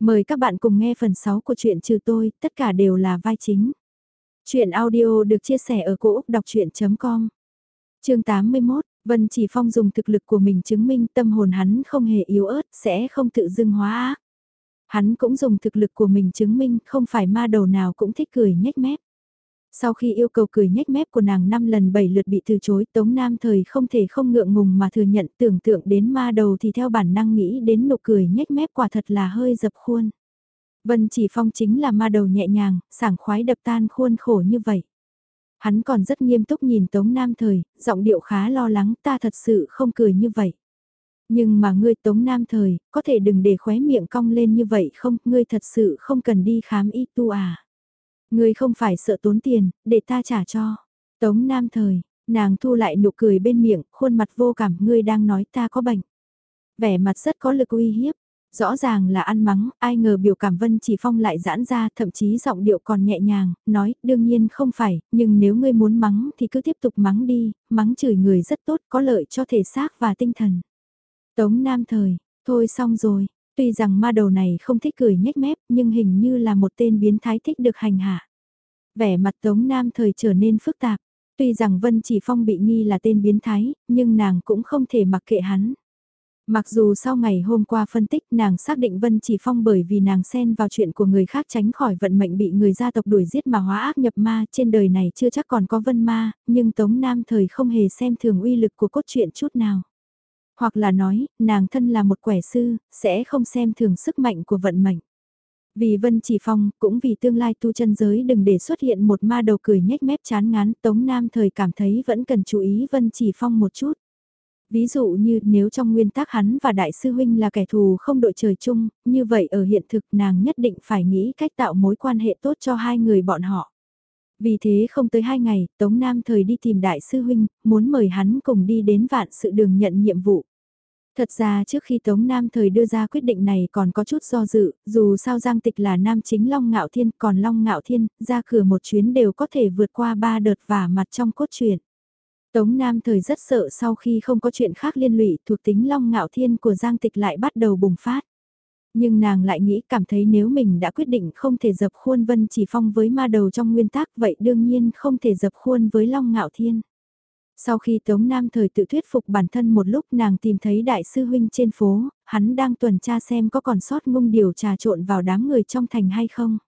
Mời các bạn cùng nghe phần 6 của truyện trừ tôi, tất cả đều là vai chính. Chuyện audio được chia sẻ ở cỗ đọc chuyện.com Trường 81, Vân Chỉ Phong dùng thực lực của mình chứng minh tâm hồn hắn không hề yếu ớt, sẽ không tự dưng hóa ác. Hắn cũng dùng thực lực của mình chứng minh không phải ma đầu nào cũng thích cười nhếch mép. Sau khi yêu cầu cười nhếch mép của nàng 5 lần 7 lượt bị từ chối Tống Nam thời không thể không ngượng ngùng mà thừa nhận tưởng tượng đến ma đầu thì theo bản năng nghĩ đến nụ cười nhếch mép quả thật là hơi dập khuôn. Vân chỉ phong chính là ma đầu nhẹ nhàng, sảng khoái đập tan khuôn khổ như vậy. Hắn còn rất nghiêm túc nhìn Tống Nam thời, giọng điệu khá lo lắng ta thật sự không cười như vậy. Nhưng mà ngươi Tống Nam thời, có thể đừng để khóe miệng cong lên như vậy không, ngươi thật sự không cần đi khám y tu à người không phải sợ tốn tiền, để ta trả cho. Tống Nam thời, nàng thu lại nụ cười bên miệng, khuôn mặt vô cảm, ngươi đang nói ta có bệnh. Vẻ mặt rất có lực uy hiếp, rõ ràng là ăn mắng, ai ngờ biểu cảm Vân Chỉ Phong lại giãn ra, thậm chí giọng điệu còn nhẹ nhàng, nói, đương nhiên không phải, nhưng nếu ngươi muốn mắng thì cứ tiếp tục mắng đi, mắng chửi người rất tốt, có lợi cho thể xác và tinh thần. Tống Nam thời, thôi xong rồi, Tuy rằng ma đầu này không thích cười nhếch mép nhưng hình như là một tên biến thái thích được hành hạ. Vẻ mặt Tống Nam thời trở nên phức tạp. Tuy rằng Vân Chỉ Phong bị nghi là tên biến thái, nhưng nàng cũng không thể mặc kệ hắn. Mặc dù sau ngày hôm qua phân tích nàng xác định Vân Chỉ Phong bởi vì nàng xen vào chuyện của người khác tránh khỏi vận mệnh bị người gia tộc đuổi giết mà hóa ác nhập ma trên đời này chưa chắc còn có Vân Ma, nhưng Tống Nam thời không hề xem thường uy lực của cốt truyện chút nào. Hoặc là nói, nàng thân là một quẻ sư, sẽ không xem thường sức mạnh của vận mệnh. Vì Vân Chỉ Phong, cũng vì tương lai tu chân giới đừng để xuất hiện một ma đầu cười nhếch mép chán ngán, Tống Nam thời cảm thấy vẫn cần chú ý Vân Chỉ Phong một chút. Ví dụ như nếu trong nguyên tắc hắn và Đại sư Huynh là kẻ thù không đội trời chung, như vậy ở hiện thực nàng nhất định phải nghĩ cách tạo mối quan hệ tốt cho hai người bọn họ. Vì thế không tới hai ngày, Tống Nam thời đi tìm Đại sư Huynh, muốn mời hắn cùng đi đến vạn sự đường nhận nhiệm vụ. Thật ra trước khi Tống Nam thời đưa ra quyết định này còn có chút do dự, dù sao Giang Tịch là nam chính Long Ngạo Thiên, còn Long Ngạo Thiên, ra cửa một chuyến đều có thể vượt qua ba đợt vả mặt trong cốt truyện. Tống Nam thời rất sợ sau khi không có chuyện khác liên lụy thuộc tính Long Ngạo Thiên của Giang Tịch lại bắt đầu bùng phát. Nhưng nàng lại nghĩ cảm thấy nếu mình đã quyết định không thể dập khuôn Vân Chỉ Phong với ma đầu trong nguyên tắc vậy đương nhiên không thể dập khuôn với Long Ngạo Thiên. Sau khi Tống Nam thời tự thuyết phục bản thân một lúc nàng tìm thấy đại sư huynh trên phố, hắn đang tuần tra xem có còn sót ngung điều trà trộn vào đám người trong thành hay không.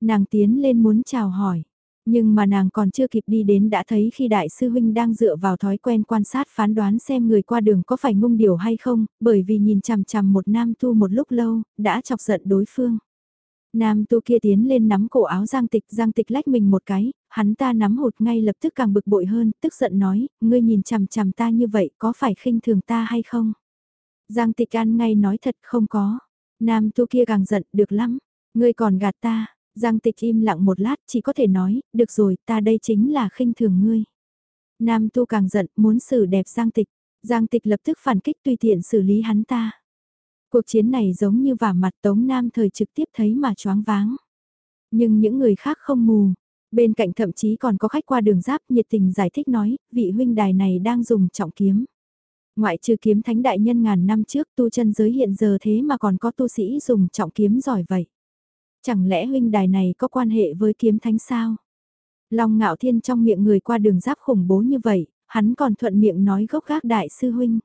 Nàng tiến lên muốn chào hỏi, nhưng mà nàng còn chưa kịp đi đến đã thấy khi đại sư huynh đang dựa vào thói quen quan sát phán đoán xem người qua đường có phải ngung điều hay không, bởi vì nhìn chằm chằm một nam tu một lúc lâu, đã chọc giận đối phương. Nam tu kia tiến lên nắm cổ áo Giang Tịch, Giang Tịch lách mình một cái, hắn ta nắm hụt ngay lập tức càng bực bội hơn, tức giận nói, ngươi nhìn chằm chằm ta như vậy có phải khinh thường ta hay không? Giang Tịch an ngay nói thật không có. Nam tu kia càng giận, được lắm, ngươi còn gạt ta. Giang Tịch im lặng một lát chỉ có thể nói, được rồi, ta đây chính là khinh thường ngươi. Nam tu càng giận, muốn xử đẹp Giang Tịch. Giang Tịch lập tức phản kích tùy tiện xử lý hắn ta. Cuộc chiến này giống như vả mặt Tống Nam thời trực tiếp thấy mà choáng váng. Nhưng những người khác không mù. Bên cạnh thậm chí còn có khách qua đường giáp nhiệt tình giải thích nói, vị huynh đài này đang dùng trọng kiếm. Ngoại trừ kiếm thánh đại nhân ngàn năm trước tu chân giới hiện giờ thế mà còn có tu sĩ dùng trọng kiếm giỏi vậy. Chẳng lẽ huynh đài này có quan hệ với kiếm thánh sao? Long ngạo thiên trong miệng người qua đường giáp khủng bố như vậy, hắn còn thuận miệng nói gốc gác đại sư huynh.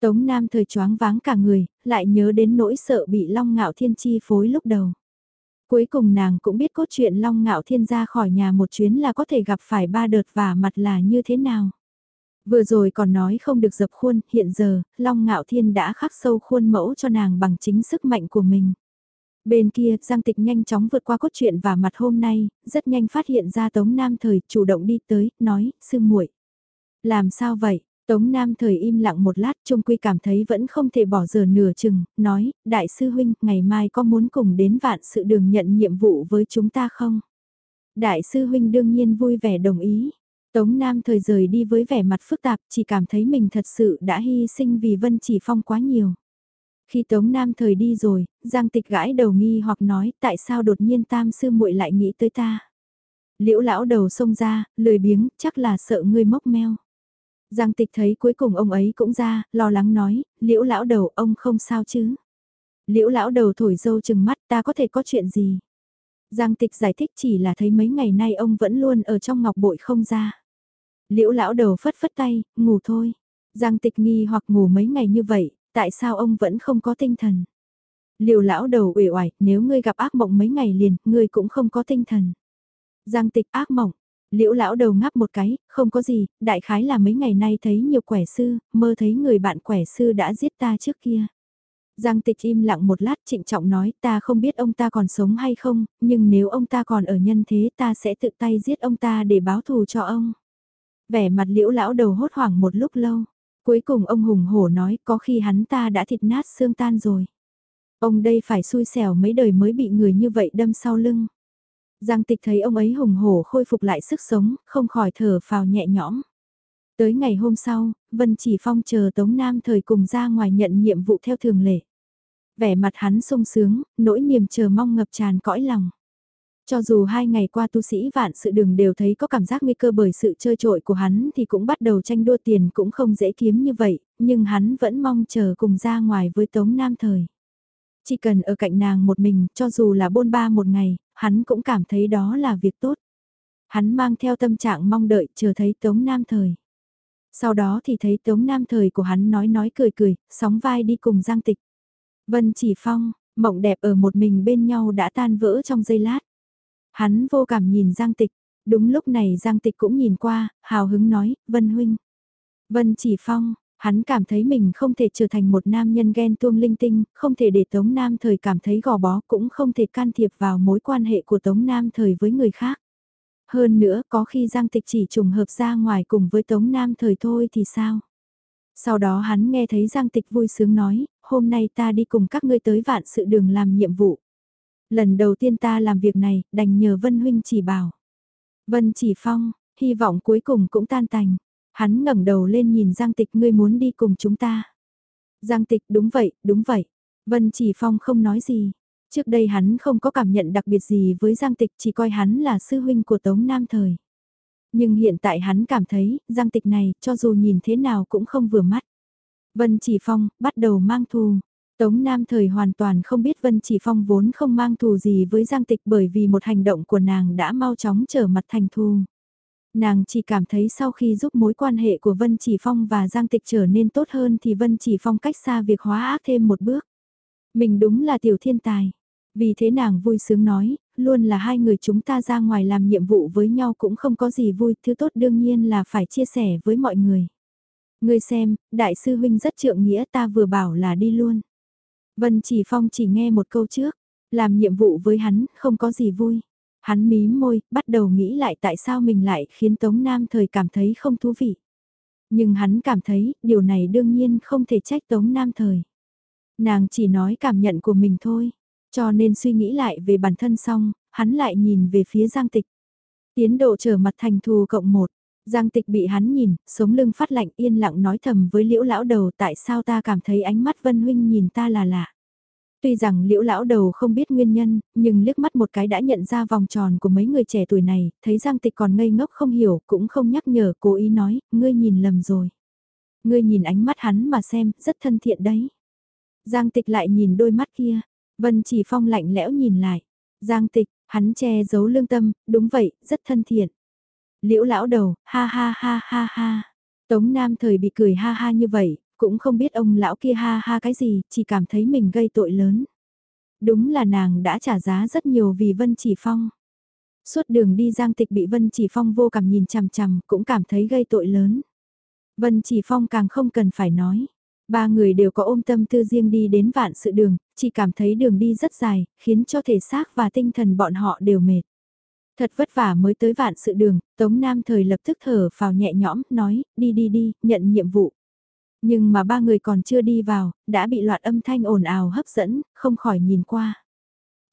Tống Nam thời choáng váng cả người, lại nhớ đến nỗi sợ bị Long Ngạo Thiên chi phối lúc đầu. Cuối cùng nàng cũng biết cốt truyện Long Ngạo Thiên ra khỏi nhà một chuyến là có thể gặp phải ba đợt và mặt là như thế nào. Vừa rồi còn nói không được dập khuôn, hiện giờ, Long Ngạo Thiên đã khắc sâu khuôn mẫu cho nàng bằng chính sức mạnh của mình. Bên kia, Giang Tịch nhanh chóng vượt qua cốt truyện và mặt hôm nay, rất nhanh phát hiện ra Tống Nam Thời, chủ động đi tới, nói, sư muội Làm sao vậy? Tống Nam thời im lặng một lát trung quy cảm thấy vẫn không thể bỏ giờ nửa chừng, nói, đại sư huynh, ngày mai có muốn cùng đến vạn sự đường nhận nhiệm vụ với chúng ta không? Đại sư huynh đương nhiên vui vẻ đồng ý. Tống Nam thời rời đi với vẻ mặt phức tạp, chỉ cảm thấy mình thật sự đã hy sinh vì Vân Chỉ Phong quá nhiều. Khi Tống Nam thời đi rồi, Giang Tịch gãi đầu nghi hoặc nói tại sao đột nhiên Tam Sư muội lại nghĩ tới ta. Liễu lão đầu xông ra, lười biếng, chắc là sợ ngươi mốc meo. Giang tịch thấy cuối cùng ông ấy cũng ra, lo lắng nói, liễu lão đầu ông không sao chứ. Liễu lão đầu thổi dâu chừng mắt ta có thể có chuyện gì? Giang tịch giải thích chỉ là thấy mấy ngày nay ông vẫn luôn ở trong ngọc bội không ra. Liễu lão đầu phất phất tay, ngủ thôi. Giang tịch nghi hoặc ngủ mấy ngày như vậy, tại sao ông vẫn không có tinh thần? Liễu lão đầu uể oải, nếu ngươi gặp ác mộng mấy ngày liền, ngươi cũng không có tinh thần. Giang tịch ác mộng, liễu lão đầu ngáp một cái, không có gì, đại khái là mấy ngày nay thấy nhiều quẻ sư, mơ thấy người bạn quẻ sư đã giết ta trước kia. Giang tịch im lặng một lát trịnh trọng nói ta không biết ông ta còn sống hay không, nhưng nếu ông ta còn ở nhân thế ta sẽ tự tay giết ông ta để báo thù cho ông. Vẻ mặt liễu lão đầu hốt hoảng một lúc lâu, cuối cùng ông hùng hổ nói có khi hắn ta đã thịt nát xương tan rồi. Ông đây phải xui xẻo mấy đời mới bị người như vậy đâm sau lưng. Giang tịch thấy ông ấy hùng hổ khôi phục lại sức sống, không khỏi thở phào nhẹ nhõm. Tới ngày hôm sau, Vân Chỉ Phong chờ Tống Nam thời cùng ra ngoài nhận nhiệm vụ theo thường lệ. Vẻ mặt hắn sung sướng, nỗi niềm chờ mong ngập tràn cõi lòng. Cho dù hai ngày qua tu sĩ vạn sự đường đều thấy có cảm giác nguy cơ bởi sự chơi trội của hắn thì cũng bắt đầu tranh đua tiền cũng không dễ kiếm như vậy, nhưng hắn vẫn mong chờ cùng ra ngoài với Tống Nam thời. Chỉ cần ở cạnh nàng một mình, cho dù là bôn ba một ngày, hắn cũng cảm thấy đó là việc tốt. Hắn mang theo tâm trạng mong đợi chờ thấy Tống Nam Thời. Sau đó thì thấy Tống Nam Thời của hắn nói nói cười cười, sóng vai đi cùng Giang Tịch. Vân Chỉ Phong, mộng đẹp ở một mình bên nhau đã tan vỡ trong giây lát. Hắn vô cảm nhìn Giang Tịch, đúng lúc này Giang Tịch cũng nhìn qua, hào hứng nói, Vân Huynh. Vân Chỉ Phong, Hắn cảm thấy mình không thể trở thành một nam nhân ghen tuông linh tinh, không thể để Tống Nam Thời cảm thấy gò bó cũng không thể can thiệp vào mối quan hệ của Tống Nam Thời với người khác. Hơn nữa có khi Giang Tịch chỉ trùng hợp ra ngoài cùng với Tống Nam Thời thôi thì sao? Sau đó hắn nghe thấy Giang Tịch vui sướng nói, hôm nay ta đi cùng các ngươi tới vạn sự đường làm nhiệm vụ. Lần đầu tiên ta làm việc này, đành nhờ Vân Huynh chỉ bảo. Vân chỉ phong, hy vọng cuối cùng cũng tan tành. Hắn ngẩng đầu lên nhìn Giang Tịch ngươi muốn đi cùng chúng ta. Giang Tịch đúng vậy, đúng vậy. Vân Chỉ Phong không nói gì. Trước đây hắn không có cảm nhận đặc biệt gì với Giang Tịch chỉ coi hắn là sư huynh của Tống Nam Thời. Nhưng hiện tại hắn cảm thấy, Giang Tịch này, cho dù nhìn thế nào cũng không vừa mắt. Vân Chỉ Phong, bắt đầu mang thù. Tống Nam Thời hoàn toàn không biết Vân Chỉ Phong vốn không mang thù gì với Giang Tịch bởi vì một hành động của nàng đã mau chóng trở mặt thành thù. Nàng chỉ cảm thấy sau khi giúp mối quan hệ của Vân Chỉ Phong và Giang Tịch trở nên tốt hơn thì Vân Chỉ Phong cách xa việc hóa ác thêm một bước. Mình đúng là tiểu thiên tài. Vì thế nàng vui sướng nói, luôn là hai người chúng ta ra ngoài làm nhiệm vụ với nhau cũng không có gì vui, thứ tốt đương nhiên là phải chia sẻ với mọi người. Ngươi xem, đại sư huynh rất trượng nghĩa ta vừa bảo là đi luôn. Vân Chỉ Phong chỉ nghe một câu trước, làm nhiệm vụ với hắn, không có gì vui. Hắn mí môi, bắt đầu nghĩ lại tại sao mình lại khiến Tống Nam thời cảm thấy không thú vị. Nhưng hắn cảm thấy, điều này đương nhiên không thể trách Tống Nam thời. Nàng chỉ nói cảm nhận của mình thôi, cho nên suy nghĩ lại về bản thân xong, hắn lại nhìn về phía Giang Tịch. Tiến độ trở mặt thành thù cộng một, Giang Tịch bị hắn nhìn, sống lưng phát lạnh yên lặng nói thầm với liễu lão đầu tại sao ta cảm thấy ánh mắt Vân Huynh nhìn ta là lạ. Tuy rằng liễu lão đầu không biết nguyên nhân, nhưng liếc mắt một cái đã nhận ra vòng tròn của mấy người trẻ tuổi này, thấy Giang Tịch còn ngây ngốc không hiểu, cũng không nhắc nhở, cố ý nói, ngươi nhìn lầm rồi. Ngươi nhìn ánh mắt hắn mà xem, rất thân thiện đấy. Giang Tịch lại nhìn đôi mắt kia, Vân Chỉ Phong lạnh lẽo nhìn lại. Giang Tịch, hắn che giấu lương tâm, đúng vậy, rất thân thiện. Liễu lão đầu, ha ha ha ha ha. Tống Nam thời bị cười ha ha như vậy, cũng không biết ông lão kia ha ha cái gì, chỉ cảm thấy mình gây tội lớn. Đúng là nàng đã trả giá rất nhiều vì Vân Chỉ Phong. Suốt đường đi Giang Tịch bị Vân Chỉ Phong vô cảm nhìn chằm chằm, cũng cảm thấy gây tội lớn. Vân Chỉ Phong càng không cần phải nói. Ba người đều có ôm tâm tư riêng đi đến vạn sự đường, chỉ cảm thấy đường đi rất dài, khiến cho thể xác và tinh thần bọn họ đều mệt. Thật vất vả mới tới vạn sự đường, Tống Nam thời lập tức thở vào nhẹ nhõm, nói, đi đi đi, nhận nhiệm vụ. Nhưng mà ba người còn chưa đi vào, đã bị loạt âm thanh ồn ào hấp dẫn, không khỏi nhìn qua.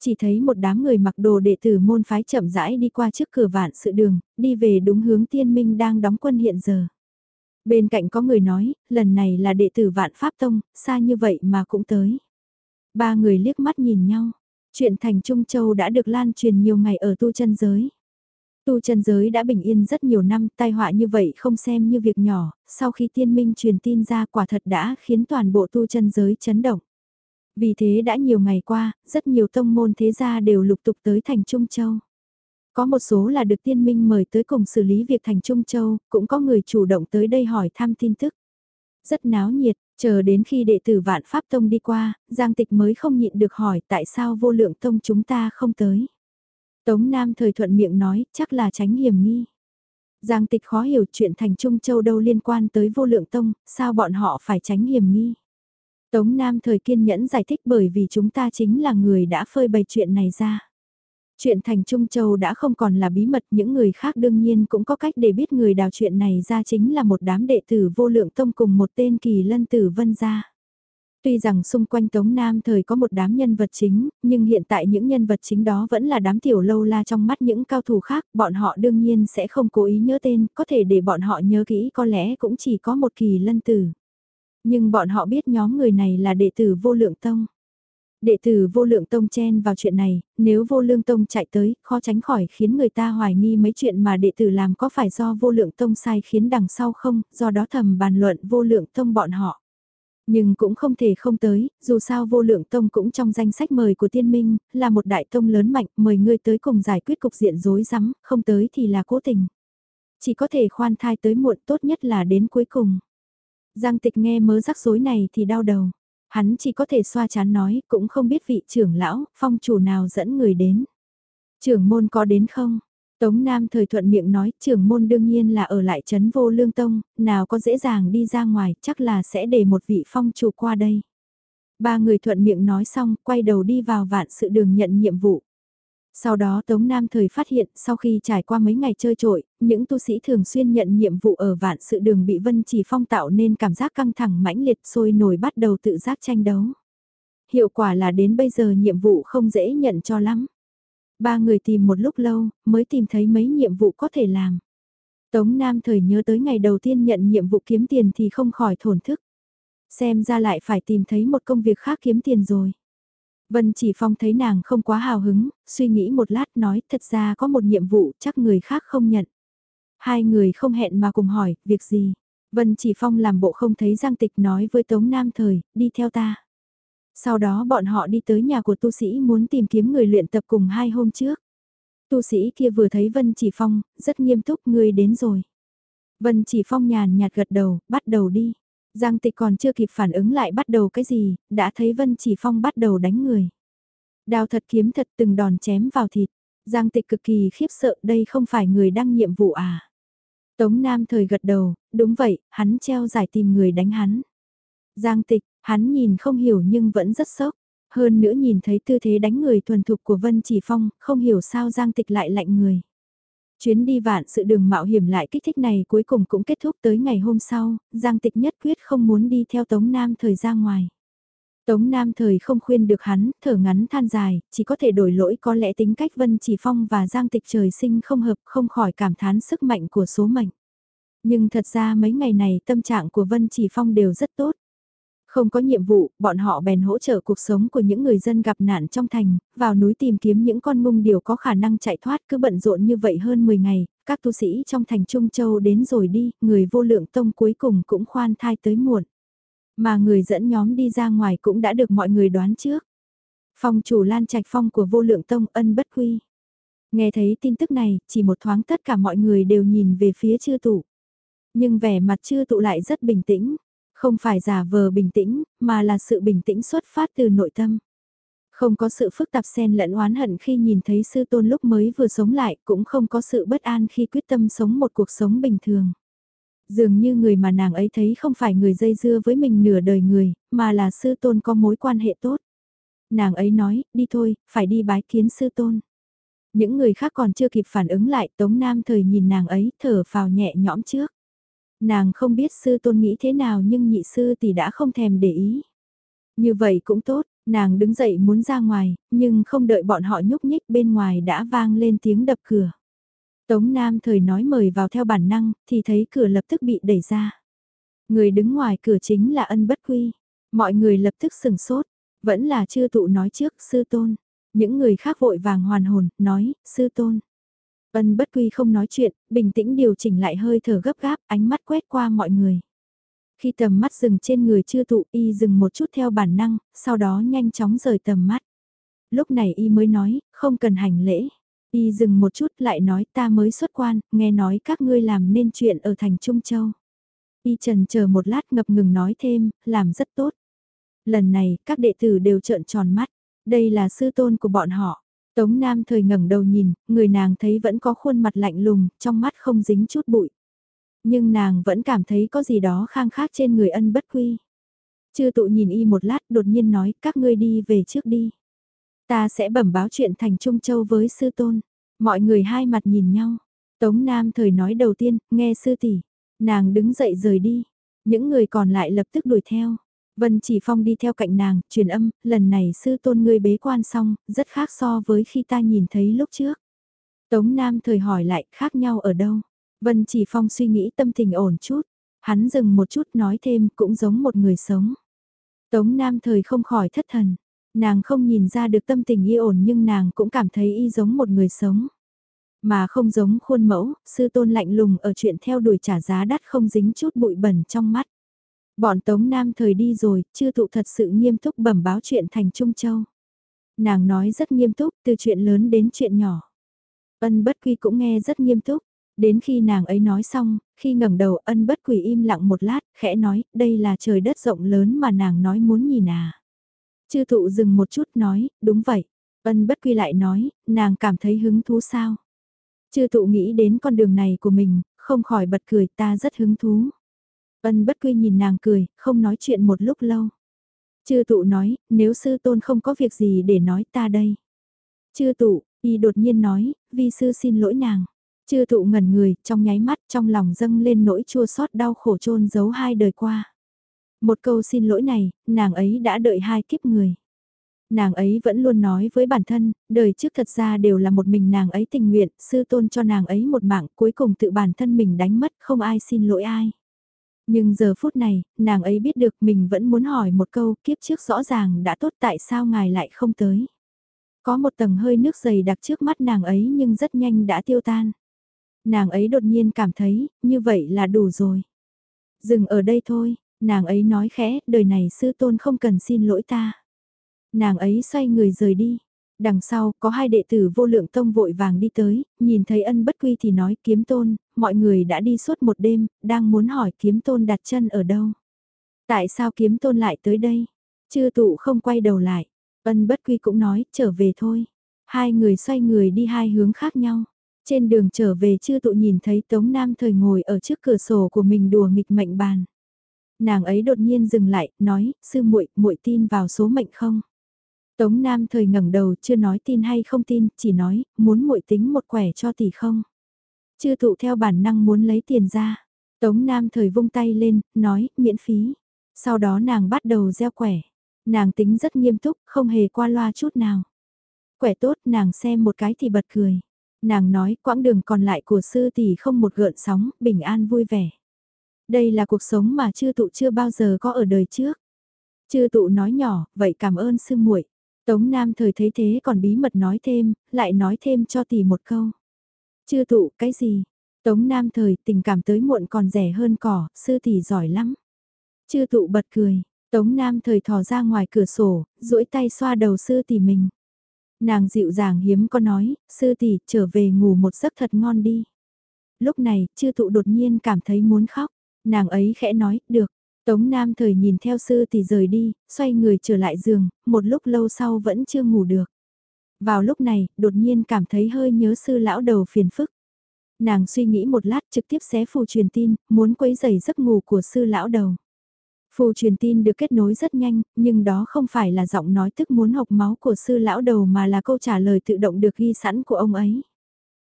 Chỉ thấy một đám người mặc đồ đệ tử môn phái chậm rãi đi qua trước cửa vạn sự đường, đi về đúng hướng tiên minh đang đóng quân hiện giờ. Bên cạnh có người nói, lần này là đệ tử vạn pháp tông, xa như vậy mà cũng tới. Ba người liếc mắt nhìn nhau, chuyện thành Trung Châu đã được lan truyền nhiều ngày ở tu chân giới. Tu chân giới đã bình yên rất nhiều năm, tai họa như vậy không xem như việc nhỏ, sau khi tiên minh truyền tin ra quả thật đã khiến toàn bộ tu chân giới chấn động. Vì thế đã nhiều ngày qua, rất nhiều tông môn thế gia đều lục tục tới thành Trung Châu. Có một số là được tiên minh mời tới cùng xử lý việc thành Trung Châu, cũng có người chủ động tới đây hỏi thăm tin tức. Rất náo nhiệt, chờ đến khi đệ tử vạn Pháp Tông đi qua, Giang Tịch mới không nhịn được hỏi tại sao vô lượng tông chúng ta không tới. Tống Nam thời thuận miệng nói, chắc là tránh hiểm nghi. Giang Tịch khó hiểu chuyện thành Trung Châu đâu liên quan tới vô lượng tông, sao bọn họ phải tránh hiểm nghi. Tống Nam thời kiên nhẫn giải thích bởi vì chúng ta chính là người đã phơi bày chuyện này ra. Chuyện thành Trung Châu đã không còn là bí mật, những người khác đương nhiên cũng có cách để biết người đào chuyện này ra chính là một đám đệ tử vô lượng tông cùng một tên kỳ lân tử vân gia. Tuy rằng xung quanh Tống Nam thời có một đám nhân vật chính, nhưng hiện tại những nhân vật chính đó vẫn là đám tiểu lâu la trong mắt những cao thủ khác, bọn họ đương nhiên sẽ không cố ý nhớ tên, có thể để bọn họ nhớ kỹ có lẽ cũng chỉ có một kỳ lân tử. Nhưng bọn họ biết nhóm người này là đệ tử vô lượng tông. Đệ tử vô lượng tông chen vào chuyện này, nếu vô lượng tông chạy tới, khó tránh khỏi khiến người ta hoài nghi mấy chuyện mà đệ tử làm có phải do vô lượng tông sai khiến đằng sau không, do đó thầm bàn luận vô lượng tông bọn họ. Nhưng cũng không thể không tới, dù sao vô lượng tông cũng trong danh sách mời của tiên minh, là một đại tông lớn mạnh, mời ngươi tới cùng giải quyết cục diện rối rắm, không tới thì là cố tình. Chỉ có thể khoan thai tới muộn tốt nhất là đến cuối cùng. Giang tịch nghe mớ rắc rối này thì đau đầu. Hắn chỉ có thể xoa chán nói, cũng không biết vị trưởng lão, phong chủ nào dẫn người đến. Trưởng môn có đến không? Tống Nam thời thuận miệng nói, trưởng môn đương nhiên là ở lại trấn vô lương tông, nào có dễ dàng đi ra ngoài, chắc là sẽ để một vị phong chủ qua đây. Ba người thuận miệng nói xong, quay đầu đi vào vạn sự đường nhận nhiệm vụ. Sau đó Tống Nam thời phát hiện, sau khi trải qua mấy ngày chơi trội, những tu sĩ thường xuyên nhận nhiệm vụ ở vạn sự đường bị Vân Chỉ Phong tạo nên cảm giác căng thẳng mãnh liệt sôi nổi bắt đầu tự giác tranh đấu. Hiệu quả là đến bây giờ nhiệm vụ không dễ nhận cho lắm. Ba người tìm một lúc lâu, mới tìm thấy mấy nhiệm vụ có thể làm. Tống Nam thời nhớ tới ngày đầu tiên nhận nhiệm vụ kiếm tiền thì không khỏi thổn thức. Xem ra lại phải tìm thấy một công việc khác kiếm tiền rồi. Vân Chỉ Phong thấy nàng không quá hào hứng, suy nghĩ một lát nói thật ra có một nhiệm vụ chắc người khác không nhận. Hai người không hẹn mà cùng hỏi, việc gì? Vân Chỉ Phong làm bộ không thấy Giang Tịch nói với Tống Nam Thời, đi theo ta. Sau đó bọn họ đi tới nhà của tu sĩ muốn tìm kiếm người luyện tập cùng hai hôm trước. Tu sĩ kia vừa thấy Vân Chỉ Phong, rất nghiêm túc người đến rồi. Vân Chỉ Phong nhàn nhạt gật đầu, bắt đầu đi. Giang tịch còn chưa kịp phản ứng lại bắt đầu cái gì, đã thấy Vân Chỉ Phong bắt đầu đánh người. Đào thật kiếm thật từng đòn chém vào thịt. Giang tịch cực kỳ khiếp sợ đây không phải người đang nhiệm vụ à. Tống Nam thời gật đầu, đúng vậy, hắn treo giải tìm người đánh hắn. Giang tịch, hắn nhìn không hiểu nhưng vẫn rất sốc. Hơn nữa nhìn thấy tư thế đánh người thuần thục của Vân Chỉ Phong, không hiểu sao Giang tịch lại lạnh người. Chuyến đi vạn sự đường mạo hiểm lại kích thích này cuối cùng cũng kết thúc tới ngày hôm sau, Giang Tịch nhất quyết không muốn đi theo Tống Nam thời ra ngoài. Tống Nam thời không khuyên được hắn, thở ngắn than dài, chỉ có thể đổi lỗi có lẽ tính cách Vân Chỉ Phong và Giang Tịch trời sinh không hợp không khỏi cảm thán sức mạnh của số mệnh. Nhưng thật ra mấy ngày này tâm trạng của Vân Chỉ Phong đều rất tốt. Không có nhiệm vụ, bọn họ bèn hỗ trợ cuộc sống của những người dân gặp nạn trong thành, vào núi tìm kiếm những con mông điều có khả năng chạy thoát cứ bận rộn như vậy hơn 10 ngày, các tu sĩ trong thành Trung Châu đến rồi đi, người vô lượng tông cuối cùng cũng khoan thai tới muộn. Mà người dẫn nhóm đi ra ngoài cũng đã được mọi người đoán trước. Phong chủ Lan Trạch Phong của vô lượng tông ân bất quy. Nghe thấy tin tức này, chỉ một thoáng tất cả mọi người đều nhìn về phía chư tụ. Nhưng vẻ mặt chư tụ lại rất bình tĩnh. Không phải giả vờ bình tĩnh, mà là sự bình tĩnh xuất phát từ nội tâm. Không có sự phức tạp xen lẫn oán hận khi nhìn thấy sư tôn lúc mới vừa sống lại, cũng không có sự bất an khi quyết tâm sống một cuộc sống bình thường. Dường như người mà nàng ấy thấy không phải người dây dưa với mình nửa đời người, mà là sư tôn có mối quan hệ tốt. Nàng ấy nói, đi thôi, phải đi bái kiến sư tôn. Những người khác còn chưa kịp phản ứng lại, Tống Nam thời nhìn nàng ấy, thở phào nhẹ nhõm trước. Nàng không biết sư tôn nghĩ thế nào nhưng nhị sư thì đã không thèm để ý. Như vậy cũng tốt, nàng đứng dậy muốn ra ngoài, nhưng không đợi bọn họ nhúc nhích bên ngoài đã vang lên tiếng đập cửa. Tống Nam thời nói mời vào theo bản năng, thì thấy cửa lập tức bị đẩy ra. Người đứng ngoài cửa chính là ân bất quy. Mọi người lập tức sừng sốt, vẫn là chưa tụ nói trước sư tôn. Những người khác vội vàng hoàn hồn, nói, sư tôn. Ân bất quy không nói chuyện, bình tĩnh điều chỉnh lại hơi thở gấp gáp, ánh mắt quét qua mọi người. Khi tầm mắt dừng trên người chưa tụ y dừng một chút theo bản năng, sau đó nhanh chóng rời tầm mắt. Lúc này y mới nói, không cần hành lễ. Y dừng một chút lại nói ta mới xuất quan, nghe nói các ngươi làm nên chuyện ở thành Trung Châu. Y trần chờ một lát ngập ngừng nói thêm, làm rất tốt. Lần này, các đệ tử đều trợn tròn mắt. Đây là sư tôn của bọn họ. Tống Nam thời ngẩng đầu nhìn, người nàng thấy vẫn có khuôn mặt lạnh lùng, trong mắt không dính chút bụi. Nhưng nàng vẫn cảm thấy có gì đó khang khác trên người ân bất quy. Chư tụ nhìn y một lát đột nhiên nói các ngươi đi về trước đi. Ta sẽ bẩm báo chuyện thành Trung Châu với sư tôn. Mọi người hai mặt nhìn nhau. Tống Nam thời nói đầu tiên, nghe sư tỷ. Nàng đứng dậy rời đi. Những người còn lại lập tức đuổi theo. Vân Chỉ Phong đi theo cạnh nàng, truyền âm, lần này sư tôn ngươi bế quan xong, rất khác so với khi ta nhìn thấy lúc trước. Tống Nam thời hỏi lại, khác nhau ở đâu? Vân Chỉ Phong suy nghĩ tâm tình ổn chút, hắn dừng một chút nói thêm cũng giống một người sống. Tống Nam thời không khỏi thất thần, nàng không nhìn ra được tâm tình y ổn nhưng nàng cũng cảm thấy y giống một người sống. Mà không giống khuôn mẫu, sư tôn lạnh lùng ở chuyện theo đuổi trả giá đắt không dính chút bụi bẩn trong mắt. Bọn Tống Nam thời đi rồi, chưa tụ thật sự nghiêm túc bẩm báo chuyện thành Trung Châu. Nàng nói rất nghiêm túc, từ chuyện lớn đến chuyện nhỏ. Ân bất quy cũng nghe rất nghiêm túc. Đến khi nàng ấy nói xong, khi ngẩng đầu ân bất quỷ im lặng một lát, khẽ nói, đây là trời đất rộng lớn mà nàng nói muốn nhìn à. Chư thụ dừng một chút nói, đúng vậy. Ân bất quy lại nói, nàng cảm thấy hứng thú sao. Chư thụ nghĩ đến con đường này của mình, không khỏi bật cười ta rất hứng thú. Ân bất quy nhìn nàng cười, không nói chuyện một lúc lâu. Chư tụ nói, nếu sư tôn không có việc gì để nói ta đây. Chư tụ, y đột nhiên nói, vi sư xin lỗi nàng. Chư tụ ngẩn người, trong nháy mắt trong lòng dâng lên nỗi chua xót đau khổ trôn giấu hai đời qua. Một câu xin lỗi này, nàng ấy đã đợi hai kiếp người. Nàng ấy vẫn luôn nói với bản thân, đời trước thật ra đều là một mình nàng ấy tình nguyện, sư tôn cho nàng ấy một mạng, cuối cùng tự bản thân mình đánh mất, không ai xin lỗi ai. Nhưng giờ phút này, nàng ấy biết được mình vẫn muốn hỏi một câu kiếp trước rõ ràng đã tốt tại sao ngài lại không tới. Có một tầng hơi nước dày đặc trước mắt nàng ấy nhưng rất nhanh đã tiêu tan. Nàng ấy đột nhiên cảm thấy, như vậy là đủ rồi. Dừng ở đây thôi, nàng ấy nói khẽ, đời này sư tôn không cần xin lỗi ta. Nàng ấy xoay người rời đi. Đằng sau, có hai đệ tử vô lượng tông vội vàng đi tới, nhìn thấy ân bất quy thì nói kiếm tôn, mọi người đã đi suốt một đêm, đang muốn hỏi kiếm tôn đặt chân ở đâu. Tại sao kiếm tôn lại tới đây? Chư tụ không quay đầu lại. Ân bất quy cũng nói, trở về thôi. Hai người xoay người đi hai hướng khác nhau. Trên đường trở về chư tụ nhìn thấy Tống Nam thời ngồi ở trước cửa sổ của mình đùa nghịch mệnh bàn. Nàng ấy đột nhiên dừng lại, nói, sư muội, muội tin vào số mệnh không? Tống Nam thời ngẩng đầu chưa nói tin hay không tin, chỉ nói, muốn muội tính một quẻ cho tỷ không. Chư thụ theo bản năng muốn lấy tiền ra. Tống Nam thời vung tay lên, nói, miễn phí. Sau đó nàng bắt đầu gieo quẻ. Nàng tính rất nghiêm túc, không hề qua loa chút nào. Quẻ tốt nàng xem một cái thì bật cười. Nàng nói quãng đường còn lại của sư tỷ không một gợn sóng, bình an vui vẻ. Đây là cuộc sống mà chư tụ chưa bao giờ có ở đời trước. Chư tụ nói nhỏ, vậy cảm ơn sư muội. Tống Nam thời thấy thế còn bí mật nói thêm, lại nói thêm cho tỷ một câu. Chưa tụ, cái gì? Tống Nam thời tình cảm tới muộn còn rẻ hơn cỏ, sư tỷ giỏi lắm. Chưa tụ bật cười, Tống Nam thời thò ra ngoài cửa sổ, duỗi tay xoa đầu sư tỷ mình. Nàng dịu dàng hiếm có nói, sư tỷ trở về ngủ một giấc thật ngon đi. Lúc này, chư tụ đột nhiên cảm thấy muốn khóc, nàng ấy khẽ nói, được, Tống Nam thời nhìn theo sư tỷ rời đi, xoay người trở lại giường, một lúc lâu sau vẫn chưa ngủ được. Vào lúc này, đột nhiên cảm thấy hơi nhớ sư lão đầu phiền phức. Nàng suy nghĩ một lát trực tiếp xé phù truyền tin, muốn quấy giày giấc ngủ của sư lão đầu. Phù truyền tin được kết nối rất nhanh, nhưng đó không phải là giọng nói tức muốn học máu của sư lão đầu mà là câu trả lời tự động được ghi sẵn của ông ấy.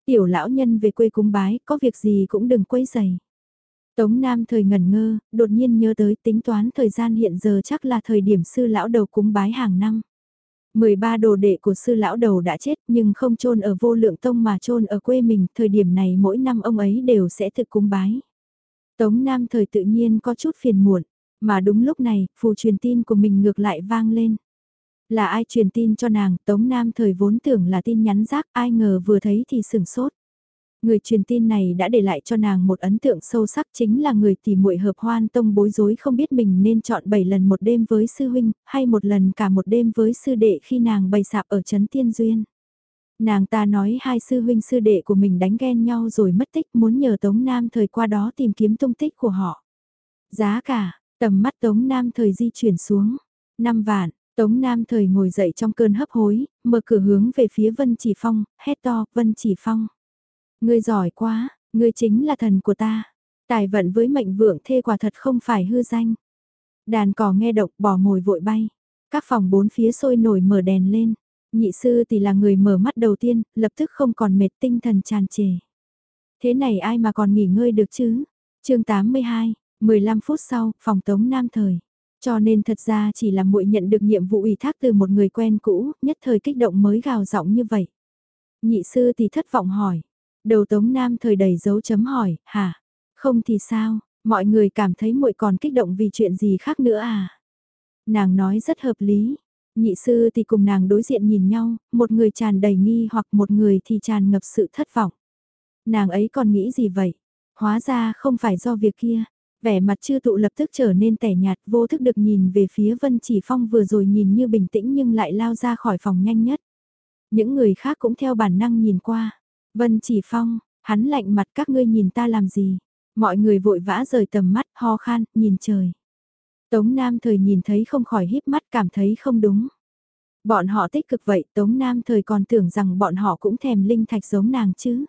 Tiểu lão nhân về quê cúng bái, có việc gì cũng đừng quấy giày. Tống Nam thời ngẩn ngơ, đột nhiên nhớ tới tính toán thời gian hiện giờ chắc là thời điểm sư lão đầu cúng bái hàng năm. 13 đồ đệ của sư lão đầu đã chết nhưng không chôn ở vô lượng tông mà chôn ở quê mình, thời điểm này mỗi năm ông ấy đều sẽ thực cung bái. Tống Nam thời tự nhiên có chút phiền muộn, mà đúng lúc này, phù truyền tin của mình ngược lại vang lên. Là ai truyền tin cho nàng, Tống Nam thời vốn tưởng là tin nhắn rác, ai ngờ vừa thấy thì sửng sốt. Người truyền tin này đã để lại cho nàng một ấn tượng sâu sắc chính là người tỷ muội hợp hoan tông bối rối không biết mình nên chọn 7 lần một đêm với sư huynh, hay một lần cả một đêm với sư đệ khi nàng bày sạp ở Trấn Tiên Duyên. Nàng ta nói hai sư huynh sư đệ của mình đánh ghen nhau rồi mất tích muốn nhờ Tống Nam thời qua đó tìm kiếm tung tích của họ. Giá cả, tầm mắt Tống Nam thời di chuyển xuống. 5 vạn, Tống Nam thời ngồi dậy trong cơn hấp hối, mở cửa hướng về phía Vân Chỉ Phong, hét to, Vân Chỉ Phong. Ngươi giỏi quá, ngươi chính là thần của ta. Tài vận với mệnh vượng thê quả thật không phải hư danh. Đàn cò nghe độc bỏ mồi vội bay. Các phòng bốn phía sôi nổi mở đèn lên. Nhị sư thì là người mở mắt đầu tiên, lập tức không còn mệt tinh thần tràn trề. Thế này ai mà còn nghỉ ngơi được chứ? chương 82, 15 phút sau, phòng tống nam thời. Cho nên thật ra chỉ là muội nhận được nhiệm vụ ủy thác từ một người quen cũ, nhất thời kích động mới gào giọng như vậy. Nhị sư thì thất vọng hỏi. Đầu tống nam thời đầy dấu chấm hỏi, hả? Không thì sao, mọi người cảm thấy muội còn kích động vì chuyện gì khác nữa à? Nàng nói rất hợp lý, Nhị sư thì cùng nàng đối diện nhìn nhau, một người tràn đầy nghi hoặc một người thì tràn ngập sự thất vọng. Nàng ấy còn nghĩ gì vậy? Hóa ra không phải do việc kia. Vẻ mặt chư tụ lập tức trở nên tẻ nhạt vô thức được nhìn về phía Vân Chỉ Phong vừa rồi nhìn như bình tĩnh nhưng lại lao ra khỏi phòng nhanh nhất. Những người khác cũng theo bản năng nhìn qua. Vân Chỉ Phong, hắn lạnh mặt các ngươi nhìn ta làm gì? Mọi người vội vã rời tầm mắt ho khan, nhìn trời. Tống Nam thời nhìn thấy không khỏi híp mắt cảm thấy không đúng. Bọn họ tích cực vậy Tống Nam thời còn tưởng rằng bọn họ cũng thèm linh thạch giống nàng chứ.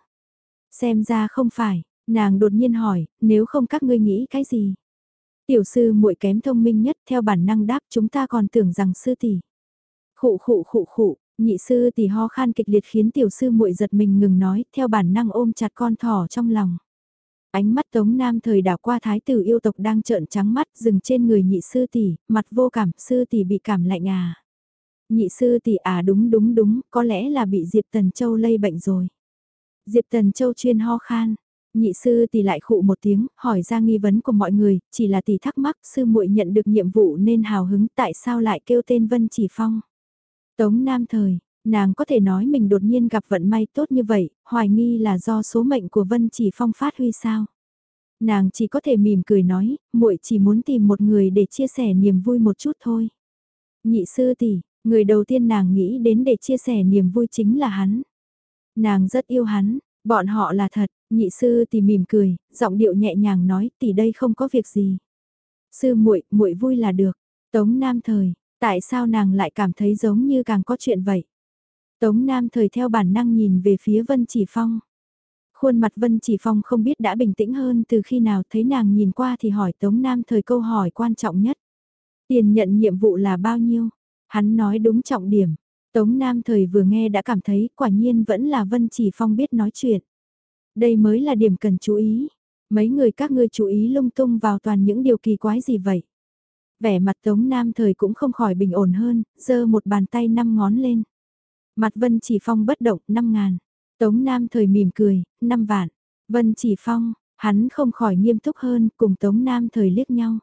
Xem ra không phải, nàng đột nhiên hỏi, nếu không các ngươi nghĩ cái gì? Tiểu sư muội kém thông minh nhất theo bản năng đáp chúng ta còn tưởng rằng sư tỷ. Khụ khụ khụ khụ, nhị sư tỷ ho khan kịch liệt khiến tiểu sư muội giật mình ngừng nói theo bản năng ôm chặt con thỏ trong lòng. Ánh mắt Tống Nam thời đảo qua thái tử yêu tộc đang trợn trắng mắt dừng trên người nhị sư tỷ, mặt vô cảm, sư tỷ bị cảm lạnh à. Nhị sư tỷ à đúng đúng đúng, có lẽ là bị Diệp Tần Châu lây bệnh rồi. Diệp Tần Châu chuyên ho khan, nhị sư tỷ lại khụ một tiếng, hỏi ra nghi vấn của mọi người, chỉ là tỷ thắc mắc sư muội nhận được nhiệm vụ nên hào hứng tại sao lại kêu tên Vân Chỉ Phong. Tống Nam thời, nàng có thể nói mình đột nhiên gặp vận may tốt như vậy, hoài nghi là do số mệnh của Vân Chỉ Phong phát huy sao. Nàng chỉ có thể mỉm cười nói, muội chỉ muốn tìm một người để chia sẻ niềm vui một chút thôi. Nhị sư tỷ, người đầu tiên nàng nghĩ đến để chia sẻ niềm vui chính là hắn. Nàng rất yêu hắn, bọn họ là thật, nhị sư tỷ mỉm cười, giọng điệu nhẹ nhàng nói tỷ đây không có việc gì. Sư muội, muội vui là được. Tống Nam thời, tại sao nàng lại cảm thấy giống như càng có chuyện vậy? Tống Nam thời theo bản năng nhìn về phía Vân Chỉ Phong. Khuôn mặt Vân Chỉ Phong không biết đã bình tĩnh hơn từ khi nào thấy nàng nhìn qua thì hỏi Tống Nam thời câu hỏi quan trọng nhất. Tiền nhận nhiệm vụ là bao nhiêu? Hắn nói đúng trọng điểm. Tống Nam thời vừa nghe đã cảm thấy quả nhiên vẫn là Vân Chỉ Phong biết nói chuyện. Đây mới là điểm cần chú ý. Mấy người các ngươi chú ý lung tung vào toàn những điều kỳ quái gì vậy? Vẻ mặt Tống Nam thời cũng không khỏi bình ổn hơn, giơ một bàn tay năm ngón lên. Mặt Vân Chỉ Phong bất động, 5 ngàn. Tống Nam thời mỉm cười, 5 vạn. Vân Chỉ Phong, hắn không khỏi nghiêm túc hơn, cùng Tống Nam thời liếc nhau.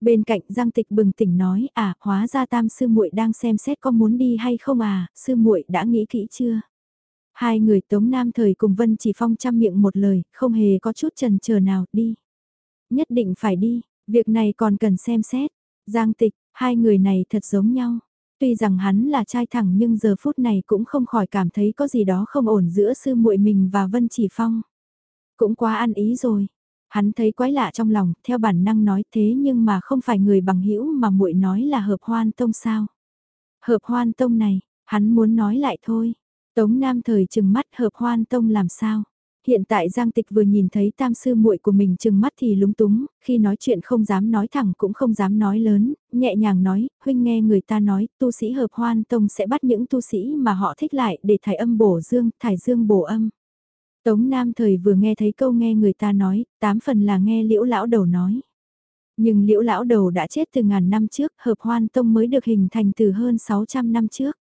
Bên cạnh Giang Tịch bừng tỉnh nói, à, hóa ra Tam sư muội đang xem xét có muốn đi hay không à, sư muội đã nghĩ kỹ chưa? Hai người Tống Nam thời cùng Vân Chỉ Phong chăm miệng một lời, không hề có chút trần chờ nào, đi. Nhất định phải đi, việc này còn cần xem xét. Giang Tịch, hai người này thật giống nhau. Tuy rằng hắn là trai thẳng nhưng giờ phút này cũng không khỏi cảm thấy có gì đó không ổn giữa sư muội mình và Vân Chỉ Phong. Cũng quá ăn ý rồi. Hắn thấy quái lạ trong lòng, theo bản năng nói thế nhưng mà không phải người bằng hữu mà muội nói là hợp hoan tông sao. Hợp hoan tông này, hắn muốn nói lại thôi. Tống Nam thời chừng mắt hợp hoan tông làm sao. Hiện tại Giang Tịch vừa nhìn thấy tam sư muội của mình chừng mắt thì lúng túng, khi nói chuyện không dám nói thẳng cũng không dám nói lớn, nhẹ nhàng nói, huynh nghe người ta nói, tu sĩ hợp hoan tông sẽ bắt những tu sĩ mà họ thích lại để thải âm bổ dương, thải dương bổ âm. Tống Nam thời vừa nghe thấy câu nghe người ta nói, tám phần là nghe liễu lão đầu nói. Nhưng liễu lão đầu đã chết từ ngàn năm trước, hợp hoan tông mới được hình thành từ hơn 600 năm trước.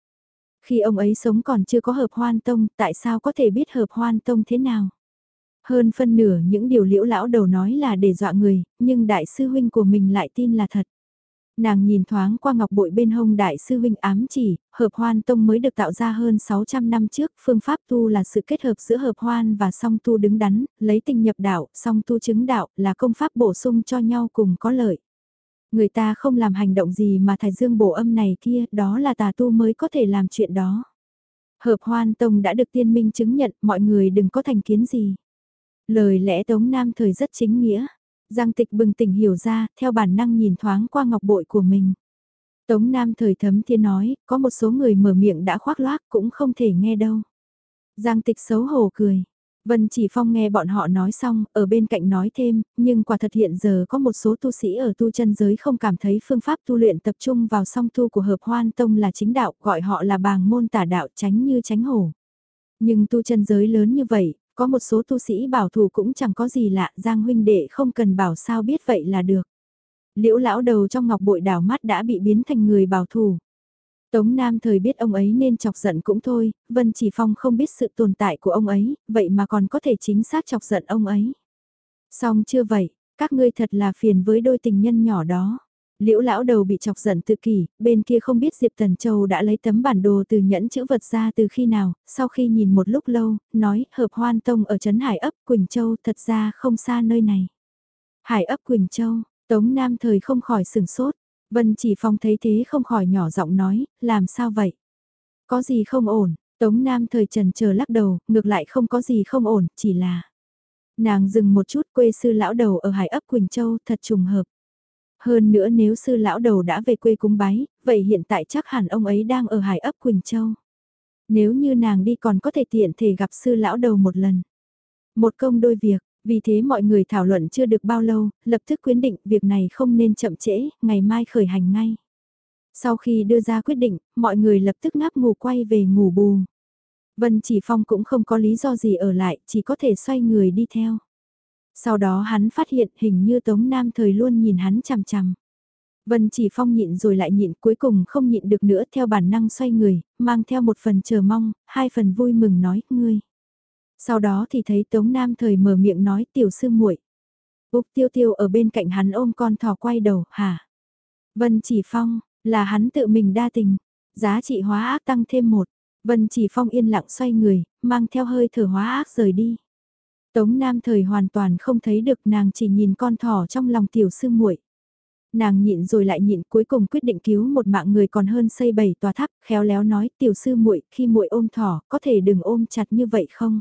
Khi ông ấy sống còn chưa có hợp hoan tông, tại sao có thể biết hợp hoan tông thế nào? Hơn phân nửa những điều liễu lão đầu nói là để dọa người, nhưng đại sư huynh của mình lại tin là thật. Nàng nhìn thoáng qua ngọc bội bên hông đại sư huynh ám chỉ, hợp hoan tông mới được tạo ra hơn 600 năm trước, phương pháp tu là sự kết hợp giữa hợp hoan và song tu đứng đắn, lấy tình nhập đạo, song tu chứng đạo là công pháp bổ sung cho nhau cùng có lợi. Người ta không làm hành động gì mà thải dương bổ âm này kia, đó là tà tu mới có thể làm chuyện đó. Hợp hoan tông đã được tiên minh chứng nhận, mọi người đừng có thành kiến gì. Lời lẽ Tống Nam thời rất chính nghĩa. Giang tịch bừng tỉnh hiểu ra, theo bản năng nhìn thoáng qua ngọc bội của mình. Tống Nam thời thấm thiên nói, có một số người mở miệng đã khoác loác cũng không thể nghe đâu. Giang tịch xấu hổ cười. Vân Chỉ Phong nghe bọn họ nói xong, ở bên cạnh nói thêm, nhưng quả thật hiện giờ có một số tu sĩ ở tu chân giới không cảm thấy phương pháp tu luyện tập trung vào song tu của hợp hoan tông là chính đạo, gọi họ là bàng môn tả đạo tránh như tránh hổ. Nhưng tu chân giới lớn như vậy, có một số tu sĩ bảo thủ cũng chẳng có gì lạ, Giang huynh đệ không cần bảo sao biết vậy là được. Liễu lão đầu trong ngọc bội đảo mắt đã bị biến thành người bảo thủ. Tống Nam thời biết ông ấy nên chọc giận cũng thôi, Vân Chỉ Phong không biết sự tồn tại của ông ấy, vậy mà còn có thể chính xác chọc giận ông ấy. Xong chưa vậy, các ngươi thật là phiền với đôi tình nhân nhỏ đó. Liễu lão đầu bị chọc giận tự kỷ, bên kia không biết Diệp Tần Châu đã lấy tấm bản đồ từ nhẫn chữ vật ra từ khi nào, sau khi nhìn một lúc lâu, nói hợp hoan tông ở Trấn Hải ấp Quỳnh Châu thật ra không xa nơi này. Hải ấp Quỳnh Châu, Tống Nam thời không khỏi sừng sốt, Vân chỉ phong thấy thế không khỏi nhỏ giọng nói, làm sao vậy? Có gì không ổn, Tống Nam thời trần chờ lắc đầu, ngược lại không có gì không ổn, chỉ là... Nàng dừng một chút quê sư lão đầu ở Hải ấp Quỳnh Châu thật trùng hợp. Hơn nữa nếu sư lão đầu đã về quê cúng bái, vậy hiện tại chắc hẳn ông ấy đang ở Hải ấp Quỳnh Châu. Nếu như nàng đi còn có thể tiện thể gặp sư lão đầu một lần. Một công đôi việc, vì thế mọi người thảo luận chưa được bao lâu, lập tức quyết định việc này không nên chậm trễ, ngày mai khởi hành ngay. Sau khi đưa ra quyết định, mọi người lập tức ngáp ngủ quay về ngủ bù. Vân Chỉ Phong cũng không có lý do gì ở lại, chỉ có thể xoay người đi theo. Sau đó hắn phát hiện hình như Tống Nam thời luôn nhìn hắn chằm chằm. Vân Chỉ Phong nhịn rồi lại nhịn cuối cùng không nhịn được nữa theo bản năng xoay người, mang theo một phần chờ mong, hai phần vui mừng nói, ngươi. Sau đó thì thấy Tống Nam thời mở miệng nói tiểu sư muội. Úc tiêu tiêu ở bên cạnh hắn ôm con thỏ quay đầu, hả? Vân chỉ phong, là hắn tự mình đa tình, giá trị hóa ác tăng thêm một. Vân chỉ phong yên lặng xoay người, mang theo hơi thở hóa ác rời đi. Tống Nam thời hoàn toàn không thấy được nàng chỉ nhìn con thỏ trong lòng tiểu sư muội. Nàng nhịn rồi lại nhịn cuối cùng quyết định cứu một mạng người còn hơn xây bảy tòa tháp, khéo léo nói tiểu sư muội khi muội ôm thỏ có thể đừng ôm chặt như vậy không?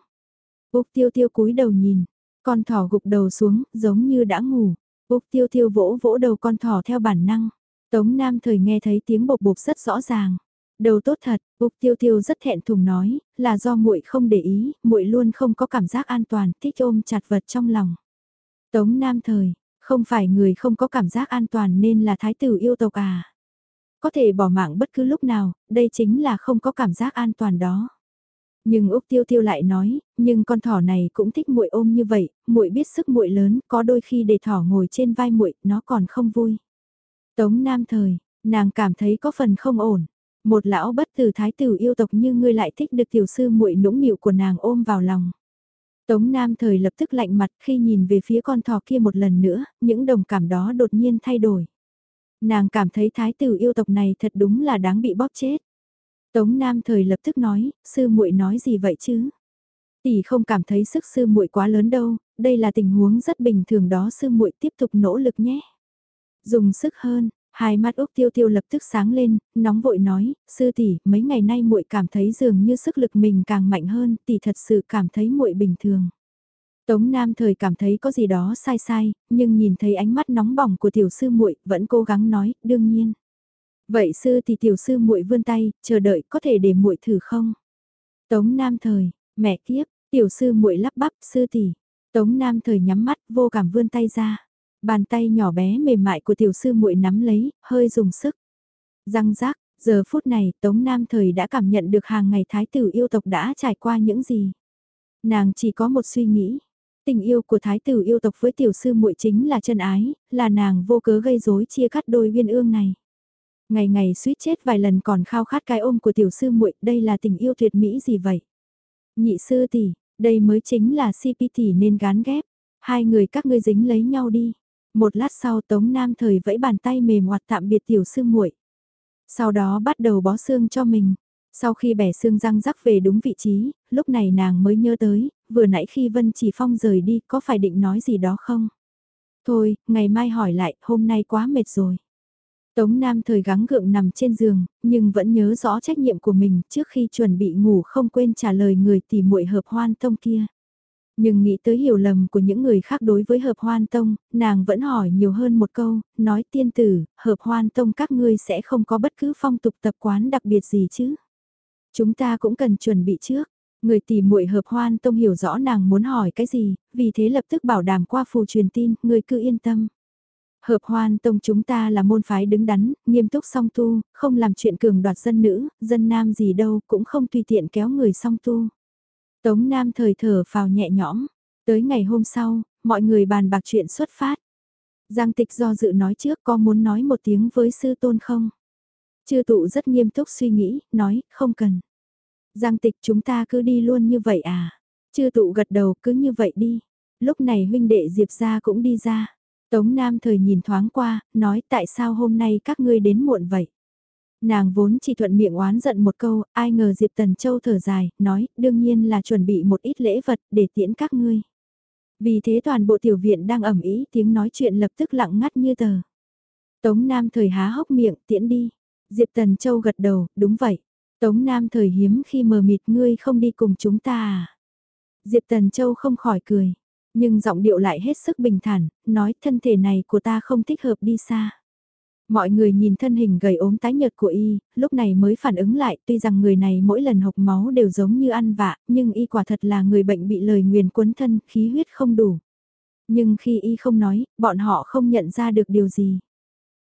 Úc tiêu tiêu cúi đầu nhìn, con thỏ gục đầu xuống, giống như đã ngủ. Úc tiêu tiêu vỗ vỗ đầu con thỏ theo bản năng. Tống Nam thời nghe thấy tiếng bột bột rất rõ ràng. Đầu tốt thật, Úc Tiêu Tiêu rất thẹn thùng nói, là do muội không để ý, muội luôn không có cảm giác an toàn, thích ôm chặt vật trong lòng. Tống Nam thời, không phải người không có cảm giác an toàn nên là thái tử yêu tộc à. Có thể bỏ mạng bất cứ lúc nào, đây chính là không có cảm giác an toàn đó. Nhưng Úc Tiêu Tiêu lại nói, nhưng con thỏ này cũng thích muội ôm như vậy, muội biết sức muội lớn, có đôi khi để thỏ ngồi trên vai muội, nó còn không vui. Tống Nam thời, nàng cảm thấy có phần không ổn. Một lão bất tử thái tử yêu tộc như ngươi lại thích được tiểu sư muội nũng nịu của nàng ôm vào lòng. Tống Nam thời lập tức lạnh mặt khi nhìn về phía con thỏ kia một lần nữa, những đồng cảm đó đột nhiên thay đổi. Nàng cảm thấy thái tử yêu tộc này thật đúng là đáng bị bóp chết. Tống Nam thời lập tức nói, sư muội nói gì vậy chứ? Tỷ không cảm thấy sức sư muội quá lớn đâu, đây là tình huống rất bình thường đó sư muội tiếp tục nỗ lực nhé. Dùng sức hơn, hai mắt Úc Tiêu Tiêu lập tức sáng lên, nóng vội nói, sư tỷ, mấy ngày nay muội cảm thấy dường như sức lực mình càng mạnh hơn, tỷ thật sự cảm thấy muội bình thường. Tống Nam thời cảm thấy có gì đó sai sai, nhưng nhìn thấy ánh mắt nóng bỏng của tiểu sư muội, vẫn cố gắng nói, đương nhiên. Vậy sư thì tiểu sư muội vươn tay, chờ đợi có thể để muội thử không? Tống Nam thời, mẹ kiếp, tiểu sư muội lắp bắp, sư tỷ. Tống Nam thời nhắm mắt, vô cảm vươn tay ra. Bàn tay nhỏ bé mềm mại của tiểu sư muội nắm lấy, hơi dùng sức. Răng rác, giờ phút này Tống Nam thời đã cảm nhận được hàng ngày thái tử yêu tộc đã trải qua những gì. Nàng chỉ có một suy nghĩ. Tình yêu của thái tử yêu tộc với tiểu sư muội chính là chân ái, là nàng vô cớ gây rối chia cắt đôi viên ương này. Ngày ngày suýt chết vài lần còn khao khát cái ôm của tiểu sư muội, đây là tình yêu tuyệt mỹ gì vậy? Nhị sư tỷ, đây mới chính là CP tỷ nên gán ghép. Hai người các ngươi dính lấy nhau đi. Một lát sau Tống Nam Thời vẫy bàn tay mềm hoạt tạm biệt tiểu sư muội. Sau đó bắt đầu bó xương cho mình. Sau khi bẻ xương răng rắc về đúng vị trí, lúc này nàng mới nhớ tới, vừa nãy khi Vân Chỉ Phong rời đi có phải định nói gì đó không? Thôi, ngày mai hỏi lại, hôm nay quá mệt rồi. Tống Nam thời gắng gượng nằm trên giường, nhưng vẫn nhớ rõ trách nhiệm của mình trước khi chuẩn bị ngủ không quên trả lời người tỷ muội hợp hoan tông kia. Nhưng nghĩ tới hiểu lầm của những người khác đối với hợp hoan tông, nàng vẫn hỏi nhiều hơn một câu, nói tiên tử, hợp hoan tông các ngươi sẽ không có bất cứ phong tục tập quán đặc biệt gì chứ. Chúng ta cũng cần chuẩn bị trước. Người tỷ muội hợp hoan tông hiểu rõ nàng muốn hỏi cái gì, vì thế lập tức bảo đảm qua phù truyền tin, người cứ yên tâm. Hợp hoan tông chúng ta là môn phái đứng đắn, nghiêm túc song tu, không làm chuyện cường đoạt dân nữ, dân nam gì đâu, cũng không tùy tiện kéo người song tu. Tống Nam thời thở phào nhẹ nhõm, tới ngày hôm sau, mọi người bàn bạc chuyện xuất phát. Giang tịch do dự nói trước có muốn nói một tiếng với sư tôn không? Chư tụ rất nghiêm túc suy nghĩ, nói, không cần. Giang tịch chúng ta cứ đi luôn như vậy à? Chư tụ gật đầu cứ như vậy đi. Lúc này huynh đệ Diệp ra cũng đi ra. Tống Nam thời nhìn thoáng qua, nói tại sao hôm nay các ngươi đến muộn vậy? Nàng vốn chỉ thuận miệng oán giận một câu, ai ngờ Diệp Tần Châu thở dài, nói, đương nhiên là chuẩn bị một ít lễ vật để tiễn các ngươi. Vì thế toàn bộ tiểu viện đang ẩm ý tiếng nói chuyện lập tức lặng ngắt như tờ. Tống Nam thời há hốc miệng, tiễn đi. Diệp Tần Châu gật đầu, đúng vậy. Tống Nam thời hiếm khi mờ mịt ngươi không đi cùng chúng ta à. Diệp Tần Châu không khỏi cười, nhưng giọng điệu lại hết sức bình thản, nói thân thể này của ta không thích hợp đi xa. Mọi người nhìn thân hình gầy ốm tái nhợt của y, lúc này mới phản ứng lại tuy rằng người này mỗi lần hộc máu đều giống như ăn vạ, nhưng y quả thật là người bệnh bị lời nguyền quấn thân, khí huyết không đủ. Nhưng khi y không nói, bọn họ không nhận ra được điều gì.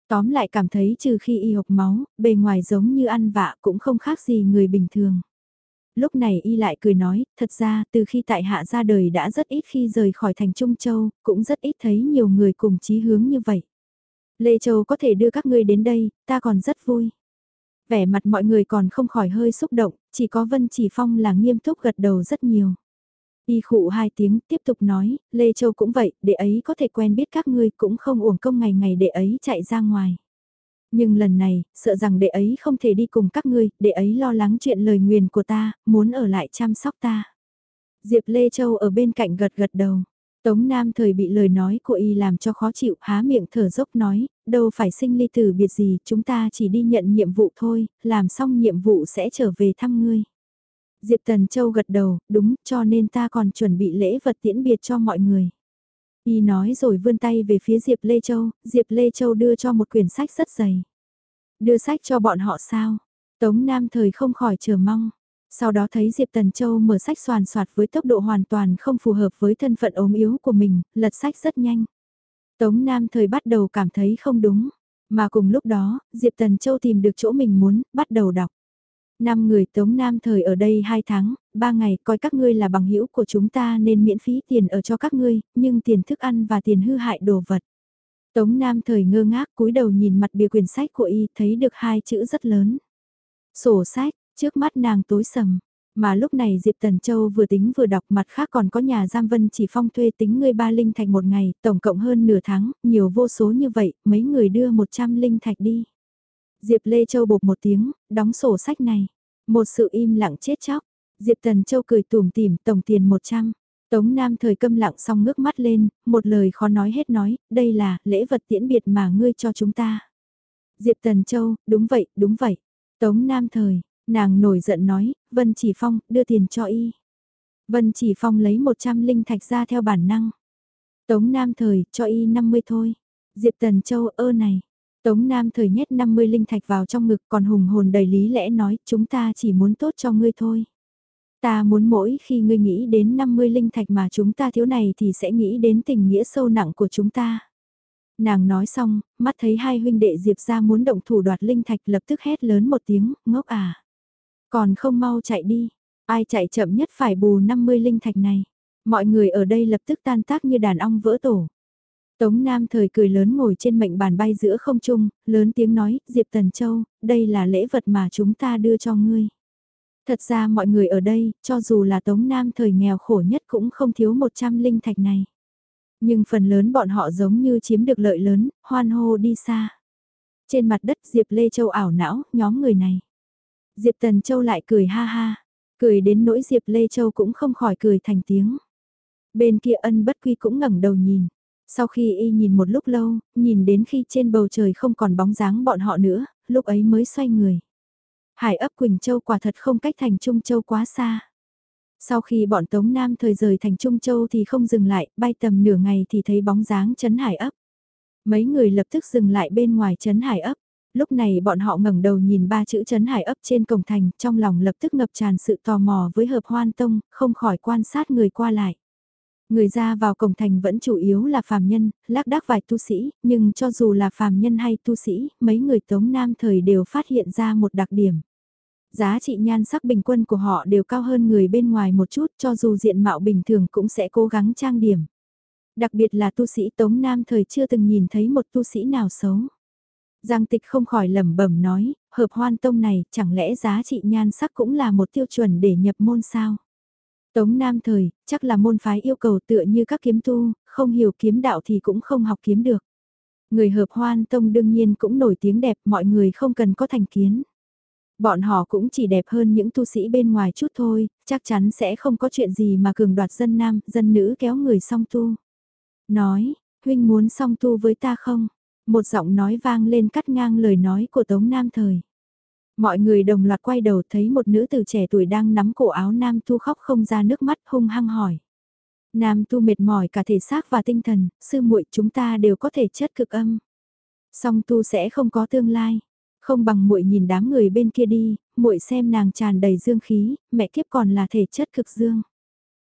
Tóm lại cảm thấy trừ khi y hộc máu, bề ngoài giống như ăn vạ cũng không khác gì người bình thường. Lúc này y lại cười nói, thật ra từ khi tại hạ ra đời đã rất ít khi rời khỏi thành Trung Châu, cũng rất ít thấy nhiều người cùng chí hướng như vậy. Lê Châu có thể đưa các ngươi đến đây, ta còn rất vui. Vẻ mặt mọi người còn không khỏi hơi xúc động, chỉ có Vân Chỉ Phong là nghiêm túc gật đầu rất nhiều. Y khụ hai tiếng tiếp tục nói, Lê Châu cũng vậy, để ấy có thể quen biết các ngươi cũng không uổng công ngày ngày để ấy chạy ra ngoài. Nhưng lần này, sợ rằng đệ ấy không thể đi cùng các ngươi, đệ ấy lo lắng chuyện lời nguyền của ta, muốn ở lại chăm sóc ta. Diệp Lê Châu ở bên cạnh gật gật đầu. Tống Nam thời bị lời nói của y làm cho khó chịu, há miệng thở dốc nói, đâu phải sinh ly tử biệt gì, chúng ta chỉ đi nhận nhiệm vụ thôi, làm xong nhiệm vụ sẽ trở về thăm ngươi. Diệp Tần Châu gật đầu, đúng, cho nên ta còn chuẩn bị lễ vật tiễn biệt cho mọi người. Y nói rồi vươn tay về phía Diệp Lê Châu, Diệp Lê Châu đưa cho một quyển sách rất dày. Đưa sách cho bọn họ sao? Tống Nam thời không khỏi chờ mong. Sau đó thấy Diệp Tần Châu mở sách soàn soạt với tốc độ hoàn toàn không phù hợp với thân phận ốm yếu của mình, lật sách rất nhanh. Tống Nam thời bắt đầu cảm thấy không đúng, mà cùng lúc đó, Diệp Tần Châu tìm được chỗ mình muốn, bắt đầu đọc. Năm người Tống Nam thời ở đây 2 tháng, 3 ngày coi các ngươi là bằng hữu của chúng ta nên miễn phí tiền ở cho các ngươi, nhưng tiền thức ăn và tiền hư hại đồ vật. Tống Nam thời ngơ ngác cúi đầu nhìn mặt bìa quyển sách của y thấy được hai chữ rất lớn. Sổ sách, trước mắt nàng tối sầm. Mà lúc này Diệp Tần Châu vừa tính vừa đọc mặt khác còn có nhà giam vân chỉ phong thuê tính ngươi ba linh thạch một ngày, tổng cộng hơn nửa tháng, nhiều vô số như vậy, mấy người đưa 100 linh thạch đi. Diệp Lê Châu bột một tiếng, đóng sổ sách này. Một sự im lặng chết chóc. Diệp Tần Châu cười tủm tỉm tổng tiền 100. Tống Nam thời câm lặng xong ngước mắt lên, một lời khó nói hết nói, đây là lễ vật tiễn biệt mà ngươi cho chúng ta. Diệp Tần Châu, đúng vậy, đúng vậy. Tống Nam thời, nàng nổi giận nói, Vân Chỉ Phong, đưa tiền cho y. Vân Chỉ Phong lấy 100 linh thạch ra theo bản năng. Tống Nam thời, cho y 50 thôi. Diệp Tần Châu ơ này, Tống Nam thời nhét 50 linh thạch vào trong ngực còn hùng hồn đầy lý lẽ nói chúng ta chỉ muốn tốt cho ngươi thôi. Ta muốn mỗi khi ngươi nghĩ đến 50 linh thạch mà chúng ta thiếu này thì sẽ nghĩ đến tình nghĩa sâu nặng của chúng ta. Nàng nói xong, mắt thấy hai huynh đệ Diệp ra muốn động thủ đoạt linh thạch lập tức hét lớn một tiếng, ngốc à. Còn không mau chạy đi, ai chạy chậm nhất phải bù 50 linh thạch này. Mọi người ở đây lập tức tan tác như đàn ong vỡ tổ. Tống Nam thời cười lớn ngồi trên mệnh bàn bay giữa không trung, lớn tiếng nói, Diệp Tần Châu, đây là lễ vật mà chúng ta đưa cho ngươi. Thật ra mọi người ở đây, cho dù là Tống Nam thời nghèo khổ nhất cũng không thiếu 100 linh thạch này. Nhưng phần lớn bọn họ giống như chiếm được lợi lớn, hoan hô đi xa. Trên mặt đất Diệp Lê Châu ảo não, nhóm người này. Diệp Tần Châu lại cười ha ha, cười đến nỗi Diệp Lê Châu cũng không khỏi cười thành tiếng. Bên kia ân bất quy cũng ngẩng đầu nhìn. Sau khi y nhìn một lúc lâu, nhìn đến khi trên bầu trời không còn bóng dáng bọn họ nữa, lúc ấy mới xoay người. Hải ấp Quỳnh Châu quả thật không cách thành Trung Châu quá xa. Sau khi bọn Tống Nam thời rời thành Trung Châu thì không dừng lại, bay tầm nửa ngày thì thấy bóng dáng chấn hải ấp. Mấy người lập tức dừng lại bên ngoài chấn hải ấp. Lúc này bọn họ ngẩng đầu nhìn ba chữ chấn hải ấp trên cổng thành, trong lòng lập tức ngập tràn sự tò mò với hợp hoan tông, không khỏi quan sát người qua lại. Người ra vào cổng thành vẫn chủ yếu là phàm nhân, lác đác vài tu sĩ, nhưng cho dù là phàm nhân hay tu sĩ, mấy người Tống Nam thời đều phát hiện ra một đặc điểm. Giá trị nhan sắc bình quân của họ đều cao hơn người bên ngoài một chút cho dù diện mạo bình thường cũng sẽ cố gắng trang điểm. Đặc biệt là tu sĩ Tống Nam thời chưa từng nhìn thấy một tu sĩ nào xấu. Giang tịch không khỏi lẩm bẩm nói, hợp hoan tông này chẳng lẽ giá trị nhan sắc cũng là một tiêu chuẩn để nhập môn sao? Tống Nam thời, chắc là môn phái yêu cầu tựa như các kiếm tu, không hiểu kiếm đạo thì cũng không học kiếm được. Người hợp hoan tông đương nhiên cũng nổi tiếng đẹp, mọi người không cần có thành kiến. Bọn họ cũng chỉ đẹp hơn những tu sĩ bên ngoài chút thôi, chắc chắn sẽ không có chuyện gì mà cường đoạt dân nam, dân nữ kéo người song tu. Nói, huynh muốn song tu với ta không? Một giọng nói vang lên cắt ngang lời nói của Tống Nam Thời. Mọi người đồng loạt quay đầu thấy một nữ tử trẻ tuổi đang nắm cổ áo Nam Tu khóc không ra nước mắt hung hăng hỏi. Nam Tu mệt mỏi cả thể xác và tinh thần, sư muội chúng ta đều có thể chất cực âm. Song Tu sẽ không có tương lai. Không bằng muội nhìn đám người bên kia đi, muội xem nàng tràn đầy dương khí, mẹ kiếp còn là thể chất cực dương.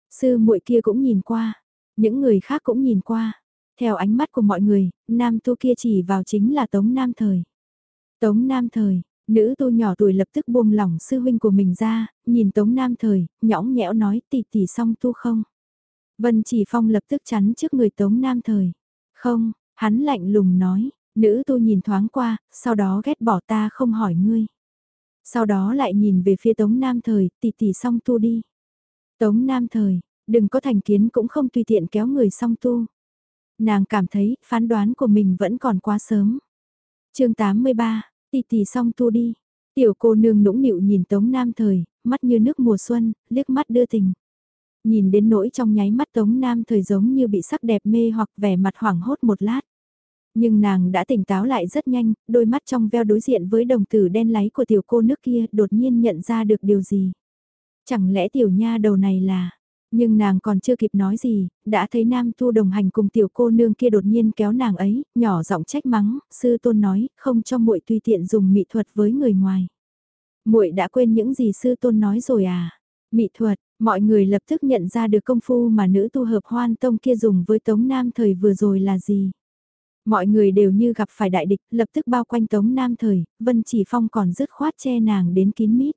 Sư muội kia cũng nhìn qua, những người khác cũng nhìn qua. Theo ánh mắt của mọi người, nam tu kia chỉ vào chính là Tống Nam Thời. Tống Nam Thời, nữ tu nhỏ tuổi lập tức buông lỏng sư huynh của mình ra, nhìn Tống Nam Thời, nhõng nhẽo nói tỷ tỷ xong tu không. Vân Chỉ Phong lập tức chắn trước người Tống Nam Thời. Không, hắn lạnh lùng nói, nữ tu nhìn thoáng qua, sau đó ghét bỏ ta không hỏi ngươi. Sau đó lại nhìn về phía Tống Nam Thời, tỷ tỷ xong tu đi. Tống Nam Thời, đừng có thành kiến cũng không tùy tiện kéo người xong tu. Nàng cảm thấy phán đoán của mình vẫn còn quá sớm. chương 83, tì tì xong tu đi. Tiểu cô nương nũng nịu nhìn Tống Nam Thời, mắt như nước mùa xuân, liếc mắt đưa tình. Nhìn đến nỗi trong nháy mắt Tống Nam Thời giống như bị sắc đẹp mê hoặc vẻ mặt hoảng hốt một lát. Nhưng nàng đã tỉnh táo lại rất nhanh, đôi mắt trong veo đối diện với đồng tử đen láy của tiểu cô nước kia đột nhiên nhận ra được điều gì. Chẳng lẽ tiểu nha đầu này là... Nhưng nàng còn chưa kịp nói gì, đã thấy nam tu đồng hành cùng tiểu cô nương kia đột nhiên kéo nàng ấy, nhỏ giọng trách mắng, sư tôn nói, không cho muội tùy tiện dùng mỹ thuật với người ngoài. muội đã quên những gì sư tôn nói rồi à? Mỹ thuật, mọi người lập tức nhận ra được công phu mà nữ tu hợp hoan tông kia dùng với tống nam thời vừa rồi là gì. Mọi người đều như gặp phải đại địch, lập tức bao quanh Tống Nam Thời, Vân Chỉ Phong còn dứt khoát che nàng đến kín mít.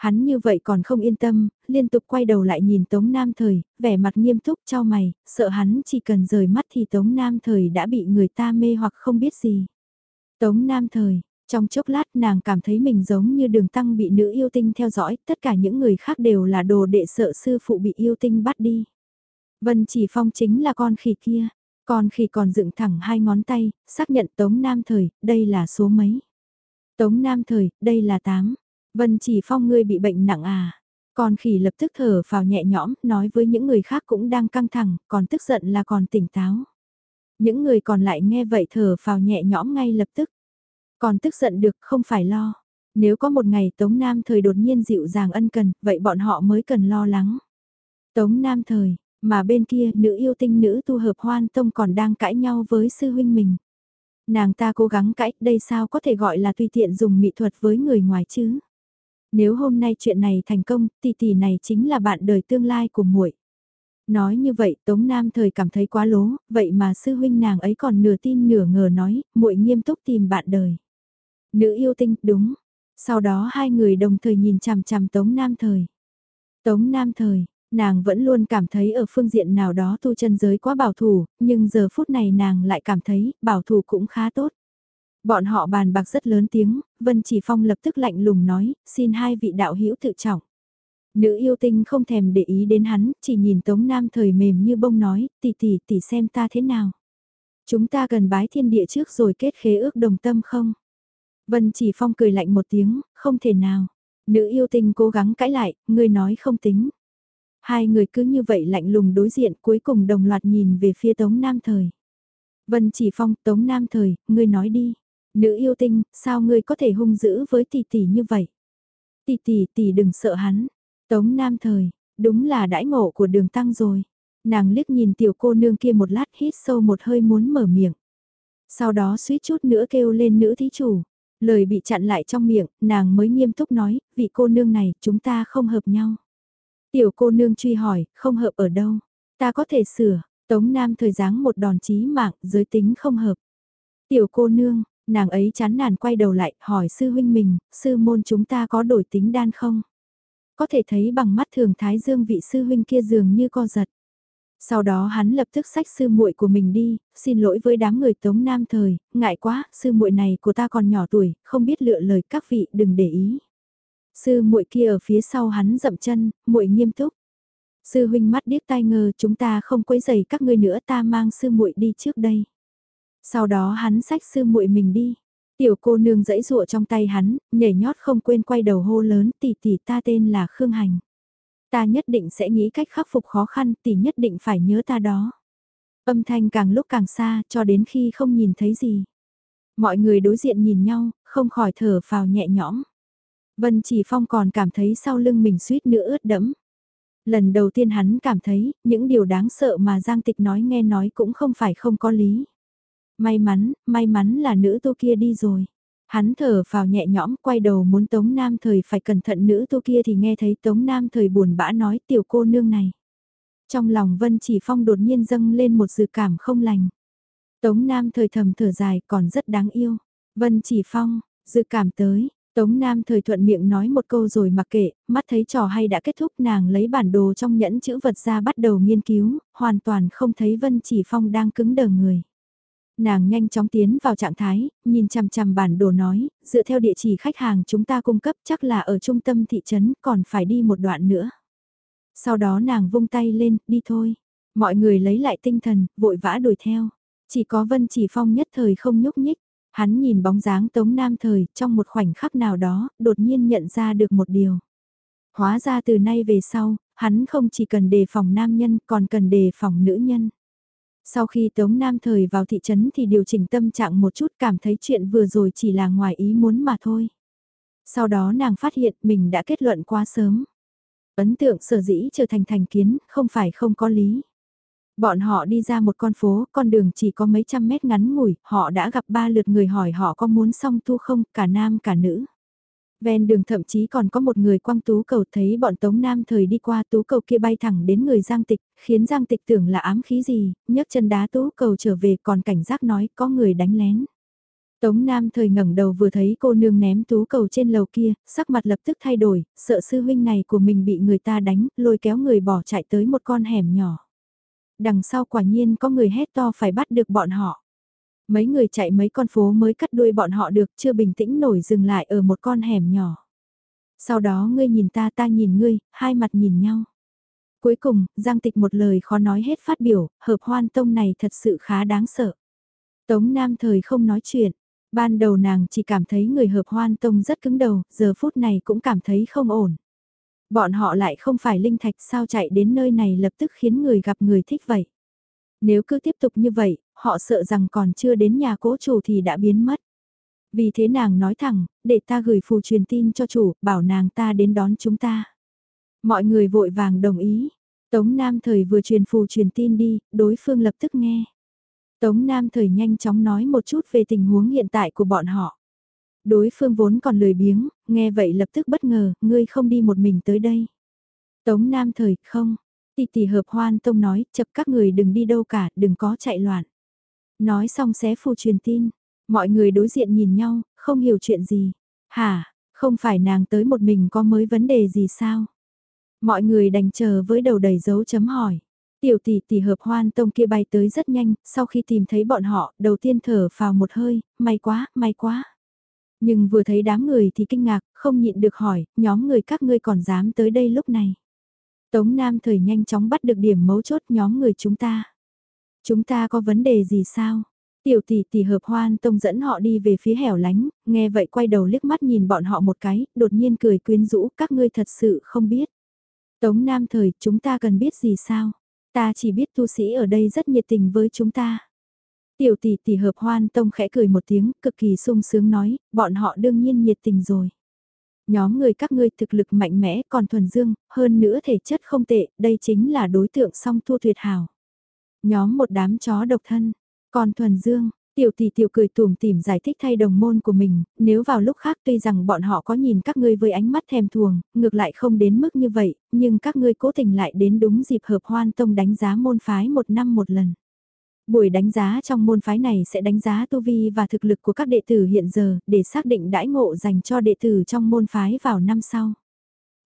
Hắn như vậy còn không yên tâm, liên tục quay đầu lại nhìn Tống Nam Thời, vẻ mặt nghiêm túc cho mày, sợ hắn chỉ cần rời mắt thì Tống Nam Thời đã bị người ta mê hoặc không biết gì. Tống Nam Thời, trong chốc lát nàng cảm thấy mình giống như đường tăng bị nữ yêu tinh theo dõi, tất cả những người khác đều là đồ đệ sợ sư phụ bị yêu tinh bắt đi. Vân Chỉ Phong chính là con khỉ kia, con khỉ còn dựng thẳng hai ngón tay, xác nhận Tống Nam Thời, đây là số mấy. Tống Nam Thời, đây là 8. Vân chỉ phong ngươi bị bệnh nặng à. Còn khỉ lập tức thở vào nhẹ nhõm, nói với những người khác cũng đang căng thẳng, còn tức giận là còn tỉnh táo. Những người còn lại nghe vậy thở vào nhẹ nhõm ngay lập tức. Còn tức giận được không phải lo. Nếu có một ngày Tống Nam Thời đột nhiên dịu dàng ân cần, vậy bọn họ mới cần lo lắng. Tống Nam Thời, mà bên kia nữ yêu tinh nữ tu hợp hoan tông còn đang cãi nhau với sư huynh mình. Nàng ta cố gắng cãi, đây sao có thể gọi là tùy tiện dùng mỹ thuật với người ngoài chứ? Nếu hôm nay chuyện này thành công, tỷ tỷ này chính là bạn đời tương lai của muội. Nói như vậy Tống Nam thời cảm thấy quá lố, vậy mà sư huynh nàng ấy còn nửa tin nửa ngờ nói, muội nghiêm túc tìm bạn đời. Nữ yêu tinh, đúng. Sau đó hai người đồng thời nhìn chằm chằm Tống Nam thời. Tống Nam thời, Nàng vẫn luôn cảm thấy ở phương diện nào đó tu chân giới quá bảo thủ, nhưng giờ phút này nàng lại cảm thấy bảo thủ cũng khá tốt. Bọn họ bàn bạc rất lớn tiếng, Vân Chỉ Phong lập tức lạnh lùng nói, xin hai vị đạo hữu tự trọng. Nữ yêu tinh không thèm để ý đến hắn, chỉ nhìn Tống Nam thời mềm như bông nói, tỷ tỷ tỷ xem ta thế nào. Chúng ta cần bái thiên địa trước rồi kết khế ước đồng tâm không? Vân chỉ phong cười lạnh một tiếng, không thể nào. Nữ yêu tinh cố gắng cãi lại, ngươi nói không tính. Hai người cứ như vậy lạnh lùng đối diện cuối cùng đồng loạt nhìn về phía Tống Nam Thời. Vân chỉ phong Tống Nam Thời, ngươi nói đi. Nữ yêu tinh, sao ngươi có thể hung dữ với tỷ tỷ như vậy? Tỷ tỷ tỷ đừng sợ hắn. Tống Nam Thời, đúng là đãi ngộ của đường tăng rồi. Nàng liếc nhìn tiểu cô nương kia một lát hít sâu một hơi muốn mở miệng. Sau đó suýt chút nữa kêu lên nữ thí chủ. Lời bị chặn lại trong miệng, nàng mới nghiêm túc nói, vị cô nương này, chúng ta không hợp nhau. Tiểu cô nương truy hỏi, không hợp ở đâu? Ta có thể sửa, Tống Nam thời dáng một đòn chí mạng, giới tính không hợp. Tiểu cô nương, nàng ấy chán nản quay đầu lại, hỏi sư huynh mình, sư môn chúng ta có đổi tính đan không? Có thể thấy bằng mắt thường thái dương vị sư huynh kia dường như co giật. Sau đó hắn lập tức xách sư muội của mình đi, xin lỗi với đám người Tống Nam thời, ngại quá, sư muội này của ta còn nhỏ tuổi, không biết lựa lời các vị đừng để ý. Sư muội kia ở phía sau hắn dậm chân, muội nghiêm túc. Sư huynh mắt điếc tai ngờ chúng ta không quấy rầy các ngươi nữa, ta mang sư muội đi trước đây. Sau đó hắn xách sư muội mình đi. Tiểu cô nương dãy rụa trong tay hắn, nhảy nhót không quên quay đầu hô lớn tỷ tỷ ta tên là Khương Hành. Ta nhất định sẽ nghĩ cách khắc phục khó khăn tỷ nhất định phải nhớ ta đó. Âm thanh càng lúc càng xa cho đến khi không nhìn thấy gì. Mọi người đối diện nhìn nhau, không khỏi thở phào nhẹ nhõm. Vân Chỉ Phong còn cảm thấy sau lưng mình suýt nữa ướt đẫm. Lần đầu tiên hắn cảm thấy, những điều đáng sợ mà Giang Tịch nói nghe nói cũng không phải không có lý. May mắn, may mắn là nữ tu kia đi rồi. Hắn thở vào nhẹ nhõm quay đầu muốn Tống Nam Thời phải cẩn thận nữ tu kia thì nghe thấy Tống Nam Thời buồn bã nói tiểu cô nương này. Trong lòng Vân Chỉ Phong đột nhiên dâng lên một dự cảm không lành. Tống Nam Thời thầm thở dài còn rất đáng yêu. Vân Chỉ Phong, dự cảm tới, Tống Nam thời thuận miệng nói một câu rồi mặc kệ, mắt thấy trò hay đã kết thúc nàng lấy bản đồ trong nhẫn chữ vật ra bắt đầu nghiên cứu, hoàn toàn không thấy Vân Chỉ Phong đang cứng đờ người. Nàng nhanh chóng tiến vào trạng thái, nhìn chằm chằm bản đồ nói, dựa theo địa chỉ khách hàng chúng ta cung cấp chắc là ở trung tâm thị trấn còn phải đi một đoạn nữa. Sau đó nàng vung tay lên, đi thôi. Mọi người lấy lại tinh thần, vội vã đuổi theo. Chỉ có Vân Chỉ Phong nhất thời không nhúc nhích. Hắn nhìn bóng dáng Tống Nam Thời trong một khoảnh khắc nào đó, đột nhiên nhận ra được một điều. Hóa ra từ nay về sau, hắn không chỉ cần đề phòng nam nhân còn cần đề phòng nữ nhân. Sau khi Tống Nam Thời vào thị trấn thì điều chỉnh tâm trạng một chút cảm thấy chuyện vừa rồi chỉ là ngoài ý muốn mà thôi. Sau đó nàng phát hiện mình đã kết luận quá sớm. Ấn tượng sở dĩ trở thành thành kiến, không phải không có lý. Bọn họ đi ra một con phố, con đường chỉ có mấy trăm mét ngắn ngủi, họ đã gặp ba lượt người hỏi họ có muốn song tu không, cả nam cả nữ. Ven đường thậm chí còn có một người quăng tú cầu thấy bọn Tống Nam thời đi qua tú cầu kia bay thẳng đến người Giang Tịch, khiến Giang Tịch tưởng là ám khí gì, nhấc chân đá tú cầu trở về còn cảnh giác nói có người đánh lén. Tống Nam thời ngẩng đầu vừa thấy cô nương ném tú cầu trên lầu kia, sắc mặt lập tức thay đổi, sợ sư huynh này của mình bị người ta đánh, lôi kéo người bỏ chạy tới một con hẻm nhỏ đằng sau quả nhiên có người hét to phải bắt được bọn họ. Mấy người chạy mấy con phố mới cắt đuôi bọn họ được chưa bình tĩnh nổi dừng lại ở một con hẻm nhỏ. Sau đó ngươi nhìn ta ta nhìn ngươi, hai mặt nhìn nhau. Cuối cùng, Giang Tịch một lời khó nói hết phát biểu, hợp hoan tông này thật sự khá đáng sợ. Tống Nam thời không nói chuyện, ban đầu nàng chỉ cảm thấy người hợp hoan tông rất cứng đầu, giờ phút này cũng cảm thấy không ổn. Bọn họ lại không phải linh thạch sao chạy đến nơi này lập tức khiến người gặp người thích vậy. Nếu cứ tiếp tục như vậy, họ sợ rằng còn chưa đến nhà cố chủ thì đã biến mất. Vì thế nàng nói thẳng, để ta gửi phù truyền tin cho chủ, bảo nàng ta đến đón chúng ta. Mọi người vội vàng đồng ý. Tống Nam Thời vừa truyền phù truyền tin đi, đối phương lập tức nghe. Tống Nam Thời nhanh chóng nói một chút về tình huống hiện tại của bọn họ. Đối phương vốn còn lười biếng, nghe vậy lập tức bất ngờ, ngươi không đi một mình tới đây. Tống Nam thời, không. Tỷ tỷ hợp hoan tông nói, chập các người đừng đi đâu cả, đừng có chạy loạn. Nói xong xé phù truyền tin. Mọi người đối diện nhìn nhau, không hiểu chuyện gì. Hả, không phải nàng tới một mình có mới vấn đề gì sao? Mọi người đành chờ với đầu đầy dấu chấm hỏi. Tiểu tỷ tỷ hợp hoan tông kia bay tới rất nhanh, sau khi tìm thấy bọn họ, đầu tiên thở vào một hơi, may quá, may quá. Nhưng vừa thấy đám người thì kinh ngạc, không nhịn được hỏi, nhóm người các ngươi còn dám tới đây lúc này. Tống Nam thời nhanh chóng bắt được điểm mấu chốt nhóm người chúng ta. Chúng ta có vấn đề gì sao? Tiểu tỷ tỷ hợp hoan tông dẫn họ đi về phía hẻo lánh, nghe vậy quay đầu liếc mắt nhìn bọn họ một cái, đột nhiên cười quyến rũ các ngươi thật sự không biết. Tống Nam thời chúng ta cần biết gì sao? Ta chỉ biết tu sĩ ở đây rất nhiệt tình với chúng ta. Tiểu tỷ tỷ hợp hoan tông khẽ cười một tiếng, cực kỳ sung sướng nói, bọn họ đương nhiên nhiệt tình rồi. Nhóm người các ngươi thực lực mạnh mẽ còn thuần dương, hơn nữa thể chất không tệ, đây chính là đối tượng song thu tuyệt hảo. Nhóm một đám chó độc thân, còn thuần dương, Tiểu tỷ tiểu cười tùm tìm giải thích thay đồng môn của mình, nếu vào lúc khác tuy rằng bọn họ có nhìn các ngươi với ánh mắt thèm thuồng, ngược lại không đến mức như vậy, nhưng các ngươi cố tình lại đến đúng dịp hợp hoan tông đánh giá môn phái một năm một lần. Buổi đánh giá trong môn phái này sẽ đánh giá tu vi và thực lực của các đệ tử hiện giờ, để xác định đãi ngộ dành cho đệ tử trong môn phái vào năm sau.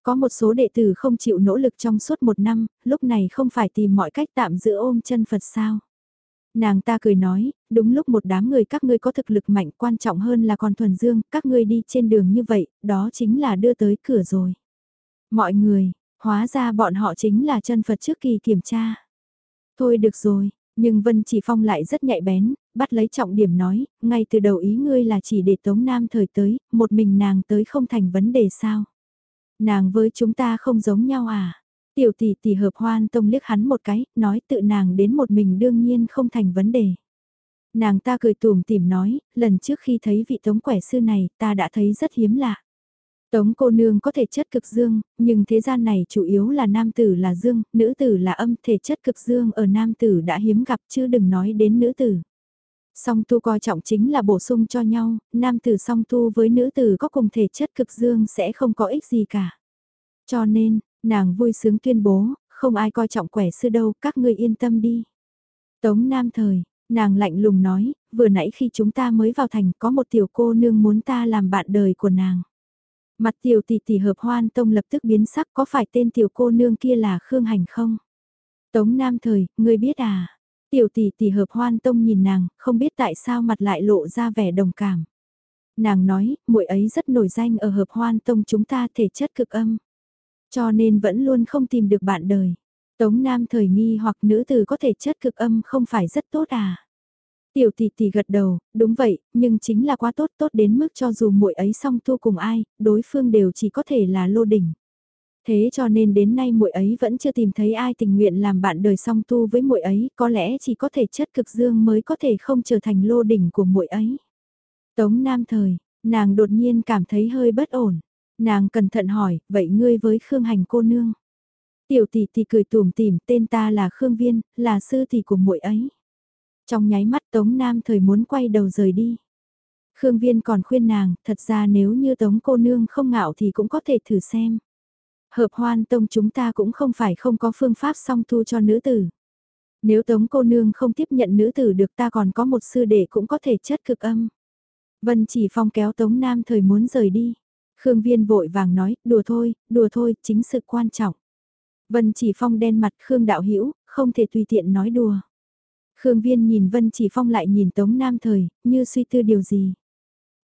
Có một số đệ tử không chịu nỗ lực trong suốt một năm, lúc này không phải tìm mọi cách tạm giữ ôm chân Phật sao. Nàng ta cười nói, đúng lúc một đám người các ngươi có thực lực mạnh quan trọng hơn là còn thuần dương, các ngươi đi trên đường như vậy, đó chính là đưa tới cửa rồi. Mọi người, hóa ra bọn họ chính là chân Phật trước kỳ kiểm tra. Thôi được rồi, nhưng Vân Chỉ Phong lại rất nhạy bén, bắt lấy trọng điểm nói, ngay từ đầu ý ngươi là chỉ để Tống Nam thời tới, một mình nàng tới không thành vấn đề sao. Nàng với chúng ta không giống nhau à? Tiểu tỷ tỷ hợp hoan tông liếc hắn một cái, nói tự nàng đến một mình đương nhiên không thành vấn đề. Nàng ta cười tùm tìm nói, lần trước khi thấy vị tống quẻ sư này ta đã thấy rất hiếm lạ. Tống cô nương có thể chất cực dương, nhưng thế gian này chủ yếu là nam tử là dương, nữ tử là âm, thể chất cực dương ở nam tử đã hiếm gặp chứ đừng nói đến nữ tử. Song tu coi trọng chính là bổ sung cho nhau, nam tử song tu với nữ tử có cùng thể chất cực dương sẽ không có ích gì cả. Cho nên, nàng vui sướng tuyên bố, không ai coi trọng quẻ sư đâu, các ngươi yên tâm đi. Tống Nam Thời, nàng lạnh lùng nói, vừa nãy khi chúng ta mới vào thành có một tiểu cô nương muốn ta làm bạn đời của nàng. Mặt tiểu tỷ tỷ hợp hoan tông lập tức biến sắc có phải tên tiểu cô nương kia là Khương Hành không? Tống Nam Thời, ngươi biết à? Tiểu tỷ tỷ hợp hoan tông nhìn nàng, không biết tại sao mặt lại lộ ra vẻ đồng cảm. Nàng nói, muội ấy rất nổi danh ở hợp hoan tông chúng ta thể chất cực âm. Cho nên vẫn luôn không tìm được bạn đời. Tống Nam thời nghi hoặc nữ tử có thể chất cực âm không phải rất tốt à? Tiểu tỷ tỷ gật đầu, đúng vậy, nhưng chính là quá tốt tốt đến mức cho dù muội ấy song tu cùng ai, đối phương đều chỉ có thể là lô đỉnh. Thế cho nên đến nay muội ấy vẫn chưa tìm thấy ai tình nguyện làm bạn đời song tu với muội ấy, có lẽ chỉ có thể chất cực dương mới có thể không trở thành lô đỉnh của muội ấy. Tống Nam thời, nàng đột nhiên cảm thấy hơi bất ổn. Nàng cẩn thận hỏi, vậy ngươi với Khương Hành cô nương? Tiểu tỷ tỷ cười tủm tỉm, tên ta là Khương Viên, là sư tỷ của muội ấy. Trong nháy mắt Tống Nam thời muốn quay đầu rời đi. Khương Viên còn khuyên nàng, thật ra nếu như Tống cô nương không ngạo thì cũng có thể thử xem. Hợp hoan tông chúng ta cũng không phải không có phương pháp song thu cho nữ tử. Nếu Tống cô nương không tiếp nhận nữ tử được ta còn có một sư đệ cũng có thể chất cực âm. Vân chỉ phong kéo Tống Nam thời muốn rời đi. Khương Viên vội vàng nói, đùa thôi, đùa thôi, chính sự quan trọng. Vân Chỉ Phong đen mặt Khương Đạo Hữu không thể tùy tiện nói đùa. Khương Viên nhìn Vân Chỉ Phong lại nhìn Tống Nam Thời, như suy tư điều gì.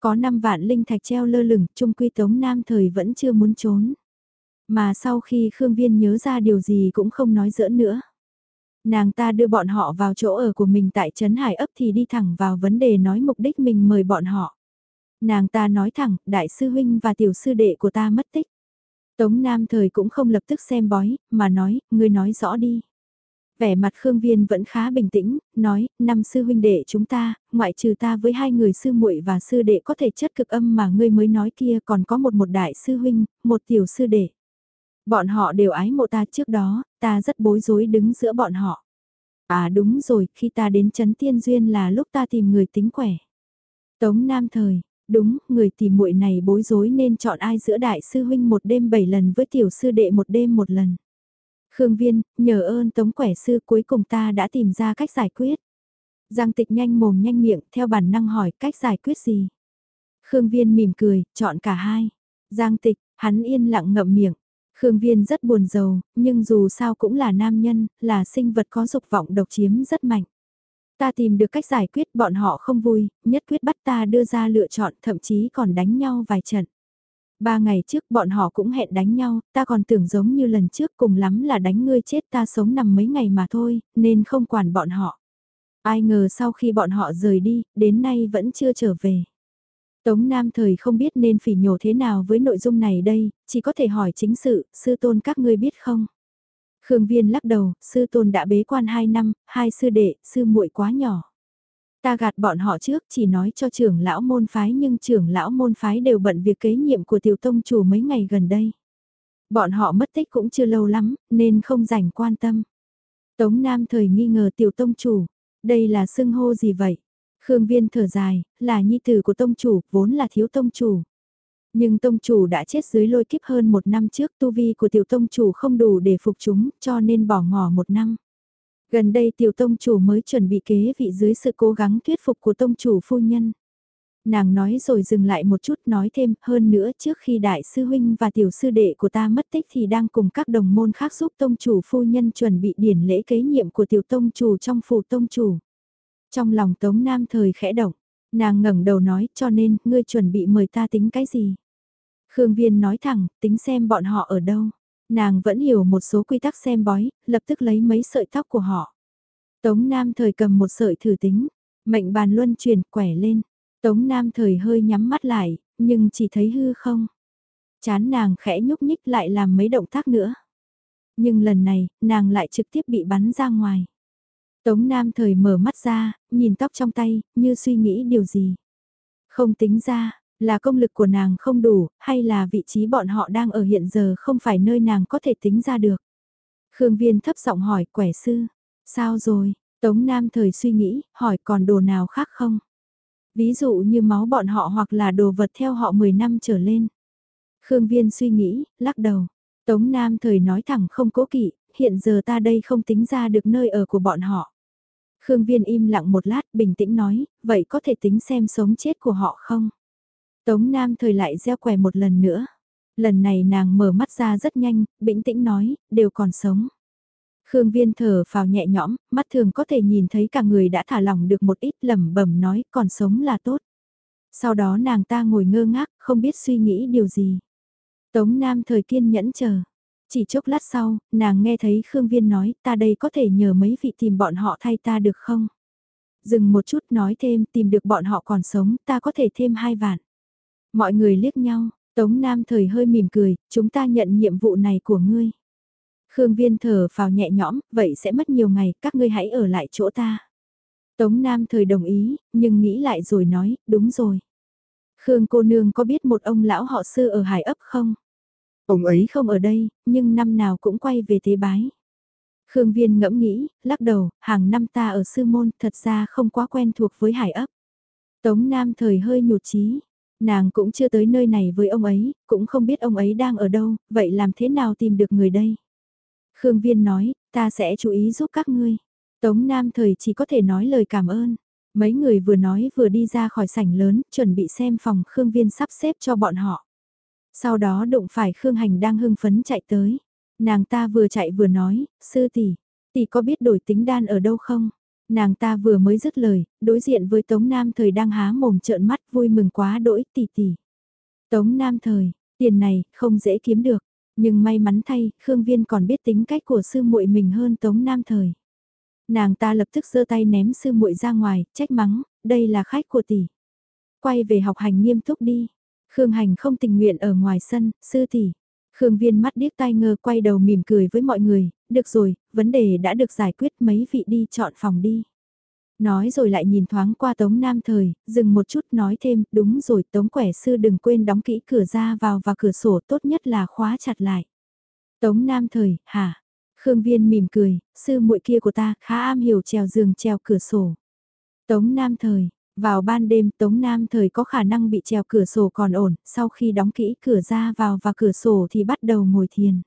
Có 5 vạn linh thạch treo lơ lửng, trung quy Tống Nam Thời vẫn chưa muốn trốn. Mà sau khi Khương Viên nhớ ra điều gì cũng không nói dỡ nữa. Nàng ta đưa bọn họ vào chỗ ở của mình tại Trấn Hải ấp thì đi thẳng vào vấn đề nói mục đích mình mời bọn họ. Nàng ta nói thẳng, đại sư huynh và tiểu sư đệ của ta mất tích. Tống Nam thời cũng không lập tức xem bói, mà nói, ngươi nói rõ đi. Vẻ mặt Khương Viên vẫn khá bình tĩnh, nói, năm sư huynh đệ chúng ta, ngoại trừ ta với hai người sư muội và sư đệ có thể chất cực âm mà ngươi mới nói kia còn có một một đại sư huynh, một tiểu sư đệ. Bọn họ đều ái mộ ta trước đó, ta rất bối rối đứng giữa bọn họ. À đúng rồi, khi ta đến chấn Tiên Duyên là lúc ta tìm người tính quẻ. Tống Nam Thời, Đúng, người tìm muội này bối rối nên chọn ai giữa đại sư huynh một đêm bảy lần với tiểu sư đệ một đêm một lần. Khương Viên, nhờ ơn tống quẻ sư cuối cùng ta đã tìm ra cách giải quyết. Giang tịch nhanh mồm nhanh miệng theo bản năng hỏi cách giải quyết gì. Khương Viên mỉm cười, chọn cả hai. Giang tịch, hắn yên lặng ngậm miệng. Khương Viên rất buồn giàu, nhưng dù sao cũng là nam nhân, là sinh vật có dục vọng độc chiếm rất mạnh. Ta tìm được cách giải quyết bọn họ không vui, nhất quyết bắt ta đưa ra lựa chọn thậm chí còn đánh nhau vài trận. Ba ngày trước bọn họ cũng hẹn đánh nhau, ta còn tưởng giống như lần trước cùng lắm là đánh ngươi chết ta sống nằm mấy ngày mà thôi, nên không quản bọn họ. Ai ngờ sau khi bọn họ rời đi, đến nay vẫn chưa trở về. Tống Nam thời không biết nên phỉ nhổ thế nào với nội dung này đây, chỉ có thể hỏi chính sự, sư tôn các ngươi biết không? Khương Viên lắc đầu, sư tôn đã bế quan 2 năm, hai sư đệ, sư muội quá nhỏ. Ta gạt bọn họ trước chỉ nói cho trưởng lão môn phái nhưng trưởng lão môn phái đều bận việc kế nhiệm của tiểu tông chủ mấy ngày gần đây. Bọn họ mất tích cũng chưa lâu lắm, nên không rảnh quan tâm. Tống Nam thời nghi ngờ tiểu tông chủ, đây là xưng hô gì vậy? Khương Viên thở dài, là nhi tử của tông chủ, vốn là thiếu tông chủ. Nhưng tông chủ đã chết dưới lôi kiếp hơn một năm trước tu vi của tiểu tông chủ không đủ để phục chúng cho nên bỏ ngỏ một năm. Gần đây tiểu tông chủ mới chuẩn bị kế vị dưới sự cố gắng thuyết phục của tông chủ phu nhân. Nàng nói rồi dừng lại một chút nói thêm hơn nữa trước khi đại sư huynh và tiểu sư đệ của ta mất tích thì đang cùng các đồng môn khác giúp tông chủ phu nhân chuẩn bị điển lễ kế nhiệm của tiểu tông chủ trong phủ tông chủ. Trong lòng tống nam thời khẽ động, nàng ngẩng đầu nói cho nên ngươi chuẩn bị mời ta tính cái gì. Khương Viên nói thẳng, tính xem bọn họ ở đâu. Nàng vẫn hiểu một số quy tắc xem bói, lập tức lấy mấy sợi tóc của họ. Tống Nam thời cầm một sợi thử tính, mệnh bàn luân chuyển quẻ lên. Tống Nam thời hơi nhắm mắt lại, nhưng chỉ thấy hư không. Chán nàng khẽ nhúc nhích lại làm mấy động tác nữa. Nhưng lần này, nàng lại trực tiếp bị bắn ra ngoài. Tống Nam thời mở mắt ra, nhìn tóc trong tay, như suy nghĩ điều gì. Không tính ra, là công lực của nàng không đủ, hay là vị trí bọn họ đang ở hiện giờ không phải nơi nàng có thể tính ra được. Khương Viên thấp giọng hỏi quẻ sư, sao rồi, Tống Nam thời suy nghĩ, hỏi còn đồ nào khác không? Ví dụ như máu bọn họ hoặc là đồ vật theo họ 10 năm trở lên. Khương Viên suy nghĩ, lắc đầu. Tống Nam thời nói thẳng không cố kỵ, hiện giờ ta đây không tính ra được nơi ở của bọn họ. Khương Viên im lặng một lát, bình tĩnh nói, vậy có thể tính xem sống chết của họ không? Tống Nam thời lại gieo quẻ một lần nữa. Lần này nàng mở mắt ra rất nhanh, bình tĩnh nói, đều còn sống. Khương Viên thở phào nhẹ nhõm, mắt thường có thể nhìn thấy cả người đã thả lỏng được một ít lẩm bẩm nói còn sống là tốt. Sau đó nàng ta ngồi ngơ ngác, không biết suy nghĩ điều gì. Tống Nam thời kiên nhẫn chờ. Chỉ chốc lát sau, nàng nghe thấy Khương Viên nói ta đây có thể nhờ mấy vị tìm bọn họ thay ta được không? Dừng một chút nói thêm tìm được bọn họ còn sống ta có thể thêm hai vạn. Mọi người liếc nhau, Tống Nam thời hơi mỉm cười, chúng ta nhận nhiệm vụ này của ngươi. Khương Viên thở vào nhẹ nhõm, vậy sẽ mất nhiều ngày, các ngươi hãy ở lại chỗ ta. Tống Nam thời đồng ý, nhưng nghĩ lại rồi nói, đúng rồi. Khương cô nương có biết một ông lão họ sư ở Hải ấp không? Ông ấy không ở đây, nhưng năm nào cũng quay về tế bái. Khương Viên ngẫm nghĩ, lắc đầu, hàng năm ta ở sư môn thật ra không quá quen thuộc với Hải ấp. Tống Nam thời hơi nhụt chí Nàng cũng chưa tới nơi này với ông ấy, cũng không biết ông ấy đang ở đâu, vậy làm thế nào tìm được người đây? Khương Viên nói, ta sẽ chú ý giúp các ngươi. Tống Nam thời chỉ có thể nói lời cảm ơn. Mấy người vừa nói vừa đi ra khỏi sảnh lớn, chuẩn bị xem phòng Khương Viên sắp xếp cho bọn họ. Sau đó đụng phải Khương Hành đang hưng phấn chạy tới. Nàng ta vừa chạy vừa nói, sư tỷ, tỷ có biết đổi tính đan ở đâu không? Nàng ta vừa mới dứt lời, đối diện với Tống Nam Thời đang há mồm trợn mắt vui mừng quá đỗi tỷ tỷ. Tống Nam Thời, tiền này không dễ kiếm được, nhưng may mắn thay, Khương Viên còn biết tính cách của sư muội mình hơn Tống Nam Thời. Nàng ta lập tức giơ tay ném sư muội ra ngoài, trách mắng, đây là khách của tỷ. Quay về học hành nghiêm túc đi. Khương Hành không tình nguyện ở ngoài sân, sư tỷ. Khương Viên mắt điếc tai ngơ quay đầu mỉm cười với mọi người, được rồi, vấn đề đã được giải quyết mấy vị đi chọn phòng đi. Nói rồi lại nhìn thoáng qua Tống Nam Thời, dừng một chút nói thêm, đúng rồi Tống Quẻ Sư đừng quên đóng kỹ cửa ra vào và cửa sổ tốt nhất là khóa chặt lại. Tống Nam Thời, hả? Khương Viên mỉm cười, sư muội kia của ta khá am hiểu trèo giường treo cửa sổ. Tống Nam Thời, vào ban đêm Tống Nam Thời có khả năng bị treo cửa sổ còn ổn, sau khi đóng kỹ cửa ra vào và cửa sổ thì bắt đầu ngồi thiền.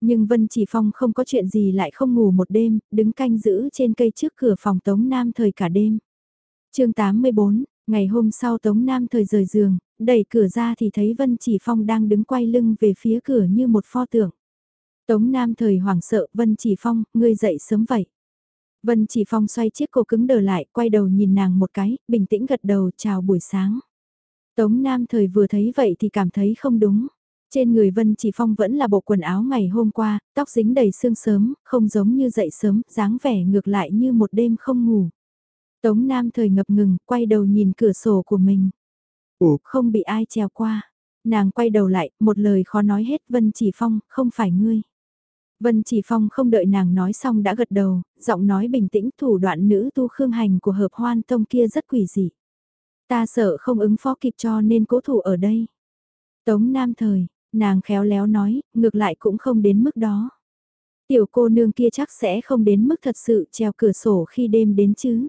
Nhưng Vân Chỉ Phong không có chuyện gì lại không ngủ một đêm, đứng canh giữ trên cây trước cửa phòng Tống Nam Thời cả đêm. chương 84, ngày hôm sau Tống Nam Thời rời giường, đẩy cửa ra thì thấy Vân Chỉ Phong đang đứng quay lưng về phía cửa như một pho tượng. Tống Nam Thời hoảng sợ, Vân Chỉ Phong, ngươi dậy sớm vậy. Vân Chỉ Phong xoay chiếc cổ cứng đờ lại, quay đầu nhìn nàng một cái, bình tĩnh gật đầu chào buổi sáng. Tống Nam thời vừa thấy vậy thì cảm thấy không đúng. Trên người Vân Chỉ Phong vẫn là bộ quần áo ngày hôm qua, tóc dính đầy sương sớm, không giống như dậy sớm, dáng vẻ ngược lại như một đêm không ngủ. Tống Nam thời ngập ngừng, quay đầu nhìn cửa sổ của mình. Ủa, không bị ai trèo qua. Nàng quay đầu lại, một lời khó nói hết Vân Chỉ Phong, không phải ngươi. Vân Chỉ Phong không đợi nàng nói xong đã gật đầu, giọng nói bình tĩnh thủ đoạn nữ tu khương hành của hợp hoan tông kia rất quỷ dị. Ta sợ không ứng phó kịp cho nên cố thủ ở đây. Tống Nam Thời, nàng khéo léo nói, ngược lại cũng không đến mức đó. Tiểu cô nương kia chắc sẽ không đến mức thật sự treo cửa sổ khi đêm đến chứ.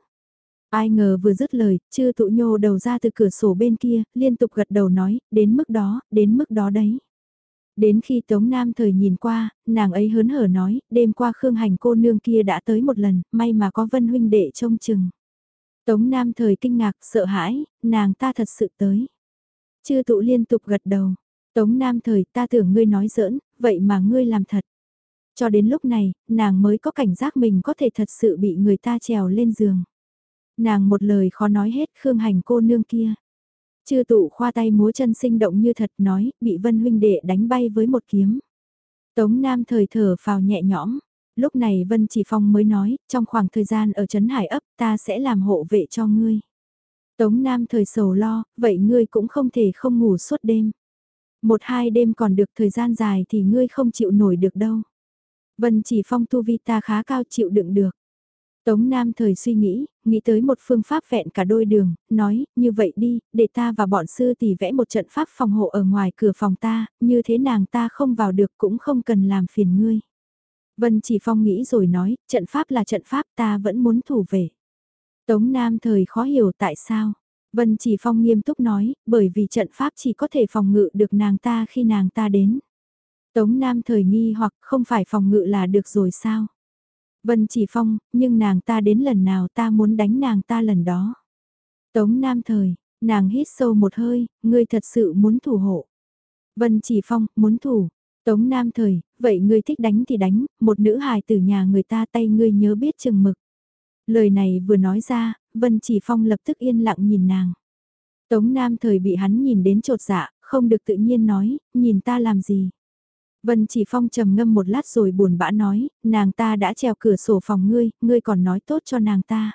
Ai ngờ vừa dứt lời, chưa tụ nhô đầu ra từ cửa sổ bên kia, liên tục gật đầu nói, đến mức đó, đến mức đó đấy. Đến khi Tống Nam thời nhìn qua, nàng ấy hớn hở nói, đêm qua Khương Hành cô nương kia đã tới một lần, may mà có Vân huynh đệ trông chừng. Tống Nam thời kinh ngạc, sợ hãi, nàng ta thật sự tới. Chư tụ liên tục gật đầu. Tống Nam thời ta tưởng ngươi nói giỡn, vậy mà ngươi làm thật. Cho đến lúc này, nàng mới có cảnh giác mình có thể thật sự bị người ta trèo lên giường. Nàng một lời khó nói hết Khương Hành cô nương kia. Chư tụ khoa tay múa chân sinh động như thật nói, bị Vân huynh đệ đánh bay với một kiếm. Tống Nam thời thở phào nhẹ nhõm. Lúc này Vân Chỉ Phong mới nói, trong khoảng thời gian ở Trấn Hải ấp ta sẽ làm hộ vệ cho ngươi. Tống Nam thời sầu lo, vậy ngươi cũng không thể không ngủ suốt đêm. Một hai đêm còn được thời gian dài thì ngươi không chịu nổi được đâu. Vân Chỉ Phong tu vi ta khá cao chịu đựng được. Tống Nam thời suy nghĩ, nghĩ tới một phương pháp vẹn cả đôi đường, nói, như vậy đi, để ta và bọn sư tỷ vẽ một trận pháp phòng hộ ở ngoài cửa phòng ta, như thế nàng ta không vào được cũng không cần làm phiền ngươi. Vân Chỉ Phong nghĩ rồi nói, trận pháp là trận pháp ta vẫn muốn thủ về. Tống Nam thời khó hiểu tại sao. Vân Chỉ Phong nghiêm túc nói, bởi vì trận pháp chỉ có thể phòng ngự được nàng ta khi nàng ta đến. Tống Nam thời nghi hoặc không phải phòng ngự là được rồi sao? Vân Chỉ Phong, nhưng nàng ta đến lần nào ta muốn đánh nàng ta lần đó. Tống Nam Thời, nàng hít sâu một hơi, ngươi thật sự muốn thủ hộ. Vân Chỉ Phong, muốn thủ. Tống Nam Thời, vậy ngươi thích đánh thì đánh, một nữ hài từ nhà người ta tay ngươi nhớ biết chừng mực. Lời này vừa nói ra, Vân Chỉ Phong lập tức yên lặng nhìn nàng. Tống Nam Thời bị hắn nhìn đến trột dạ, không được tự nhiên nói, nhìn ta làm gì. Vân chỉ phong trầm ngâm một lát rồi buồn bã nói, nàng ta đã treo cửa sổ phòng ngươi, ngươi còn nói tốt cho nàng ta.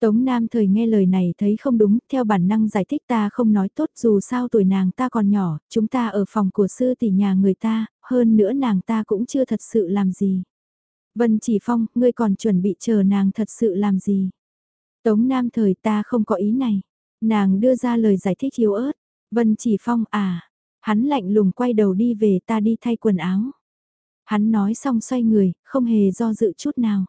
Tống Nam thời nghe lời này thấy không đúng, theo bản năng giải thích ta không nói tốt dù sao tuổi nàng ta còn nhỏ, chúng ta ở phòng của sư tỷ nhà người ta, hơn nữa nàng ta cũng chưa thật sự làm gì. Vân chỉ phong, ngươi còn chuẩn bị chờ nàng thật sự làm gì. Tống Nam thời ta không có ý này. Nàng đưa ra lời giải thích yếu ớt. Vân chỉ phong à, Hắn lạnh lùng quay đầu đi về ta đi thay quần áo. Hắn nói xong xoay người, không hề do dự chút nào.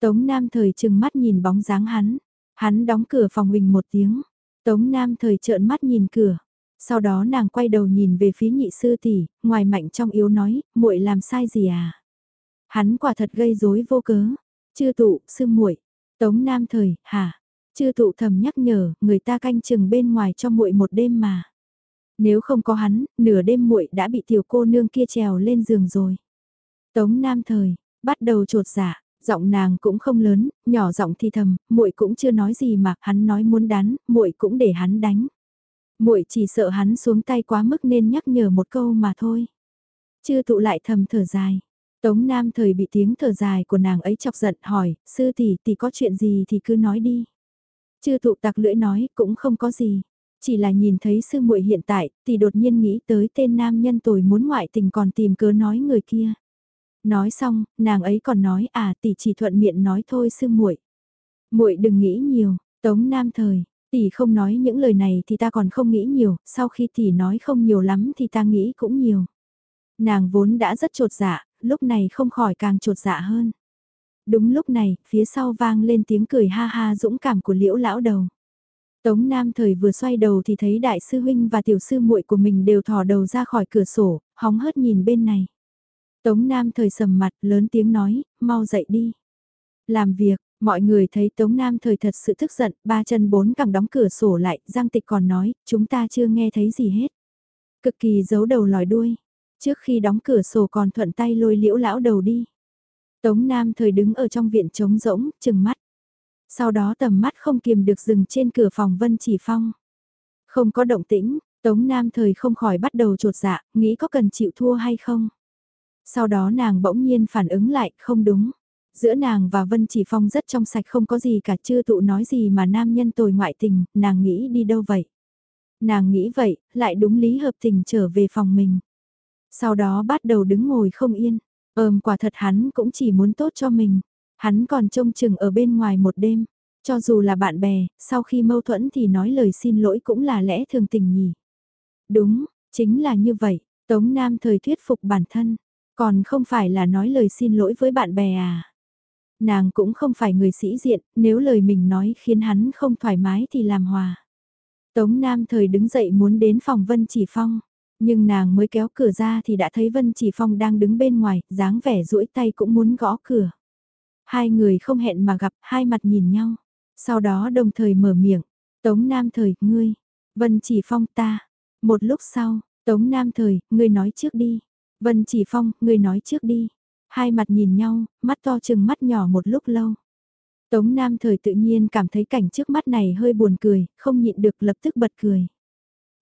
Tống Nam thời chừng mắt nhìn bóng dáng hắn. Hắn đóng cửa phòng mình một tiếng. Tống Nam thời trợn mắt nhìn cửa. Sau đó nàng quay đầu nhìn về phía nhị sư tỷ, ngoài mạnh trong yếu nói, muội làm sai gì à? Hắn quả thật gây rối vô cớ. Chưa tụ, sư muội. Tống Nam thời, hả? Chưa tụ thầm nhắc nhở, người ta canh chừng bên ngoài cho muội một đêm mà. Nếu không có hắn, nửa đêm muội đã bị tiểu cô nương kia trèo lên giường rồi. Tống Nam thời, bắt đầu trột dạ, giọng nàng cũng không lớn, nhỏ giọng thì thầm, muội cũng chưa nói gì mà, hắn nói muốn đánh, muội cũng để hắn đánh. Muội chỉ sợ hắn xuống tay quá mức nên nhắc nhở một câu mà thôi. Chưa tụ lại thầm thở dài. Tống Nam thời bị tiếng thở dài của nàng ấy chọc giận hỏi, sư tỷ tỷ có chuyện gì thì cứ nói đi. Chưa tụ tặc lưỡi nói, cũng không có gì. Chỉ là nhìn thấy sư muội hiện tại, thì đột nhiên nghĩ tới tên nam nhân tồi muốn ngoại tình còn tìm cớ nói người kia. Nói xong, nàng ấy còn nói à tỷ chỉ thuận miệng nói thôi sư muội. Muội đừng nghĩ nhiều, Tống Nam thời, tỷ không nói những lời này thì ta còn không nghĩ nhiều, sau khi tỷ nói không nhiều lắm thì ta nghĩ cũng nhiều. Nàng vốn đã rất trột dạ, lúc này không khỏi càng trột dạ hơn. Đúng lúc này, phía sau vang lên tiếng cười ha ha dũng cảm của liễu lão đầu. Tống Nam thời vừa xoay đầu thì thấy đại sư huynh và tiểu sư muội của mình đều thò đầu ra khỏi cửa sổ, hóng hớt nhìn bên này. Tống Nam thời sầm mặt lớn tiếng nói, mau dậy đi. Làm việc, mọi người thấy Tống Nam thời thật sự tức giận, ba chân bốn cẳng đóng cửa sổ lại, Giang Tịch còn nói, chúng ta chưa nghe thấy gì hết. Cực kỳ giấu đầu lòi đuôi, trước khi đóng cửa sổ còn thuận tay lôi liễu lão đầu đi. Tống Nam thời đứng ở trong viện trống rỗng, chừng mắt. Sau đó tầm mắt không kiềm được dừng trên cửa phòng Vân Chỉ Phong. Không có động tĩnh, Tống Nam thời không khỏi bắt đầu trột dạ, nghĩ có cần chịu thua hay không. Sau đó nàng bỗng nhiên phản ứng lại, không đúng. Giữa nàng và Vân Chỉ Phong rất trong sạch không có gì cả chưa tụ nói gì mà nam nhân tồi ngoại tình, nàng nghĩ đi đâu vậy? Nàng nghĩ vậy, lại đúng lý hợp tình trở về phòng mình. Sau đó bắt đầu đứng ngồi không yên, ờm quả thật hắn cũng chỉ muốn tốt cho mình. Hắn còn trông chừng ở bên ngoài một đêm, cho dù là bạn bè, sau khi mâu thuẫn thì nói lời xin lỗi cũng là lẽ thường tình nhỉ. Đúng, chính là như vậy, Tống Nam thời thuyết phục bản thân, còn không phải là nói lời xin lỗi với bạn bè à. Nàng cũng không phải người sĩ diện, nếu lời mình nói khiến hắn không thoải mái thì làm hòa. Tống Nam thời đứng dậy muốn đến phòng Vân Chỉ Phong, nhưng nàng mới kéo cửa ra thì đã thấy Vân Chỉ Phong đang đứng bên ngoài, dáng vẻ duỗi tay cũng muốn gõ cửa. Hai người không hẹn mà gặp, hai mặt nhìn nhau. Sau đó đồng thời mở miệng, Tống Nam thời, ngươi, Vân Chỉ Phong ta. Một lúc sau, Tống Nam thời, ngươi nói trước đi. Vân Chỉ Phong, ngươi nói trước đi. Hai mặt nhìn nhau, mắt to chừng mắt nhỏ một lúc lâu. Tống Nam thời tự nhiên cảm thấy cảnh trước mắt này hơi buồn cười, không nhịn được lập tức bật cười.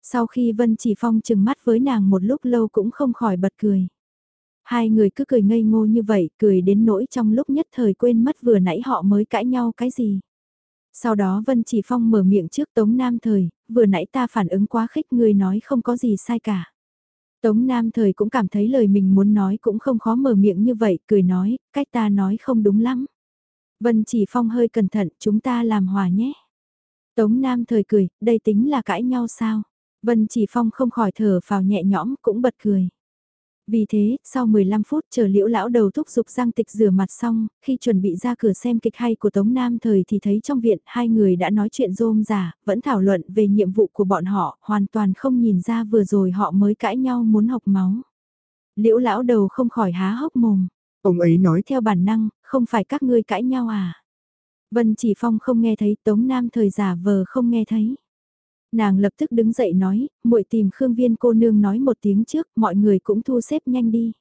Sau khi Vân Chỉ Phong chừng mắt với nàng một lúc lâu cũng không khỏi bật cười. Hai người cứ cười ngây ngô như vậy, cười đến nỗi trong lúc nhất thời quên mất vừa nãy họ mới cãi nhau cái gì. Sau đó Vân Chỉ Phong mở miệng trước Tống Nam Thời, vừa nãy ta phản ứng quá khích người nói không có gì sai cả. Tống Nam Thời cũng cảm thấy lời mình muốn nói cũng không khó mở miệng như vậy, cười nói, cách ta nói không đúng lắm. Vân Chỉ Phong hơi cẩn thận, chúng ta làm hòa nhé. Tống Nam Thời cười, đây tính là cãi nhau sao? Vân Chỉ Phong không khỏi thở vào nhẹ nhõm cũng bật cười. Vì thế, sau 15 phút chờ liễu lão đầu thúc giục Giang Tịch rửa mặt xong, khi chuẩn bị ra cửa xem kịch hay của Tống Nam thời thì thấy trong viện hai người đã nói chuyện rôm rả, vẫn thảo luận về nhiệm vụ của bọn họ, hoàn toàn không nhìn ra vừa rồi họ mới cãi nhau muốn học máu. Liễu lão đầu không khỏi há hốc mồm. Ông ấy nói theo bản năng, không phải các ngươi cãi nhau à? Vân Chỉ Phong không nghe thấy, Tống Nam thời giả vờ không nghe thấy. Nàng lập tức đứng dậy nói, muội tìm Khương Viên cô nương nói một tiếng trước, mọi người cũng thu xếp nhanh đi.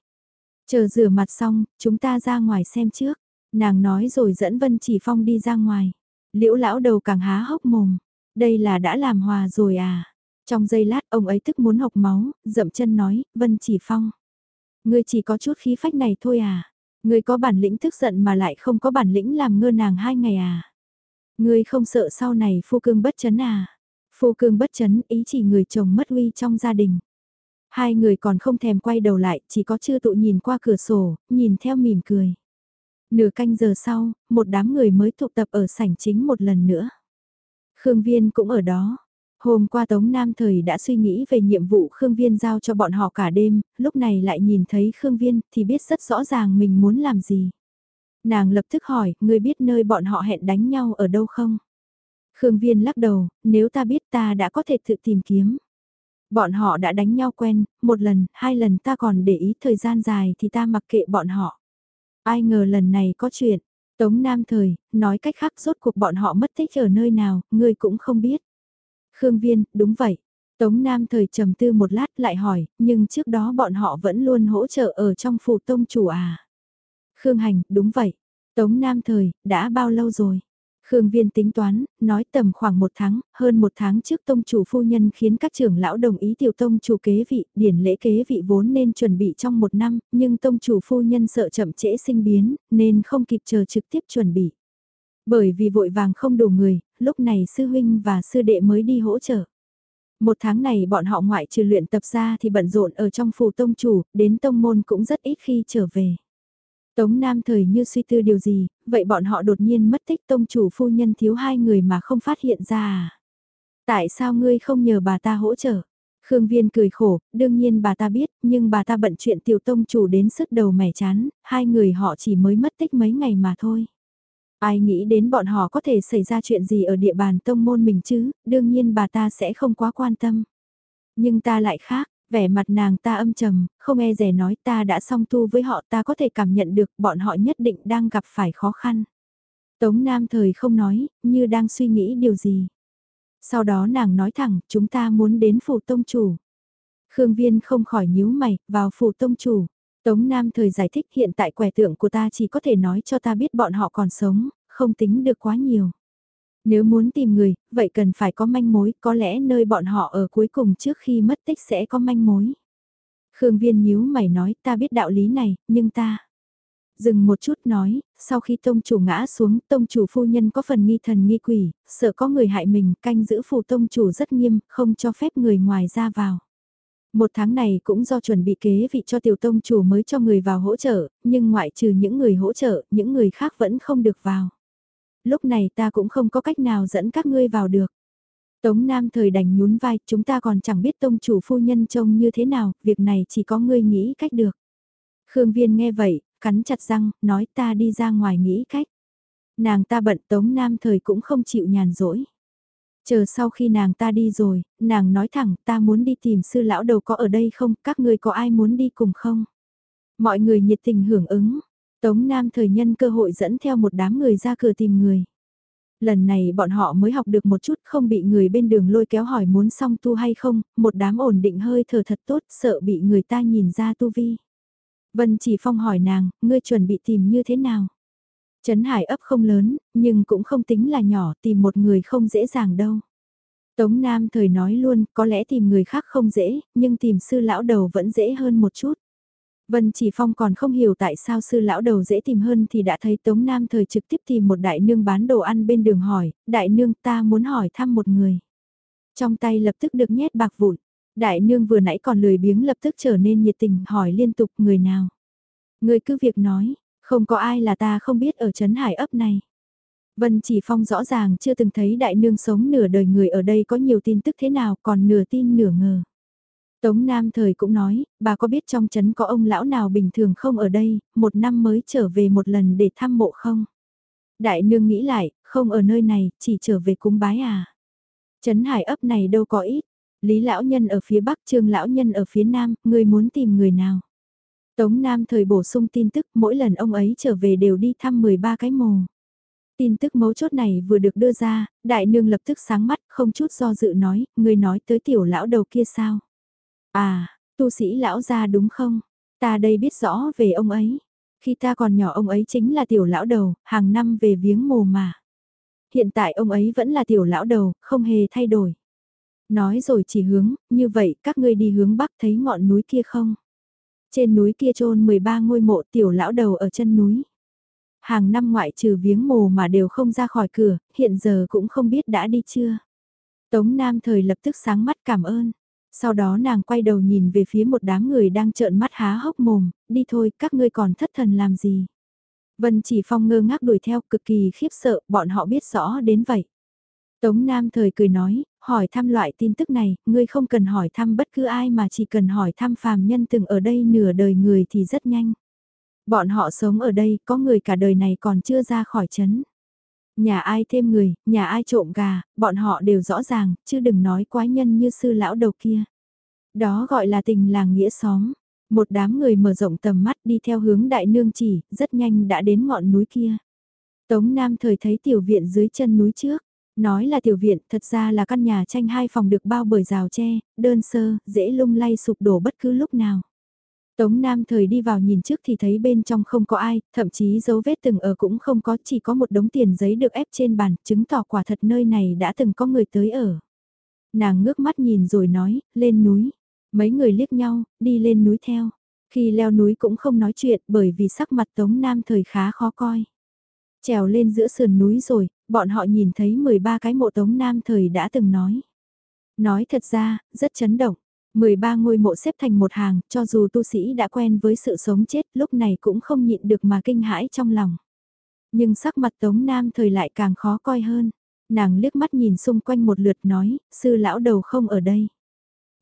Chờ rửa mặt xong, chúng ta ra ngoài xem trước. Nàng nói rồi dẫn Vân Chỉ Phong đi ra ngoài. Liễu lão đầu càng há hốc mồm. Đây là đã làm hòa rồi à. Trong giây lát ông ấy tức muốn học máu, dậm chân nói, Vân Chỉ Phong. Ngươi chỉ có chút khí phách này thôi à. Ngươi có bản lĩnh tức giận mà lại không có bản lĩnh làm ngơ nàng hai ngày à. Ngươi không sợ sau này phu cương bất chấn à. Phu cương bất chấn ý chỉ người chồng mất uy trong gia đình. Hai người còn không thèm quay đầu lại, chỉ có chưa tụ nhìn qua cửa sổ, nhìn theo mỉm cười. Nửa canh giờ sau, một đám người mới tụ tập ở sảnh chính một lần nữa. Khương Viên cũng ở đó. Hôm qua Tống Nam Thời đã suy nghĩ về nhiệm vụ Khương Viên giao cho bọn họ cả đêm, lúc này lại nhìn thấy Khương Viên thì biết rất rõ ràng mình muốn làm gì. Nàng lập tức hỏi, người biết nơi bọn họ hẹn đánh nhau ở đâu không? Khương Viên lắc đầu, nếu ta biết ta đã có thể tự tìm kiếm. Bọn họ đã đánh nhau quen, một lần, hai lần ta còn để ý thời gian dài thì ta mặc kệ bọn họ. Ai ngờ lần này có chuyện, Tống Nam Thời, nói cách khác rốt cuộc bọn họ mất tích ở nơi nào, ngươi cũng không biết. Khương Viên, đúng vậy. Tống Nam Thời trầm tư một lát lại hỏi, nhưng trước đó bọn họ vẫn luôn hỗ trợ ở trong phủ tông chủ à. Khương Hành, đúng vậy. Tống Nam Thời, đã bao lâu rồi? Khương Viên tính toán, nói tầm khoảng một tháng, hơn một tháng trước tông chủ phu nhân khiến các trưởng lão đồng ý tiểu tông chủ kế vị, điển lễ kế vị vốn nên chuẩn bị trong một năm, nhưng tông chủ phu nhân sợ chậm trễ sinh biến, nên không kịp chờ trực tiếp chuẩn bị. Bởi vì vội vàng không đủ người, lúc này sư huynh và sư đệ mới đi hỗ trợ. Một tháng này bọn họ ngoại trừ luyện tập ra thì bận rộn ở trong phủ tông chủ, đến tông môn cũng rất ít khi trở về. Tống Nam thời như suy tư điều gì, vậy bọn họ đột nhiên mất tích tông chủ phu nhân thiếu hai người mà không phát hiện ra à? Tại sao ngươi không nhờ bà ta hỗ trợ? Khương Viên cười khổ, đương nhiên bà ta biết, nhưng bà ta bận chuyện tiểu tông chủ đến sức đầu mẻ chán, hai người họ chỉ mới mất tích mấy ngày mà thôi. Ai nghĩ đến bọn họ có thể xảy ra chuyện gì ở địa bàn tông môn mình chứ, đương nhiên bà ta sẽ không quá quan tâm. Nhưng ta lại khác, vẻ mặt nàng ta âm trầm, không e rẻ nói ta đã song tu với họ ta có thể cảm nhận được bọn họ nhất định đang gặp phải khó khăn. Tống Nam thời không nói, như đang suy nghĩ điều gì. Sau đó nàng nói thẳng, chúng ta muốn đến phủ tông chủ. Khương Viên không khỏi nhíu mày, vào phủ tông chủ. Tống Nam thời giải thích hiện tại quẻ tượng của ta chỉ có thể nói cho ta biết bọn họ còn sống, không tính được quá nhiều. Nếu muốn tìm người, vậy cần phải có manh mối, có lẽ nơi bọn họ ở cuối cùng trước khi mất tích sẽ có manh mối. Khương Viên nhíu mày nói ta biết đạo lý này, nhưng ta... Dừng một chút nói, sau khi tông chủ ngã xuống, tông chủ phu nhân có phần nghi thần nghi quỷ, sợ có người hại mình, canh giữ phù tông chủ rất nghiêm, không cho phép người ngoài ra vào. Một tháng này cũng do chuẩn bị kế vị cho tiểu tông chủ mới cho người vào hỗ trợ, nhưng ngoại trừ những người hỗ trợ, những người khác vẫn không được vào. Lúc này ta cũng không có cách nào dẫn các ngươi vào được. Tống Nam thời đành nhún vai, chúng ta còn chẳng biết tông chủ phu nhân trông như thế nào, việc này chỉ có ngươi nghĩ cách được. Khương Viên nghe vậy, cắn chặt răng, nói ta đi ra ngoài nghĩ cách. Nàng ta bận Tống Nam thời cũng không chịu nhàn rỗi. Chờ sau khi nàng ta đi rồi, nàng nói thẳng ta muốn đi tìm sư lão đầu có ở đây không, các ngươi có ai muốn đi cùng không? Mọi người nhiệt tình hưởng ứng, Tống Nam thời nhân cơ hội dẫn theo một đám người ra cửa tìm người. Lần này bọn họ mới học được một chút không bị người bên đường lôi kéo hỏi muốn xong tu hay không, một đám ổn định hơi thở thật tốt sợ bị người ta nhìn ra tu vi. Vân chỉ phong hỏi nàng, ngươi chuẩn bị tìm như thế nào? Trấn Hải ấp không lớn, nhưng cũng không tính là nhỏ, tìm một người không dễ dàng đâu. Tống Nam thời nói luôn, có lẽ tìm người khác không dễ, nhưng tìm sư lão đầu vẫn dễ hơn một chút. Vân Chỉ Phong còn không hiểu tại sao sư lão đầu dễ tìm hơn thì đã thấy Tống Nam thời trực tiếp tìm một đại nương bán đồ ăn bên đường hỏi, đại nương ta muốn hỏi thăm một người. Trong tay lập tức được nhét bạc vụn, đại nương vừa nãy còn lười biếng lập tức trở nên nhiệt tình hỏi liên tục người nào. Người cứ việc nói, không có ai là ta không biết ở Trấn Hải ấp này. Vân Chỉ Phong rõ ràng chưa từng thấy đại nương sống nửa đời người ở đây có nhiều tin tức thế nào còn nửa tin nửa ngờ. Tống Nam thời cũng nói, bà có biết trong chấn có ông lão nào bình thường không ở đây, một năm mới trở về một lần để thăm mộ không? Đại nương nghĩ lại, không ở nơi này, chỉ trở về cúng bái à? Trấn hải ấp này đâu có ít, Lý lão nhân ở phía bắc, Trương lão nhân ở phía nam, người muốn tìm người nào? Tống Nam thời bổ sung tin tức, mỗi lần ông ấy trở về đều đi thăm 13 cái mồ. Tin tức mấu chốt này vừa được đưa ra, đại nương lập tức sáng mắt, không chút do dự nói, người nói tới tiểu lão đầu kia sao? À, tu sĩ lão gia đúng không? Ta đây biết rõ về ông ấy. Khi ta còn nhỏ ông ấy chính là tiểu lão đầu, hàng năm về viếng mồ mà. Hiện tại ông ấy vẫn là tiểu lão đầu, không hề thay đổi. Nói rồi chỉ hướng, như vậy các ngươi đi hướng bắc thấy ngọn núi kia không? Trên núi kia trôn 13 ngôi mộ tiểu lão đầu ở chân núi. Hàng năm ngoại trừ viếng mồ mà đều không ra khỏi cửa, hiện giờ cũng không biết đã đi chưa. Tống Nam thời lập tức sáng mắt cảm ơn. Sau đó nàng quay đầu nhìn về phía một đám người đang trợn mắt há hốc mồm, đi thôi các ngươi còn thất thần làm gì. Vân chỉ phong ngơ ngác đuổi theo cực kỳ khiếp sợ, bọn họ biết rõ đến vậy. Tống Nam thời cười nói, hỏi thăm loại tin tức này, ngươi không cần hỏi thăm bất cứ ai mà chỉ cần hỏi thăm phàm nhân từng ở đây nửa đời người thì rất nhanh. Bọn họ sống ở đây, có người cả đời này còn chưa ra khỏi chấn. Nhà ai thêm người, nhà ai trộm gà, bọn họ đều rõ ràng, chứ đừng nói quái nhân như sư lão đầu kia. Đó gọi là tình làng nghĩa xóm. Một đám người mở rộng tầm mắt đi theo hướng đại nương chỉ, rất nhanh đã đến ngọn núi kia. Tống Nam thời thấy tiểu viện dưới chân núi trước. Nói là tiểu viện, thật ra là căn nhà tranh hai phòng được bao bởi rào tre, đơn sơ, dễ lung lay sụp đổ bất cứ lúc nào. Tống Nam thời đi vào nhìn trước thì thấy bên trong không có ai, thậm chí dấu vết từng ở cũng không có, chỉ có một đống tiền giấy được ép trên bàn, chứng tỏ quả thật nơi này đã từng có người tới ở. Nàng ngước mắt nhìn rồi nói, lên núi. Mấy người liếc nhau, đi lên núi theo. Khi leo núi cũng không nói chuyện bởi vì sắc mặt Tống Nam thời khá khó coi. Trèo lên giữa sườn núi rồi, bọn họ nhìn thấy 13 cái mộ Tống Nam thời đã từng nói. Nói thật ra, rất chấn động. 13 ngôi mộ xếp thành một hàng, cho dù tu sĩ đã quen với sự sống chết lúc này cũng không nhịn được mà kinh hãi trong lòng. Nhưng sắc mặt Tống Nam thời lại càng khó coi hơn. Nàng liếc mắt nhìn xung quanh một lượt nói, sư lão đầu không ở đây.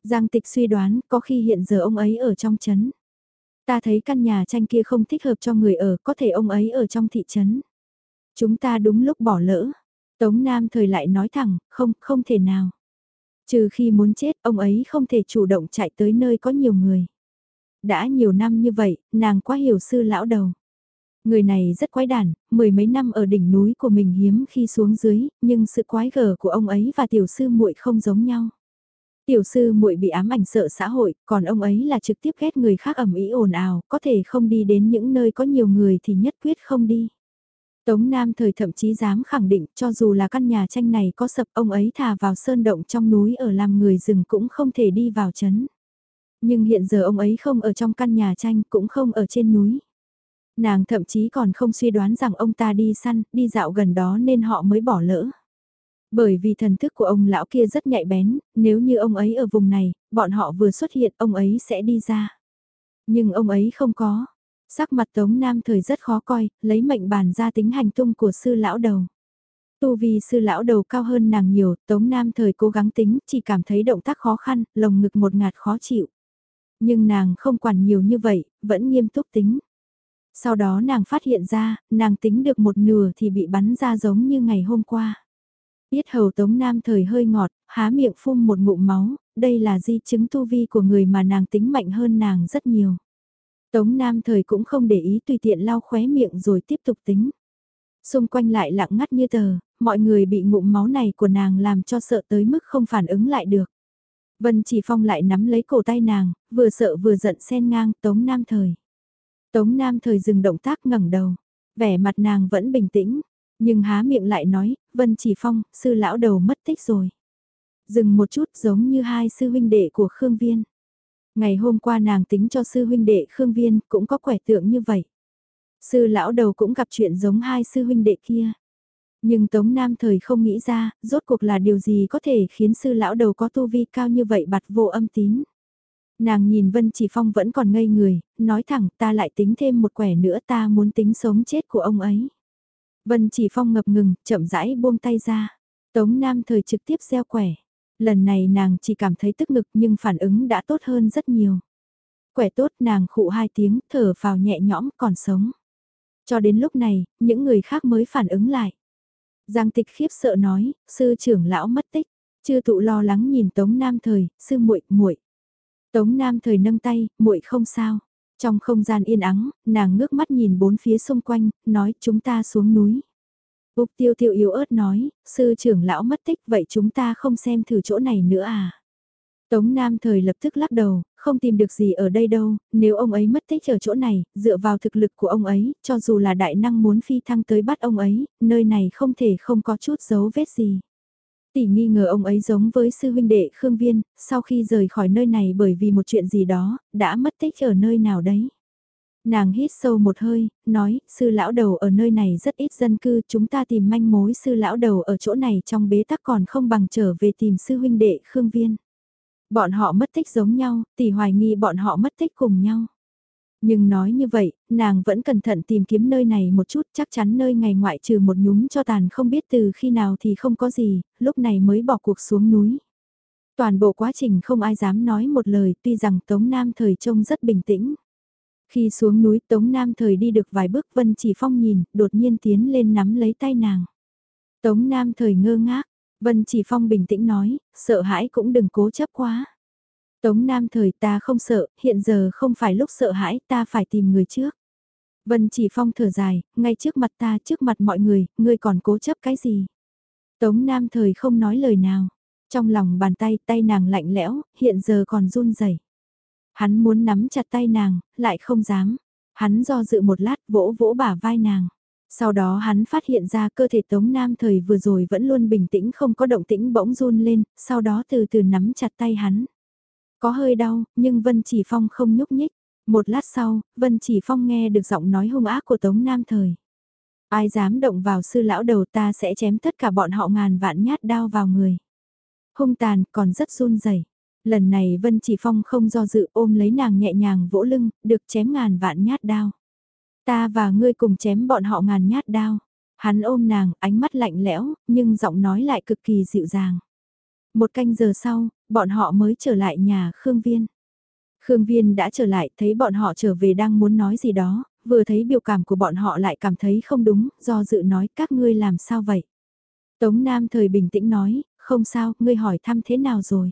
Giang tịch suy đoán có khi hiện giờ ông ấy ở trong trấn. Ta thấy căn nhà tranh kia không thích hợp cho người ở, có thể ông ấy ở trong thị trấn. Chúng ta đúng lúc bỏ lỡ. Tống Nam thời lại nói thẳng, không, không thể nào. Trừ khi muốn chết, ông ấy không thể chủ động chạy tới nơi có nhiều người. Đã nhiều năm như vậy, nàng quá hiểu sư lão đầu. Người này rất quái đản, mười mấy năm ở đỉnh núi của mình hiếm khi xuống dưới, nhưng sự quái gở của ông ấy và tiểu sư muội không giống nhau. Tiểu sư muội bị ám ảnh sợ xã hội, còn ông ấy là trực tiếp ghét người khác ẩm ý ồn ào, có thể không đi đến những nơi có nhiều người thì nhất quyết không đi. Tống Nam thời thậm chí dám khẳng định cho dù là căn nhà tranh này có sập ông ấy thả vào sơn động trong núi ở làm người rừng cũng không thể đi vào chấn. Nhưng hiện giờ ông ấy không ở trong căn nhà tranh cũng không ở trên núi. Nàng thậm chí còn không suy đoán rằng ông ta đi săn, đi dạo gần đó nên họ mới bỏ lỡ. Bởi vì thần thức của ông lão kia rất nhạy bén, nếu như ông ấy ở vùng này, bọn họ vừa xuất hiện ông ấy sẽ đi ra. Nhưng ông ấy không có. Sắc mặt Tống Nam thời rất khó coi, lấy mệnh bàn ra tính hành tung của sư lão đầu. Tu vi sư lão đầu cao hơn nàng nhiều, Tống Nam thời cố gắng tính, chỉ cảm thấy động tác khó khăn, lồng ngực một ngạt khó chịu. Nhưng nàng không quản nhiều như vậy, vẫn nghiêm túc tính. Sau đó nàng phát hiện ra, nàng tính được một nửa thì bị bắn ra giống như ngày hôm qua. Biết hầu Tống Nam thời hơi ngọt, há miệng phun một ngụm máu, đây là di chứng tu vi của người mà nàng tính mạnh hơn nàng rất nhiều. Tống Nam thời cũng không để ý tùy tiện lau khóe miệng rồi tiếp tục tính. Xung quanh lại lặng ngắt như tờ, mọi người bị ngụm máu này của nàng làm cho sợ tới mức không phản ứng lại được. Vân Chỉ Phong lại nắm lấy cổ tay nàng, vừa sợ vừa giận xen ngang Tống Nam thời. Tống Nam thời dừng động tác ngẩng đầu, vẻ mặt nàng vẫn bình tĩnh, nhưng há miệng lại nói, Vân Chỉ Phong, sư lão đầu mất tích rồi. Dừng một chút giống như hai sư huynh đệ của Khương Viên. Ngày hôm qua nàng tính cho sư huynh đệ Khương Viên cũng có quẻ tượng như vậy. Sư lão đầu cũng gặp chuyện giống hai sư huynh đệ kia. Nhưng Tống Nam thời không nghĩ ra, rốt cuộc là điều gì có thể khiến sư lão đầu có tu vi cao như vậy bặt vô âm tín. Nàng nhìn Vân Chỉ Phong vẫn còn ngây người, nói thẳng ta lại tính thêm một quẻ nữa ta muốn tính sống chết của ông ấy. Vân Chỉ Phong ngập ngừng, chậm rãi buông tay ra. Tống Nam thời trực tiếp gieo quẻ. Lần này nàng chỉ cảm thấy tức ngực nhưng phản ứng đã tốt hơn rất nhiều. Quẻ tốt nàng khụ hai tiếng, thở vào nhẹ nhõm còn sống. Cho đến lúc này, những người khác mới phản ứng lại. Giang tịch khiếp sợ nói, sư trưởng lão mất tích. Chư tụ lo lắng nhìn Tống Nam thời, sư muội muội Tống Nam thời nâng tay, muội không sao. Trong không gian yên ắng, nàng ngước mắt nhìn bốn phía xung quanh, nói chúng ta xuống núi. Úc tiêu tiêu yếu ớt nói, sư trưởng lão mất tích vậy chúng ta không xem thử chỗ này nữa à. Tống Nam thời lập tức lắc đầu, không tìm được gì ở đây đâu, nếu ông ấy mất tích ở chỗ này, dựa vào thực lực của ông ấy, cho dù là đại năng muốn phi thăng tới bắt ông ấy, nơi này không thể không có chút dấu vết gì. Tỷ nghi ngờ ông ấy giống với sư huynh đệ Khương Viên, sau khi rời khỏi nơi này bởi vì một chuyện gì đó, đã mất tích ở nơi nào đấy. Nàng hít sâu một hơi, nói, sư lão đầu ở nơi này rất ít dân cư, chúng ta tìm manh mối sư lão đầu ở chỗ này trong bế tắc còn không bằng trở về tìm sư huynh đệ Khương Viên. Bọn họ mất tích giống nhau, tỷ hoài nghi bọn họ mất tích cùng nhau. Nhưng nói như vậy, nàng vẫn cẩn thận tìm kiếm nơi này một chút chắc chắn nơi ngày ngoại trừ một nhúm cho tàn không biết từ khi nào thì không có gì, lúc này mới bỏ cuộc xuống núi. Toàn bộ quá trình không ai dám nói một lời tuy rằng Tống Nam thời trông rất bình tĩnh. Khi xuống núi Tống Nam thời đi được vài bước Vân Chỉ Phong nhìn, đột nhiên tiến lên nắm lấy tay nàng. Tống Nam thời ngơ ngác, Vân Chỉ Phong bình tĩnh nói, sợ hãi cũng đừng cố chấp quá. Tống Nam thời ta không sợ, hiện giờ không phải lúc sợ hãi ta phải tìm người trước. Vân Chỉ Phong thở dài, ngay trước mặt ta trước mặt mọi người, ngươi còn cố chấp cái gì? Tống Nam thời không nói lời nào. Trong lòng bàn tay, tay nàng lạnh lẽo, hiện giờ còn run rẩy. Hắn muốn nắm chặt tay nàng, lại không dám. Hắn do dự một lát vỗ vỗ bả vai nàng. Sau đó hắn phát hiện ra cơ thể Tống Nam thời vừa rồi vẫn luôn bình tĩnh không có động tĩnh bỗng run lên, sau đó từ từ nắm chặt tay hắn. Có hơi đau, nhưng Vân Chỉ Phong không nhúc nhích. Một lát sau, Vân Chỉ Phong nghe được giọng nói hung ác của Tống Nam thời. Ai dám động vào sư lão đầu ta sẽ chém tất cả bọn họ ngàn vạn nhát đao vào người. Hung tàn còn rất run rẩy. Lần này Vân Chỉ Phong không do dự ôm lấy nàng nhẹ nhàng vỗ lưng, được chém ngàn vạn nhát đao. Ta và ngươi cùng chém bọn họ ngàn nhát đao. Hắn ôm nàng, ánh mắt lạnh lẽo, nhưng giọng nói lại cực kỳ dịu dàng. Một canh giờ sau, bọn họ mới trở lại nhà Khương Viên. Khương Viên đã trở lại, thấy bọn họ trở về đang muốn nói gì đó, vừa thấy biểu cảm của bọn họ lại cảm thấy không đúng, do dự nói các ngươi làm sao vậy. Tống Nam thời bình tĩnh nói, không sao, ngươi hỏi thăm thế nào rồi.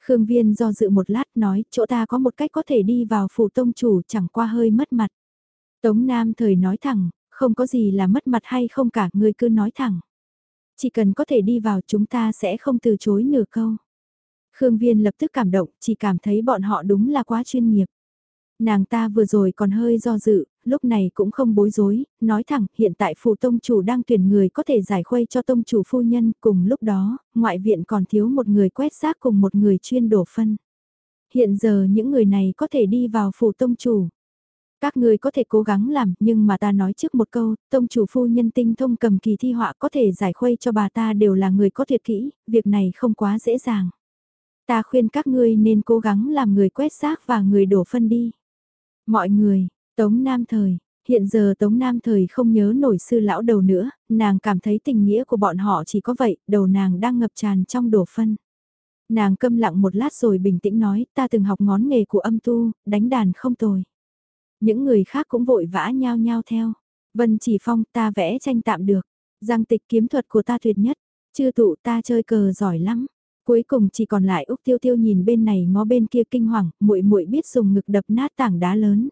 Khương Viên do dự một lát nói, chỗ ta có một cách có thể đi vào phủ tông chủ chẳng qua hơi mất mặt. Tống Nam thời nói thẳng, không có gì là mất mặt hay không cả, ngươi cứ nói thẳng. Chỉ cần có thể đi vào chúng ta sẽ không từ chối nửa câu. Khương Viên lập tức cảm động, chỉ cảm thấy bọn họ đúng là quá chuyên nghiệp. Nàng ta vừa rồi còn hơi do dự, lúc này cũng không bối rối, nói thẳng hiện tại phủ tông chủ đang tuyển người có thể giải khuây cho tông chủ phu nhân, cùng lúc đó, ngoại viện còn thiếu một người quét rác cùng một người chuyên đổ phân. Hiện giờ những người này có thể đi vào phủ tông chủ. Các người có thể cố gắng làm, nhưng mà ta nói trước một câu, tông chủ phu nhân tinh thông cầm kỳ thi họa có thể giải khuây cho bà ta đều là người có thiệt kỹ, việc này không quá dễ dàng. Ta khuyên các ngươi nên cố gắng làm người quét rác và người đổ phân đi. Mọi người, Tống Nam Thời, hiện giờ Tống Nam Thời không nhớ nổi sư lão đầu nữa, nàng cảm thấy tình nghĩa của bọn họ chỉ có vậy, đầu nàng đang ngập tràn trong đổ phân. Nàng câm lặng một lát rồi bình tĩnh nói, ta từng học ngón nghề của âm tu, đánh đàn không tồi. Những người khác cũng vội vã nhau nhau theo. Vân chỉ phong ta vẽ tranh tạm được. Giang tịch kiếm thuật của ta tuyệt nhất. chưa tụ ta chơi cờ giỏi lắm. Cuối cùng chỉ còn lại Úc Tiêu Tiêu nhìn bên này ngó bên kia kinh hoàng, muội muội biết dùng ngực đập nát tảng đá lớn.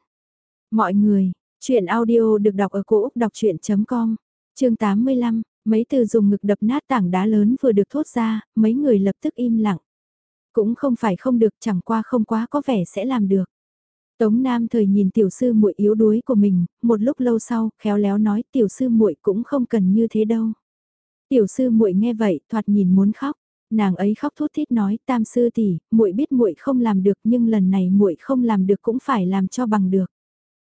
Mọi người, chuyện audio được đọc ở cổ Úc đọc chuyện.com, chương 85, mấy từ dùng ngực đập nát tảng đá lớn vừa được thốt ra, mấy người lập tức im lặng. Cũng không phải không được chẳng qua không quá có vẻ sẽ làm được. Tống Nam thời nhìn tiểu sư muội yếu đuối của mình, một lúc lâu sau, khéo léo nói tiểu sư muội cũng không cần như thế đâu. Tiểu sư muội nghe vậy, thoạt nhìn muốn khóc, nàng ấy khóc thút thít nói, "Tam sư tỷ, muội biết muội không làm được, nhưng lần này muội không làm được cũng phải làm cho bằng được."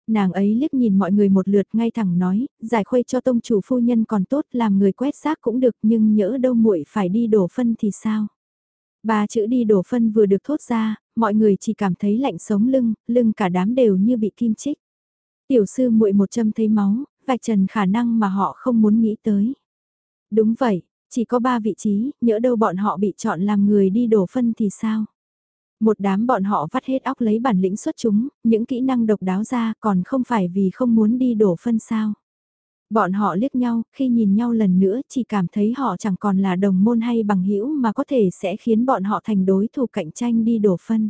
Nàng ấy liếc nhìn mọi người một lượt ngay thẳng nói, giải khuây cho tông chủ phu nhân còn tốt, làm người quét xác cũng được, nhưng nhỡ đâu muội phải đi đổ phân thì sao? Ba chữ đi đổ phân vừa được thốt ra, mọi người chỉ cảm thấy lạnh sống lưng, lưng cả đám đều như bị kim chích. Tiểu sư muội một châm thấy máu, vạch trần khả năng mà họ không muốn nghĩ tới. Đúng vậy, chỉ có ba vị trí, nhỡ đâu bọn họ bị chọn làm người đi đổ phân thì sao? Một đám bọn họ vắt hết óc lấy bản lĩnh xuất chúng, những kỹ năng độc đáo ra còn không phải vì không muốn đi đổ phân sao. Bọn họ liếc nhau, khi nhìn nhau lần nữa chỉ cảm thấy họ chẳng còn là đồng môn hay bằng hữu mà có thể sẽ khiến bọn họ thành đối thủ cạnh tranh đi đổ phân.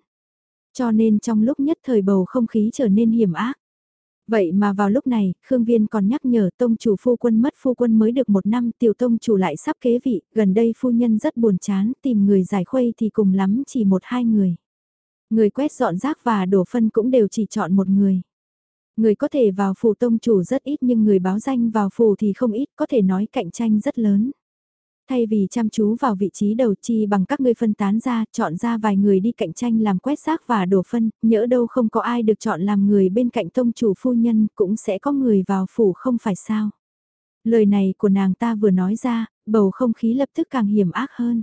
Cho nên trong lúc nhất thời bầu không khí trở nên hiểm ác. Vậy mà vào lúc này, Khương Viên còn nhắc nhở tông chủ phu quân mất phu quân mới được một năm tiểu tông chủ lại sắp kế vị, gần đây phu nhân rất buồn chán, tìm người giải khuây thì cùng lắm chỉ một hai người. Người quét dọn rác và đổ phân cũng đều chỉ chọn một người. Người có thể vào phủ tông chủ rất ít nhưng người báo danh vào phủ thì không ít, có thể nói cạnh tranh rất lớn. Thay vì chăm chú vào vị trí đầu chi bằng các ngươi phân tán ra, chọn ra vài người đi cạnh tranh làm quét rác và đổ phân, nhỡ đâu không có ai được chọn làm người bên cạnh tông chủ phu nhân, cũng sẽ có người vào phủ không phải sao. Lời này của nàng ta vừa nói ra, bầu không khí lập tức càng hiểm ác hơn.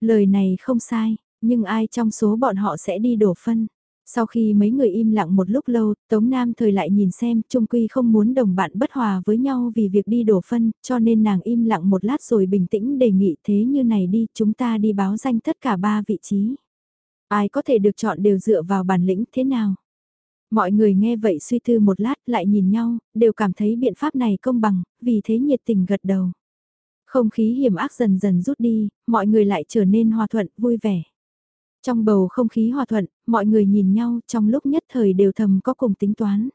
Lời này không sai, nhưng ai trong số bọn họ sẽ đi đổ phân? Sau khi mấy người im lặng một lúc lâu, Tống Nam thời lại nhìn xem, Trung Quy không muốn đồng bạn bất hòa với nhau vì việc đi đổ phân, cho nên nàng im lặng một lát rồi bình tĩnh đề nghị thế như này đi, chúng ta đi báo danh tất cả ba vị trí. Ai có thể được chọn đều dựa vào bản lĩnh thế nào? Mọi người nghe vậy suy tư một lát lại nhìn nhau, đều cảm thấy biện pháp này công bằng, vì thế nhiệt tình gật đầu. Không khí hiểm ác dần dần rút đi, mọi người lại trở nên hòa thuận, vui vẻ. Trong bầu không khí hòa thuận, mọi người nhìn nhau trong lúc nhất thời đều thầm có cùng tính toán.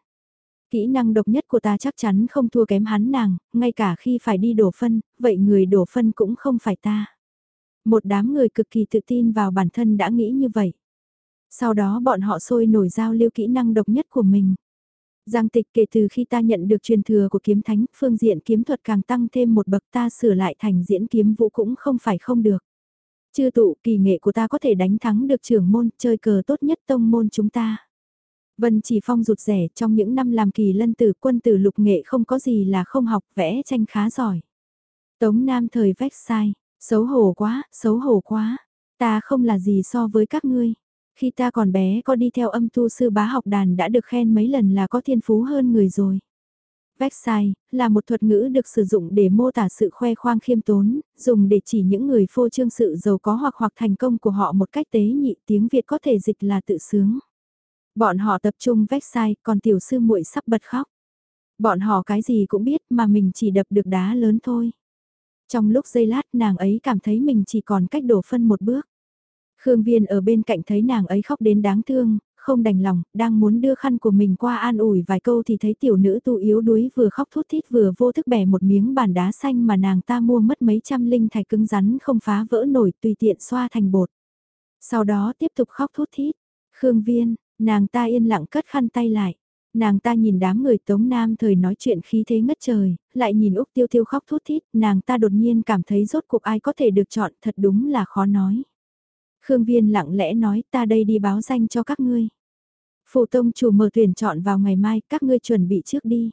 Kỹ năng độc nhất của ta chắc chắn không thua kém hắn nàng, ngay cả khi phải đi đổ phân, vậy người đổ phân cũng không phải ta. Một đám người cực kỳ tự tin vào bản thân đã nghĩ như vậy. Sau đó bọn họ sôi nổi giao lưu kỹ năng độc nhất của mình. Giang tịch kể từ khi ta nhận được truyền thừa của kiếm thánh, phương diện kiếm thuật càng tăng thêm một bậc ta sửa lại thành diễn kiếm vũ cũng không phải không được. Chư tụ kỳ nghệ của ta có thể đánh thắng được trưởng môn, chơi cờ tốt nhất tông môn chúng ta. Vân chỉ phong rụt rẻ trong những năm làm kỳ lân tử quân tử lục nghệ không có gì là không học vẽ tranh khá giỏi. Tống Nam thời vách sai, xấu hổ quá, xấu hổ quá, ta không là gì so với các ngươi. Khi ta còn bé có đi theo âm tu sư bá học đàn đã được khen mấy lần là có thiên phú hơn người rồi. Vexai, là một thuật ngữ được sử dụng để mô tả sự khoe khoang khiêm tốn, dùng để chỉ những người phô trương sự giàu có hoặc hoặc thành công của họ một cách tế nhị tiếng Việt có thể dịch là tự sướng. Bọn họ tập trung Vexai, còn tiểu sư muội sắp bật khóc. Bọn họ cái gì cũng biết mà mình chỉ đập được đá lớn thôi. Trong lúc giây lát nàng ấy cảm thấy mình chỉ còn cách đổ phân một bước. Khương Viên ở bên cạnh thấy nàng ấy khóc đến đáng thương, không đành lòng, đang muốn đưa khăn của mình qua an ủi vài câu thì thấy tiểu nữ tu yếu đuối vừa khóc thút thít vừa vô thức bẻ một miếng bàn đá xanh mà nàng ta mua mất mấy trăm linh thạch cứng rắn không phá vỡ nổi tùy tiện xoa thành bột. Sau đó tiếp tục khóc thút thít. Khương Viên, nàng ta yên lặng cất khăn tay lại. Nàng ta nhìn đám người Tống Nam thời nói chuyện khí thế ngất trời, lại nhìn Úc Tiêu Tiêu khóc thút thít, nàng ta đột nhiên cảm thấy rốt cuộc ai có thể được chọn, thật đúng là khó nói. Khương Viên lặng lẽ nói ta đây đi báo danh cho các ngươi. Phụ tông chủ mở tuyển chọn vào ngày mai, các ngươi chuẩn bị trước đi.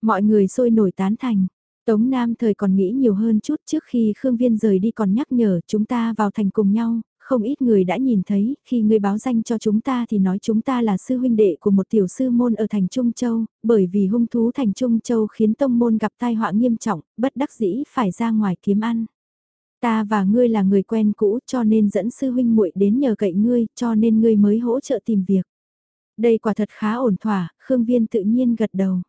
Mọi người sôi nổi tán thành. Tống Nam thời còn nghĩ nhiều hơn chút trước khi Khương Viên rời đi còn nhắc nhở chúng ta vào thành cùng nhau, không ít người đã nhìn thấy, khi ngươi báo danh cho chúng ta thì nói chúng ta là sư huynh đệ của một tiểu sư môn ở thành Trung Châu, bởi vì hung thú thành Trung Châu khiến tông môn gặp tai họa nghiêm trọng, bất đắc dĩ phải ra ngoài kiếm ăn. Ta và ngươi là người quen cũ cho nên dẫn sư huynh muội đến nhờ cậy ngươi, cho nên ngươi mới hỗ trợ tìm việc. Đây quả thật khá ổn thỏa, Khương Viên tự nhiên gật đầu.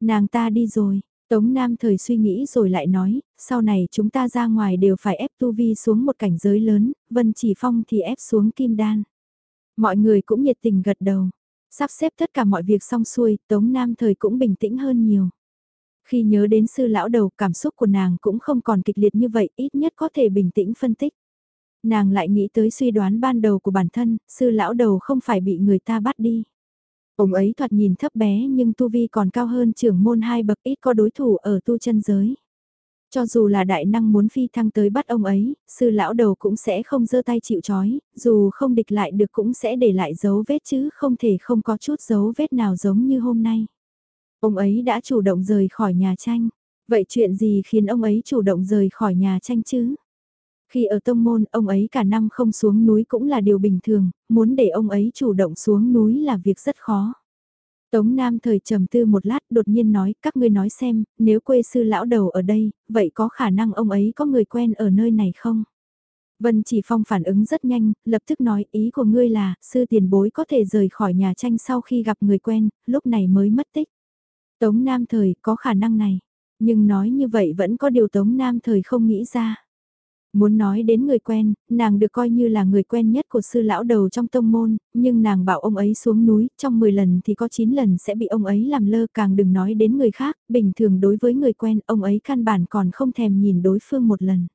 Nàng ta đi rồi, Tống Nam thời suy nghĩ rồi lại nói, sau này chúng ta ra ngoài đều phải ép tu vi xuống một cảnh giới lớn, Vân Chỉ Phong thì ép xuống Kim Đan. Mọi người cũng nhiệt tình gật đầu. Sắp xếp tất cả mọi việc xong xuôi, Tống Nam thời cũng bình tĩnh hơn nhiều. Khi nhớ đến sư lão đầu, cảm xúc của nàng cũng không còn kịch liệt như vậy, ít nhất có thể bình tĩnh phân tích. Nàng lại nghĩ tới suy đoán ban đầu của bản thân, sư lão đầu không phải bị người ta bắt đi. Ông ấy thoạt nhìn thấp bé nhưng tu vi còn cao hơn trưởng môn hai bậc ít có đối thủ ở tu chân giới. Cho dù là đại năng muốn phi thăng tới bắt ông ấy, sư lão đầu cũng sẽ không giơ tay chịu chói, dù không địch lại được cũng sẽ để lại dấu vết chứ không thể không có chút dấu vết nào giống như hôm nay. Ông ấy đã chủ động rời khỏi nhà tranh. Vậy chuyện gì khiến ông ấy chủ động rời khỏi nhà tranh chứ? Khi ở tông môn, ông ấy cả năm không xuống núi cũng là điều bình thường, muốn để ông ấy chủ động xuống núi là việc rất khó. Tống Nam thời trầm tư một lát đột nhiên nói, các ngươi nói xem, nếu quê sư lão đầu ở đây, vậy có khả năng ông ấy có người quen ở nơi này không? Vân Chỉ Phong phản ứng rất nhanh, lập tức nói ý của ngươi là, sư tiền bối có thể rời khỏi nhà tranh sau khi gặp người quen, lúc này mới mất tích. Tống Nam thời có khả năng này, nhưng nói như vậy vẫn có điều Tống Nam thời không nghĩ ra. Muốn nói đến người quen, nàng được coi như là người quen nhất của sư lão đầu trong tông môn, nhưng nàng bảo ông ấy xuống núi, trong 10 lần thì có 9 lần sẽ bị ông ấy làm lơ càng đừng nói đến người khác, bình thường đối với người quen ông ấy căn bản còn không thèm nhìn đối phương một lần.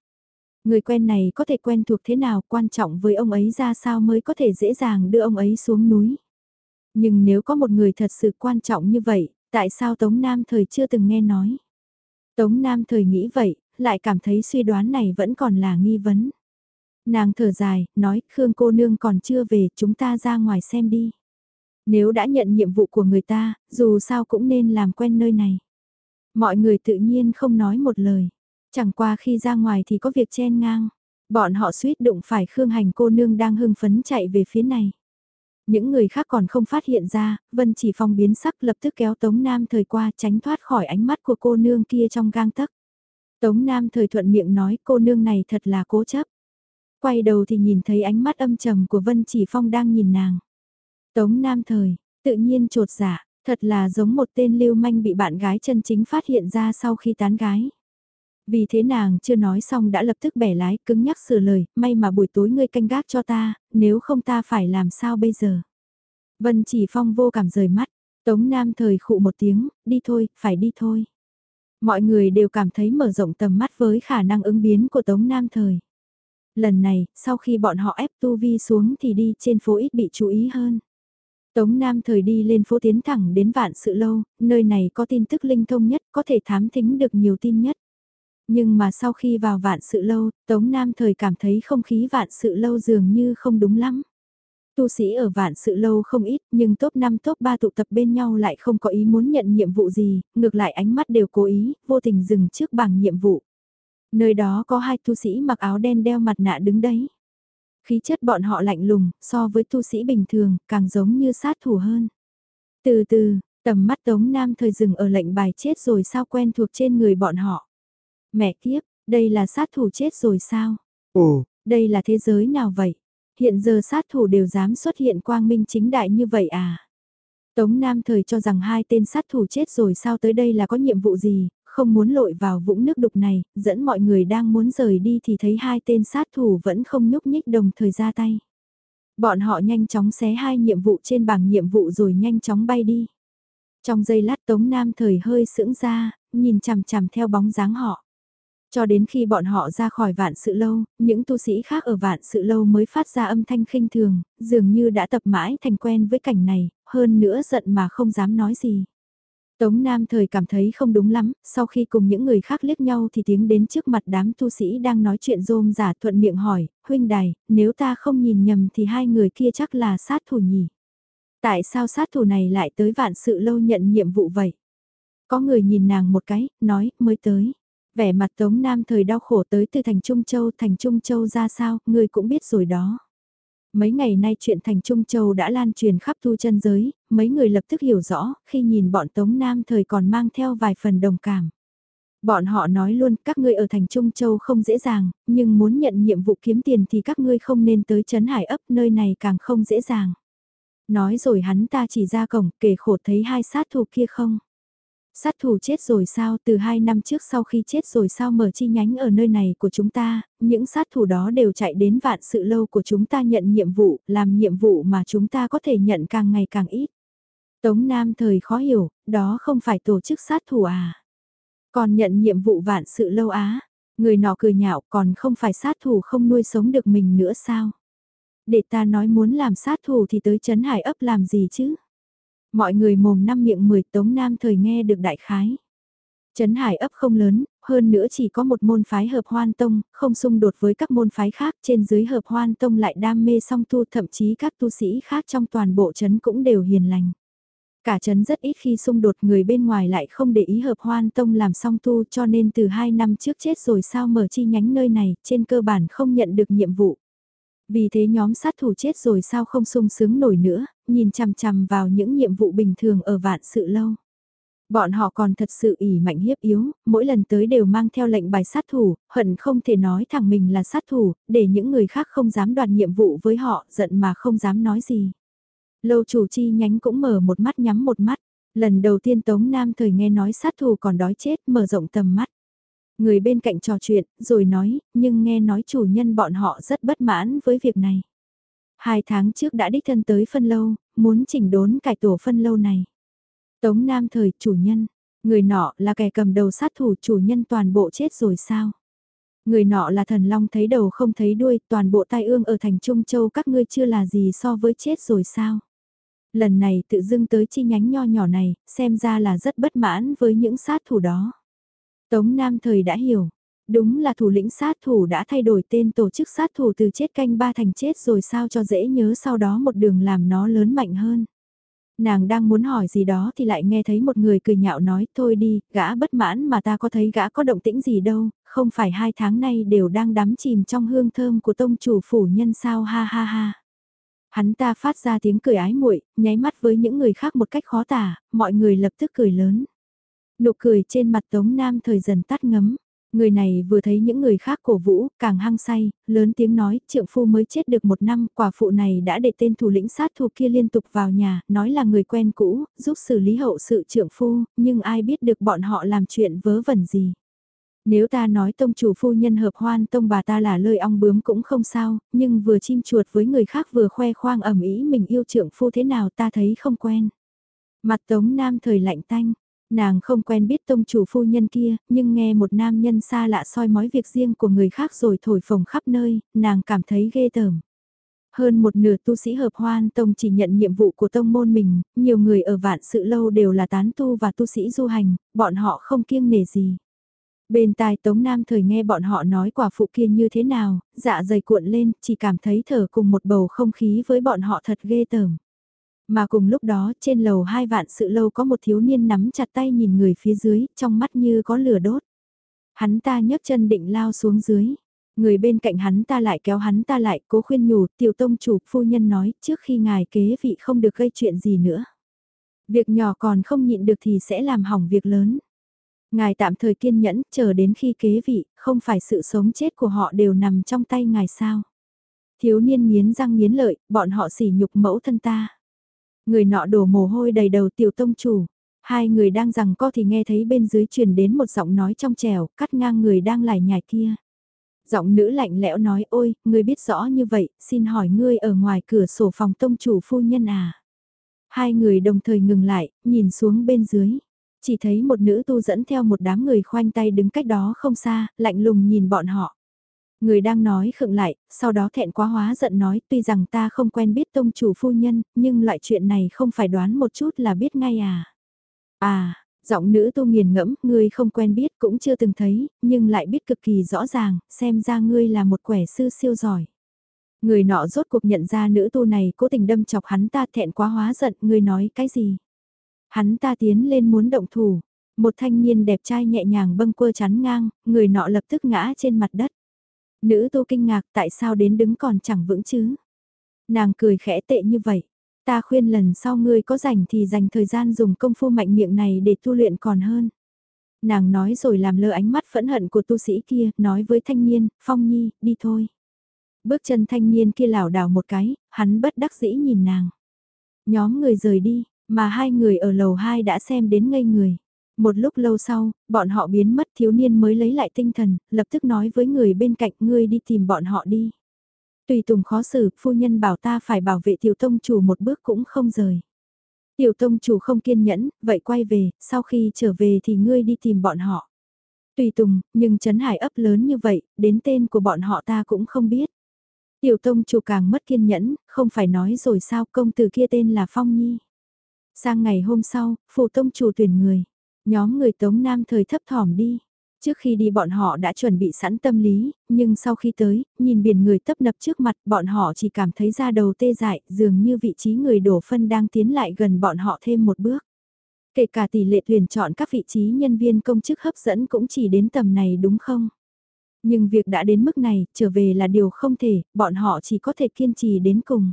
Người quen này có thể quen thuộc thế nào quan trọng với ông ấy ra sao mới có thể dễ dàng đưa ông ấy xuống núi. Nhưng nếu có một người thật sự quan trọng như vậy, tại sao Tống Nam thời chưa từng nghe nói? Tống Nam thời nghĩ vậy, lại cảm thấy suy đoán này vẫn còn là nghi vấn. Nàng thở dài, nói, Khương cô nương còn chưa về, chúng ta ra ngoài xem đi. Nếu đã nhận nhiệm vụ của người ta, dù sao cũng nên làm quen nơi này. Mọi người tự nhiên không nói một lời. Chẳng qua khi ra ngoài thì có việc chen ngang. Bọn họ suýt đụng phải Khương Hành cô nương đang hưng phấn chạy về phía này. Những người khác còn không phát hiện ra, Vân chỉ phong biến sắc lập tức kéo Tống Nam thời qua tránh thoát khỏi ánh mắt của cô nương kia trong gang tấc. Tống Nam thời thuận miệng nói cô nương này thật là cố chấp. Quay đầu thì nhìn thấy ánh mắt âm trầm của Vân Chỉ Phong đang nhìn nàng. Tống Nam thời, tự nhiên trột dạ, thật là giống một tên lưu manh bị bạn gái chân chính phát hiện ra sau khi tán gái. Vì thế nàng chưa nói xong đã lập tức bẻ lái cứng nhắc sửa lời, may mà buổi tối ngươi canh gác cho ta, nếu không ta phải làm sao bây giờ. Vân chỉ phong vô cảm rời mắt, Tống Nam thời khụ một tiếng, đi thôi, phải đi thôi. Mọi người đều cảm thấy mở rộng tầm mắt với khả năng ứng biến của Tống Nam thời. Lần này, sau khi bọn họ ép tu vi xuống thì đi trên phố ít bị chú ý hơn. Tống Nam thời đi lên phố tiến thẳng đến vạn sự lâu, nơi này có tin tức linh thông nhất, có thể thám thính được nhiều tin nhất. Nhưng mà sau khi vào vạn sự lâu, Tống Nam thời cảm thấy không khí vạn sự lâu dường như không đúng lắm. Tu sĩ ở vạn sự lâu không ít nhưng top 5 top 3 tụ tập bên nhau lại không có ý muốn nhận nhiệm vụ gì, ngược lại ánh mắt đều cố ý, vô tình dừng trước bảng nhiệm vụ. Nơi đó có hai tu sĩ mặc áo đen đeo mặt nạ đứng đấy. Khí chất bọn họ lạnh lùng, so với tu sĩ bình thường, càng giống như sát thủ hơn. Từ từ, tầm mắt Tống Nam thời dừng ở lệnh bài chết rồi sao quen thuộc trên người bọn họ. Mẹ kiếp, đây là sát thủ chết rồi sao? Ồ, đây là thế giới nào vậy? Hiện giờ sát thủ đều dám xuất hiện quang minh chính đại như vậy à? Tống Nam thời cho rằng hai tên sát thủ chết rồi sao tới đây là có nhiệm vụ gì, không muốn lội vào vũng nước đục này, dẫn mọi người đang muốn rời đi thì thấy hai tên sát thủ vẫn không nhúc nhích đồng thời ra tay. Bọn họ nhanh chóng xé hai nhiệm vụ trên bảng nhiệm vụ rồi nhanh chóng bay đi. Trong giây lát Tống Nam thời hơi sững ra, nhìn chằm chằm theo bóng dáng họ. Cho đến khi bọn họ ra khỏi vạn sự lâu, những tu sĩ khác ở vạn sự lâu mới phát ra âm thanh khinh thường, dường như đã tập mãi thành quen với cảnh này, hơn nữa giận mà không dám nói gì. Tống Nam thời cảm thấy không đúng lắm, sau khi cùng những người khác liếc nhau thì tiếng đến trước mặt đám tu sĩ đang nói chuyện rôm giả thuận miệng hỏi, huynh đài, nếu ta không nhìn nhầm thì hai người kia chắc là sát thủ nhỉ. Tại sao sát thủ này lại tới vạn sự lâu nhận nhiệm vụ vậy? Có người nhìn nàng một cái, nói, mới tới. Vẻ mặt Tống Nam thời đau khổ tới từ thành Trung Châu, thành Trung Châu ra sao, người cũng biết rồi đó. Mấy ngày nay chuyện thành Trung Châu đã lan truyền khắp thu chân giới, mấy người lập tức hiểu rõ, khi nhìn bọn Tống Nam thời còn mang theo vài phần đồng cảm. Bọn họ nói luôn các ngươi ở thành Trung Châu không dễ dàng, nhưng muốn nhận nhiệm vụ kiếm tiền thì các ngươi không nên tới Trấn Hải ấp nơi này càng không dễ dàng. Nói rồi hắn ta chỉ ra cổng kể khổ thấy hai sát thủ kia không. Sát thủ chết rồi sao, từ hai năm trước sau khi chết rồi sao mở chi nhánh ở nơi này của chúng ta, những sát thủ đó đều chạy đến vạn sự lâu của chúng ta nhận nhiệm vụ, làm nhiệm vụ mà chúng ta có thể nhận càng ngày càng ít. Tống Nam thời khó hiểu, đó không phải tổ chức sát thủ à. Còn nhận nhiệm vụ vạn sự lâu á, người nọ cười nhạo còn không phải sát thủ không nuôi sống được mình nữa sao. Để ta nói muốn làm sát thủ thì tới chấn hải ấp làm gì chứ. Mọi người mồm năm miệng mười Tống Nam thời nghe được đại khái. Trấn Hải ấp không lớn, hơn nữa chỉ có một môn phái hợp hoan tông, không xung đột với các môn phái khác, trên dưới hợp hoan tông lại đam mê song tu thậm chí các tu sĩ khác trong toàn bộ trấn cũng đều hiền lành. Cả trấn rất ít khi xung đột người bên ngoài lại không để ý hợp hoan tông làm song tu cho nên từ hai năm trước chết rồi sao mở chi nhánh nơi này, trên cơ bản không nhận được nhiệm vụ. Vì thế nhóm sát thủ chết rồi sao không sung sướng nổi nữa, nhìn chằm chằm vào những nhiệm vụ bình thường ở vạn sự lâu. Bọn họ còn thật sự ỉ mạnh hiếp yếu, mỗi lần tới đều mang theo lệnh bài sát thủ, hận không thể nói thẳng mình là sát thủ, để những người khác không dám đoạt nhiệm vụ với họ, giận mà không dám nói gì. Lâu chủ chi nhánh cũng mở một mắt nhắm một mắt, lần đầu tiên Tống Nam thời nghe nói sát thủ còn đói chết mở rộng tầm mắt. Người bên cạnh trò chuyện, rồi nói, nhưng nghe nói chủ nhân bọn họ rất bất mãn với việc này. Hai tháng trước đã đích thân tới phân lâu, muốn chỉnh đốn cải tổ phân lâu này. Tống Nam thời chủ nhân, người nọ là kẻ cầm đầu sát thủ chủ nhân toàn bộ chết rồi sao? Người nọ là thần long thấy đầu không thấy đuôi, toàn bộ tai ương ở thành Trung Châu các ngươi chưa là gì so với chết rồi sao? Lần này tự dưng tới chi nhánh nho nhỏ này, xem ra là rất bất mãn với những sát thủ đó. Tống Nam thời đã hiểu, đúng là thủ lĩnh sát thủ đã thay đổi tên tổ chức sát thủ từ chết canh ba thành chết rồi sao cho dễ nhớ sau đó một đường làm nó lớn mạnh hơn. Nàng đang muốn hỏi gì đó thì lại nghe thấy một người cười nhạo nói thôi đi, gã bất mãn mà ta có thấy gã có động tĩnh gì đâu, không phải hai tháng nay đều đang đắm chìm trong hương thơm của tông chủ phủ nhân sao ha ha ha. Hắn ta phát ra tiếng cười ái muội, nháy mắt với những người khác một cách khó tả, mọi người lập tức cười lớn. Nụ cười trên mặt Tống Nam thời dần tắt ngấm. Người này vừa thấy những người khác cổ vũ, càng hăng say, lớn tiếng nói, trượng phu mới chết được một năm, quả phụ này đã để tên thủ lĩnh sát thủ kia liên tục vào nhà, nói là người quen cũ, giúp xử lý hậu sự trượng phu, nhưng ai biết được bọn họ làm chuyện vớ vẩn gì. Nếu ta nói tông chủ phu nhân hợp hoan tông bà ta là lời ong bướm cũng không sao, nhưng vừa chim chuột với người khác vừa khoe khoang ẩm ý mình yêu trượng phu thế nào ta thấy không quen. Mặt tống nam thời lạnh tanh, Nàng không quen biết tông chủ phu nhân kia, nhưng nghe một nam nhân xa lạ soi mói việc riêng của người khác rồi thổi phồng khắp nơi, nàng cảm thấy ghê tởm. Hơn một nửa tu sĩ hợp hoan tông chỉ nhận nhiệm vụ của tông môn mình, nhiều người ở vạn sự lâu đều là tán tu và tu sĩ du hành, bọn họ không kiêng nể gì. Bên tai Tống Nam thời nghe bọn họ nói quả phụ kia như thế nào, dạ dày cuộn lên, chỉ cảm thấy thở cùng một bầu không khí với bọn họ thật ghê tởm. Mà cùng lúc đó trên lầu hai vạn sự lâu có một thiếu niên nắm chặt tay nhìn người phía dưới, trong mắt như có lửa đốt. Hắn ta nhấc chân định lao xuống dưới. Người bên cạnh hắn ta lại kéo hắn ta lại cố khuyên nhủ tiểu tông chủ phu nhân nói trước khi ngài kế vị không được gây chuyện gì nữa. Việc nhỏ còn không nhịn được thì sẽ làm hỏng việc lớn. Ngài tạm thời kiên nhẫn chờ đến khi kế vị, không phải sự sống chết của họ đều nằm trong tay ngài sao. Thiếu niên miến răng miến lợi, bọn họ sỉ nhục mẫu thân ta. Người nọ đổ mồ hôi đầy đầu tiểu tông chủ. Hai người đang rằng co thì nghe thấy bên dưới truyền đến một giọng nói trong trèo, cắt ngang người đang lải nhải kia. Giọng nữ lạnh lẽo nói ôi, ngươi biết rõ như vậy, xin hỏi ngươi ở ngoài cửa sổ phòng tông chủ phu nhân à. Hai người đồng thời ngừng lại, nhìn xuống bên dưới. Chỉ thấy một nữ tu dẫn theo một đám người khoanh tay đứng cách đó không xa, lạnh lùng nhìn bọn họ. Người đang nói khựng lại, sau đó thẹn quá hóa giận nói tuy rằng ta không quen biết tông chủ phu nhân, nhưng loại chuyện này không phải đoán một chút là biết ngay à. À, giọng nữ tu nghiền ngẫm, ngươi không quen biết cũng chưa từng thấy, nhưng lại biết cực kỳ rõ ràng, xem ra ngươi là một quẻ sư siêu giỏi. Người nọ rốt cuộc nhận ra nữ tu này cố tình đâm chọc hắn ta thẹn quá hóa giận, ngươi nói cái gì? Hắn ta tiến lên muốn động thủ, một thanh niên đẹp trai nhẹ nhàng bâng quơ chắn ngang, người nọ lập tức ngã trên mặt đất. Nữ tu kinh ngạc tại sao đến đứng còn chẳng vững chứ. Nàng cười khẽ tệ như vậy. Ta khuyên lần sau ngươi có rảnh thì dành thời gian dùng công phu mạnh miệng này để tu luyện còn hơn. Nàng nói rồi làm lơ ánh mắt phẫn hận của tu sĩ kia, nói với thanh niên, Phong Nhi, đi thôi. Bước chân thanh niên kia lảo đảo một cái, hắn bất đắc dĩ nhìn nàng. Nhóm người rời đi, mà hai người ở lầu hai đã xem đến ngây người. Một lúc lâu sau, bọn họ biến mất thiếu niên mới lấy lại tinh thần, lập tức nói với người bên cạnh ngươi đi tìm bọn họ đi. Tùy tùng khó xử, phu nhân bảo ta phải bảo vệ tiểu tông chủ một bước cũng không rời. Tiểu tông chủ không kiên nhẫn, vậy quay về, sau khi trở về thì ngươi đi tìm bọn họ. Tùy tùng, nhưng Trấn Hải ấp lớn như vậy, đến tên của bọn họ ta cũng không biết. Tiểu tông chủ càng mất kiên nhẫn, không phải nói rồi sao công tử kia tên là Phong Nhi. Sang ngày hôm sau, phụ tông chủ tuyển người. Nhóm người Tống Nam thời thấp thỏm đi. Trước khi đi bọn họ đã chuẩn bị sẵn tâm lý, nhưng sau khi tới, nhìn biển người tấp nập trước mặt bọn họ chỉ cảm thấy da đầu tê dại, dường như vị trí người đổ phân đang tiến lại gần bọn họ thêm một bước. Kể cả tỷ lệ tuyển chọn các vị trí nhân viên công chức hấp dẫn cũng chỉ đến tầm này đúng không? Nhưng việc đã đến mức này, trở về là điều không thể, bọn họ chỉ có thể kiên trì đến cùng.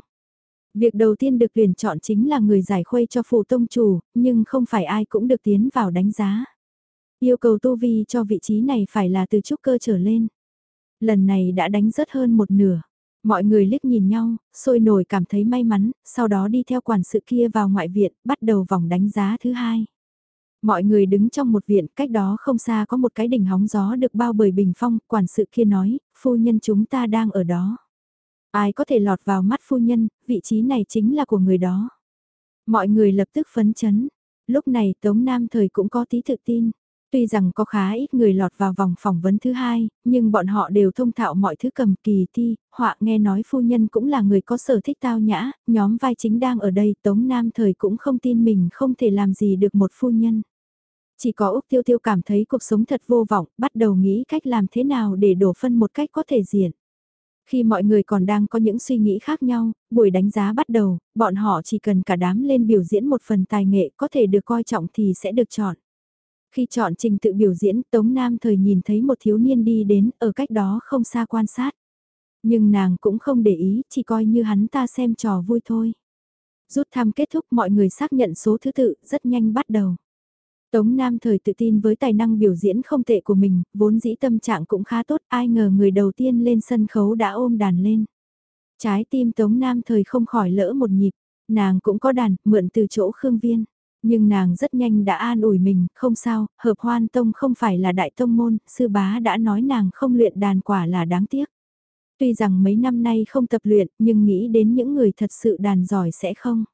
Việc đầu tiên được tuyển chọn chính là người giải khuây cho phụ tông chủ, nhưng không phải ai cũng được tiến vào đánh giá. Yêu cầu tu vi cho vị trí này phải là từ trúc cơ trở lên. Lần này đã đánh rất hơn một nửa. Mọi người liếc nhìn nhau, sôi nổi cảm thấy may mắn, sau đó đi theo quản sự kia vào ngoại viện, bắt đầu vòng đánh giá thứ hai. Mọi người đứng trong một viện, cách đó không xa có một cái đỉnh hóng gió được bao bởi bình phong, quản sự kia nói, phu nhân chúng ta đang ở đó. Ai có thể lọt vào mắt phu nhân, vị trí này chính là của người đó. Mọi người lập tức phấn chấn. Lúc này Tống Nam Thời cũng có tí tự tin. Tuy rằng có khá ít người lọt vào vòng phỏng vấn thứ hai, nhưng bọn họ đều thông thạo mọi thứ cầm kỳ thi, họa nghe nói phu nhân cũng là người có sở thích tao nhã, nhóm vai chính đang ở đây Tống Nam Thời cũng không tin mình không thể làm gì được một phu nhân. Chỉ có Úc Tiêu Tiêu cảm thấy cuộc sống thật vô vọng, bắt đầu nghĩ cách làm thế nào để đổ phân một cách có thể diện. Khi mọi người còn đang có những suy nghĩ khác nhau, buổi đánh giá bắt đầu, bọn họ chỉ cần cả đám lên biểu diễn một phần tài nghệ có thể được coi trọng thì sẽ được chọn. Khi chọn trình tự biểu diễn, Tống Nam thời nhìn thấy một thiếu niên đi đến ở cách đó không xa quan sát. Nhưng nàng cũng không để ý, chỉ coi như hắn ta xem trò vui thôi. Rút thăm kết thúc mọi người xác nhận số thứ tự, rất nhanh bắt đầu. Tống Nam thời tự tin với tài năng biểu diễn không tệ của mình, vốn dĩ tâm trạng cũng khá tốt, ai ngờ người đầu tiên lên sân khấu đã ôm đàn lên. Trái tim Tống Nam thời không khỏi lỡ một nhịp, nàng cũng có đàn, mượn từ chỗ Khương Viên. Nhưng nàng rất nhanh đã an ủi mình, không sao, hợp hoan tông không phải là đại tông môn, sư bá đã nói nàng không luyện đàn quả là đáng tiếc. Tuy rằng mấy năm nay không tập luyện, nhưng nghĩ đến những người thật sự đàn giỏi sẽ không.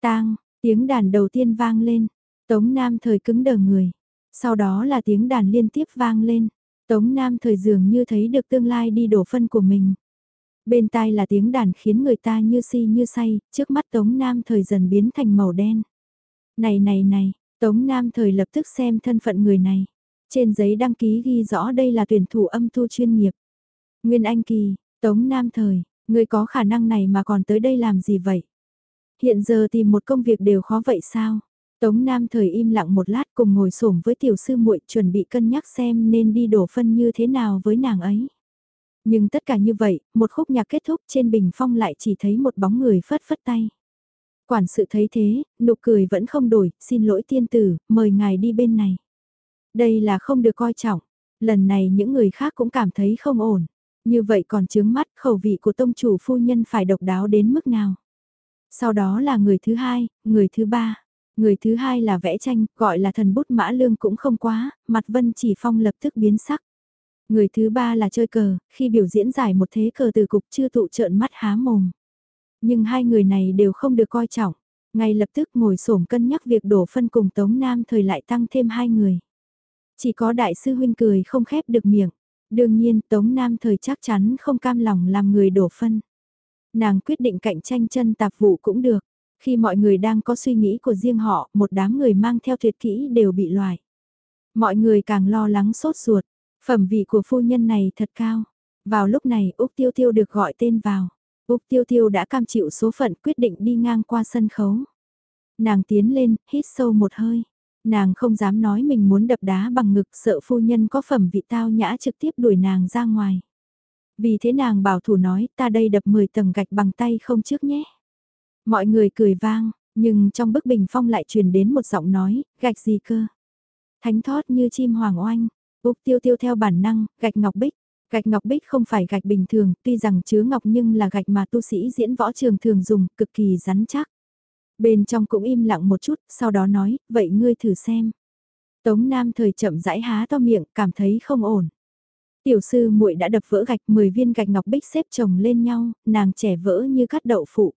Tang, tiếng đàn đầu tiên vang lên, Tống Nam thời cứng đờ người. Sau đó là tiếng đàn liên tiếp vang lên. Tống Nam thời dường như thấy được tương lai đi đổ phân của mình. Bên tai là tiếng đàn khiến người ta như si như say, trước mắt Tống Nam thời dần biến thành màu đen. Này này này, Tống Nam thời lập tức xem thân phận người này. Trên giấy đăng ký ghi rõ đây là tuyển thủ âm thu chuyên nghiệp. Nguyên Anh Kỳ, Tống Nam thời, người có khả năng này mà còn tới đây làm gì vậy? Hiện giờ tìm một công việc đều khó vậy sao? Tống Nam thời im lặng một lát cùng ngồi xổm với tiểu sư muội chuẩn bị cân nhắc xem nên đi đổ phân như thế nào với nàng ấy. Nhưng tất cả như vậy, một khúc nhạc kết thúc trên bình phong lại chỉ thấy một bóng người phất phất tay. Quản sự thấy thế, nụ cười vẫn không đổi, xin lỗi tiên tử, mời ngài đi bên này. Đây là không được coi trọng, lần này những người khác cũng cảm thấy không ổn. Như vậy còn chướng mắt khẩu vị của tông chủ phu nhân phải độc đáo đến mức nào. Sau đó là người thứ hai, người thứ ba. Người thứ hai là vẽ tranh, gọi là thần bút mã lương cũng không quá, mặt vân chỉ phong lập tức biến sắc. Người thứ ba là chơi cờ, khi biểu diễn giải một thế cờ từ cục chưa tụ trợn mắt há mồm. Nhưng hai người này đều không được coi trọng. Ngay lập tức ngồi xổm cân nhắc việc đổ phân cùng Tống Nam thời lại tăng thêm hai người. Chỉ có đại sư huynh cười không khép được miệng. Đương nhiên Tống Nam thời chắc chắn không cam lòng làm người đổ phân. Nàng quyết định cạnh tranh chân tạp vụ cũng được. Khi mọi người đang có suy nghĩ của riêng họ, một đám người mang theo tuyệt kỹ đều bị loại. Mọi người càng lo lắng sốt ruột. Phẩm vị của phu nhân này thật cao. Vào lúc này Úc Tiêu Tiêu được gọi tên vào. Úc Tiêu Tiêu đã cam chịu số phận quyết định đi ngang qua sân khấu. Nàng tiến lên, hít sâu một hơi. Nàng không dám nói mình muốn đập đá bằng ngực sợ phu nhân có phẩm vị tao nhã trực tiếp đuổi nàng ra ngoài. Vì thế nàng bảo thủ nói ta đây đập 10 tầng gạch bằng tay không trước nhé. Mọi người cười vang, nhưng trong bức bình phong lại truyền đến một giọng nói, gạch gì cơ. Thánh thót như chim hoàng oanh, Úc tiêu tiêu theo bản năng, gạch ngọc bích. Gạch ngọc bích không phải gạch bình thường, tuy rằng chứa ngọc nhưng là gạch mà tu sĩ diễn võ trường thường dùng, cực kỳ rắn chắc. Bên trong cũng im lặng một chút, sau đó nói, vậy ngươi thử xem. Tống Nam thời chậm rãi há to miệng, cảm thấy không ổn. Tiểu sư muội đã đập vỡ gạch 10 viên gạch ngọc bích xếp chồng lên nhau, nàng trẻ vỡ như cắt đậu phụ.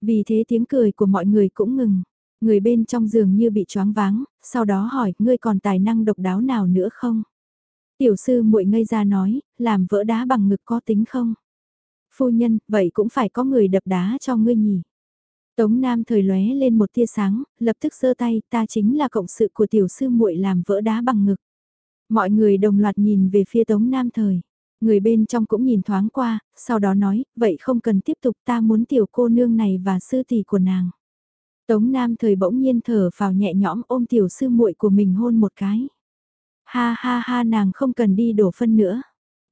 Vì thế tiếng cười của mọi người cũng ngừng. Người bên trong giường như bị choáng váng, sau đó hỏi, ngươi còn tài năng độc đáo nào nữa không? Tiểu sư muội ngây ra nói, làm vỡ đá bằng ngực có tính không? Phu nhân, vậy cũng phải có người đập đá cho ngươi nhỉ? Tống Nam thời lóe lên một tia sáng, lập tức giơ tay, ta chính là cộng sự của tiểu sư muội làm vỡ đá bằng ngực. Mọi người đồng loạt nhìn về phía Tống Nam thời. Người bên trong cũng nhìn thoáng qua, sau đó nói, vậy không cần tiếp tục ta muốn tiểu cô nương này và sư tỷ của nàng. Tống Nam thời bỗng nhiên thở vào nhẹ nhõm ôm tiểu sư muội của mình hôn một cái. Ha ha ha nàng không cần đi đổ phân nữa.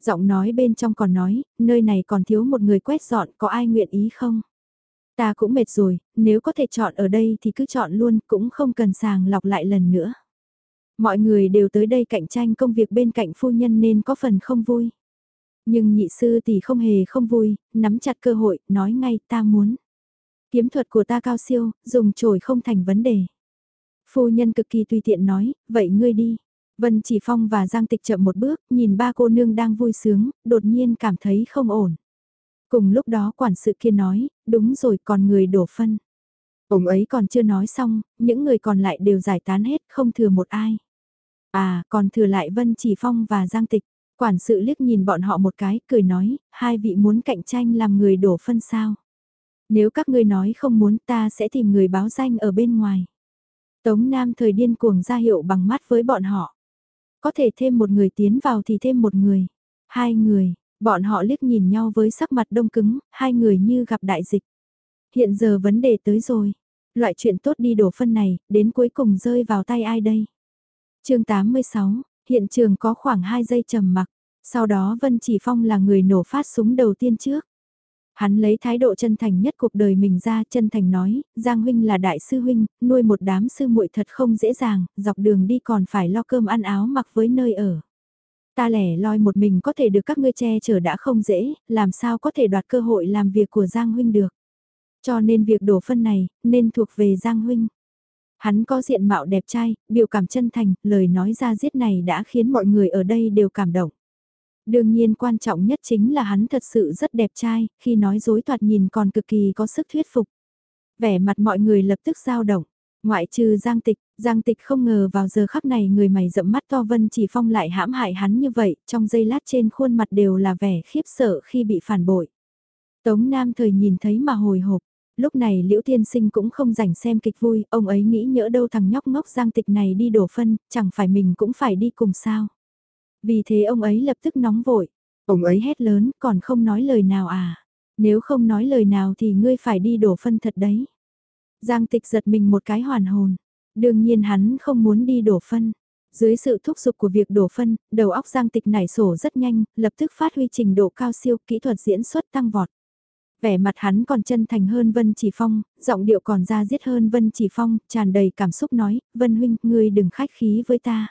Giọng nói bên trong còn nói, nơi này còn thiếu một người quét dọn có ai nguyện ý không? Ta cũng mệt rồi, nếu có thể chọn ở đây thì cứ chọn luôn, cũng không cần sàng lọc lại lần nữa. Mọi người đều tới đây cạnh tranh công việc bên cạnh phu nhân nên có phần không vui. Nhưng nhị sư thì không hề không vui, nắm chặt cơ hội, nói ngay ta muốn. Kiếm thuật của ta cao siêu, dùng trổi không thành vấn đề. Phu nhân cực kỳ tùy tiện nói, vậy ngươi đi. Vân Chỉ Phong và Giang Tịch chậm một bước, nhìn ba cô nương đang vui sướng, đột nhiên cảm thấy không ổn. Cùng lúc đó quản sự kia nói, đúng rồi còn người đổ phân. Ông ấy còn chưa nói xong, những người còn lại đều giải tán hết, không thừa một ai. À, còn thừa lại Vân Chỉ Phong và Giang Tịch. Quản sự liếc nhìn bọn họ một cái, cười nói, hai vị muốn cạnh tranh làm người đổ phân sao. Nếu các ngươi nói không muốn ta sẽ tìm người báo danh ở bên ngoài. Tống Nam thời điên cuồng ra hiệu bằng mắt với bọn họ. Có thể thêm một người tiến vào thì thêm một người. Hai người, bọn họ liếc nhìn nhau với sắc mặt đông cứng, hai người như gặp đại dịch. Hiện giờ vấn đề tới rồi. Loại chuyện tốt đi đổ phân này, đến cuối cùng rơi vào tay ai đây? chương 86, hiện trường có khoảng 2 giây trầm mặc. Sau đó Vân Chỉ Phong là người nổ phát súng đầu tiên trước. Hắn lấy thái độ chân thành nhất cuộc đời mình ra chân thành nói, Giang Huynh là đại sư huynh, nuôi một đám sư muội thật không dễ dàng, dọc đường đi còn phải lo cơm ăn áo mặc với nơi ở. Ta lẻ loi một mình có thể được các ngươi che chở đã không dễ, làm sao có thể đoạt cơ hội làm việc của Giang Huynh được. Cho nên việc đổ phân này, nên thuộc về Giang Huynh. Hắn có diện mạo đẹp trai, biểu cảm chân thành, lời nói ra giết này đã khiến mọi người ở đây đều cảm động. Đương nhiên quan trọng nhất chính là hắn thật sự rất đẹp trai, khi nói dối toạt nhìn còn cực kỳ có sức thuyết phục. Vẻ mặt mọi người lập tức dao động. Ngoại trừ Giang Tịch, Giang Tịch không ngờ vào giờ khắc này người mày rậm mắt to Vân chỉ phong lại hãm hại hắn như vậy, trong giây lát trên khuôn mặt đều là vẻ khiếp sợ khi bị phản bội. Tống Nam thời nhìn thấy mà hồi hộp, lúc này Liễu Tiên Sinh cũng không rảnh xem kịch vui, ông ấy nghĩ nhỡ đâu thằng nhóc ngốc Giang Tịch này đi đổ phân, chẳng phải mình cũng phải đi cùng sao. Vì thế ông ấy lập tức nóng vội. Ông ấy hét lớn, còn không nói lời nào à? Nếu không nói lời nào thì ngươi phải đi đổ phân thật đấy. Giang tịch giật mình một cái hoàn hồn. Đương nhiên hắn không muốn đi đổ phân. Dưới sự thúc giục của việc đổ phân, đầu óc Giang Tịch nảy sổ rất nhanh, lập tức phát huy trình độ cao siêu, kỹ thuật diễn xuất tăng vọt. Vẻ mặt hắn còn chân thành hơn Vân Chỉ Phong, giọng điệu còn ra giết hơn Vân Chỉ Phong, tràn đầy cảm xúc nói, Vân Huynh, ngươi đừng khách khí với ta.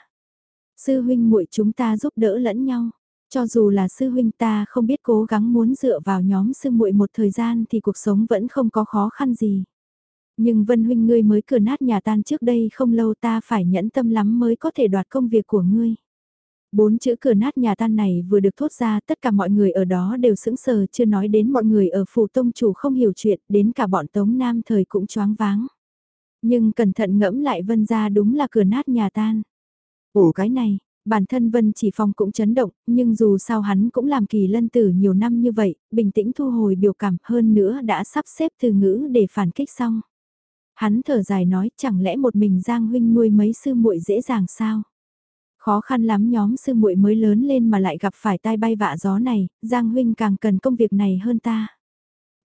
Sư huynh muội chúng ta giúp đỡ lẫn nhau. Cho dù là sư huynh ta không biết cố gắng muốn dựa vào nhóm sư muội một thời gian thì cuộc sống vẫn không có khó khăn gì. Nhưng Vân huynh ngươi mới cửa nát nhà tan trước đây không lâu ta phải nhẫn tâm lắm mới có thể đoạt công việc của ngươi. Bốn chữ cửa nát nhà tan này vừa được thốt ra, tất cả mọi người ở đó đều sững sờ, chưa nói đến mọi người ở phủ tông chủ không hiểu chuyện, đến cả bọn tống nam thời cũng choáng váng. Nhưng cẩn thận ngẫm lại vân ra đúng là cửa nát nhà tan. Ủa cái này, bản thân Vân Chỉ Phong cũng chấn động, nhưng dù sao hắn cũng làm kỳ lân tử nhiều năm như vậy, bình tĩnh thu hồi biểu cảm hơn nữa đã sắp xếp từ ngữ để phản kích xong. Hắn thở dài nói chẳng lẽ một mình Giang Huynh nuôi mấy sư muội dễ dàng sao? Khó khăn lắm nhóm sư muội mới lớn lên mà lại gặp phải tai bay vạ gió này, Giang Huynh càng cần công việc này hơn ta.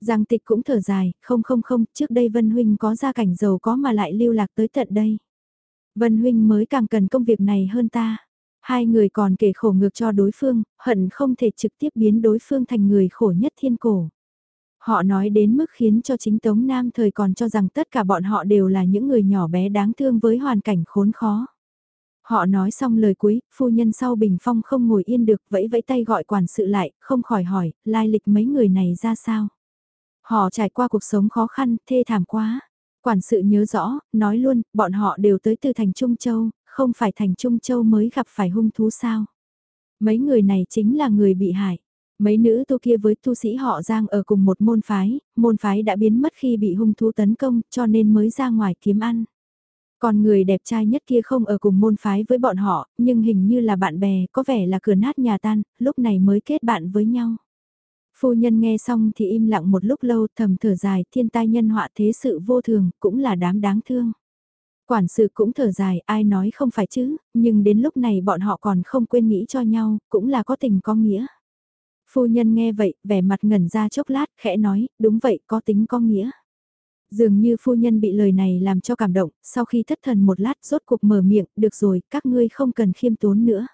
Giang tịch cũng thở dài, không không không, trước đây Vân Huynh có gia cảnh giàu có mà lại lưu lạc tới tận đây. Vân Huynh mới càng cần công việc này hơn ta. Hai người còn kể khổ ngược cho đối phương, hận không thể trực tiếp biến đối phương thành người khổ nhất thiên cổ. Họ nói đến mức khiến cho chính Tống Nam thời còn cho rằng tất cả bọn họ đều là những người nhỏ bé đáng thương với hoàn cảnh khốn khó. Họ nói xong lời cuối, phu nhân sau bình phong không ngồi yên được vẫy vẫy tay gọi quản sự lại, không khỏi hỏi, lai lịch mấy người này ra sao. Họ trải qua cuộc sống khó khăn, thê thảm quá. Quản sự nhớ rõ, nói luôn, bọn họ đều tới từ thành Trung Châu, không phải thành Trung Châu mới gặp phải hung thú sao. Mấy người này chính là người bị hại. Mấy nữ tu kia với tu sĩ họ Giang ở cùng một môn phái, môn phái đã biến mất khi bị hung thú tấn công cho nên mới ra ngoài kiếm ăn. Còn người đẹp trai nhất kia không ở cùng môn phái với bọn họ, nhưng hình như là bạn bè, có vẻ là cửa nát nhà tan, lúc này mới kết bạn với nhau. Phu nhân nghe xong thì im lặng một lúc lâu thầm thở dài thiên tai nhân họa thế sự vô thường, cũng là đám đáng thương. Quản sự cũng thở dài, ai nói không phải chứ, nhưng đến lúc này bọn họ còn không quên nghĩ cho nhau, cũng là có tình có nghĩa. Phu nhân nghe vậy, vẻ mặt ngẩn ra chốc lát, khẽ nói, đúng vậy, có tính có nghĩa. Dường như phu nhân bị lời này làm cho cảm động, sau khi thất thần một lát rốt cuộc mở miệng, được rồi, các ngươi không cần khiêm tốn nữa.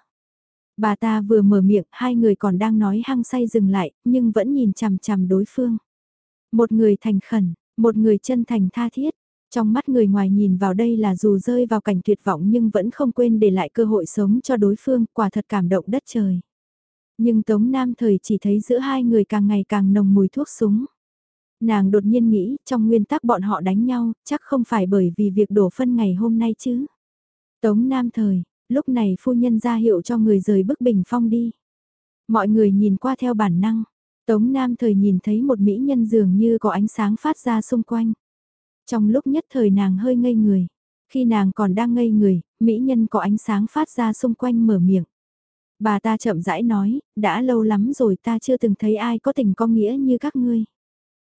Bà ta vừa mở miệng, hai người còn đang nói hăng say dừng lại, nhưng vẫn nhìn chằm chằm đối phương. Một người thành khẩn, một người chân thành tha thiết. Trong mắt người ngoài nhìn vào đây là dù rơi vào cảnh tuyệt vọng nhưng vẫn không quên để lại cơ hội sống cho đối phương, quả thật cảm động đất trời. Nhưng Tống Nam thời chỉ thấy giữa hai người càng ngày càng nồng mùi thuốc súng. Nàng đột nhiên nghĩ, trong nguyên tắc bọn họ đánh nhau, chắc không phải bởi vì việc đổ phân ngày hôm nay chứ. Tống Nam thời, lúc này phu nhân ra hiệu cho người rời bức bình phong đi. Mọi người nhìn qua theo bản năng, Tống Nam thời nhìn thấy một mỹ nhân dường như có ánh sáng phát ra xung quanh. Trong lúc nhất thời nàng hơi ngây người, khi nàng còn đang ngây người, mỹ nhân có ánh sáng phát ra xung quanh mở miệng. Bà ta chậm rãi nói, đã lâu lắm rồi ta chưa từng thấy ai có tình có nghĩa như các ngươi.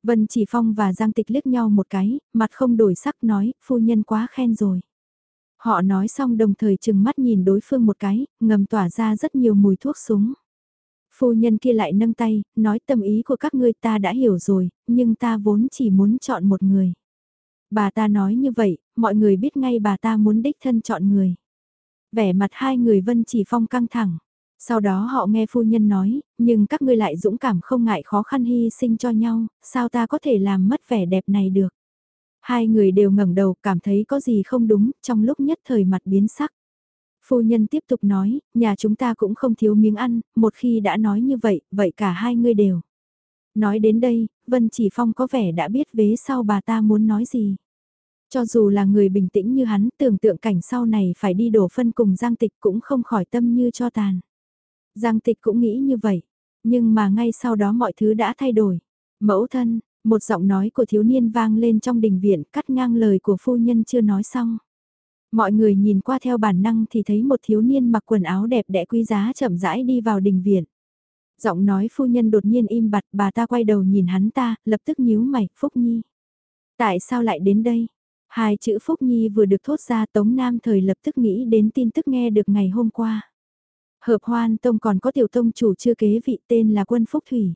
Vân Chỉ Phong và Giang Tịch liếc nhau một cái, mặt không đổi sắc nói, phu nhân quá khen rồi. Họ nói xong đồng thời chừng mắt nhìn đối phương một cái, ngầm tỏa ra rất nhiều mùi thuốc súng. Phu nhân kia lại nâng tay, nói tâm ý của các ngươi ta đã hiểu rồi, nhưng ta vốn chỉ muốn chọn một người. Bà ta nói như vậy, mọi người biết ngay bà ta muốn đích thân chọn người. Vẻ mặt hai người Vân Chỉ Phong căng thẳng. Sau đó họ nghe phu nhân nói, nhưng các ngươi lại dũng cảm không ngại khó khăn hy sinh cho nhau, sao ta có thể làm mất vẻ đẹp này được. Hai người đều ngẩng đầu cảm thấy có gì không đúng, trong lúc nhất thời mặt biến sắc. Phu nhân tiếp tục nói, nhà chúng ta cũng không thiếu miếng ăn, một khi đã nói như vậy, vậy cả hai người đều. Nói đến đây, Vân Chỉ Phong có vẻ đã biết vế sau bà ta muốn nói gì. Cho dù là người bình tĩnh như hắn, tưởng tượng cảnh sau này phải đi đổ phân cùng Giang Tịch cũng không khỏi tâm như cho tàn. Giang Tịch cũng nghĩ như vậy, nhưng mà ngay sau đó mọi thứ đã thay đổi. Mẫu thân, một giọng nói của thiếu niên vang lên trong đình viện cắt ngang lời của phu nhân chưa nói xong. Mọi người nhìn qua theo bản năng thì thấy một thiếu niên mặc quần áo đẹp đẽ quý giá chậm rãi đi vào đình viện. Giọng nói phu nhân đột nhiên im bặt bà ta quay đầu nhìn hắn ta, lập tức nhíu mày, Phúc Nhi. Tại sao lại đến đây? Hai chữ Phúc Nhi vừa được thốt ra Tống Nam thời lập tức nghĩ đến tin tức nghe được ngày hôm qua. Hợp hoan tông còn có tiểu tông chủ chưa kế vị tên là quân Phúc Thủy.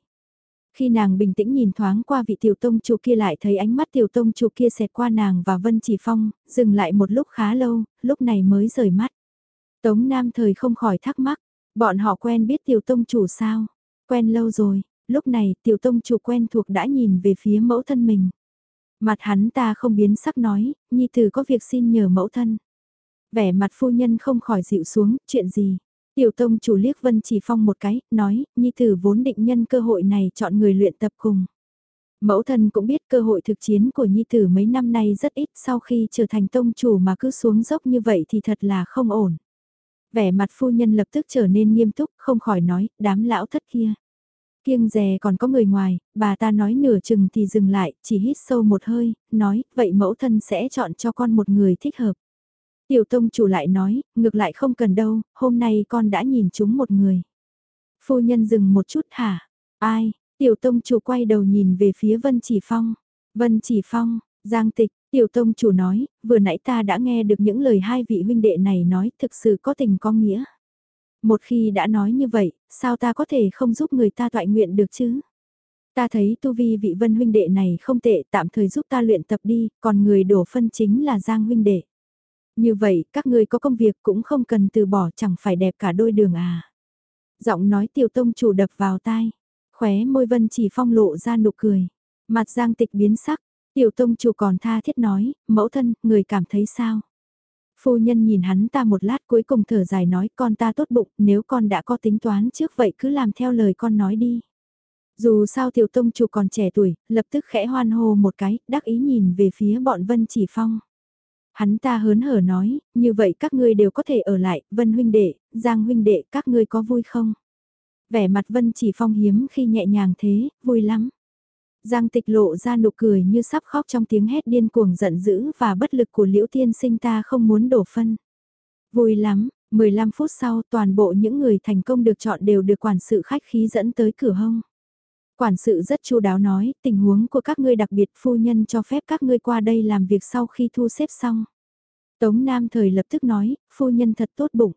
Khi nàng bình tĩnh nhìn thoáng qua vị tiểu tông chủ kia lại thấy ánh mắt tiểu tông chủ kia xẹt qua nàng và Vân Chỉ Phong, dừng lại một lúc khá lâu, lúc này mới rời mắt. Tống Nam thời không khỏi thắc mắc, bọn họ quen biết tiểu tông chủ sao? Quen lâu rồi, lúc này tiểu tông chủ quen thuộc đã nhìn về phía mẫu thân mình. Mặt hắn ta không biến sắc nói, nhi tử có việc xin nhờ mẫu thân. Vẻ mặt phu nhân không khỏi dịu xuống, chuyện gì? Tiểu tông chủ liếc Vân Chỉ Phong một cái, nói, Nhi Tử vốn định nhân cơ hội này chọn người luyện tập cùng. Mẫu thân cũng biết cơ hội thực chiến của Nhi Tử mấy năm nay rất ít sau khi trở thành tông chủ mà cứ xuống dốc như vậy thì thật là không ổn. Vẻ mặt phu nhân lập tức trở nên nghiêm túc, không khỏi nói, đám lão thất kia. Kiêng rè còn có người ngoài, bà ta nói nửa chừng thì dừng lại, chỉ hít sâu một hơi, nói, vậy mẫu thân sẽ chọn cho con một người thích hợp. Tiểu tông chủ lại nói, ngược lại không cần đâu, hôm nay con đã nhìn chúng một người. Phu nhân dừng một chút hả? Ai? Tiểu tông chủ quay đầu nhìn về phía Vân Chỉ Phong. Vân Chỉ Phong, Giang Tịch, Tiểu tông chủ nói, vừa nãy ta đã nghe được những lời hai vị huynh đệ này nói thực sự có tình có nghĩa. Một khi đã nói như vậy, sao ta có thể không giúp người ta toại nguyện được chứ? Ta thấy tu vi vị vân huynh đệ này không tệ tạm thời giúp ta luyện tập đi, còn người đổ phân chính là Giang huynh đệ. Như vậy, các ngươi có công việc cũng không cần từ bỏ chẳng phải đẹp cả đôi đường à. Giọng nói tiểu tông chủ đập vào tai, khóe môi vân chỉ phong lộ ra nụ cười. Mặt giang tịch biến sắc, tiểu tông chủ còn tha thiết nói, mẫu thân, người cảm thấy sao? Phu nhân nhìn hắn ta một lát cuối cùng thở dài nói con ta tốt bụng, nếu con đã có tính toán trước vậy cứ làm theo lời con nói đi. Dù sao tiểu tông chủ còn trẻ tuổi, lập tức khẽ hoan hô một cái, đắc ý nhìn về phía bọn Vân Chỉ Phong. Hắn ta hớn hở nói, như vậy các ngươi đều có thể ở lại, Vân huynh đệ, Giang huynh đệ, các ngươi có vui không? Vẻ mặt Vân Chỉ Phong hiếm khi nhẹ nhàng thế, vui lắm. Giang tịch lộ ra nụ cười như sắp khóc trong tiếng hét điên cuồng giận dữ và bất lực của liễu tiên sinh ta không muốn đổ phân. Vui lắm, 15 phút sau toàn bộ những người thành công được chọn đều được quản sự khách khí dẫn tới cửa hông. Quản sự rất chu đáo nói, tình huống của các ngươi đặc biệt phu nhân cho phép các ngươi qua đây làm việc sau khi thu xếp xong. Tống Nam thời lập tức nói, phu nhân thật tốt bụng.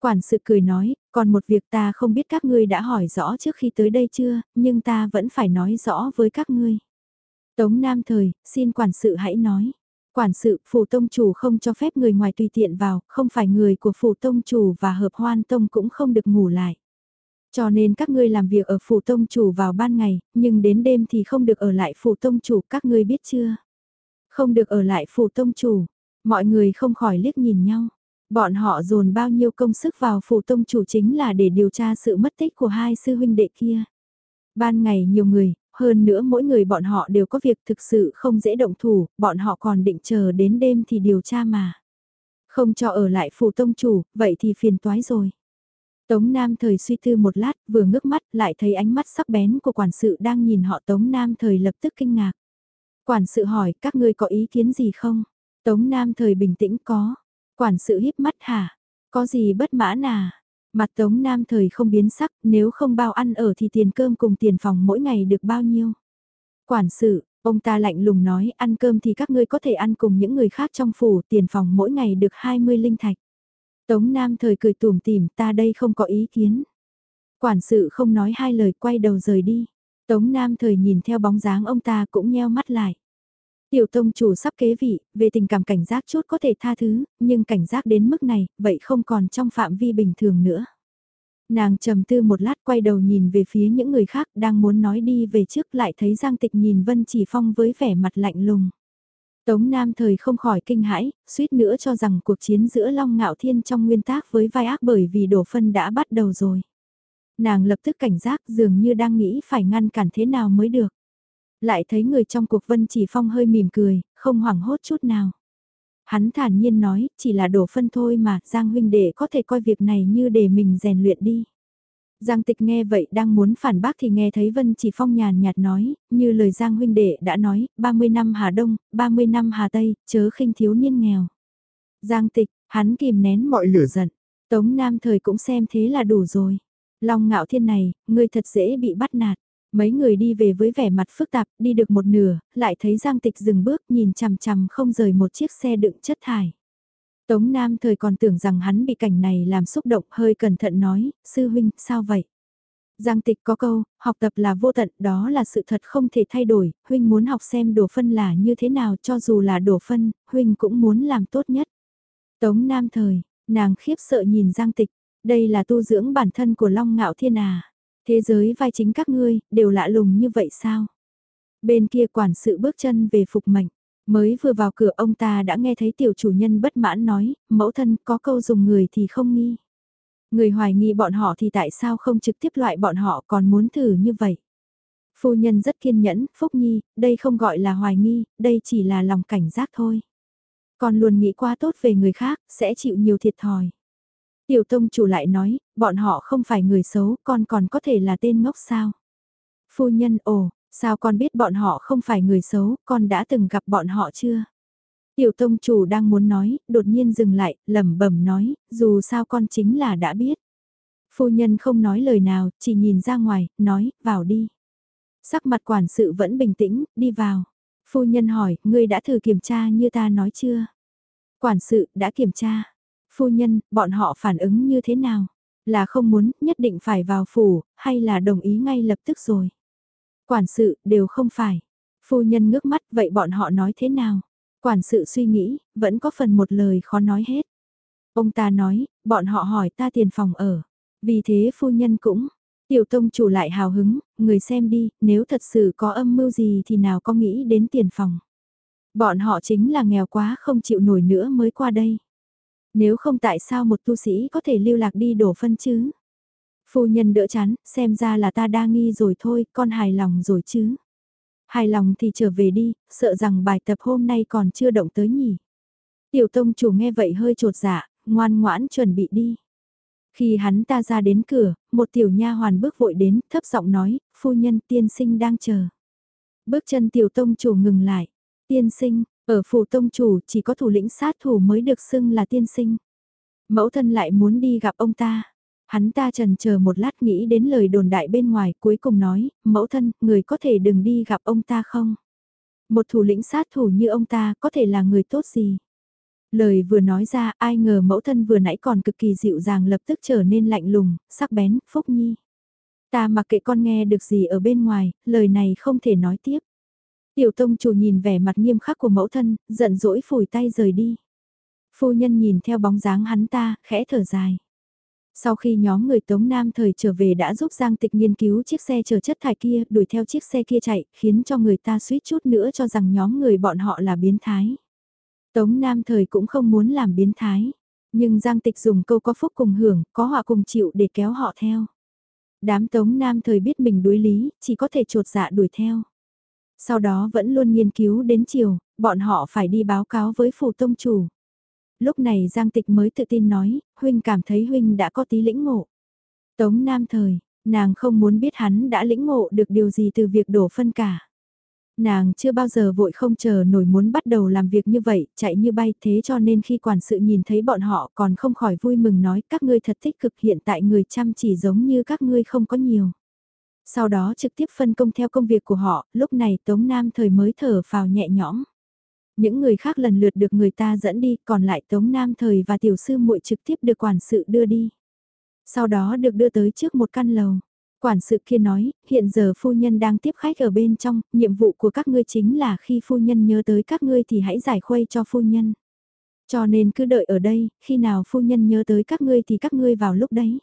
Quản sự cười nói, còn một việc ta không biết các ngươi đã hỏi rõ trước khi tới đây chưa, nhưng ta vẫn phải nói rõ với các ngươi. Tống Nam Thời, xin quản sự hãy nói. Quản sự, phủ tông chủ không cho phép người ngoài tùy tiện vào, không phải người của phủ tông chủ và hợp hoan tông cũng không được ngủ lại. Cho nên các ngươi làm việc ở phủ tông chủ vào ban ngày, nhưng đến đêm thì không được ở lại phủ tông chủ, các ngươi biết chưa? Không được ở lại phủ tông chủ, mọi người không khỏi liếc nhìn nhau. Bọn họ dồn bao nhiêu công sức vào phủ tông chủ chính là để điều tra sự mất tích của hai sư huynh đệ kia. Ban ngày nhiều người, hơn nữa mỗi người bọn họ đều có việc thực sự không dễ động thủ, bọn họ còn định chờ đến đêm thì điều tra mà. Không cho ở lại phủ tông chủ, vậy thì phiền toái rồi. Tống Nam thời suy tư một lát, vừa ngước mắt lại thấy ánh mắt sắc bén của quản sự đang nhìn họ Tống Nam thời lập tức kinh ngạc. Quản sự hỏi, các ngươi có ý kiến gì không? Tống Nam thời bình tĩnh có. Quản sự híp mắt hả? Có gì bất mãn à? Mặt Tống Nam thời không biến sắc, nếu không bao ăn ở thì tiền cơm cùng tiền phòng mỗi ngày được bao nhiêu? Quản sự, ông ta lạnh lùng nói, ăn cơm thì các ngươi có thể ăn cùng những người khác trong phủ, tiền phòng mỗi ngày được 20 linh thạch. Tống Nam thời cười tủm tỉm, ta đây không có ý kiến. Quản sự không nói hai lời quay đầu rời đi. Tống Nam thời nhìn theo bóng dáng ông ta cũng nheo mắt lại. Tiểu tông chủ sắp kế vị, về tình cảm cảnh giác chút có thể tha thứ, nhưng cảnh giác đến mức này, vậy không còn trong phạm vi bình thường nữa. Nàng trầm tư một lát quay đầu nhìn về phía những người khác đang muốn nói đi về trước lại thấy Giang Tịch nhìn Vân Chỉ Phong với vẻ mặt lạnh lùng. Tống Nam thời không khỏi kinh hãi, suýt nữa cho rằng cuộc chiến giữa Long Ngạo Thiên trong nguyên tác với vai ác bởi vì đổ phân đã bắt đầu rồi. Nàng lập tức cảnh giác dường như đang nghĩ phải ngăn cản thế nào mới được. Lại thấy người trong cuộc Vân Chỉ Phong hơi mỉm cười, không hoảng hốt chút nào. Hắn thản nhiên nói, chỉ là đổ phân thôi mà, Giang huynh đệ có thể coi việc này như để mình rèn luyện đi. Giang tịch nghe vậy đang muốn phản bác thì nghe thấy Vân Chỉ Phong nhàn nhạt nói, như lời Giang huynh đệ đã nói, 30 năm Hà Đông, 30 năm Hà Tây, chớ khinh thiếu niên nghèo. Giang tịch, hắn kìm nén mọi lửa giận, Tống Nam thời cũng xem thế là đủ rồi. Long ngạo thiên này, ngươi thật dễ bị bắt nạt. Mấy người đi về với vẻ mặt phức tạp, đi được một nửa, lại thấy Giang Tịch dừng bước nhìn chằm chằm không rời một chiếc xe đựng chất thải. Tống Nam thời còn tưởng rằng hắn bị cảnh này làm xúc động hơi cẩn thận nói, sư huynh, sao vậy? Giang tịch có câu, học tập là vô tận, đó là sự thật không thể thay đổi, huynh muốn học xem đổ phân là như thế nào cho dù là đổ phân, huynh cũng muốn làm tốt nhất. Tống Nam thời, nàng khiếp sợ nhìn Giang tịch, đây là tu dưỡng bản thân của Long Ngạo Thiên à. Thế giới vai chính các ngươi, đều lạ lùng như vậy sao? Bên kia quản sự bước chân về phục mệnh. Mới vừa vào cửa ông ta đã nghe thấy tiểu chủ nhân bất mãn nói, mẫu thân có câu dùng người thì không nghi. Người hoài nghi bọn họ thì tại sao không trực tiếp loại bọn họ còn muốn thử như vậy? Phu nhân rất kiên nhẫn, Phúc Nhi, đây không gọi là hoài nghi, đây chỉ là lòng cảnh giác thôi. Còn luôn nghĩ quá tốt về người khác, sẽ chịu nhiều thiệt thòi. Tiểu tông chủ lại nói, bọn họ không phải người xấu, con còn có thể là tên ngốc sao. Phu nhân ồ, sao con biết bọn họ không phải người xấu, con đã từng gặp bọn họ chưa? Tiểu tông chủ đang muốn nói, đột nhiên dừng lại, lẩm bẩm nói, dù sao con chính là đã biết. Phu nhân không nói lời nào, chỉ nhìn ra ngoài, nói, vào đi. Sắc mặt quản sự vẫn bình tĩnh, đi vào. Phu nhân hỏi, ngươi đã thử kiểm tra như ta nói chưa? Quản sự, đã kiểm tra. Phu nhân, bọn họ phản ứng như thế nào? Là không muốn, nhất định phải vào phủ, hay là đồng ý ngay lập tức rồi? Quản sự, đều không phải. Phu nhân ngước mắt, vậy bọn họ nói thế nào? Quản sự suy nghĩ, vẫn có phần một lời khó nói hết. Ông ta nói, bọn họ hỏi ta tiền phòng ở. Vì thế phu nhân cũng, tiểu tông chủ lại hào hứng, người xem đi, nếu thật sự có âm mưu gì thì nào có nghĩ đến tiền phòng. Bọn họ chính là nghèo quá không chịu nổi nữa mới qua đây. Nếu không tại sao một tu sĩ có thể lưu lạc đi đổ phân chứ? Phu nhân đỡ chán, xem ra là ta đa nghi rồi thôi, con hài lòng rồi chứ. Hài lòng thì trở về đi, sợ rằng bài tập hôm nay còn chưa động tới nhỉ. Tiểu tông chủ nghe vậy hơi trột dạ, ngoan ngoãn chuẩn bị đi. Khi hắn ta ra đến cửa, một tiểu nha hoàn bước vội đến, thấp giọng nói, phu nhân tiên sinh đang chờ. Bước chân tiểu tông chủ ngừng lại. Tiên sinh, ở phủ tông chủ chỉ có thủ lĩnh sát thủ mới được xưng là tiên sinh. Mẫu thân lại muốn đi gặp ông ta. Hắn ta trần chờ một lát nghĩ đến lời đồn đại bên ngoài cuối cùng nói, mẫu thân, người có thể đừng đi gặp ông ta không? Một thủ lĩnh sát thủ như ông ta có thể là người tốt gì? Lời vừa nói ra ai ngờ mẫu thân vừa nãy còn cực kỳ dịu dàng lập tức trở nên lạnh lùng, sắc bén, phúc nhi. Ta mặc kệ con nghe được gì ở bên ngoài, lời này không thể nói tiếp. Tiểu tông chủ nhìn vẻ mặt nghiêm khắc của mẫu thân, giận dỗi phủi tay rời đi. Phu nhân nhìn theo bóng dáng hắn ta, khẽ thở dài. Sau khi nhóm người Tống Nam thời trở về đã giúp Giang Tịch nghiên cứu chiếc xe chở chất thải kia, đuổi theo chiếc xe kia chạy, khiến cho người ta suýt chút nữa cho rằng nhóm người bọn họ là biến thái. Tống Nam thời cũng không muốn làm biến thái, nhưng Giang Tịch dùng câu có phúc cùng hưởng, có họa cùng chịu để kéo họ theo. Đám Tống Nam thời biết mình đối lý, chỉ có thể trột dạ đuổi theo. Sau đó vẫn luôn nghiên cứu đến chiều, bọn họ phải đi báo cáo với phủ tông chủ. Lúc này Giang Tịch mới tự tin nói, Huynh cảm thấy Huynh đã có tí lĩnh ngộ. Tống Nam thời, nàng không muốn biết hắn đã lĩnh ngộ được điều gì từ việc đổ phân cả. Nàng chưa bao giờ vội không chờ nổi muốn bắt đầu làm việc như vậy, chạy như bay thế cho nên khi quản sự nhìn thấy bọn họ còn không khỏi vui mừng nói các ngươi thật tích cực hiện tại người chăm chỉ giống như các ngươi không có nhiều. Sau đó trực tiếp phân công theo công việc của họ, lúc này Tống Nam thời mới thở vào nhẹ nhõm. Những người khác lần lượt được người ta dẫn đi, còn lại Tống Nam thời và tiểu sư muội trực tiếp được quản sự đưa đi. Sau đó được đưa tới trước một căn lầu. Quản sự kia nói, hiện giờ phu nhân đang tiếp khách ở bên trong, nhiệm vụ của các ngươi chính là khi phu nhân nhớ tới các ngươi thì hãy giải khuây cho phu nhân. Cho nên cứ đợi ở đây, khi nào phu nhân nhớ tới các ngươi thì các ngươi vào lúc đấy.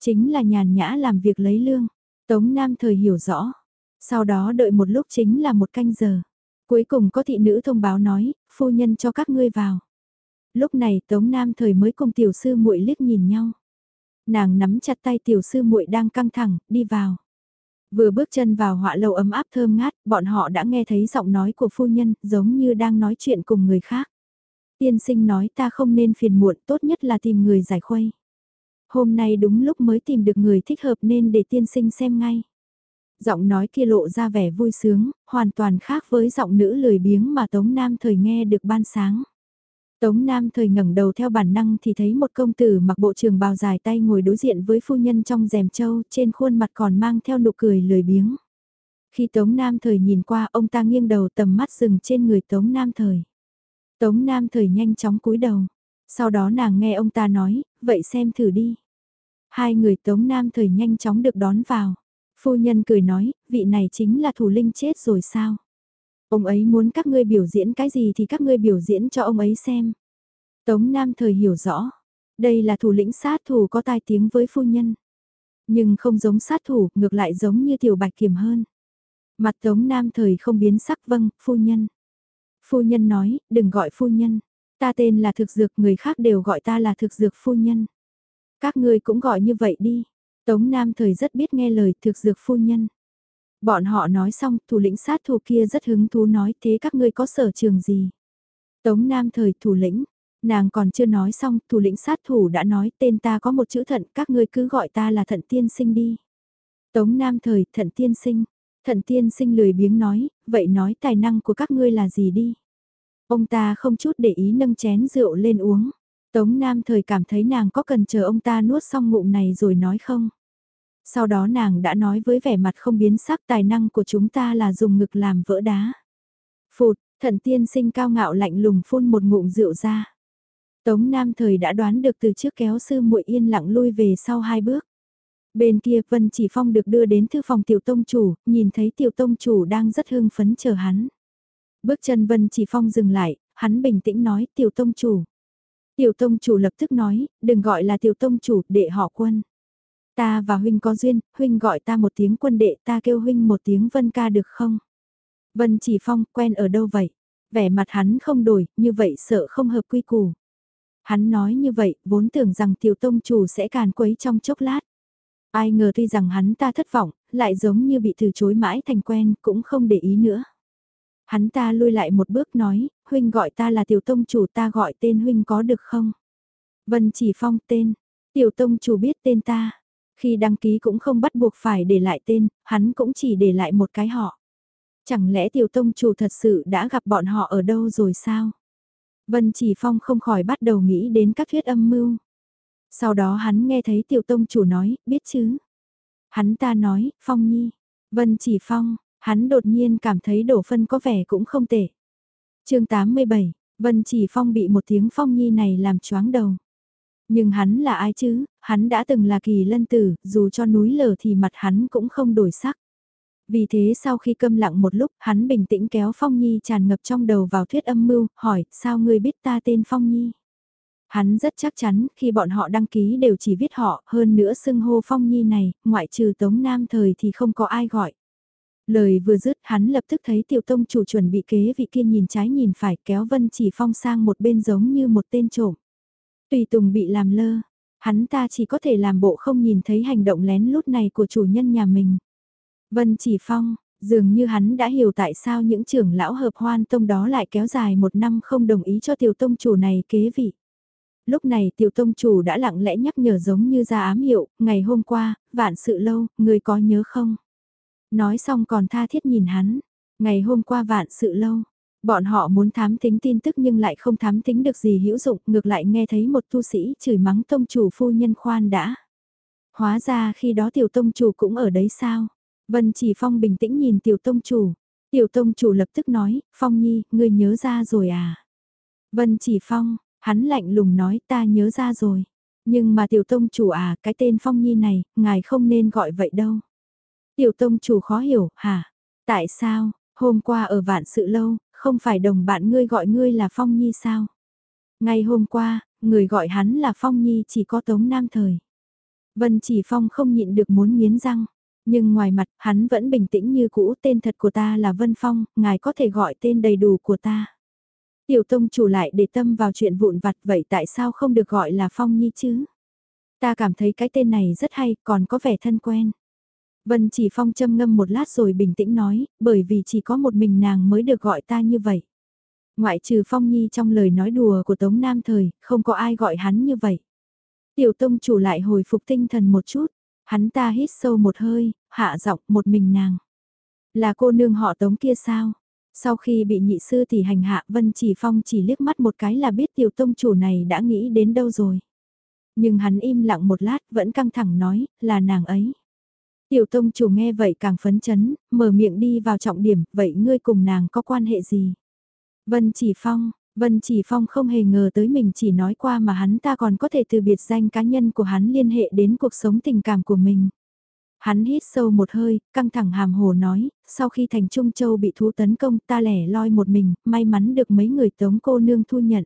Chính là nhàn nhã làm việc lấy lương. Tống Nam thời hiểu rõ. Sau đó đợi một lúc chính là một canh giờ. Cuối cùng có thị nữ thông báo nói, phu nhân cho các ngươi vào. Lúc này Tống Nam thời mới cùng tiểu sư muội liếc nhìn nhau. Nàng nắm chặt tay tiểu sư muội đang căng thẳng, đi vào. Vừa bước chân vào họa lầu ấm áp thơm ngát, bọn họ đã nghe thấy giọng nói của phu nhân, giống như đang nói chuyện cùng người khác. Tiên sinh nói ta không nên phiền muộn, tốt nhất là tìm người giải khuây. Hôm nay đúng lúc mới tìm được người thích hợp nên để tiên sinh xem ngay. Giọng nói kia lộ ra vẻ vui sướng, hoàn toàn khác với giọng nữ lười biếng mà Tống Nam thời nghe được ban sáng. Tống Nam thời ngẩng đầu theo bản năng thì thấy một công tử mặc bộ trường bào dài tay ngồi đối diện với phu nhân trong rèm châu, trên khuôn mặt còn mang theo nụ cười lười biếng. Khi Tống Nam thời nhìn qua ông ta nghiêng đầu tầm mắt dừng trên người Tống Nam thời. Tống Nam thời nhanh chóng cúi đầu. Sau đó nàng nghe ông ta nói, vậy xem thử đi. Hai người Tống Nam thời nhanh chóng được đón vào. Phu nhân cười nói, vị này chính là thủ linh chết rồi sao? Ông ấy muốn các ngươi biểu diễn cái gì thì các ngươi biểu diễn cho ông ấy xem. Tống Nam thời hiểu rõ, đây là thủ lĩnh sát thủ có tai tiếng với phu nhân. Nhưng không giống sát thủ, ngược lại giống như tiểu bạch kiểm hơn. Mặt Tống Nam thời không biến sắc vâng, phu nhân. Phu nhân nói, đừng gọi phu nhân. Ta tên là thực dược, người khác đều gọi ta là thực dược phu nhân. Các ngươi cũng gọi như vậy đi. Tống Nam thời rất biết nghe lời thực dược phu nhân. Bọn họ nói xong, thủ lĩnh sát thủ kia rất hứng thú nói thế các ngươi có sở trường gì. Tống Nam thời thủ lĩnh, nàng còn chưa nói xong, thủ lĩnh sát thủ đã nói tên ta có một chữ thận, các ngươi cứ gọi ta là thận tiên sinh đi. Tống Nam thời, thận tiên sinh. Thận tiên sinh lười biếng nói, vậy nói tài năng của các ngươi là gì đi. Ông ta không chút để ý nâng chén rượu lên uống. Tống Nam thời cảm thấy nàng có cần chờ ông ta nuốt xong ngụm này rồi nói không. Sau đó nàng đã nói với vẻ mặt không biến sắc tài năng của chúng ta là dùng ngực làm vỡ đá. Phụt, thận tiên sinh cao ngạo lạnh lùng phun một ngụm rượu ra. Tống Nam thời đã đoán được từ trước kéo sư muội yên lặng lui về sau hai bước. Bên kia Vân Chỉ Phong được đưa đến thư phòng tiểu tông chủ, nhìn thấy tiểu tông chủ đang rất hưng phấn chờ hắn. Bước chân Vân Chỉ Phong dừng lại, hắn bình tĩnh nói tiểu tông chủ. Tiểu tông chủ lập tức nói, đừng gọi là tiểu tông chủ, đệ họ quân. Ta và huynh có duyên, huynh gọi ta một tiếng quân đệ ta kêu huynh một tiếng vân ca được không? Vân chỉ phong quen ở đâu vậy? Vẻ mặt hắn không đổi, như vậy sợ không hợp quy củ. Hắn nói như vậy, vốn tưởng rằng tiểu tông chủ sẽ càn quấy trong chốc lát. Ai ngờ tuy rằng hắn ta thất vọng, lại giống như bị từ chối mãi thành quen, cũng không để ý nữa. Hắn ta lui lại một bước nói, huynh gọi ta là tiểu tông chủ ta gọi tên huynh có được không? Vân chỉ phong tên, tiểu tông chủ biết tên ta. Khi đăng ký cũng không bắt buộc phải để lại tên, hắn cũng chỉ để lại một cái họ. Chẳng lẽ tiểu tông chủ thật sự đã gặp bọn họ ở đâu rồi sao? Vân Chỉ Phong không khỏi bắt đầu nghĩ đến các thuyết âm mưu. Sau đó hắn nghe thấy tiểu tông chủ nói, biết chứ? Hắn ta nói, Phong Nhi. Vân Chỉ Phong, hắn đột nhiên cảm thấy đổ phân có vẻ cũng không tệ. chương 87, Vân Chỉ Phong bị một tiếng Phong Nhi này làm choáng đầu. Nhưng hắn là ai chứ, hắn đã từng là kỳ lân tử, dù cho núi lở thì mặt hắn cũng không đổi sắc. Vì thế sau khi câm lặng một lúc, hắn bình tĩnh kéo Phong Nhi tràn ngập trong đầu vào thuyết âm mưu, hỏi, sao ngươi biết ta tên Phong Nhi? Hắn rất chắc chắn, khi bọn họ đăng ký đều chỉ viết họ, hơn nữa xưng hô Phong Nhi này, ngoại trừ Tống Nam thời thì không có ai gọi. Lời vừa dứt hắn lập tức thấy tiểu tông chủ chuẩn bị kế vị kia nhìn trái nhìn phải kéo Vân chỉ phong sang một bên giống như một tên trộm. Tùy Tùng bị làm lơ, hắn ta chỉ có thể làm bộ không nhìn thấy hành động lén lút này của chủ nhân nhà mình. Vân Chỉ Phong, dường như hắn đã hiểu tại sao những trưởng lão hợp hoan tông đó lại kéo dài một năm không đồng ý cho tiểu tông chủ này kế vị. Lúc này tiểu tông chủ đã lặng lẽ nhắc nhở giống như ra ám hiệu, ngày hôm qua, vạn sự lâu, người có nhớ không? Nói xong còn tha thiết nhìn hắn, ngày hôm qua vạn sự lâu, Bọn họ muốn thám tính tin tức nhưng lại không thám tính được gì hữu dụng, ngược lại nghe thấy một tu sĩ chửi mắng tông chủ phu nhân khoan đã. Hóa ra khi đó tiểu tông chủ cũng ở đấy sao? Vân chỉ phong bình tĩnh nhìn tiểu tông chủ. Tiểu tông chủ lập tức nói, Phong Nhi, ngươi nhớ ra rồi à? Vân chỉ phong, hắn lạnh lùng nói ta nhớ ra rồi. Nhưng mà tiểu tông chủ à, cái tên Phong Nhi này, ngài không nên gọi vậy đâu. Tiểu tông chủ khó hiểu, hả? Tại sao, hôm qua ở vạn sự lâu, không phải đồng bạn ngươi gọi ngươi là Phong Nhi sao? Ngày hôm qua, người gọi hắn là Phong Nhi chỉ có Tống Nam Thời. Vân Chỉ Phong không nhịn được muốn nghiến răng, nhưng ngoài mặt hắn vẫn bình tĩnh như cũ tên thật của ta là Vân Phong, ngài có thể gọi tên đầy đủ của ta. Tiểu Tông chủ lại để tâm vào chuyện vụn vặt vậy tại sao không được gọi là Phong Nhi chứ? Ta cảm thấy cái tên này rất hay, còn có vẻ thân quen. Vân chỉ phong châm ngâm một lát rồi bình tĩnh nói, bởi vì chỉ có một mình nàng mới được gọi ta như vậy. Ngoại trừ phong nhi trong lời nói đùa của Tống Nam Thời, không có ai gọi hắn như vậy. Tiểu tông chủ lại hồi phục tinh thần một chút, hắn ta hít sâu một hơi, hạ giọng một mình nàng. Là cô nương họ Tống kia sao? Sau khi bị nhị sư tỷ hành hạ Vân Chỉ Phong chỉ liếc mắt một cái là biết tiểu tông chủ này đã nghĩ đến đâu rồi. Nhưng hắn im lặng một lát vẫn căng thẳng nói, là nàng ấy. Tiểu tông chủ nghe vậy càng phấn chấn, mở miệng đi vào trọng điểm, vậy ngươi cùng nàng có quan hệ gì? Vân Chỉ Phong, Vân Chỉ Phong không hề ngờ tới mình chỉ nói qua mà hắn ta còn có thể từ biệt danh cá nhân của hắn liên hệ đến cuộc sống tình cảm của mình. Hắn hít sâu một hơi, căng thẳng hàm hồ nói, sau khi thành Trung Châu bị thú tấn công ta lẻ loi một mình, may mắn được mấy người tống cô nương thu nhận.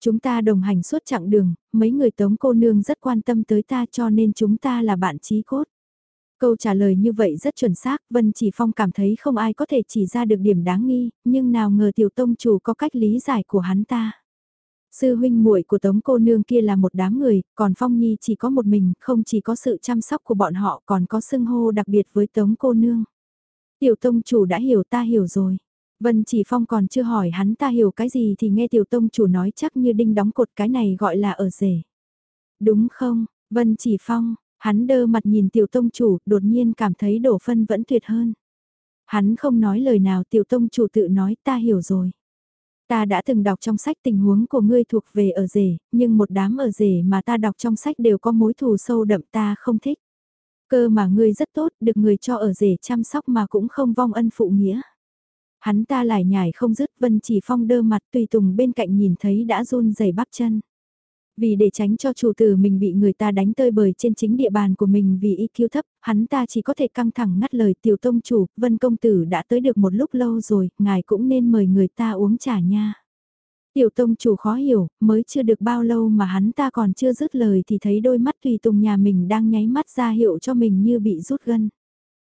Chúng ta đồng hành suốt chặng đường, mấy người tống cô nương rất quan tâm tới ta cho nên chúng ta là bạn trí cốt. Câu trả lời như vậy rất chuẩn xác, Vân Chỉ Phong cảm thấy không ai có thể chỉ ra được điểm đáng nghi, nhưng nào ngờ tiểu tông chủ có cách lý giải của hắn ta. Sư huynh muội của Tống cô nương kia là một đám người, còn Phong Nhi chỉ có một mình, không chỉ có sự chăm sóc của bọn họ còn có xưng hô đặc biệt với Tống cô nương. Tiểu tông chủ đã hiểu ta hiểu rồi. Vân Chỉ Phong còn chưa hỏi hắn ta hiểu cái gì thì nghe tiểu tông chủ nói chắc như đinh đóng cột cái này gọi là ở rể. Đúng không, Vân Chỉ Phong, Hắn đơ mặt nhìn tiểu tông chủ, đột nhiên cảm thấy đổ phân vẫn tuyệt hơn. Hắn không nói lời nào tiểu tông chủ tự nói ta hiểu rồi. Ta đã từng đọc trong sách tình huống của ngươi thuộc về ở rể, nhưng một đám ở rể mà ta đọc trong sách đều có mối thù sâu đậm ta không thích. Cơ mà ngươi rất tốt, được người cho ở rể chăm sóc mà cũng không vong ân phụ nghĩa. Hắn ta lại nhảy không dứt Vân Chỉ Phong đơ mặt tùy tùng bên cạnh nhìn thấy đã run rẩy bắp chân. Vì để tránh cho chủ tử mình bị người ta đánh tơi bời trên chính địa bàn của mình vì IQ thấp, hắn ta chỉ có thể căng thẳng ngắt lời tiểu tông chủ, Vân Công Tử đã tới được một lúc lâu rồi, ngài cũng nên mời người ta uống trà nha. Tiểu tông chủ khó hiểu, mới chưa được bao lâu mà hắn ta còn chưa dứt lời thì thấy đôi mắt tùy tùng nhà mình đang nháy mắt ra hiệu cho mình như bị rút gân.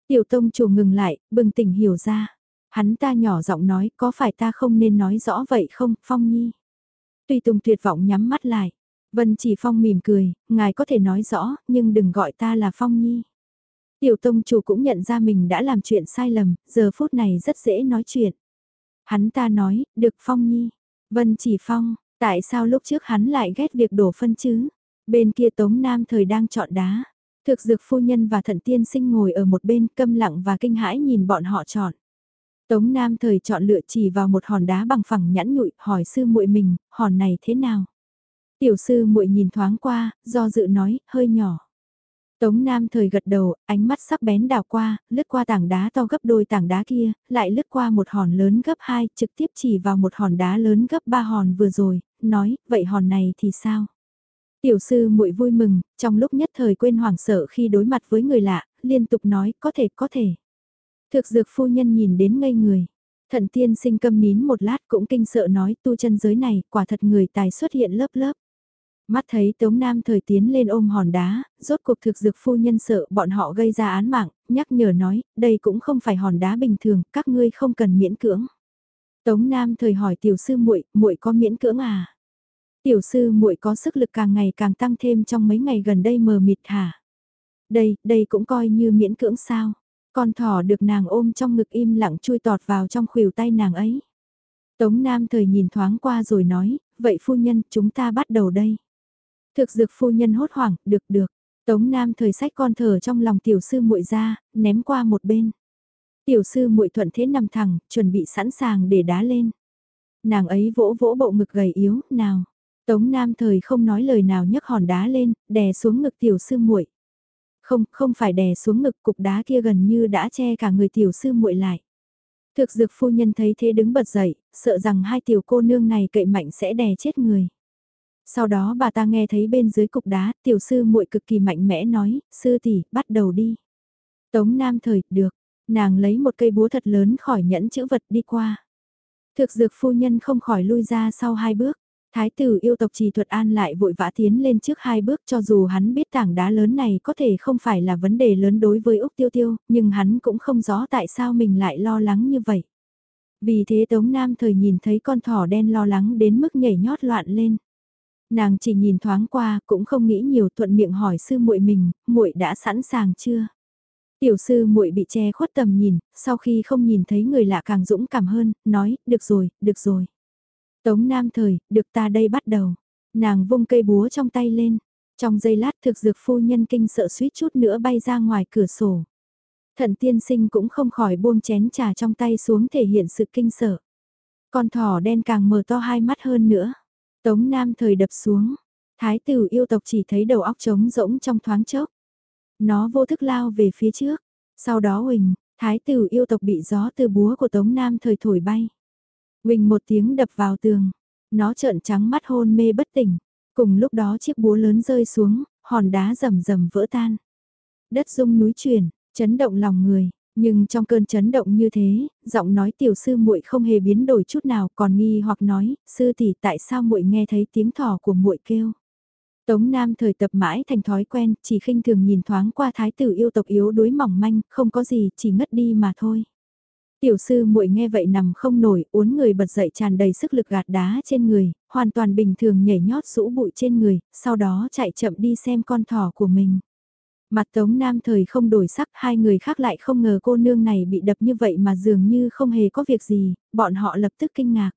Tiểu tông chủ ngừng lại, bừng tỉnh hiểu ra. Hắn ta nhỏ giọng nói có phải ta không nên nói rõ vậy không, Phong Nhi. Tùy tùng tuyệt vọng nhắm mắt lại. Vân chỉ Phong mỉm cười, ngài có thể nói rõ, nhưng đừng gọi ta là Phong Nhi. Tiểu tông chủ cũng nhận ra mình đã làm chuyện sai lầm, giờ phút này rất dễ nói chuyện. Hắn ta nói, được Phong Nhi. Vân chỉ Phong, tại sao lúc trước hắn lại ghét việc đổ phân chứ? Bên kia Tống Nam thời đang chọn đá. Thực dược phu nhân và thận tiên sinh ngồi ở một bên câm lặng và kinh hãi nhìn bọn họ chọn. Tống Nam thời chọn lựa chỉ vào một hòn đá bằng phẳng nhẵn nhụi, hỏi sư muội mình, hòn này thế nào? Tiểu sư muội nhìn thoáng qua, do dự nói, hơi nhỏ. Tống Nam thời gật đầu, ánh mắt sắc bén đào qua, lướt qua tảng đá to gấp đôi tảng đá kia, lại lướt qua một hòn lớn gấp hai, trực tiếp chỉ vào một hòn đá lớn gấp ba hòn vừa rồi, nói, vậy hòn này thì sao? Tiểu sư muội vui mừng, trong lúc nhất thời quên hoảng sợ khi đối mặt với người lạ, liên tục nói, có thể, có thể. Thực dược phu nhân nhìn đến ngây người. Thận tiên sinh câm nín một lát cũng kinh sợ nói tu chân giới này, quả thật người tài xuất hiện lớp lớp. Mắt thấy Tống Nam thời tiến lên ôm hòn đá, rốt cuộc thực dược phu nhân sợ bọn họ gây ra án mạng, nhắc nhở nói, đây cũng không phải hòn đá bình thường, các ngươi không cần miễn cưỡng. Tống Nam thời hỏi tiểu sư muội, muội có miễn cưỡng à? Tiểu sư muội có sức lực càng ngày càng tăng thêm trong mấy ngày gần đây mờ mịt hả? Đây, đây cũng coi như miễn cưỡng sao? Con thỏ được nàng ôm trong ngực im lặng chui tọt vào trong khuỷu tay nàng ấy. Tống Nam thời nhìn thoáng qua rồi nói, vậy phu nhân chúng ta bắt đầu đây. Thực dược phu nhân hốt hoảng, được được. Tống Nam thời sách con thở trong lòng tiểu sư muội ra, ném qua một bên. Tiểu sư muội thuận thế nằm thẳng, chuẩn bị sẵn sàng để đá lên. Nàng ấy vỗ vỗ bộ ngực gầy yếu, nào. Tống Nam thời không nói lời nào nhấc hòn đá lên, đè xuống ngực tiểu sư muội. Không, không phải đè xuống ngực cục đá kia gần như đã che cả người tiểu sư muội lại. Thực dược phu nhân thấy thế đứng bật dậy, sợ rằng hai tiểu cô nương này cậy mạnh sẽ đè chết người. Sau đó bà ta nghe thấy bên dưới cục đá, tiểu sư muội cực kỳ mạnh mẽ nói, sư tỷ, bắt đầu đi. Tống Nam thời, được, nàng lấy một cây búa thật lớn khỏi nhẫn chữ vật đi qua. Thực dược phu nhân không khỏi lui ra sau hai bước. Thái tử yêu tộc trì thuật an lại vội vã tiến lên trước hai bước cho dù hắn biết tảng đá lớn này có thể không phải là vấn đề lớn đối với Úc Tiêu Tiêu, nhưng hắn cũng không rõ tại sao mình lại lo lắng như vậy. Vì thế Tống Nam thời nhìn thấy con thỏ đen lo lắng đến mức nhảy nhót loạn lên. Nàng chỉ nhìn thoáng qua cũng không nghĩ nhiều thuận miệng hỏi sư muội mình, muội đã sẵn sàng chưa? Tiểu sư muội bị che khuất tầm nhìn, sau khi không nhìn thấy người lạ càng dũng cảm hơn, nói, được rồi, được rồi. Tống Nam Thời, được ta đây bắt đầu. Nàng vung cây búa trong tay lên. Trong giây lát thực dược phu nhân kinh sợ suýt chút nữa bay ra ngoài cửa sổ. Thận tiên sinh cũng không khỏi buông chén trà trong tay xuống thể hiện sự kinh sợ. Con thỏ đen càng mở to hai mắt hơn nữa. Tống Nam Thời đập xuống. Thái tử yêu tộc chỉ thấy đầu óc trống rỗng trong thoáng chốc. Nó vô thức lao về phía trước. Sau đó huỳnh, thái tử yêu tộc bị gió từ búa của Tống Nam Thời thổi bay. huỳnh một tiếng đập vào tường, nó trợn trắng mắt hôn mê bất tỉnh. Cùng lúc đó chiếc búa lớn rơi xuống, hòn đá rầm rầm vỡ tan. Đất rung núi chuyển, chấn động lòng người, nhưng trong cơn chấn động như thế, giọng nói tiểu sư muội không hề biến đổi chút nào, còn nghi hoặc nói, sư tỷ tại sao muội nghe thấy tiếng thỏ của muội kêu? Tống Nam thời tập mãi thành thói quen, chỉ khinh thường nhìn thoáng qua thái tử yêu tộc yếu đuối mỏng manh, không có gì, chỉ ngất đi mà thôi. Tiểu sư muội nghe vậy nằm không nổi, uốn người bật dậy tràn đầy sức lực gạt đá trên người, hoàn toàn bình thường nhảy nhót rũ bụi trên người, sau đó chạy chậm đi xem con thỏ của mình. Mặt Tống Nam thời không đổi sắc, hai người khác lại không ngờ cô nương này bị đập như vậy mà dường như không hề có việc gì, bọn họ lập tức kinh ngạc.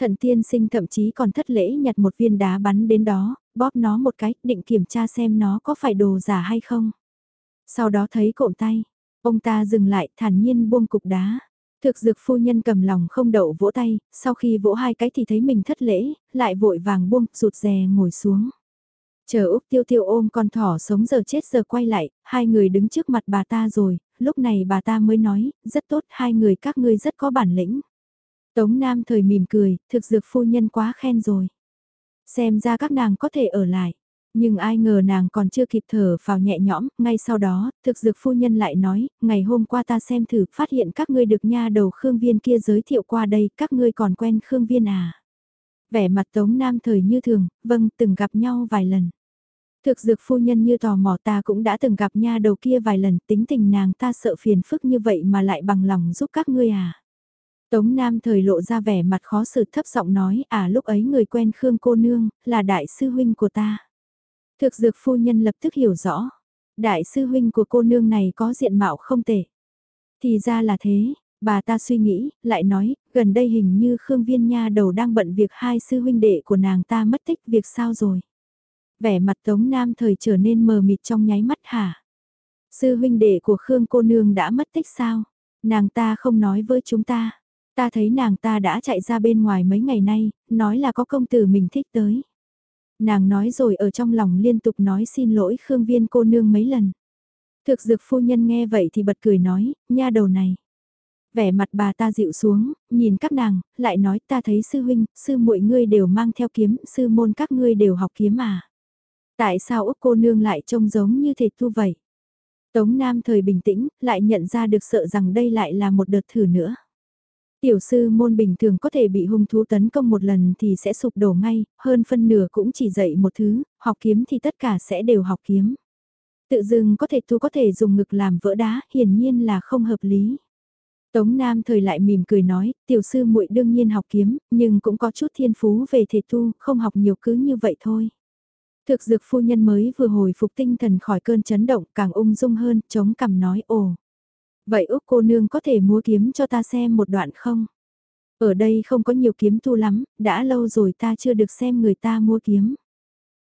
Thận tiên sinh thậm chí còn thất lễ nhặt một viên đá bắn đến đó, bóp nó một cái, định kiểm tra xem nó có phải đồ giả hay không. Sau đó thấy cộm tay, ông ta dừng lại thản nhiên buông cục đá. Thực dược phu nhân cầm lòng không đậu vỗ tay, sau khi vỗ hai cái thì thấy mình thất lễ, lại vội vàng buông, rụt rè ngồi xuống. Chờ Úc Tiêu Tiêu ôm con thỏ sống giờ chết giờ quay lại, hai người đứng trước mặt bà ta rồi, lúc này bà ta mới nói, rất tốt, hai người các ngươi rất có bản lĩnh. Tống Nam thời mỉm cười, thực dược phu nhân quá khen rồi. Xem ra các nàng có thể ở lại. Nhưng ai ngờ nàng còn chưa kịp thở vào nhẹ nhõm, ngay sau đó, thực dược phu nhân lại nói, ngày hôm qua ta xem thử, phát hiện các ngươi được nha đầu Khương Viên kia giới thiệu qua đây, các ngươi còn quen Khương Viên à? Vẻ mặt Tống Nam thời như thường, vâng, từng gặp nhau vài lần. Thực dược phu nhân như tò mò ta cũng đã từng gặp nha đầu kia vài lần, tính tình nàng ta sợ phiền phức như vậy mà lại bằng lòng giúp các ngươi à? Tống Nam thời lộ ra vẻ mặt khó xử thấp giọng nói, à lúc ấy người quen Khương cô nương, là đại sư huynh của ta. Thực dược phu nhân lập tức hiểu rõ, đại sư huynh của cô nương này có diện mạo không tệ. Thì ra là thế, bà ta suy nghĩ, lại nói, gần đây hình như Khương Viên Nha đầu đang bận việc hai sư huynh đệ của nàng ta mất tích việc sao rồi. Vẻ mặt Tống Nam thời trở nên mờ mịt trong nháy mắt hả? Sư huynh đệ của Khương cô nương đã mất tích sao? Nàng ta không nói với chúng ta. Ta thấy nàng ta đã chạy ra bên ngoài mấy ngày nay, nói là có công tử mình thích tới. Nàng nói rồi ở trong lòng liên tục nói xin lỗi Khương Viên cô nương mấy lần. Thực dược phu nhân nghe vậy thì bật cười nói, nha đầu này. Vẻ mặt bà ta dịu xuống, nhìn các nàng, lại nói ta thấy sư huynh, sư muội ngươi đều mang theo kiếm, sư môn các ngươi đều học kiếm à. Tại sao Úc cô nương lại trông giống như thể tu vậy? Tống Nam thời bình tĩnh, lại nhận ra được sợ rằng đây lại là một đợt thử nữa. Tiểu sư môn bình thường có thể bị hung thú tấn công một lần thì sẽ sụp đổ ngay, hơn phân nửa cũng chỉ dạy một thứ, học kiếm thì tất cả sẽ đều học kiếm. Tự dưng có thể tu có thể dùng ngực làm vỡ đá, hiển nhiên là không hợp lý. Tống Nam thời lại mỉm cười nói, tiểu sư muội đương nhiên học kiếm, nhưng cũng có chút thiên phú về thể tu, không học nhiều cứ như vậy thôi. Thực dược phu nhân mới vừa hồi phục tinh thần khỏi cơn chấn động càng ung dung hơn, chống cằm nói ồ. Vậy Úc cô nương có thể mua kiếm cho ta xem một đoạn không? Ở đây không có nhiều kiếm tu lắm, đã lâu rồi ta chưa được xem người ta mua kiếm.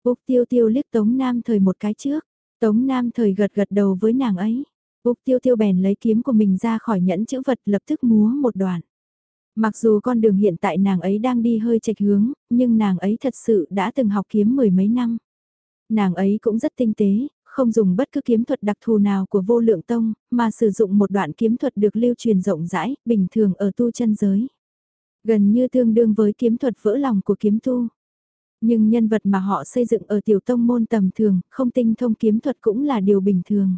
Úc tiêu tiêu liếc Tống Nam thời một cái trước, Tống Nam thời gật gật đầu với nàng ấy. Úc tiêu tiêu bèn lấy kiếm của mình ra khỏi nhẫn chữ vật lập tức múa một đoạn. Mặc dù con đường hiện tại nàng ấy đang đi hơi chệch hướng, nhưng nàng ấy thật sự đã từng học kiếm mười mấy năm. Nàng ấy cũng rất tinh tế, không dùng bất cứ kiếm thuật đặc thù nào của vô lượng tông, mà sử dụng một đoạn kiếm thuật được lưu truyền rộng rãi, bình thường ở tu chân giới. Gần như tương đương với kiếm thuật vỡ lòng của kiếm tu. Nhưng nhân vật mà họ xây dựng ở tiểu tông môn tầm thường, không tinh thông kiếm thuật cũng là điều bình thường.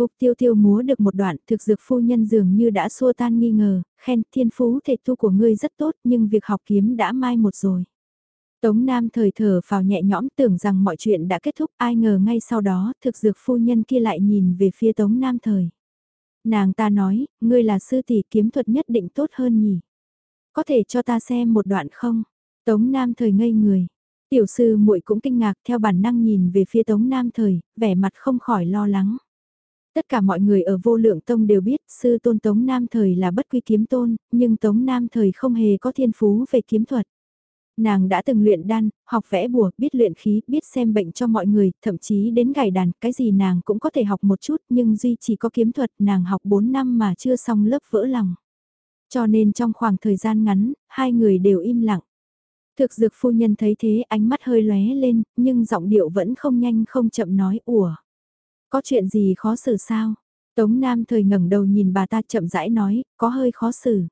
Úc tiêu tiêu múa được một đoạn thực dược phu nhân dường như đã xua tan nghi ngờ, khen thiên phú thể tu của ngươi rất tốt nhưng việc học kiếm đã mai một rồi. Tống Nam thời thở vào nhẹ nhõm tưởng rằng mọi chuyện đã kết thúc ai ngờ ngay sau đó thực dược phu nhân kia lại nhìn về phía Tống Nam thời. Nàng ta nói, ngươi là sư tỷ kiếm thuật nhất định tốt hơn nhỉ. Có thể cho ta xem một đoạn không? Tống Nam thời ngây người. Tiểu sư muội cũng kinh ngạc theo bản năng nhìn về phía Tống Nam thời, vẻ mặt không khỏi lo lắng. Tất cả mọi người ở vô lượng tông đều biết sư tôn Tống Nam thời là bất quy kiếm tôn, nhưng Tống Nam thời không hề có thiên phú về kiếm thuật. Nàng đã từng luyện đan, học vẽ bùa, biết luyện khí, biết xem bệnh cho mọi người, thậm chí đến gảy đàn, cái gì nàng cũng có thể học một chút, nhưng duy chỉ có kiếm thuật, nàng học 4 năm mà chưa xong lớp vỡ lòng. Cho nên trong khoảng thời gian ngắn, hai người đều im lặng. Thực dược phu nhân thấy thế ánh mắt hơi lóe lên, nhưng giọng điệu vẫn không nhanh không chậm nói ủa. Có chuyện gì khó xử sao? Tống Nam thời ngẩng đầu nhìn bà ta chậm rãi nói, có hơi khó xử.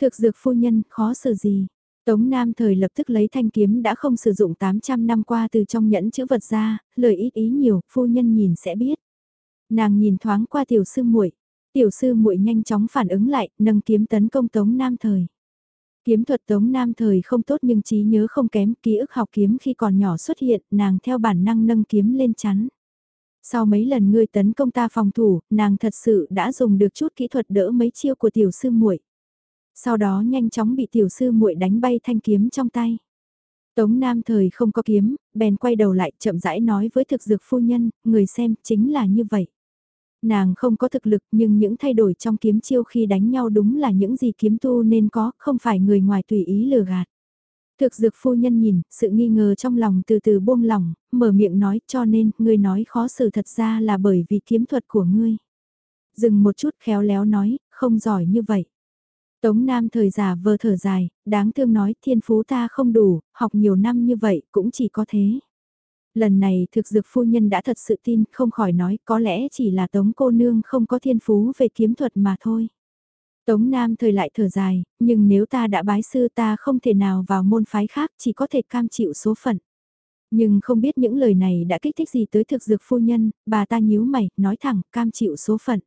Thực dược phu nhân, khó xử gì? Tống Nam thời lập tức lấy thanh kiếm đã không sử dụng 800 năm qua từ trong nhẫn chữ vật ra, lời ít ý nhiều, phu nhân nhìn sẽ biết. Nàng nhìn thoáng qua tiểu sư muội, tiểu sư muội nhanh chóng phản ứng lại, nâng kiếm tấn công Tống Nam thời. Kiếm thuật Tống Nam thời không tốt nhưng trí nhớ không kém, ký ức học kiếm khi còn nhỏ xuất hiện, nàng theo bản năng nâng kiếm lên chắn. Sau mấy lần ngươi tấn công ta phòng thủ, nàng thật sự đã dùng được chút kỹ thuật đỡ mấy chiêu của tiểu sư muội sau đó nhanh chóng bị tiểu sư muội đánh bay thanh kiếm trong tay. Tống Nam thời không có kiếm, bèn quay đầu lại chậm rãi nói với thực dược phu nhân, người xem chính là như vậy. Nàng không có thực lực nhưng những thay đổi trong kiếm chiêu khi đánh nhau đúng là những gì kiếm tu nên có, không phải người ngoài tùy ý lừa gạt. Thực dược phu nhân nhìn, sự nghi ngờ trong lòng từ từ buông lỏng, mở miệng nói cho nên, ngươi nói khó xử thật ra là bởi vì kiếm thuật của ngươi. Dừng một chút khéo léo nói, không giỏi như vậy. Tống Nam thời già vờ thở dài, đáng thương nói thiên phú ta không đủ, học nhiều năm như vậy cũng chỉ có thế. Lần này thực dược phu nhân đã thật sự tin, không khỏi nói có lẽ chỉ là tống cô nương không có thiên phú về kiếm thuật mà thôi. Tống Nam thời lại thở dài, nhưng nếu ta đã bái sư ta không thể nào vào môn phái khác chỉ có thể cam chịu số phận. Nhưng không biết những lời này đã kích thích gì tới thực dược phu nhân, bà ta nhíu mày, nói thẳng, cam chịu số phận.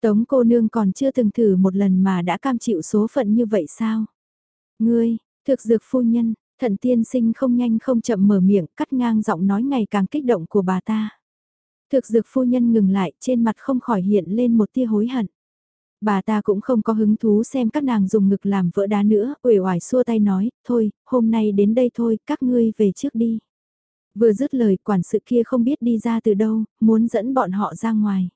Tống cô nương còn chưa từng thử một lần mà đã cam chịu số phận như vậy sao? Ngươi, thực dược phu nhân, thận tiên sinh không nhanh không chậm mở miệng, cắt ngang giọng nói ngày càng kích động của bà ta. Thực dược phu nhân ngừng lại, trên mặt không khỏi hiện lên một tia hối hận. Bà ta cũng không có hứng thú xem các nàng dùng ngực làm vỡ đá nữa, uể oải xua tay nói, thôi, hôm nay đến đây thôi, các ngươi về trước đi. Vừa dứt lời quản sự kia không biết đi ra từ đâu, muốn dẫn bọn họ ra ngoài.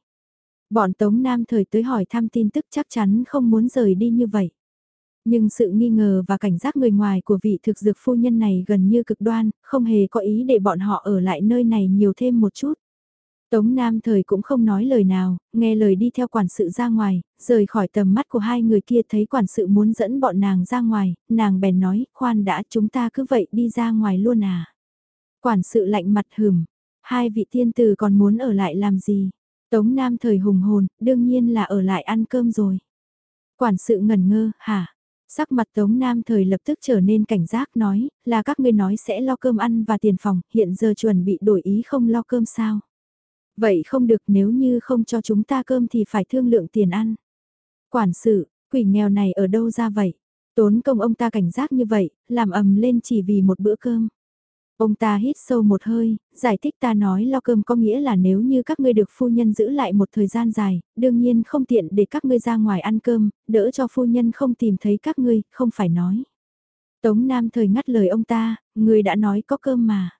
Bọn Tống Nam thời tới hỏi thăm tin tức chắc chắn không muốn rời đi như vậy. Nhưng sự nghi ngờ và cảnh giác người ngoài của vị thực dược phu nhân này gần như cực đoan, không hề có ý để bọn họ ở lại nơi này nhiều thêm một chút. Tống Nam thời cũng không nói lời nào, nghe lời đi theo quản sự ra ngoài, rời khỏi tầm mắt của hai người kia thấy quản sự muốn dẫn bọn nàng ra ngoài, nàng bèn nói, khoan đã chúng ta cứ vậy đi ra ngoài luôn à. Quản sự lạnh mặt hừm, hai vị tiên tử còn muốn ở lại làm gì? Tống Nam thời hùng hồn, đương nhiên là ở lại ăn cơm rồi. Quản sự ngẩn ngơ, hả? Sắc mặt Tống Nam thời lập tức trở nên cảnh giác nói, là các ngươi nói sẽ lo cơm ăn và tiền phòng, hiện giờ chuẩn bị đổi ý không lo cơm sao? Vậy không được nếu như không cho chúng ta cơm thì phải thương lượng tiền ăn. Quản sự, quỷ nghèo này ở đâu ra vậy? Tốn công ông ta cảnh giác như vậy, làm ầm lên chỉ vì một bữa cơm. Ông ta hít sâu một hơi, giải thích ta nói lo cơm có nghĩa là nếu như các ngươi được phu nhân giữ lại một thời gian dài, đương nhiên không tiện để các ngươi ra ngoài ăn cơm, đỡ cho phu nhân không tìm thấy các ngươi, không phải nói. Tống Nam thời ngắt lời ông ta, người đã nói có cơm mà.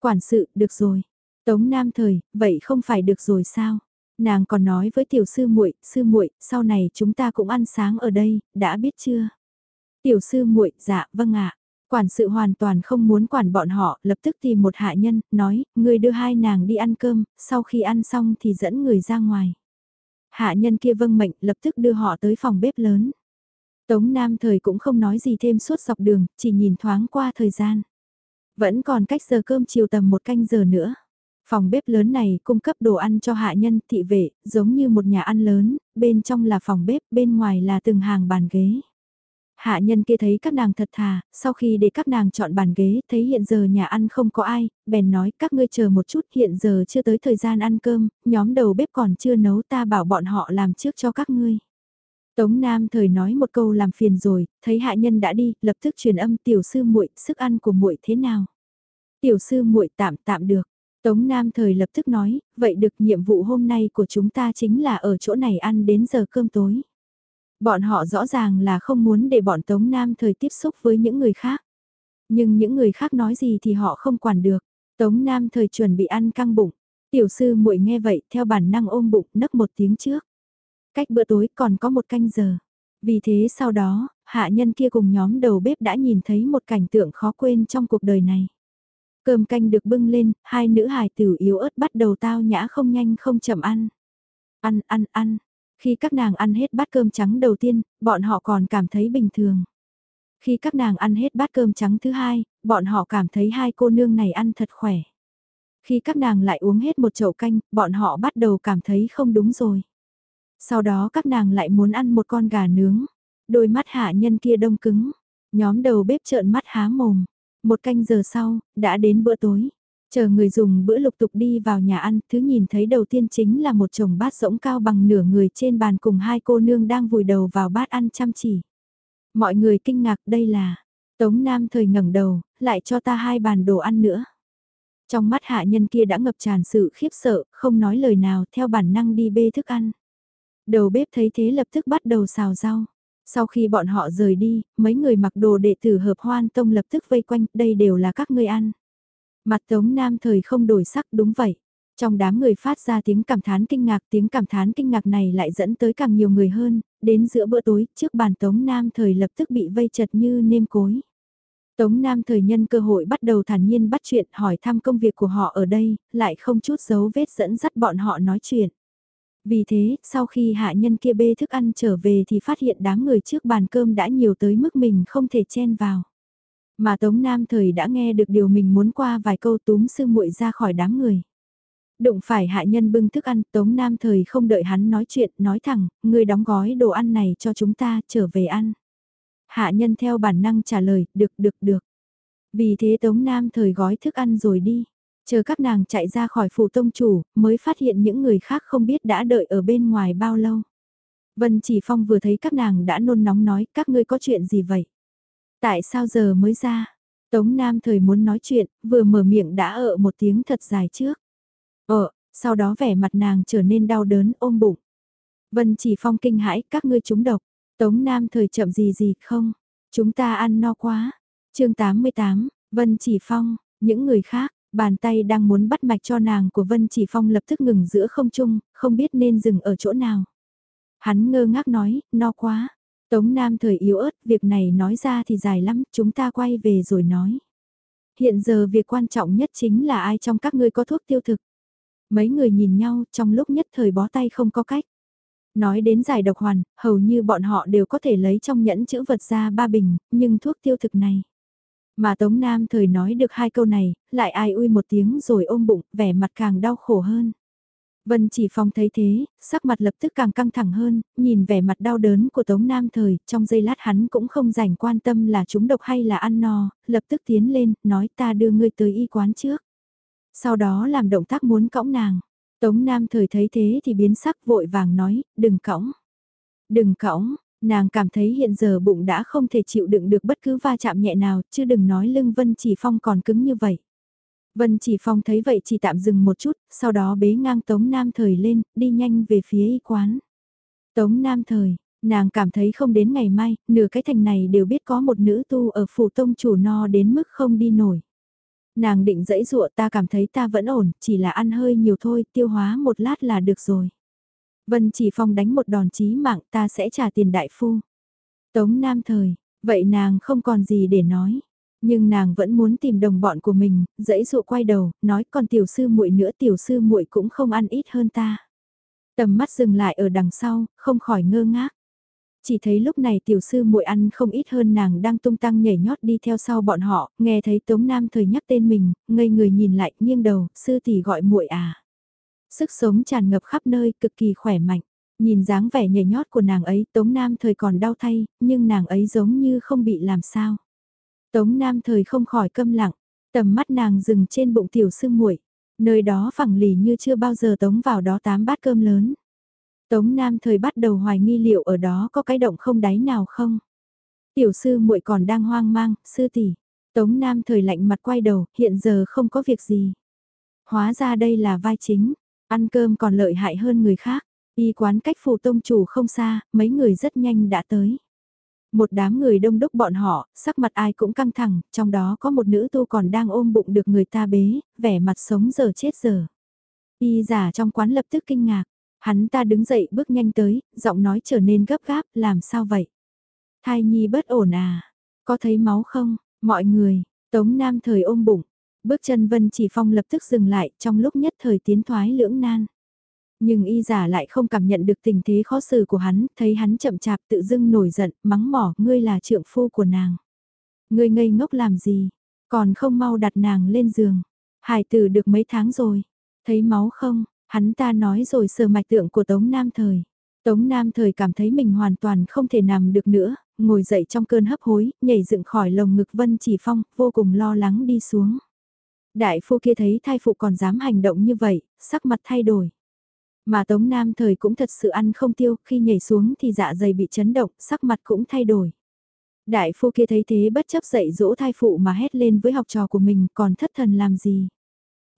Quản sự, được rồi. Tống Nam thời, vậy không phải được rồi sao? Nàng còn nói với tiểu sư muội, sư muội, sau này chúng ta cũng ăn sáng ở đây, đã biết chưa? Tiểu sư muội, dạ, vâng ạ. Quản sự hoàn toàn không muốn quản bọn họ, lập tức tìm một hạ nhân, nói, người đưa hai nàng đi ăn cơm, sau khi ăn xong thì dẫn người ra ngoài. Hạ nhân kia vâng mệnh, lập tức đưa họ tới phòng bếp lớn. Tống Nam thời cũng không nói gì thêm suốt dọc đường, chỉ nhìn thoáng qua thời gian. Vẫn còn cách giờ cơm chiều tầm một canh giờ nữa. Phòng bếp lớn này cung cấp đồ ăn cho hạ nhân thị vệ, giống như một nhà ăn lớn, bên trong là phòng bếp, bên ngoài là từng hàng bàn ghế. Hạ nhân kia thấy các nàng thật thà, sau khi để các nàng chọn bàn ghế, thấy hiện giờ nhà ăn không có ai, bèn nói các ngươi chờ một chút, hiện giờ chưa tới thời gian ăn cơm, nhóm đầu bếp còn chưa nấu ta bảo bọn họ làm trước cho các ngươi. Tống Nam thời nói một câu làm phiền rồi, thấy hạ nhân đã đi, lập tức truyền âm tiểu sư muội, sức ăn của muội thế nào? Tiểu sư muội tạm tạm được. Tống Nam thời lập tức nói, vậy được nhiệm vụ hôm nay của chúng ta chính là ở chỗ này ăn đến giờ cơm tối. Bọn họ rõ ràng là không muốn để bọn Tống Nam thời tiếp xúc với những người khác. Nhưng những người khác nói gì thì họ không quản được. Tống Nam thời chuẩn bị ăn căng bụng. Tiểu sư muội nghe vậy theo bản năng ôm bụng nấc một tiếng trước. Cách bữa tối còn có một canh giờ. Vì thế sau đó, hạ nhân kia cùng nhóm đầu bếp đã nhìn thấy một cảnh tượng khó quên trong cuộc đời này. Cơm canh được bưng lên, hai nữ hài tử yếu ớt bắt đầu tao nhã không nhanh không chậm ăn. Ăn, ăn, ăn, khi các nàng ăn hết bát cơm trắng đầu tiên, bọn họ còn cảm thấy bình thường. Khi các nàng ăn hết bát cơm trắng thứ hai, bọn họ cảm thấy hai cô nương này ăn thật khỏe. Khi các nàng lại uống hết một chậu canh, bọn họ bắt đầu cảm thấy không đúng rồi. Sau đó các nàng lại muốn ăn một con gà nướng. Đôi mắt hạ nhân kia đông cứng. Nhóm đầu bếp trợn mắt há mồm. Một canh giờ sau, đã đến bữa tối. Chờ người dùng bữa lục tục đi vào nhà ăn, thứ nhìn thấy đầu tiên chính là một chồng bát rỗng cao bằng nửa người trên bàn cùng hai cô nương đang vùi đầu vào bát ăn chăm chỉ. Mọi người kinh ngạc đây là, Tống Nam thời ngẩng đầu, lại cho ta hai bàn đồ ăn nữa. Trong mắt hạ nhân kia đã ngập tràn sự khiếp sợ, không nói lời nào theo bản năng đi bê thức ăn. Đầu bếp thấy thế lập tức bắt đầu xào rau. Sau khi bọn họ rời đi, mấy người mặc đồ đệ tử hợp hoan tông lập tức vây quanh, đây đều là các ngươi ăn. Mặt Tống Nam thời không đổi sắc đúng vậy. Trong đám người phát ra tiếng cảm thán kinh ngạc, tiếng cảm thán kinh ngạc này lại dẫn tới càng nhiều người hơn, đến giữa bữa tối, trước bàn Tống Nam thời lập tức bị vây chật như nêm cối. Tống Nam thời nhân cơ hội bắt đầu thản nhiên bắt chuyện hỏi thăm công việc của họ ở đây, lại không chút dấu vết dẫn dắt bọn họ nói chuyện. Vì thế, sau khi hạ nhân kia bê thức ăn trở về thì phát hiện đám người trước bàn cơm đã nhiều tới mức mình không thể chen vào. Mà Tống Nam thời đã nghe được điều mình muốn qua vài câu túm sư muội ra khỏi đám người. Đụng phải hạ nhân bưng thức ăn, Tống Nam thời không đợi hắn nói chuyện, nói thẳng, người đóng gói đồ ăn này cho chúng ta, trở về ăn. Hạ nhân theo bản năng trả lời, được được được. Vì thế Tống Nam thời gói thức ăn rồi đi. Chờ các nàng chạy ra khỏi phủ tông chủ, mới phát hiện những người khác không biết đã đợi ở bên ngoài bao lâu. Vân Chỉ Phong vừa thấy các nàng đã nôn nóng nói, các ngươi có chuyện gì vậy? Tại sao giờ mới ra? Tống Nam thời muốn nói chuyện, vừa mở miệng đã ợ một tiếng thật dài trước. Ờ, sau đó vẻ mặt nàng trở nên đau đớn ôm bụng. Vân Chỉ Phong kinh hãi, các ngươi trúng độc. Tống Nam thời chậm gì gì không? Chúng ta ăn no quá. chương 88, Vân Chỉ Phong, những người khác, bàn tay đang muốn bắt mạch cho nàng của Vân Chỉ Phong lập tức ngừng giữa không trung, không biết nên dừng ở chỗ nào. Hắn ngơ ngác nói, no quá. Tống Nam thời yếu ớt, việc này nói ra thì dài lắm, chúng ta quay về rồi nói. Hiện giờ việc quan trọng nhất chính là ai trong các ngươi có thuốc tiêu thực. Mấy người nhìn nhau trong lúc nhất thời bó tay không có cách. Nói đến giải độc hoàn, hầu như bọn họ đều có thể lấy trong nhẫn chữ vật ra ba bình, nhưng thuốc tiêu thực này. Mà Tống Nam thời nói được hai câu này, lại ai ui một tiếng rồi ôm bụng, vẻ mặt càng đau khổ hơn. Vân chỉ phong thấy thế, sắc mặt lập tức càng căng thẳng hơn, nhìn vẻ mặt đau đớn của Tống Nam thời, trong giây lát hắn cũng không rảnh quan tâm là chúng độc hay là ăn no, lập tức tiến lên, nói ta đưa ngươi tới y quán trước. Sau đó làm động tác muốn cõng nàng. Tống Nam thời thấy thế thì biến sắc vội vàng nói, đừng cõng. Đừng cõng, nàng cảm thấy hiện giờ bụng đã không thể chịu đựng được bất cứ va chạm nhẹ nào, chứ đừng nói lưng Vân Chỉ Phong còn cứng như vậy. Vân Chỉ Phong thấy vậy chỉ tạm dừng một chút, sau đó bế ngang Tống Nam thời lên, đi nhanh về phía y quán. Tống Nam thời, nàng cảm thấy không đến ngày mai, nửa cái thành này đều biết có một nữ tu ở phủ tông chủ no đến mức không đi nổi. Nàng định dẫy dụa ta cảm thấy ta vẫn ổn, chỉ là ăn hơi nhiều thôi, tiêu hóa một lát là được rồi. Vân chỉ phong đánh một đòn chí mạng ta sẽ trả tiền đại phu. Tống Nam thời, vậy nàng không còn gì để nói. Nhưng nàng vẫn muốn tìm đồng bọn của mình, dẫy dụ quay đầu, nói còn tiểu sư muội nữa tiểu sư muội cũng không ăn ít hơn ta. Tầm mắt dừng lại ở đằng sau, không khỏi ngơ ngác. Chỉ thấy lúc này tiểu sư muội ăn không ít hơn nàng đang tung tăng nhảy nhót đi theo sau bọn họ, nghe thấy Tống Nam thời nhắc tên mình, ngây người nhìn lại, nghiêng đầu, sư tỷ gọi muội à. Sức sống tràn ngập khắp nơi, cực kỳ khỏe mạnh. Nhìn dáng vẻ nhảy nhót của nàng ấy, Tống Nam thời còn đau thay, nhưng nàng ấy giống như không bị làm sao. Tống Nam thời không khỏi câm lặng, tầm mắt nàng dừng trên bụng tiểu sư muội, nơi đó phẳng lì như chưa bao giờ tống vào đó tám bát cơm lớn. Tống Nam thời bắt đầu hoài nghi liệu ở đó có cái động không đáy nào không. Tiểu sư muội còn đang hoang mang, sư tỷ. Tống Nam thời lạnh mặt quay đầu, hiện giờ không có việc gì. Hóa ra đây là vai chính, ăn cơm còn lợi hại hơn người khác. Y quán cách phủ tông chủ không xa, mấy người rất nhanh đã tới. Một đám người đông đúc bọn họ, sắc mặt ai cũng căng thẳng, trong đó có một nữ tu còn đang ôm bụng được người ta bế, vẻ mặt sống giờ chết giờ. Y giả trong quán lập tức kinh ngạc, hắn ta đứng dậy bước nhanh tới, giọng nói trở nên gấp gáp, làm sao vậy? Thai nhi bất ổn à? Có thấy máu không? Mọi người, Tống Nam thời ôm bụng, bước chân Vân Chỉ Phong lập tức dừng lại trong lúc nhất thời tiến thoái lưỡng nan. Nhưng y giả lại không cảm nhận được tình thế khó xử của hắn, thấy hắn chậm chạp tự dưng nổi giận, mắng mỏ, ngươi là trượng phu của nàng. Ngươi ngây ngốc làm gì, còn không mau đặt nàng lên giường. Hải tử được mấy tháng rồi, thấy máu không, hắn ta nói rồi sờ mạch tượng của Tống Nam Thời. Tống Nam Thời cảm thấy mình hoàn toàn không thể nằm được nữa, ngồi dậy trong cơn hấp hối, nhảy dựng khỏi lồng ngực Vân Chỉ Phong, vô cùng lo lắng đi xuống. Đại phu kia thấy thai phụ còn dám hành động như vậy, sắc mặt thay đổi. Mà Tống Nam thời cũng thật sự ăn không tiêu, khi nhảy xuống thì dạ dày bị chấn động, sắc mặt cũng thay đổi. Đại phu kia thấy thế bất chấp dạy dỗ thai phụ mà hét lên với học trò của mình còn thất thần làm gì.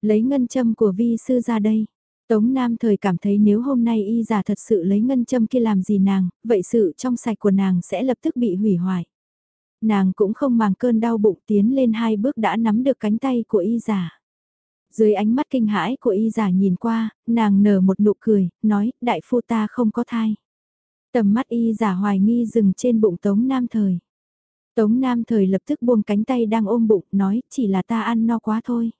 Lấy ngân châm của vi sư ra đây. Tống Nam thời cảm thấy nếu hôm nay y giả thật sự lấy ngân châm kia làm gì nàng, vậy sự trong sạch của nàng sẽ lập tức bị hủy hoại. Nàng cũng không màng cơn đau bụng tiến lên hai bước đã nắm được cánh tay của y giả. Dưới ánh mắt kinh hãi của y giả nhìn qua, nàng nở một nụ cười, nói, đại phu ta không có thai. Tầm mắt y giả hoài nghi dừng trên bụng tống nam thời. Tống Nam thời lập tức buông cánh tay đang ôm bụng, nói, chỉ là ta ăn no quá thôi.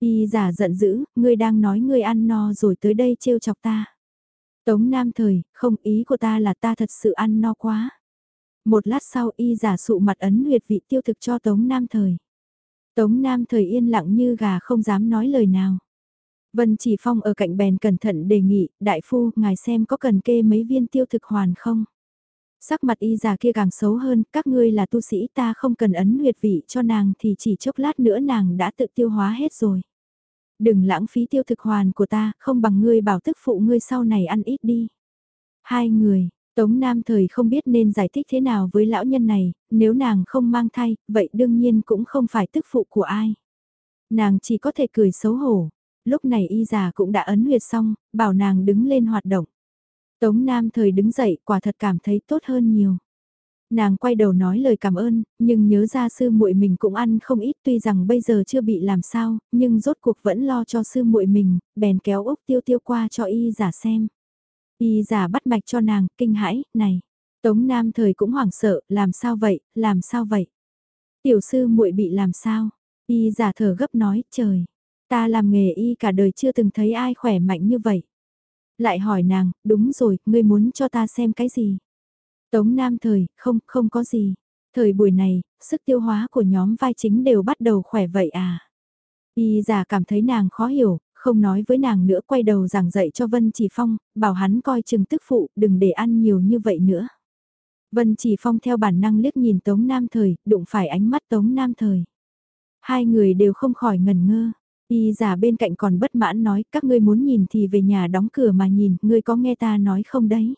Y giả giận dữ, ngươi đang nói ngươi ăn no rồi tới đây trêu chọc ta. Tống Nam thời, không ý của ta là ta thật sự ăn no quá. Một lát sau y giả sụ mặt ấn huyệt vị tiêu thực cho Tống Nam thời. Tống Nam thời yên lặng như gà không dám nói lời nào. Vân Chỉ Phong ở cạnh bèn cẩn thận đề nghị, đại phu, ngài xem có cần kê mấy viên tiêu thực hoàn không? Sắc mặt y già kia càng xấu hơn, các ngươi là tu sĩ ta không cần ấn huyệt vị cho nàng thì chỉ chốc lát nữa nàng đã tự tiêu hóa hết rồi. Đừng lãng phí tiêu thực hoàn của ta, không bằng ngươi bảo tức phụ ngươi sau này ăn ít đi. Hai người, Tống Nam thời không biết nên giải thích thế nào với lão nhân này, nếu nàng không mang thai, vậy đương nhiên cũng không phải tức phụ của ai. Nàng chỉ có thể cười xấu hổ. Lúc này y già cũng đã ấn huyệt xong, bảo nàng đứng lên hoạt động. Tống Nam thời đứng dậy quả thật cảm thấy tốt hơn nhiều. Nàng quay đầu nói lời cảm ơn, nhưng nhớ ra sư muội mình cũng ăn không ít tuy rằng bây giờ chưa bị làm sao, nhưng rốt cuộc vẫn lo cho sư muội mình, bèn kéo Úc Tiêu Tiêu qua cho y giả xem. Y giả bắt mạch cho nàng, kinh hãi, này. Tống Nam thời cũng hoảng sợ, làm sao vậy, làm sao vậy? Tiểu sư muội bị làm sao? Y giả thở gấp nói, trời, ta làm nghề y cả đời chưa từng thấy ai khỏe mạnh như vậy. Lại hỏi nàng, đúng rồi, ngươi muốn cho ta xem cái gì? Tống Nam thời, không, không có gì. Thời buổi này, sức tiêu hóa của nhóm vai chính đều bắt đầu khỏe vậy à? Y giả cảm thấy nàng khó hiểu, không nói với nàng nữa quay đầu giảng dạy cho Vân Chỉ Phong, bảo hắn coi chừng tức phụ, đừng để ăn nhiều như vậy nữa. Vân Chỉ Phong theo bản năng liếc nhìn Tống Nam Thời, đụng phải ánh mắt Tống Nam Thời. Hai người đều không khỏi ngần ngơ. Y giả bên cạnh còn bất mãn nói, các ngươi muốn nhìn thì về nhà đóng cửa mà nhìn, ngươi có nghe ta nói không đấy?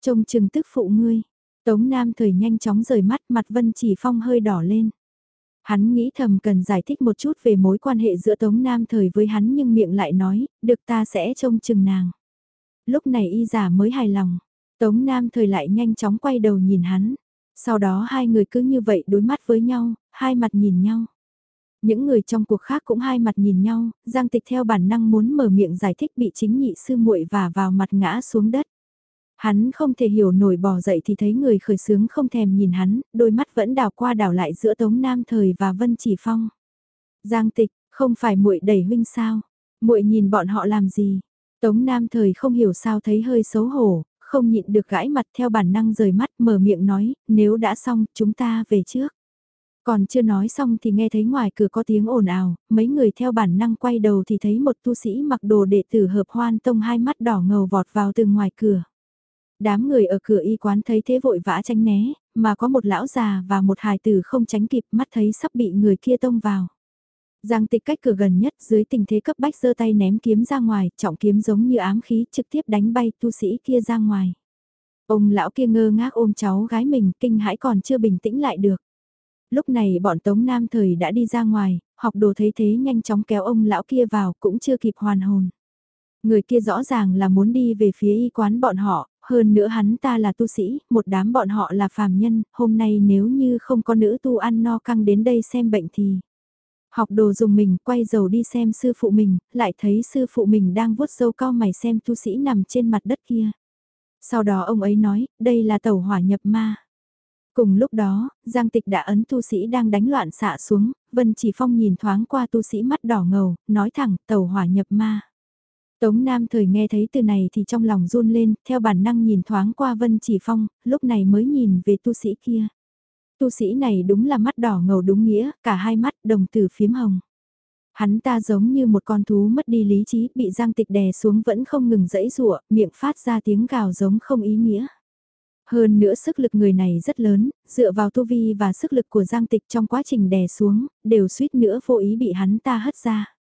Trông chừng tức phụ ngươi. Tống Nam Thời nhanh chóng rời mắt mặt Vân Chỉ Phong hơi đỏ lên. Hắn nghĩ thầm cần giải thích một chút về mối quan hệ giữa Tống Nam Thời với hắn nhưng miệng lại nói, được ta sẽ trông chừng nàng. Lúc này y giả mới hài lòng. Tống Nam Thời lại nhanh chóng quay đầu nhìn hắn. Sau đó hai người cứ như vậy đối mắt với nhau, hai mặt nhìn nhau. Những người trong cuộc khác cũng hai mặt nhìn nhau, Giang Tịch theo bản năng muốn mở miệng giải thích bị chính nhị sư muội và vào mặt ngã xuống đất. Hắn không thể hiểu nổi bò dậy thì thấy người khởi sướng không thèm nhìn hắn, đôi mắt vẫn đảo qua đảo lại giữa Tống Nam Thời và Vân Chỉ Phong. Giang Tịch, không phải muội đẩy huynh sao? Muội nhìn bọn họ làm gì? Tống Nam Thời không hiểu sao thấy hơi xấu hổ, không nhịn được gãi mặt theo bản năng rời mắt mở miệng nói, nếu đã xong, chúng ta về trước. Còn chưa nói xong thì nghe thấy ngoài cửa có tiếng ồn ào, mấy người theo bản năng quay đầu thì thấy một tu sĩ mặc đồ đệ tử hợp hoan tông hai mắt đỏ ngầu vọt vào từ ngoài cửa. Đám người ở cửa y quán thấy thế vội vã tránh né, mà có một lão già và một hài tử không tránh kịp mắt thấy sắp bị người kia tông vào. Giang tịch cách cửa gần nhất dưới tình thế cấp bách giơ tay ném kiếm ra ngoài, trọng kiếm giống như ám khí trực tiếp đánh bay tu sĩ kia ra ngoài. Ông lão kia ngơ ngác ôm cháu gái mình kinh hãi còn chưa bình tĩnh lại được. Lúc này bọn Tống Nam thời đã đi ra ngoài, học đồ thấy thế nhanh chóng kéo ông lão kia vào cũng chưa kịp hoàn hồn. Người kia rõ ràng là muốn đi về phía y quán bọn họ, hơn nữa hắn ta là tu sĩ, một đám bọn họ là phàm nhân, hôm nay nếu như không có nữ tu ăn no căng đến đây xem bệnh thì... Học đồ dùng mình quay dầu đi xem sư phụ mình, lại thấy sư phụ mình đang vuốt dâu cao mày xem tu sĩ nằm trên mặt đất kia. Sau đó ông ấy nói, đây là tàu hỏa nhập ma. Cùng lúc đó, Giang Tịch đã ấn tu sĩ đang đánh loạn xạ xuống, Vân Chỉ Phong nhìn thoáng qua tu sĩ mắt đỏ ngầu, nói thẳng, tàu hỏa nhập ma. Tống Nam thời nghe thấy từ này thì trong lòng run lên, theo bản năng nhìn thoáng qua Vân Chỉ Phong, lúc này mới nhìn về tu sĩ kia. Tu sĩ này đúng là mắt đỏ ngầu đúng nghĩa, cả hai mắt đồng tử phiếm hồng. Hắn ta giống như một con thú mất đi lý trí, bị giang tịch đè xuống vẫn không ngừng dẫy rụa, miệng phát ra tiếng gào giống không ý nghĩa. Hơn nữa sức lực người này rất lớn, dựa vào tu vi và sức lực của giang tịch trong quá trình đè xuống, đều suýt nữa vô ý bị hắn ta hất ra.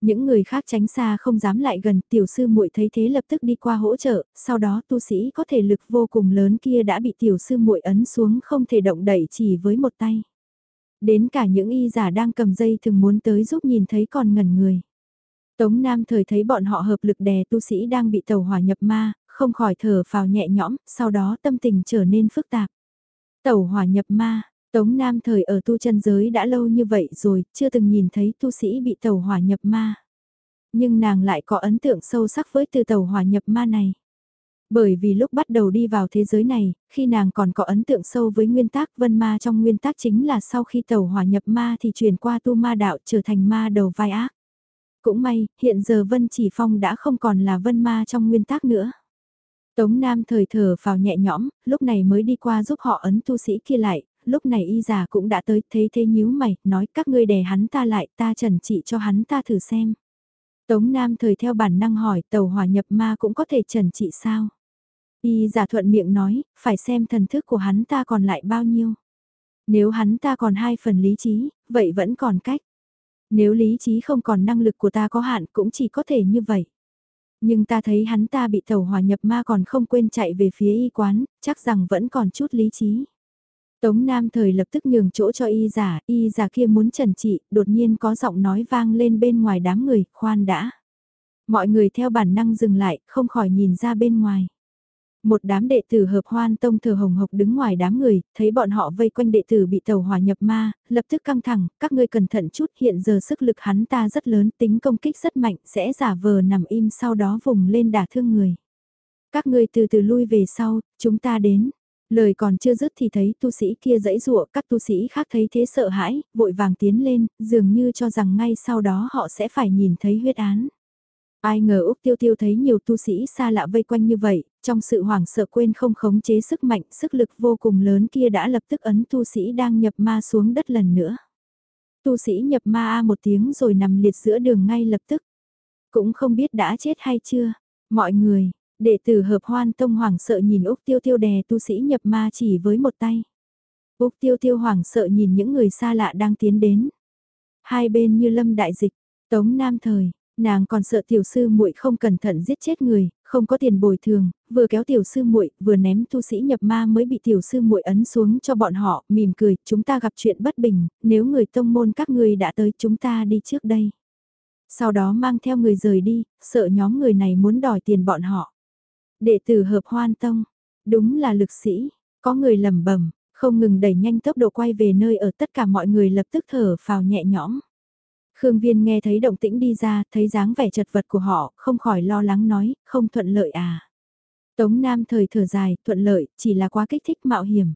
Những người khác tránh xa không dám lại gần, tiểu sư muội thấy thế lập tức đi qua hỗ trợ, sau đó tu sĩ có thể lực vô cùng lớn kia đã bị tiểu sư muội ấn xuống không thể động đẩy chỉ với một tay. Đến cả những y giả đang cầm dây thường muốn tới giúp nhìn thấy còn ngẩn người. Tống Nam thời thấy bọn họ hợp lực đè tu sĩ đang bị tàu hỏa nhập ma, không khỏi thở phào nhẹ nhõm, sau đó tâm tình trở nên phức tạp. Tàu hỏa nhập ma, Tống Nam thời ở tu chân giới đã lâu như vậy rồi, chưa từng nhìn thấy tu sĩ bị tàu hỏa nhập ma. Nhưng nàng lại có ấn tượng sâu sắc với từ tàu hỏa nhập ma này. Bởi vì lúc bắt đầu đi vào thế giới này, khi nàng còn có ấn tượng sâu với nguyên tắc vân ma trong nguyên tắc chính là sau khi tàu hỏa nhập ma thì chuyển qua tu ma đạo trở thành ma đầu vai ác. Cũng may, hiện giờ Vân Chỉ Phong đã không còn là vân ma trong nguyên tắc nữa. Tống Nam thời thở vào nhẹ nhõm, lúc này mới đi qua giúp họ ấn tu sĩ kia lại, lúc này y già cũng đã tới, thấy thế nhíu mày, nói các ngươi đè hắn ta lại, ta trần trị cho hắn ta thử xem. Tống Nam thời theo bản năng hỏi, tàu hỏa nhập ma cũng có thể trần trị sao? Y giả thuận miệng nói, phải xem thần thức của hắn ta còn lại bao nhiêu. Nếu hắn ta còn hai phần lý trí, vậy vẫn còn cách. Nếu lý trí không còn năng lực của ta có hạn cũng chỉ có thể như vậy. Nhưng ta thấy hắn ta bị tàu hỏa nhập ma còn không quên chạy về phía y quán, chắc rằng vẫn còn chút lý trí. Tống Nam thời lập tức nhường chỗ cho y giả, y giả kia muốn trần trị, đột nhiên có giọng nói vang lên bên ngoài đám người, khoan đã. Mọi người theo bản năng dừng lại, không khỏi nhìn ra bên ngoài. Một đám đệ tử hợp hoan tông thờ hồng hộc đứng ngoài đám người, thấy bọn họ vây quanh đệ tử bị tàu hỏa nhập ma, lập tức căng thẳng, các ngươi cẩn thận chút hiện giờ sức lực hắn ta rất lớn, tính công kích rất mạnh, sẽ giả vờ nằm im sau đó vùng lên đả thương người. Các ngươi từ từ lui về sau, chúng ta đến. Lời còn chưa dứt thì thấy tu sĩ kia dãy rụa, các tu sĩ khác thấy thế sợ hãi, vội vàng tiến lên, dường như cho rằng ngay sau đó họ sẽ phải nhìn thấy huyết án. Ai ngờ Úc Tiêu Tiêu thấy nhiều tu sĩ xa lạ vây quanh như vậy, trong sự hoảng sợ quên không khống chế sức mạnh, sức lực vô cùng lớn kia đã lập tức ấn tu sĩ đang nhập ma xuống đất lần nữa. Tu sĩ nhập ma a một tiếng rồi nằm liệt giữa đường ngay lập tức. Cũng không biết đã chết hay chưa. Mọi người, đệ tử hợp hoan tông hoảng sợ nhìn Úc Tiêu Tiêu đè tu sĩ nhập ma chỉ với một tay. Úc Tiêu Tiêu hoảng sợ nhìn những người xa lạ đang tiến đến. Hai bên như lâm đại dịch, tống nam thời, Nàng còn sợ tiểu sư muội không cẩn thận giết chết người, không có tiền bồi thường, vừa kéo tiểu sư muội, vừa ném tu sĩ nhập ma mới bị tiểu sư muội ấn xuống cho bọn họ, mỉm cười, chúng ta gặp chuyện bất bình, nếu người tông môn các ngươi đã tới chúng ta đi trước đây. Sau đó mang theo người rời đi, sợ nhóm người này muốn đòi tiền bọn họ. Đệ tử hợp hoan tông, đúng là lực sĩ, có người lầm bẩm không ngừng đẩy nhanh tốc độ quay về nơi ở tất cả mọi người lập tức thở phào nhẹ nhõm. Khương Viên nghe thấy động tĩnh đi ra, thấy dáng vẻ chật vật của họ, không khỏi lo lắng nói, không thuận lợi à. Tống Nam thời thở dài, thuận lợi, chỉ là quá kích thích mạo hiểm.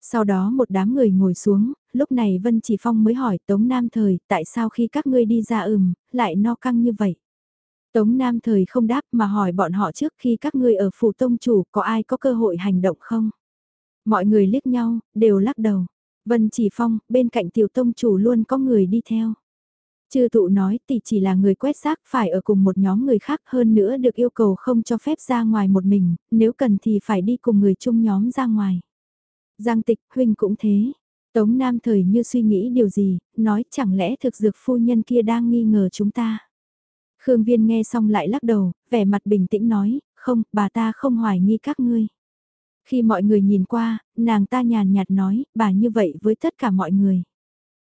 Sau đó một đám người ngồi xuống, lúc này Vân Chỉ Phong mới hỏi Tống Nam thời, tại sao khi các ngươi đi ra ừm, lại no căng như vậy? Tống Nam thời không đáp mà hỏi bọn họ trước khi các ngươi ở phủ tông chủ có ai có cơ hội hành động không? Mọi người liếc nhau, đều lắc đầu. Vân Chỉ Phong, bên cạnh tiểu tông chủ luôn có người đi theo. Chư tụ nói tỷ chỉ là người quét rác phải ở cùng một nhóm người khác hơn nữa được yêu cầu không cho phép ra ngoài một mình, nếu cần thì phải đi cùng người chung nhóm ra ngoài. Giang tịch huynh cũng thế. Tống Nam thời như suy nghĩ điều gì, nói chẳng lẽ thực dược phu nhân kia đang nghi ngờ chúng ta. Khương Viên nghe xong lại lắc đầu, vẻ mặt bình tĩnh nói, không, bà ta không hoài nghi các ngươi. Khi mọi người nhìn qua, nàng ta nhàn nhạt nói, bà như vậy với tất cả mọi người.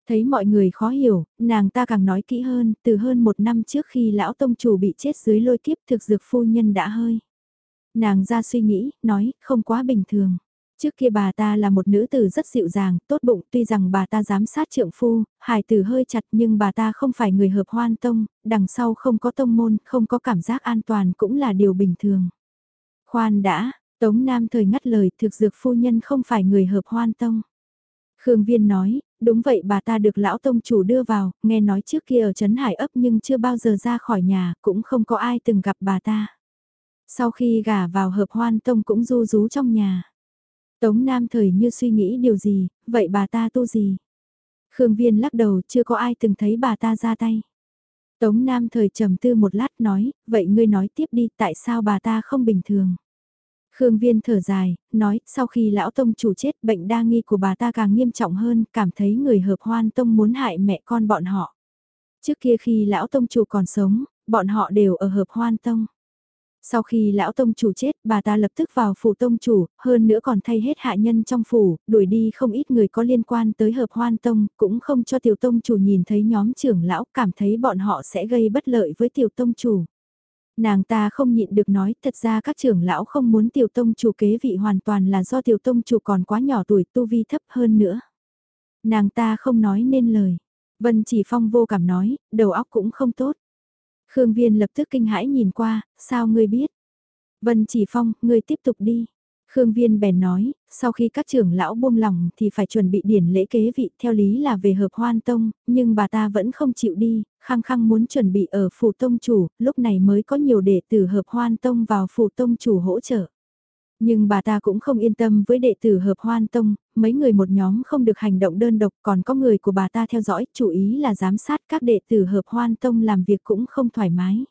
Thấy mọi người khó hiểu, nàng ta càng nói kỹ hơn, từ hơn một năm trước khi lão tông chủ bị chết dưới lôi kiếp thực dược phu nhân đã hơi. Nàng ra suy nghĩ, nói, không quá bình thường. Trước kia bà ta là một nữ tử rất dịu dàng, tốt bụng, tuy rằng bà ta giám sát trượng phu, hài tử hơi chặt nhưng bà ta không phải người hợp hoan tông, đằng sau không có tông môn, không có cảm giác an toàn cũng là điều bình thường. Khoan đã, Tống Nam thời ngắt lời thực dược phu nhân không phải người hợp hoan tông. Khương Viên nói, đúng vậy bà ta được lão tông chủ đưa vào, nghe nói trước kia ở Trấn Hải ấp nhưng chưa bao giờ ra khỏi nhà, cũng không có ai từng gặp bà ta. Sau khi gả vào hợp hoan tông cũng du rú trong nhà. Tống Nam thời như suy nghĩ điều gì, vậy bà ta tu gì? Khương Viên lắc đầu chưa có ai từng thấy bà ta ra tay. Tống Nam thời trầm tư một lát nói, vậy ngươi nói tiếp đi tại sao bà ta không bình thường? Khương Viên thở dài, nói, sau khi lão tông chủ chết bệnh đa nghi của bà ta càng nghiêm trọng hơn, cảm thấy người hợp hoan tông muốn hại mẹ con bọn họ. Trước kia khi lão tông chủ còn sống, bọn họ đều ở hợp hoan tông. Sau khi lão tông chủ chết, bà ta lập tức vào phủ tông chủ, hơn nữa còn thay hết hạ nhân trong phủ, đuổi đi không ít người có liên quan tới hợp hoan tông, cũng không cho tiểu tông chủ nhìn thấy nhóm trưởng lão, cảm thấy bọn họ sẽ gây bất lợi với tiểu tông chủ. Nàng ta không nhịn được nói thật ra các trưởng lão không muốn tiểu tông chủ kế vị hoàn toàn là do tiểu tông chủ còn quá nhỏ tuổi tu vi thấp hơn nữa. Nàng ta không nói nên lời. Vân chỉ phong vô cảm nói, đầu óc cũng không tốt. Khương Viên lập tức kinh hãi nhìn qua, sao ngươi biết? Vân Chỉ Phong, ngươi tiếp tục đi. Khương Viên bèn nói, sau khi các trưởng lão buông lòng thì phải chuẩn bị điển lễ kế vị theo lý là về hợp hoan tông, nhưng bà ta vẫn không chịu đi, khăng khăng muốn chuẩn bị ở phủ tông chủ, lúc này mới có nhiều đệ tử hợp hoan tông vào phủ tông chủ hỗ trợ. Nhưng bà ta cũng không yên tâm với đệ tử hợp hoan tông, mấy người một nhóm không được hành động đơn độc còn có người của bà ta theo dõi, chủ ý là giám sát các đệ tử hợp hoan tông làm việc cũng không thoải mái.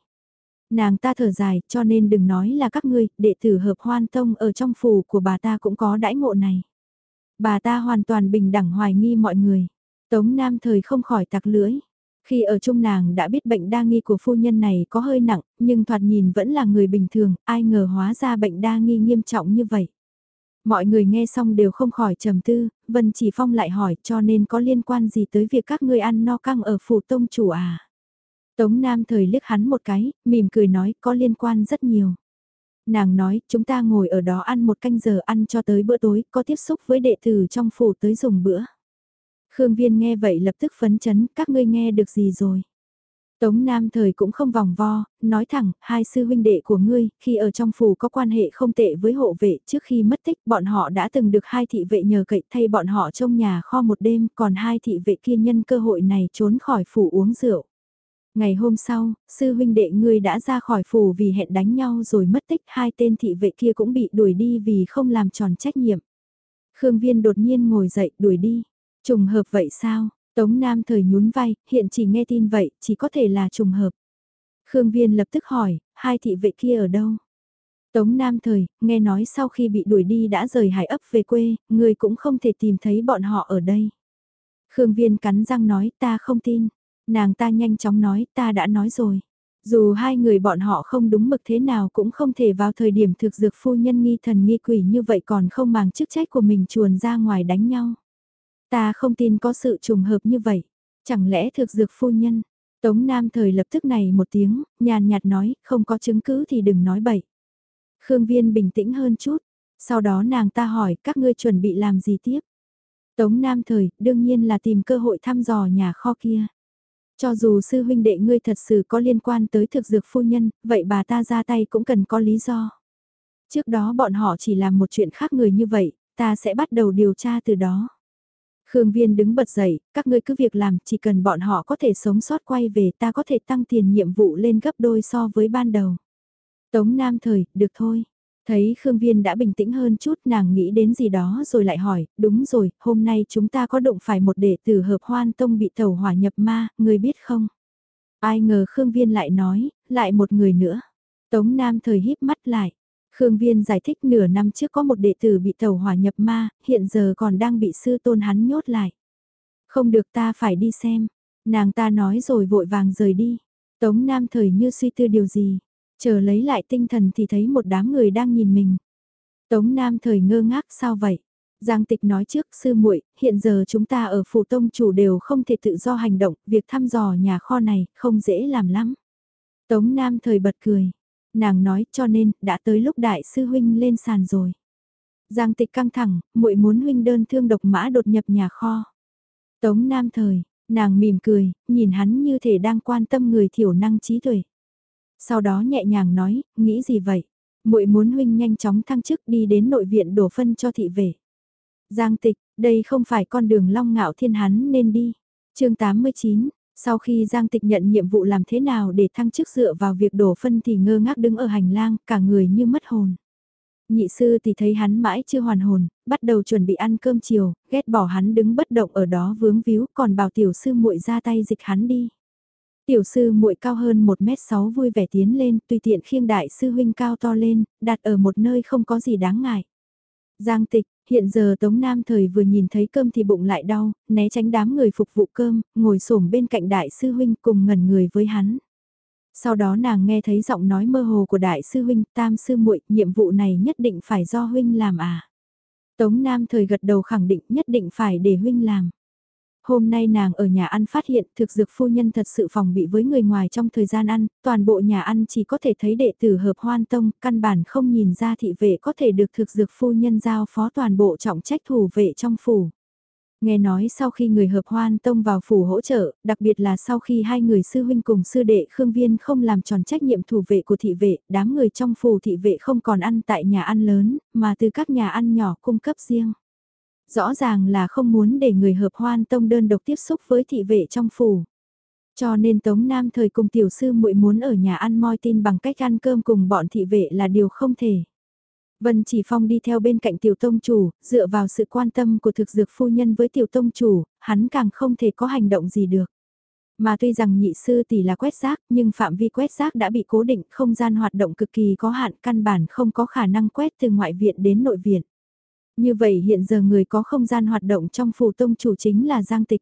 Nàng ta thở dài, cho nên đừng nói là các ngươi, đệ tử hợp hoan tông ở trong phủ của bà ta cũng có đãi ngộ này. Bà ta hoàn toàn bình đẳng hoài nghi mọi người. Tống Nam thời không khỏi tặc lưỡi. Khi ở chung nàng đã biết bệnh đa nghi của phu nhân này có hơi nặng, nhưng thoạt nhìn vẫn là người bình thường, ai ngờ hóa ra bệnh đa nghi nghiêm trọng như vậy. Mọi người nghe xong đều không khỏi trầm tư, Vân Chỉ Phong lại hỏi cho nên có liên quan gì tới việc các ngươi ăn no căng ở phủ tông chủ à? Tống Nam thời liếc hắn một cái, mỉm cười nói có liên quan rất nhiều. Nàng nói, chúng ta ngồi ở đó ăn một canh giờ ăn cho tới bữa tối, có tiếp xúc với đệ tử trong phủ tới dùng bữa. Khương Viên nghe vậy lập tức phấn chấn, các ngươi nghe được gì rồi? Tống Nam thời cũng không vòng vo, nói thẳng, hai sư huynh đệ của ngươi, khi ở trong phủ có quan hệ không tệ với hộ vệ, trước khi mất tích bọn họ đã từng được hai thị vệ nhờ cậy thay bọn họ trong nhà kho một đêm, còn hai thị vệ kia nhân cơ hội này trốn khỏi phủ uống rượu. Ngày hôm sau, sư huynh đệ ngươi đã ra khỏi phủ vì hẹn đánh nhau rồi mất tích, hai tên thị vệ kia cũng bị đuổi đi vì không làm tròn trách nhiệm. Khương Viên đột nhiên ngồi dậy, đuổi đi. Trùng hợp vậy sao? Tống Nam thời nhún vai, hiện chỉ nghe tin vậy, chỉ có thể là trùng hợp. Khương Viên lập tức hỏi, hai thị vệ kia ở đâu? Tống Nam thời, nghe nói sau khi bị đuổi đi đã rời hải ấp về quê, người cũng không thể tìm thấy bọn họ ở đây. Khương Viên cắn răng nói ta không tin. Nàng ta nhanh chóng nói ta đã nói rồi. Dù hai người bọn họ không đúng mực thế nào cũng không thể vào thời điểm thực dược phu nhân nghi thần nghi quỷ như vậy còn không màng chức trách của mình chuồn ra ngoài đánh nhau. Ta không tin có sự trùng hợp như vậy. Chẳng lẽ thực dược phu nhân? Tống Nam thời lập tức này một tiếng, nhàn nhạt nói, không có chứng cứ thì đừng nói bậy. Khương Viên bình tĩnh hơn chút. Sau đó nàng ta hỏi các ngươi chuẩn bị làm gì tiếp? Tống Nam thời, đương nhiên là tìm cơ hội thăm dò nhà kho kia. Cho dù sư huynh đệ ngươi thật sự có liên quan tới thực dược phu nhân, vậy bà ta ra tay cũng cần có lý do. Trước đó bọn họ chỉ làm một chuyện khác người như vậy, ta sẽ bắt đầu điều tra từ đó. Khương Viên đứng bật dậy, các ngươi cứ việc làm, chỉ cần bọn họ có thể sống sót quay về ta có thể tăng tiền nhiệm vụ lên gấp đôi so với ban đầu. Tống Nam Thời, được thôi. Thấy Khương Viên đã bình tĩnh hơn chút nàng nghĩ đến gì đó rồi lại hỏi, đúng rồi, hôm nay chúng ta có động phải một đệ tử hợp hoan tông bị tàu hỏa nhập ma, người biết không? Ai ngờ Khương Viên lại nói, lại một người nữa. Tống Nam thời híp mắt lại. Khương Viên giải thích nửa năm trước có một đệ tử bị tàu hỏa nhập ma, hiện giờ còn đang bị sư tôn hắn nhốt lại. Không được ta phải đi xem. Nàng ta nói rồi vội vàng rời đi. Tống Nam thời như suy tư điều gì. Chờ lấy lại tinh thần thì thấy một đám người đang nhìn mình. Tống Nam thời ngơ ngác sao vậy? Giang Tịch nói trước sư muội, hiện giờ chúng ta ở phủ tông chủ đều không thể tự do hành động, việc thăm dò nhà kho này không dễ làm lắm. Tống Nam thời bật cười, nàng nói cho nên đã tới lúc đại sư huynh lên sàn rồi. Giang Tịch căng thẳng, muội muốn huynh đơn thương độc mã đột nhập nhà kho. Tống Nam thời, nàng mỉm cười, nhìn hắn như thể đang quan tâm người thiểu năng trí tuệ. Sau đó nhẹ nhàng nói, nghĩ gì vậy? muội muốn huynh nhanh chóng thăng chức đi đến nội viện đổ phân cho thị về. Giang tịch, đây không phải con đường long ngạo thiên hắn nên đi. chương 89, sau khi Giang Tịch nhận nhiệm vụ làm thế nào để thăng chức dựa vào việc đổ phân thì ngơ ngác đứng ở hành lang, cả người như mất hồn. Nhị sư thì thấy hắn mãi chưa hoàn hồn, bắt đầu chuẩn bị ăn cơm chiều, ghét bỏ hắn đứng bất động ở đó vướng víu còn bảo tiểu sư muội ra tay dịch hắn đi. Tiểu sư muội cao hơn 1m6 vui vẻ tiến lên, tùy tiện khiêng đại sư huynh cao to lên, đặt ở một nơi không có gì đáng ngại. Giang tịch, hiện giờ Tống Nam thời vừa nhìn thấy cơm thì bụng lại đau, né tránh đám người phục vụ cơm, ngồi xổm bên cạnh đại sư huynh cùng ngẩn người với hắn. Sau đó nàng nghe thấy giọng nói mơ hồ của đại sư huynh, tam sư muội, nhiệm vụ này nhất định phải do huynh làm à. Tống Nam thời gật đầu khẳng định nhất định phải để huynh làm. Hôm nay nàng ở nhà ăn phát hiện thực dược phu nhân thật sự phòng bị với người ngoài trong thời gian ăn, toàn bộ nhà ăn chỉ có thể thấy đệ tử hợp hoan tông, căn bản không nhìn ra thị vệ có thể được thực dược phu nhân giao phó toàn bộ trọng trách thủ vệ trong phủ. Nghe nói sau khi người hợp hoan tông vào phủ hỗ trợ, đặc biệt là sau khi hai người sư huynh cùng sư đệ Khương Viên không làm tròn trách nhiệm thủ vệ của thị vệ, đám người trong phủ thị vệ không còn ăn tại nhà ăn lớn, mà từ các nhà ăn nhỏ cung cấp riêng. Rõ ràng là không muốn để người hợp hoan tông đơn độc tiếp xúc với thị vệ trong phủ. Cho nên Tống Nam thời cùng tiểu sư muội muốn ở nhà ăn moi tin bằng cách ăn cơm cùng bọn thị vệ là điều không thể. Vân Chỉ Phong đi theo bên cạnh tiểu tông chủ, dựa vào sự quan tâm của thực dược phu nhân với tiểu tông chủ, hắn càng không thể có hành động gì được. Mà tuy rằng nhị sư tỷ là quét rác, nhưng phạm vi quét rác đã bị cố định, không gian hoạt động cực kỳ có hạn, căn bản không có khả năng quét từ ngoại viện đến nội viện. Như vậy hiện giờ người có không gian hoạt động trong phủ tông chủ chính là Giang Tịch.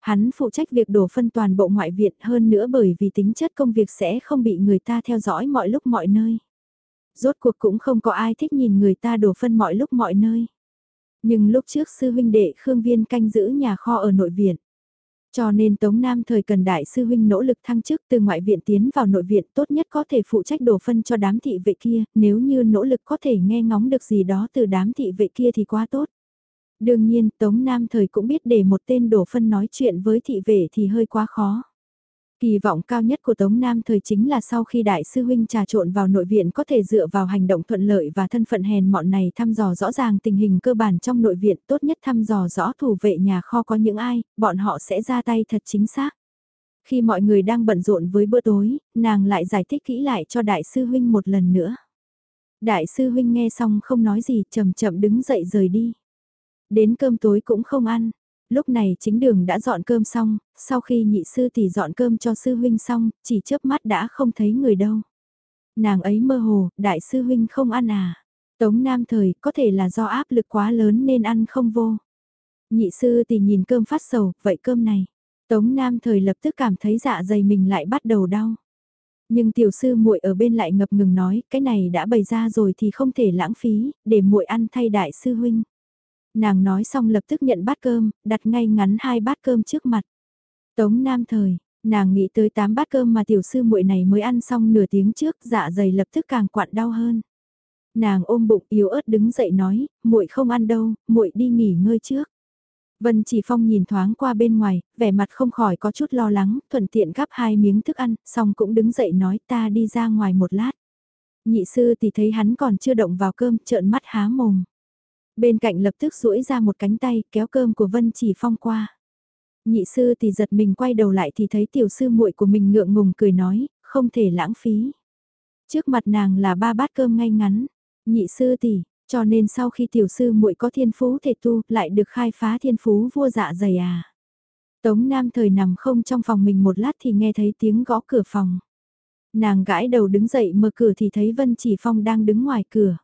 Hắn phụ trách việc đổ phân toàn bộ ngoại viện, hơn nữa bởi vì tính chất công việc sẽ không bị người ta theo dõi mọi lúc mọi nơi. Rốt cuộc cũng không có ai thích nhìn người ta đổ phân mọi lúc mọi nơi. Nhưng lúc trước sư huynh đệ Khương Viên canh giữ nhà kho ở nội viện. Cho nên Tống Nam thời cần đại sư huynh nỗ lực thăng chức từ ngoại viện tiến vào nội viện tốt nhất có thể phụ trách đổ phân cho đám thị vệ kia, nếu như nỗ lực có thể nghe ngóng được gì đó từ đám thị vệ kia thì quá tốt. Đương nhiên Tống Nam thời cũng biết để một tên đổ phân nói chuyện với thị vệ thì hơi quá khó. Kỳ vọng cao nhất của Tống Nam thời chính là sau khi đại sư huynh trà trộn vào nội viện có thể dựa vào hành động thuận lợi và thân phận hèn mọn này thăm dò rõ ràng tình hình cơ bản trong nội viện tốt nhất thăm dò rõ thủ vệ nhà kho có những ai, bọn họ sẽ ra tay thật chính xác. Khi mọi người đang bận rộn với bữa tối, nàng lại giải thích kỹ lại cho đại sư huynh một lần nữa. Đại sư huynh nghe xong không nói gì chậm chậm đứng dậy rời đi. Đến cơm tối cũng không ăn, lúc này chính đường đã dọn cơm xong, sau khi nhị sư tỷ dọn cơm cho sư huynh xong, chỉ chớp mắt đã không thấy người đâu. Nàng ấy mơ hồ, đại sư huynh không ăn à. Tống Nam thời có thể là do áp lực quá lớn nên ăn không vô. Nhị sư tỷ nhìn cơm phát sầu, vậy cơm này. Tống Nam thời lập tức cảm thấy dạ dày mình lại bắt đầu đau. Nhưng tiểu sư muội ở bên lại ngập ngừng nói, cái này đã bày ra rồi thì không thể lãng phí, để muội ăn thay đại sư huynh. Nàng nói xong lập tức nhận bát cơm, đặt ngay ngắn hai bát cơm trước mặt. Tống Nam thời, nàng nghĩ tới tám bát cơm mà tiểu sư muội này mới ăn xong nửa tiếng trước, dạ dày lập tức càng quặn đau hơn. Nàng ôm bụng yếu ớt đứng dậy nói, muội không ăn đâu, muội đi nghỉ ngơi trước. Vân Chỉ Phong nhìn thoáng qua bên ngoài, vẻ mặt không khỏi có chút lo lắng, thuận tiện gắp hai miếng thức ăn, xong cũng đứng dậy nói ta đi ra ngoài một lát. Nhị sư thì thấy hắn còn chưa động vào cơm, trợn mắt há mồm. Bên cạnh lập tức duỗi ra một cánh tay kéo cơm của Vân Chỉ Phong qua. Nhị sư thì giật mình quay đầu lại thì thấy tiểu sư muội của mình ngượng ngùng cười nói, không thể lãng phí. Trước mặt nàng là ba bát cơm ngay ngắn, nhị sư tỷ, cho nên sau khi tiểu sư muội có thiên phú thể tu lại được khai phá thiên phú vua dạ dày à. Tống Nam thời nằm không trong phòng mình một lát thì nghe thấy tiếng gõ cửa phòng. Nàng gãi đầu đứng dậy mở cửa thì thấy Vân Chỉ Phong đang đứng ngoài cửa.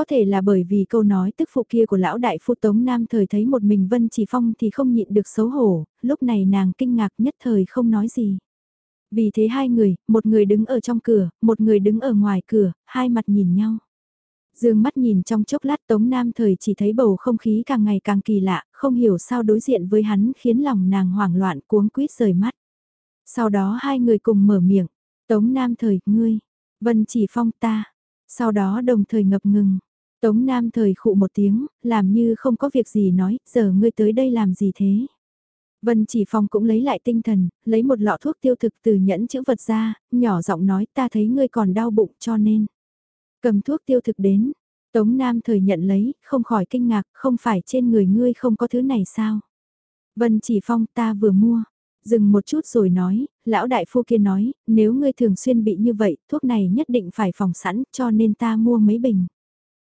Có thể là bởi vì câu nói tức phụ kia của lão đại phu Tống Nam thời thấy một mình Vân Chỉ Phong thì không nhịn được xấu hổ, lúc này nàng kinh ngạc nhất thời không nói gì. Vì thế hai người, một người đứng ở trong cửa, một người đứng ở ngoài cửa, hai mặt nhìn nhau. Dương mắt nhìn trong chốc lát Tống Nam thời chỉ thấy bầu không khí càng ngày càng kỳ lạ, không hiểu sao đối diện với hắn khiến lòng nàng hoảng loạn cuống quýt rời mắt. Sau đó hai người cùng mở miệng, Tống Nam thời, ngươi, Vân chỉ phong ta, sau đó đồng thời ngập ngừng. Tống Nam thời khụ một tiếng, làm như không có việc gì nói, giờ ngươi tới đây làm gì thế? Vân chỉ phong cũng lấy lại tinh thần, lấy một lọ thuốc tiêu thực từ nhẫn chữ vật ra, nhỏ giọng nói ta thấy ngươi còn đau bụng cho nên. Cầm thuốc tiêu thực đến, Tống Nam thời nhận lấy, không khỏi kinh ngạc, không phải trên người ngươi không có thứ này sao? Vân chỉ phong ta vừa mua, dừng một chút rồi nói, lão đại phu kia nói, nếu ngươi thường xuyên bị như vậy, thuốc này nhất định phải phòng sẵn cho nên ta mua mấy bình.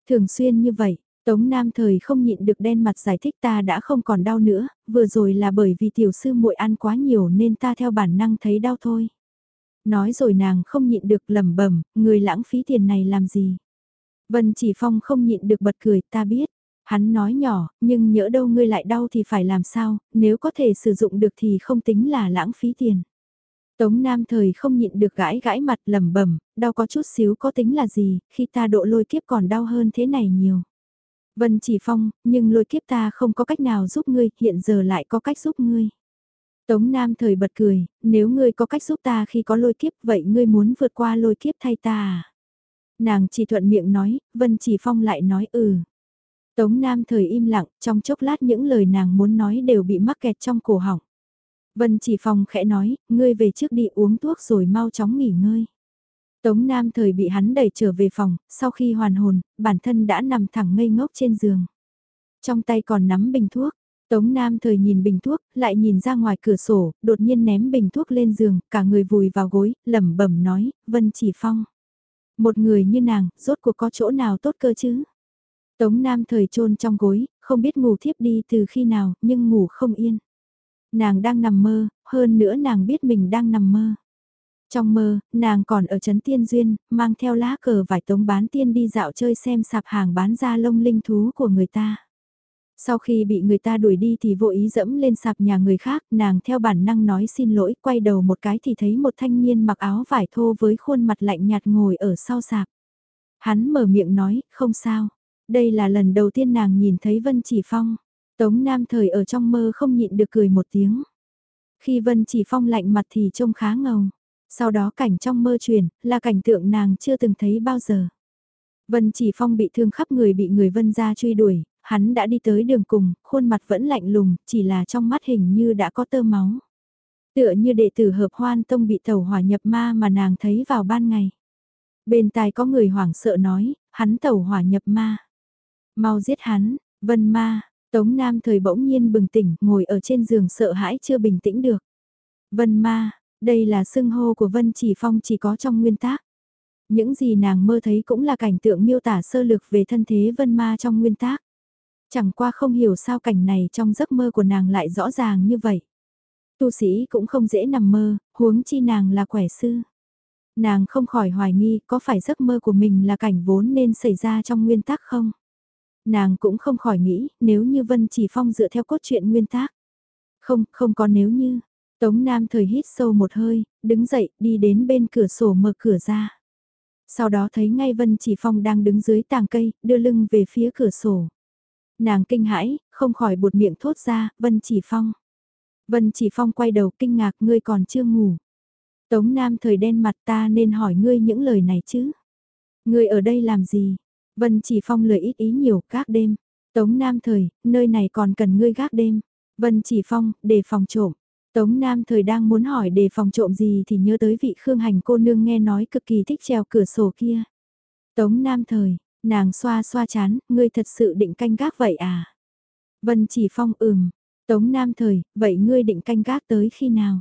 Thường xuyên như vậy, Tống Nam thời không nhịn được đen mặt giải thích ta đã không còn đau nữa, vừa rồi là bởi vì tiểu sư muội ăn quá nhiều nên ta theo bản năng thấy đau thôi. Nói rồi nàng không nhịn được lẩm bẩm, người lãng phí tiền này làm gì. Vân chỉ phong không nhịn được bật cười, ta biết. Hắn nói nhỏ, nhưng nhỡ đâu ngươi lại đau thì phải làm sao, nếu có thể sử dụng được thì không tính là lãng phí tiền. Tống Nam thời không nhịn được gãi gãi mặt lẩm bẩm, đau có chút xíu có tính là gì, khi ta độ lôi kiếp còn đau hơn thế này nhiều. Vân chỉ phong, nhưng lôi kiếp ta không có cách nào giúp ngươi, hiện giờ lại có cách giúp ngươi. Tống Nam thời bật cười, nếu ngươi có cách giúp ta khi có lôi kiếp vậy ngươi muốn vượt qua lôi kiếp thay ta à? Nàng chỉ thuận miệng nói, Vân chỉ phong lại nói ừ. Tống Nam thời im lặng, trong chốc lát những lời nàng muốn nói đều bị mắc kẹt trong cổ họng. Vân chỉ phòng khẽ nói, ngươi về trước đi uống thuốc rồi mau chóng nghỉ ngơi. Tống Nam thời bị hắn đẩy trở về phòng, sau khi hoàn hồn, bản thân đã nằm thẳng ngây ngốc trên giường. Trong tay còn nắm bình thuốc, Tống Nam thời nhìn bình thuốc, lại nhìn ra ngoài cửa sổ, đột nhiên ném bình thuốc lên giường, cả người vùi vào gối, lẩm bẩm nói, Vân Chỉ Phong. Một người như nàng, rốt cuộc có chỗ nào tốt cơ chứ? Tống Nam thời trôn trong gối, không biết ngủ thiếp đi từ khi nào, nhưng ngủ không yên. Nàng đang nằm mơ, hơn nữa nàng biết mình đang nằm mơ. Trong mơ, nàng còn ở Trấn Tiên Duyên, mang theo lá cờ vải tống bán tiên đi dạo chơi xem sạp hàng bán ra lông linh thú của người ta. Sau khi bị người ta đuổi đi thì vô ý dẫm lên sạp nhà người khác, nàng theo bản năng nói xin lỗi, quay đầu một cái thì thấy một thanh niên mặc áo vải thô với khuôn mặt lạnh nhạt ngồi ở sau sạp. Hắn mở miệng nói, không sao. Đây là lần đầu tiên nàng nhìn thấy Vân Chỉ Phong. Tống Nam thời ở trong mơ không nhịn được cười một tiếng. Khi Vân Chỉ Phong lạnh mặt thì trông khá ngầu. Sau đó cảnh trong mơ truyền, là cảnh tượng nàng chưa từng thấy bao giờ. Vân Chỉ Phong bị thương khắp người bị người Vân ra truy đuổi, hắn đã đi tới đường cùng, khuôn mặt vẫn lạnh lùng, chỉ là trong mắt hình như đã có tơ máu. Tựa như đệ tử hợp hoan tông bị tàu hỏa nhập ma mà nàng thấy vào ban ngày. Bên tai có người hoảng sợ nói, hắn tàu hỏa nhập ma. Mau giết hắn, vân ma, Tống Nam thời bỗng nhiên bừng tỉnh, ngồi ở trên giường sợ hãi chưa bình tĩnh được. Vân ma, đây là xưng hô của Vân Chỉ Phong chỉ có trong nguyên tác. Những gì nàng mơ thấy cũng là cảnh tượng miêu tả sơ lược về thân thế Vân ma trong nguyên tác. Chẳng qua không hiểu sao cảnh này trong giấc mơ của nàng lại rõ ràng như vậy. Tu sĩ cũng không dễ nằm mơ, huống chi nàng là quẻ sư. Nàng không khỏi hoài nghi có phải giấc mơ của mình là cảnh vốn nên xảy ra trong nguyên tắc không? Nàng cũng không khỏi nghĩ nếu như Vân Chỉ Phong dựa theo cốt truyện nguyên tác. Không, không có nếu như. Tống Nam thời hít sâu một hơi, đứng dậy, đi đến bên cửa sổ mở cửa ra. Sau đó thấy ngay Vân Chỉ Phong đang đứng dưới tàng cây, đưa lưng về phía cửa sổ. Nàng kinh hãi, không khỏi buột miệng thốt ra, Vân Chỉ Phong. Vân Chỉ Phong quay đầu kinh ngạc ngươi còn chưa ngủ. Tống Nam thời đen mặt ta nên hỏi ngươi những lời này chứ. Ngươi ở đây làm gì? Vân Chỉ Phong lời ít ý nhiều, gác đêm. Tống Nam thời, nơi này còn cần ngươi gác đêm. Vân Chỉ Phong, để phòng trộm. Tống Nam thời đang muốn hỏi đề phòng trộm gì thì nhớ tới vị Khương Hành cô nương nghe nói cực kỳ thích treo cửa sổ kia. Tống Nam thời, nàng xoa xoa chán, ngươi thật sự định canh gác vậy à? Vân Chỉ Phong ừm. Tống Nam thời, vậy ngươi định canh gác tới khi nào?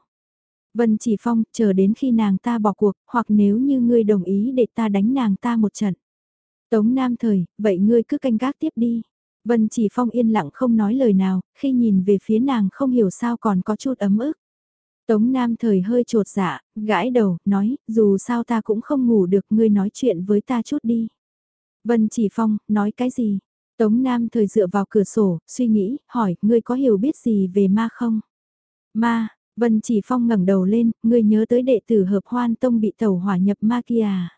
Vân Chỉ Phong, chờ đến khi nàng ta bỏ cuộc, hoặc nếu như ngươi đồng ý để ta đánh nàng ta một trận. Tống Nam thời, vậy ngươi cứ canh gác tiếp đi. Vân Chỉ Phong yên lặng không nói lời nào, khi nhìn về phía nàng không hiểu sao còn có chút ấm ức. Tống Nam thời hơi trột dạ, gãi đầu, nói, dù sao ta cũng không ngủ được, ngươi nói chuyện với ta chút đi. Vân Chỉ Phong, nói cái gì? Tống Nam thời dựa vào cửa sổ, suy nghĩ, hỏi, ngươi có hiểu biết gì về ma không? Ma, Vân Chỉ Phong ngẩng đầu lên, ngươi nhớ tới đệ tử hợp hoan tông bị tàu hỏa nhập ma kia à?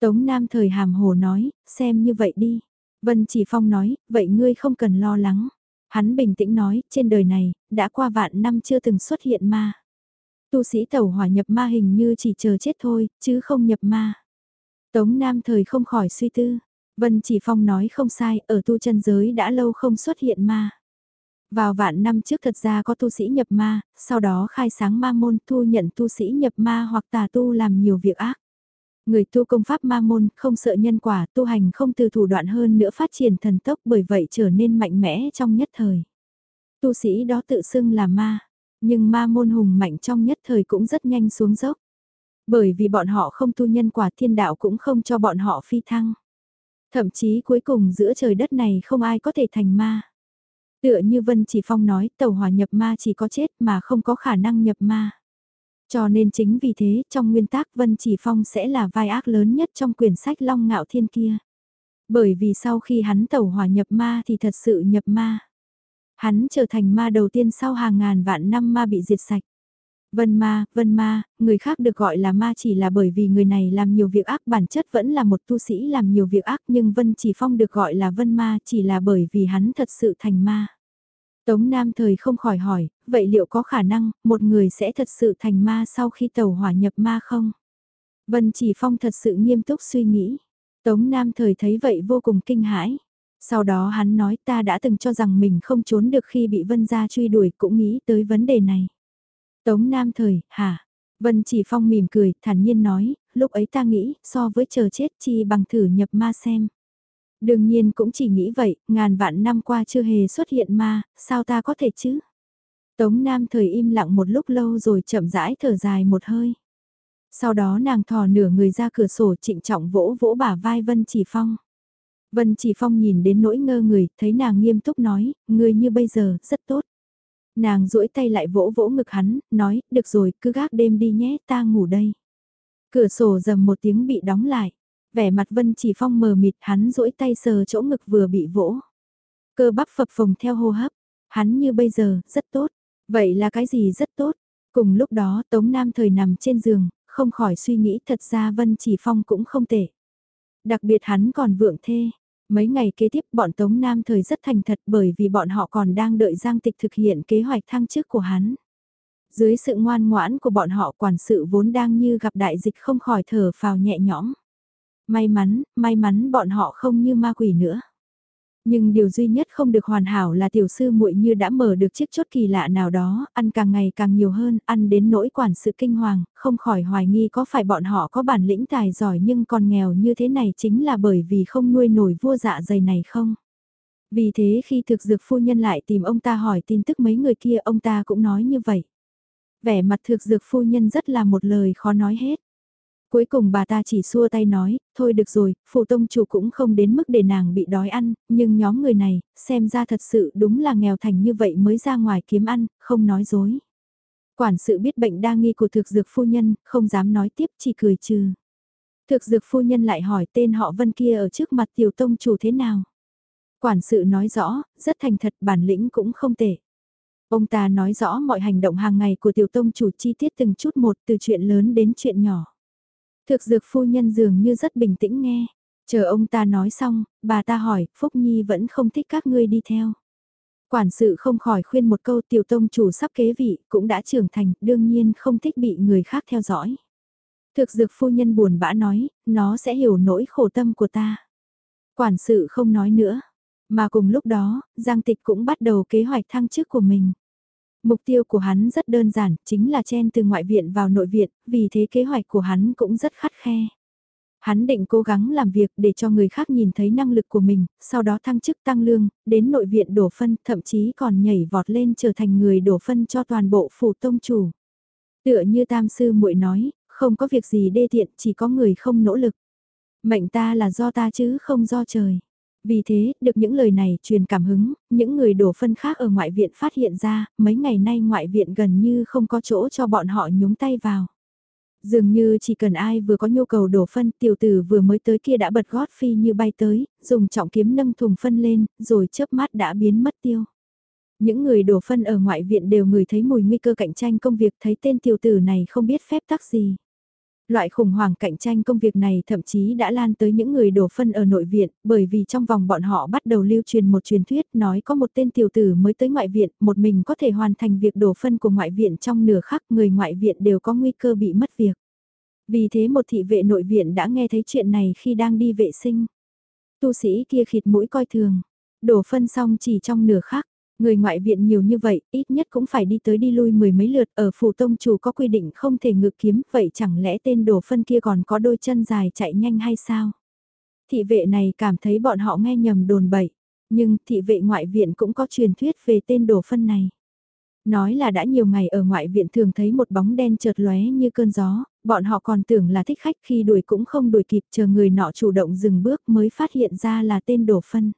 Tống Nam thời hàm hồ nói, xem như vậy đi. Vân Chỉ Phong nói, vậy ngươi không cần lo lắng. Hắn bình tĩnh nói, trên đời này, đã qua vạn năm chưa từng xuất hiện ma. Tu sĩ tẩu hỏa nhập ma hình như chỉ chờ chết thôi, chứ không nhập ma. Tống Nam thời không khỏi suy tư. Vân Chỉ Phong nói không sai, ở tu chân giới đã lâu không xuất hiện ma. Vào vạn năm trước thật ra có tu sĩ nhập ma, sau đó khai sáng ma môn thu nhận tu sĩ nhập ma hoặc tà tu làm nhiều việc ác. Người tu công pháp ma môn không sợ nhân quả tu hành không từ thủ đoạn hơn nữa phát triển thần tốc bởi vậy trở nên mạnh mẽ trong nhất thời. Tu sĩ đó tự xưng là ma, nhưng ma môn hùng mạnh trong nhất thời cũng rất nhanh xuống dốc. Bởi vì bọn họ không tu nhân quả thiên đạo cũng không cho bọn họ phi thăng. Thậm chí cuối cùng giữa trời đất này không ai có thể thành ma. Tựa như Vân Chỉ Phong nói tàu hòa nhập ma chỉ có chết mà không có khả năng nhập ma. Cho nên chính vì thế trong nguyên tác Vân Chỉ Phong sẽ là vai ác lớn nhất trong quyển sách Long Ngạo Thiên kia. Bởi vì sau khi hắn tẩu hỏa nhập ma thì thật sự nhập ma. Hắn trở thành ma đầu tiên sau hàng ngàn vạn năm ma bị diệt sạch. Vân ma, vân ma, người khác được gọi là ma chỉ là bởi vì người này làm nhiều việc ác bản chất vẫn là một tu sĩ làm nhiều việc ác nhưng Vân Chỉ Phong được gọi là vân ma chỉ là bởi vì hắn thật sự thành ma. Tống Nam thời không khỏi hỏi, vậy liệu có khả năng một người sẽ thật sự thành ma sau khi tàu hỏa nhập ma không? Vân Chỉ Phong thật sự nghiêm túc suy nghĩ. Tống Nam thời thấy vậy vô cùng kinh hãi. Sau đó hắn nói ta đã từng cho rằng mình không trốn được khi bị Vân gia truy đuổi cũng nghĩ tới vấn đề này. Tống Nam Thời, hả? Vân Chỉ Phong mỉm cười, thản nhiên nói, lúc ấy ta nghĩ, so với chờ chết chi bằng thử nhập ma xem. Đương nhiên cũng chỉ nghĩ vậy, ngàn vạn năm qua chưa hề xuất hiện ma, sao ta có thể chứ? Tống Nam Thời im lặng một lúc lâu rồi chậm rãi thở dài một hơi. Sau đó nàng thò nửa người ra cửa sổ trịnh trọng vỗ vỗ bả vai Vân Chỉ Phong. Vân Chỉ Phong nhìn đến nỗi ngơ người, thấy nàng nghiêm túc nói, người như bây giờ, rất tốt. Nàng duỗi tay lại vỗ vỗ ngực hắn, nói, được rồi, cứ gác đêm đi nhé, ta ngủ đây. Cửa sổ dầm một tiếng bị đóng lại. Vẻ mặt Vân Chỉ Phong mờ mịt hắn duỗi tay sờ chỗ ngực vừa bị vỗ. Cơ bắp phập phồng theo hô hấp. Hắn như bây giờ, rất tốt. Vậy là cái gì rất tốt? Cùng lúc đó Tống Nam thời nằm trên giường, không khỏi suy nghĩ thật ra Vân Chỉ Phong cũng không tệ. Đặc biệt hắn còn vượng thê. Mấy ngày kế tiếp bọn Tống Nam thời rất thành thật bởi vì bọn họ còn đang đợi Giang Tịch thực hiện kế hoạch thăng chức của hắn. Dưới sự ngoan ngoãn của bọn họ quản sự vốn đang như gặp đại dịch không khỏi thở phào nhẹ nhõm. May mắn, may mắn bọn họ không như ma quỷ nữa. Nhưng điều duy nhất không được hoàn hảo là tiểu sư muội như đã mở được chiếc chốt kỳ lạ nào đó, ăn càng ngày càng nhiều hơn, ăn đến nỗi quản sự kinh hoàng, không khỏi hoài nghi có phải bọn họ có bản lĩnh tài giỏi nhưng còn nghèo như thế này chính là bởi vì không nuôi nổi vua dạ dày này không? Vì thế khi thực dược phu nhân lại tìm ông ta hỏi tin tức mấy người kia ông ta cũng nói như vậy. Vẻ mặt thực dược phu nhân rất là một lời khó nói hết. Cuối cùng bà ta chỉ xua tay nói, thôi được rồi, phụ tông chủ cũng không đến mức để nàng bị đói ăn, nhưng nhóm người này, xem ra thật sự đúng là nghèo thành như vậy mới ra ngoài kiếm ăn, không nói dối. Quản sự biết bệnh đa nghi của thực dược phu nhân, không dám nói tiếp chỉ cười trừ. Thực dược phu nhân lại hỏi tên họ vân kia ở trước mặt tiểu tông chủ thế nào. Quản sự nói rõ, rất thành thật bản lĩnh cũng không tệ. Ông ta nói rõ mọi hành động hàng ngày của tiểu tông chủ chi tiết từng chút một từ chuyện lớn đến chuyện nhỏ. Thực dược phu nhân dường như rất bình tĩnh nghe. Chờ ông ta nói xong, bà ta hỏi, Phúc Nhi vẫn không thích các ngươi đi theo. Quản sự không khỏi khuyên một câu tiểu tông chủ sắp kế vị, cũng đã trưởng thành, đương nhiên không thích bị người khác theo dõi. Thực dược phu nhân buồn bã nói, nó sẽ hiểu nỗi khổ tâm của ta. Quản sự không nói nữa, mà cùng lúc đó, Giang Tịch cũng bắt đầu kế hoạch thăng chức của mình. Mục tiêu của hắn rất đơn giản, chính là chen từ ngoại viện vào nội viện, vì thế kế hoạch của hắn cũng rất khắt khe. Hắn định cố gắng làm việc để cho người khác nhìn thấy năng lực của mình, sau đó thăng chức tăng lương, đến nội viện đổ phân, thậm chí còn nhảy vọt lên trở thành người đổ phân cho toàn bộ phủ tông chủ. Tựa như tam sư muội nói, không có việc gì đê tiện, chỉ có người không nỗ lực. Mệnh ta là do ta chứ không do trời. Vì thế, được những lời này truyền cảm hứng, những người đổ phân khác ở ngoại viện phát hiện ra, mấy ngày nay ngoại viện gần như không có chỗ cho bọn họ nhúng tay vào. Dường như chỉ cần ai vừa có nhu cầu đổ phân, tiểu tử vừa mới tới kia đã bật gót phi như bay tới, dùng trọng kiếm nâng thùng phân lên, rồi chớp mắt đã biến mất tiêu. Những người đổ phân ở ngoại viện đều ngửi thấy mùi nguy cơ cạnh tranh công việc thấy tên tiểu tử này không biết phép tắc gì. Loại khủng hoảng cạnh tranh công việc này thậm chí đã lan tới những người đổ phân ở nội viện, bởi vì trong vòng bọn họ bắt đầu lưu truyền một truyền thuyết nói có một tên tiểu tử mới tới ngoại viện, một mình có thể hoàn thành việc đổ phân của ngoại viện trong nửa khắc người ngoại viện đều có nguy cơ bị mất việc. Vì thế một thị vệ nội viện đã nghe thấy chuyện này khi đang đi vệ sinh. Tu sĩ kia khịt mũi coi thường, đổ phân xong chỉ trong nửa khắc, Người ngoại viện nhiều như vậy, ít nhất cũng phải đi tới đi lui mười mấy lượt, ở phủ tông chủ có quy định không thể ngự kiếm, vậy chẳng lẽ tên đổ phân kia còn có đôi chân dài chạy nhanh hay sao? Thị vệ này cảm thấy bọn họ nghe nhầm đồn bậy, nhưng thị vệ ngoại viện cũng có truyền thuyết về tên đổ phân này. Nói là đã nhiều ngày ở ngoại viện thường thấy một bóng đen chợt lóe như cơn gió, bọn họ còn tưởng là thích khách khi đuổi cũng không đuổi kịp chờ người nọ chủ động dừng bước mới phát hiện ra là tên đổ phân.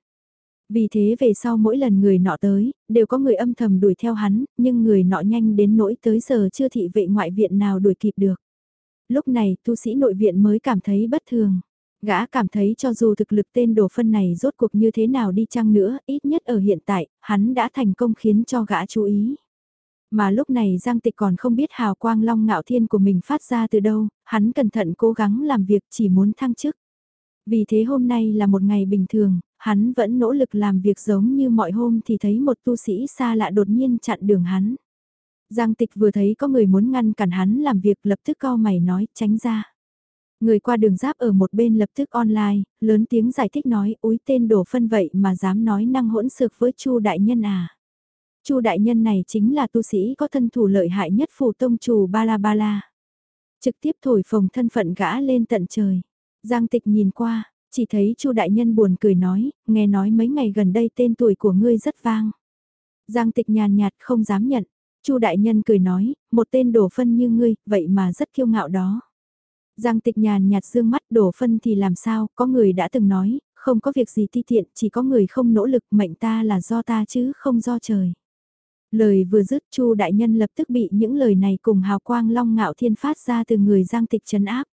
Vì thế về sau mỗi lần người nọ tới, đều có người âm thầm đuổi theo hắn, nhưng người nọ nhanh đến nỗi tới giờ chưa thị vệ ngoại viện nào đuổi kịp được. Lúc này tu sĩ nội viện mới cảm thấy bất thường. Gã cảm thấy cho dù thực lực tên đồ phân này rốt cuộc như thế nào đi chăng nữa, ít nhất ở hiện tại, hắn đã thành công khiến cho gã chú ý. Mà lúc này Giang Tịch còn không biết hào quang long ngạo thiên của mình phát ra từ đâu, hắn cẩn thận cố gắng làm việc chỉ muốn thăng chức. Vì thế hôm nay là một ngày bình thường, hắn vẫn nỗ lực làm việc giống như mọi hôm thì thấy một tu sĩ xa lạ đột nhiên chặn đường hắn. Giang tịch vừa thấy có người muốn ngăn cản hắn làm việc lập tức co mày nói tránh ra. Người qua đường giáp ở một bên lập tức online, lớn tiếng giải thích nói úi tên đổ phân vậy mà dám nói năng hỗn xược với Chu đại nhân à. Chu đại nhân này chính là tu sĩ có thân thủ lợi hại nhất phủ tông chủ Ba La Ba La. Trực tiếp thổi phồng thân phận gã lên tận trời. Giang tịch nhìn qua, chỉ thấy Chu đại nhân buồn cười nói, nghe nói mấy ngày gần đây tên tuổi của ngươi rất vang. Giang tịch nhàn nhạt không dám nhận. Chu đại nhân cười nói, một tên đổ phân như ngươi, vậy mà rất kiêu ngạo đó. Giang tịch nhàn nhạt dương mắt đổ phân thì làm sao, có người đã từng nói, không có việc gì ti tiện, chỉ có người không nỗ lực mệnh ta là do ta chứ không do trời. Lời vừa dứt Chu đại nhân lập tức bị những lời này cùng hào quang long ngạo thiên phát ra từ người Giang Tịch chấn áp.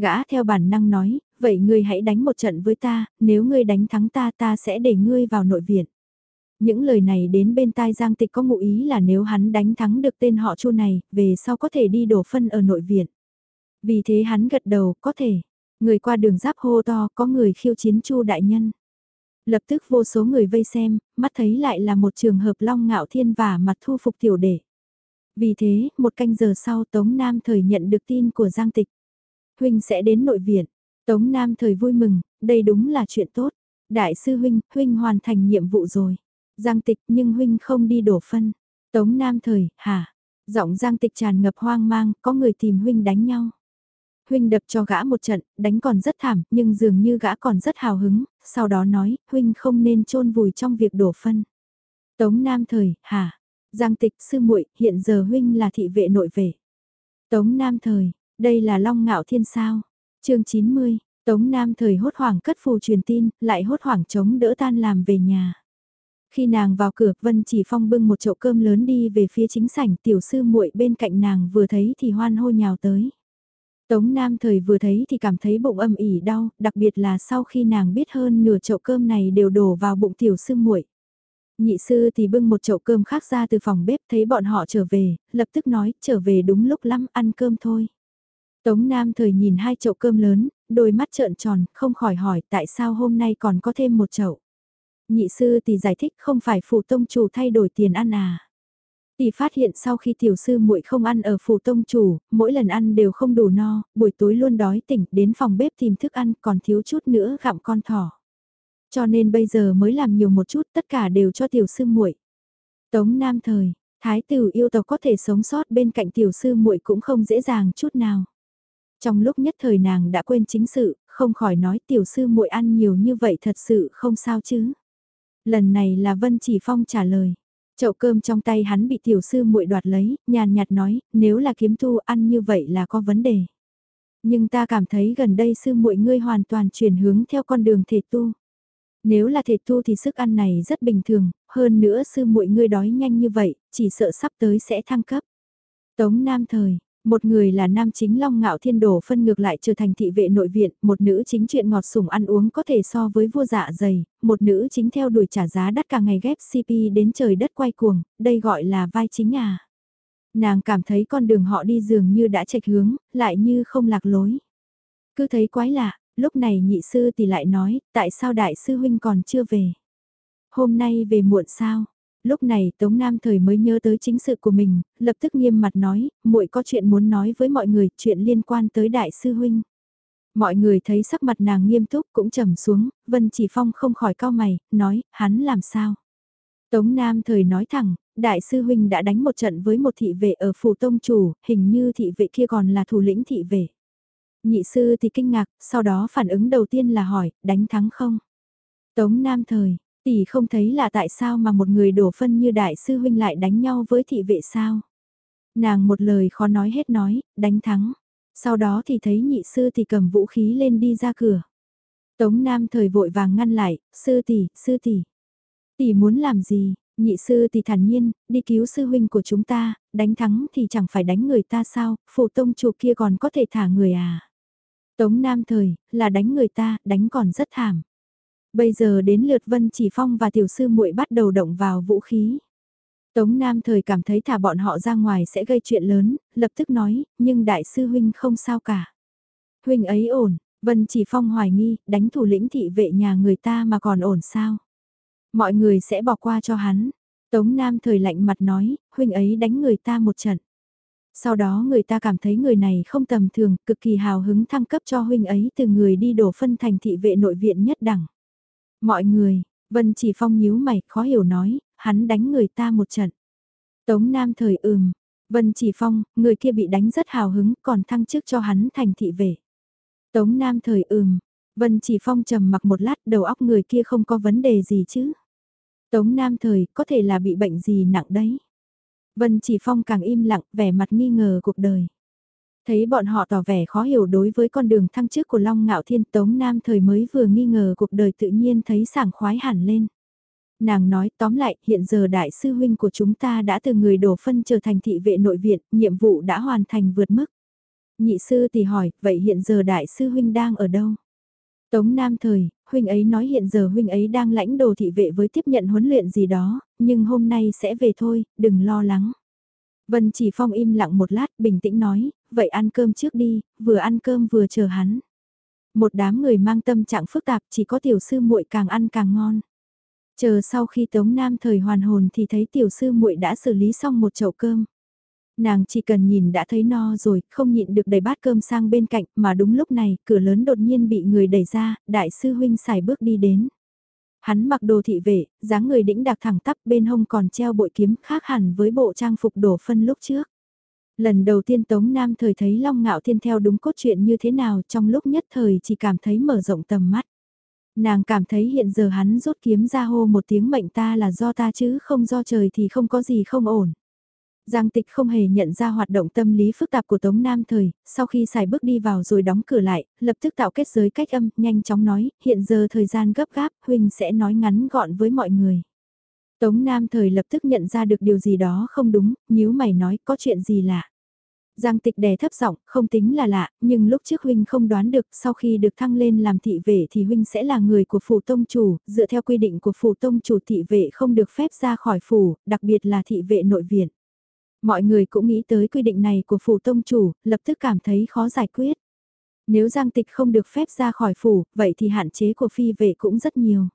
Gã theo bản năng nói, vậy ngươi hãy đánh một trận với ta, nếu ngươi đánh thắng ta ta sẽ để ngươi vào nội viện. Những lời này đến bên tai Giang Tịch có ngụ ý là nếu hắn đánh thắng được tên họ Chu này, về sau có thể đi đổ phân ở nội viện. Vì thế hắn gật đầu, có thể. Người qua đường giáp hô to, có người khiêu chiến Chu đại nhân. Lập tức vô số người vây xem, mắt thấy lại là một trường hợp long ngạo thiên và mặt thu phục tiểu đệ. Vì thế, một canh giờ sau Tống Nam Thời nhận được tin của Giang Tịch. Huynh sẽ đến nội viện. Tống Nam Thời vui mừng, đây đúng là chuyện tốt. Đại sư Huynh, Huynh hoàn thành nhiệm vụ rồi. Giang Tịch nhưng Huynh không đi đổ phân. Tống Nam Thời, hả? Giọng Giang Tịch tràn ngập hoang mang, có người tìm Huynh đánh nhau huynh đập cho gã một trận, đánh còn rất thảm, nhưng dường như gã còn rất hào hứng, sau đó nói, huynh không nên chôn vùi trong việc đổ phân. Tống Nam Thời, hả? Giang tịch sư muội hiện giờ huynh là thị vệ nội vệ. Tống Nam Thời, đây là Long Ngạo Thiên sao? chương 90, Tống Nam Thời hốt hoảng cất phù truyền tin, lại hốt hoảng chống đỡ tan làm về nhà. Khi nàng vào cửa, Vân Chỉ Phong bưng một chậu cơm lớn đi về phía chính sảnh, tiểu sư muội bên cạnh nàng vừa thấy thì hoan hô nhào tới. Tống Nam thời vừa thấy thì cảm thấy bụng âm ỉ đau, đặc biệt là sau khi nàng biết hơn nửa chậu cơm này đều đổ vào bụng tiểu sư muội. Nhị sư thì bưng một chậu cơm khác ra từ phòng bếp thấy bọn họ trở về, lập tức nói trở về đúng lúc lắm ăn cơm thôi. Tống Nam thời nhìn hai chậu cơm lớn, đôi mắt trợn tròn, không khỏi hỏi tại sao hôm nay còn có thêm một chậu. Nhị sư thì giải thích không phải phụ tông chủ thay đổi tiền ăn à. Tỷ phát hiện sau khi tiểu sư muội không ăn ở phủ tông chủ, mỗi lần ăn đều không đủ no, buổi tối luôn đói tỉnh, đến phòng bếp tìm thức ăn còn thiếu chút nữa gặm con thỏ. Cho nên bây giờ mới làm nhiều một chút, tất cả đều cho tiểu sư muội. Tống Nam thời, thái tử yêu tộc có thể sống sót bên cạnh tiểu sư muội cũng không dễ dàng chút nào. Trong lúc nhất thời nàng đã quên chính sự, không khỏi nói tiểu sư muội ăn nhiều như vậy thật sự không sao chứ. Lần này là Vân Chỉ Phong trả lời. Chậu cơm trong tay hắn bị tiểu sư muội đoạt lấy, nhàn nhạt nói, nếu là kiếm tu ăn như vậy là có vấn đề. Nhưng ta cảm thấy gần đây sư muội ngươi hoàn toàn chuyển hướng theo con đường thể tu. Nếu là thể tu thì sức ăn này rất bình thường, hơn nữa sư muội ngươi đói nhanh như vậy, chỉ sợ sắp tới sẽ thăng cấp. Tống Nam Thời, một người là nam chính long ngạo thiên đồ phân ngược lại trở thành thị vệ nội viện, một nữ chính chuyện ngọt sủng ăn uống có thể so với vua dạ dày, một nữ chính theo đuổi trả giá đắt cả ngày ghép CP đến trời đất quay cuồng, đây gọi là vai chính à. Nàng cảm thấy con đường họ đi dường như đã chệch hướng, lại như không lạc lối. Cứ thấy quái lạ, lúc này nhị sư thì lại nói, tại sao đại sư huynh còn chưa về? Hôm nay về muộn sao? Lúc này Tống Nam Thời mới nhớ tới chính sự của mình, lập tức nghiêm mặt nói, muội có chuyện muốn nói với mọi người, chuyện liên quan tới đại sư huynh. Mọi người thấy sắc mặt nàng nghiêm túc cũng trầm xuống, Vân Chỉ Phong không khỏi cao mày, nói, hắn làm sao? Tống Nam Thời nói thẳng, đại sư huynh đã đánh một trận với một thị vệ ở phủ tông chủ, hình như thị vệ kia còn là thủ lĩnh thị vệ. Nhị sư thì kinh ngạc, sau đó phản ứng đầu tiên là hỏi, đánh thắng không? Tống Nam Thời, Tỷ không thấy là tại sao mà một người đổ phân như đại sư huynh lại đánh nhau với thị vệ sao? Nàng một lời khó nói hết nói, đánh thắng. Sau đó thì thấy nhị sư thì cầm vũ khí lên đi ra cửa. Tống Nam thời vội vàng ngăn lại, sư tỷ, sư tỷ. Tỷ muốn làm gì? Nhị sư thì thản nhiên, đi cứu sư huynh của chúng ta, đánh thắng thì chẳng phải đánh người ta sao, phụ tông chủ kia còn có thể thả người à. Tống Nam thời, là đánh người ta, đánh còn rất thảm. Bây giờ đến lượt Vân Chỉ Phong và tiểu sư muội bắt đầu động vào vũ khí. Tống Nam thời cảm thấy thả bọn họ ra ngoài sẽ gây chuyện lớn, lập tức nói, nhưng đại sư huynh không sao cả. Huynh ấy ổn, Vân Chỉ Phong hoài nghi, đánh thủ lĩnh thị vệ nhà người ta mà còn ổn sao. Mọi người sẽ bỏ qua cho hắn. Tống Nam thời lạnh mặt nói, huynh ấy đánh người ta một trận. Sau đó người ta cảm thấy người này không tầm thường, cực kỳ hào hứng thăng cấp cho huynh ấy từ người đi đổ phân thành thị vệ nội viện nhất đẳng. Mọi người, Vân Chỉ Phong nhíu mày, khó hiểu nói, hắn đánh người ta một trận. Tống Nam thời ừm, Vân Chỉ Phong, người kia bị đánh rất hào hứng, còn thăng chức cho hắn thành thị vệ. Tống Nam thời ừm, Vân Chỉ Phong trầm mặc một lát, đầu óc người kia không có vấn đề gì chứ. Tống Nam thời, có thể là bị bệnh gì nặng đấy. Vân Chỉ Phong càng im lặng, vẻ mặt nghi ngờ cuộc đời. Thấy bọn họ tỏ vẻ khó hiểu đối với con đường thăng chức của Long Ngạo Thiên Tống Nam thời mới vừa nghi ngờ cuộc đời tự nhiên thấy sảng khoái hẳn lên. Nàng nói tóm lại hiện giờ đại sư huynh của chúng ta đã từ người đổ phân trở thành thị vệ nội viện, nhiệm vụ đã hoàn thành vượt mức. Nhị sư thì hỏi, vậy hiện giờ đại sư huynh đang ở đâu? Tống Nam thời, huynh ấy nói hiện giờ huynh ấy đang lãnh đồ thị vệ với tiếp nhận huấn luyện gì đó, nhưng hôm nay sẽ về thôi, đừng lo lắng. Vân Chỉ Phong im lặng một lát, bình tĩnh nói, vậy ăn cơm trước đi, vừa ăn cơm vừa chờ hắn. Một đám người mang tâm trạng phức tạp, chỉ có tiểu sư muội càng ăn càng ngon. Chờ sau khi Tống Nam thời hoàn hồn thì thấy tiểu sư muội đã xử lý xong một chậu cơm. Nàng chỉ cần nhìn đã thấy no rồi, không nhịn được đẩy bát cơm sang bên cạnh, mà đúng lúc này, cửa lớn đột nhiên bị người đẩy ra, đại sư huynh xài bước đi đến. Hắn mặc đồ thị vệ, dáng người đĩnh đặc thẳng tắp bên hông còn treo bội kiếm khác hẳn với bộ trang phục đổ phân lúc trước. Lần đầu tiên Tống Nam thời thấy Long Ngạo Thiên theo đúng cốt truyện như thế nào trong lúc nhất thời chỉ cảm thấy mở rộng tầm mắt. Nàng cảm thấy hiện giờ hắn rút kiếm ra hô một tiếng mệnh ta là do ta chứ không do trời thì không có gì không ổn. Giang tịch không hề nhận ra hoạt động tâm lý phức tạp của Tống Nam Thời, sau khi xài bước đi vào rồi đóng cửa lại, lập tức tạo kết giới cách âm, nhanh chóng nói, hiện giờ thời gian gấp gáp, Huynh sẽ nói ngắn gọn với mọi người. Tống Nam Thời lập tức nhận ra được điều gì đó không đúng, nhíu mày nói có chuyện gì lạ. Giang tịch đè thấp giọng, không tính là lạ, nhưng lúc trước huynh không đoán được, sau khi được thăng lên làm thị vệ thì huynh sẽ là người của phủ tông chủ, dựa theo quy định của phủ tông chủ thị vệ không được phép ra khỏi phủ, đặc biệt là thị vệ nội viện. Mọi người cũng nghĩ tới quy định này của phủ tông chủ, lập tức cảm thấy khó giải quyết. Nếu Giang Tịch không được phép ra khỏi phủ, vậy thì hạn chế của phi vệ cũng rất nhiều.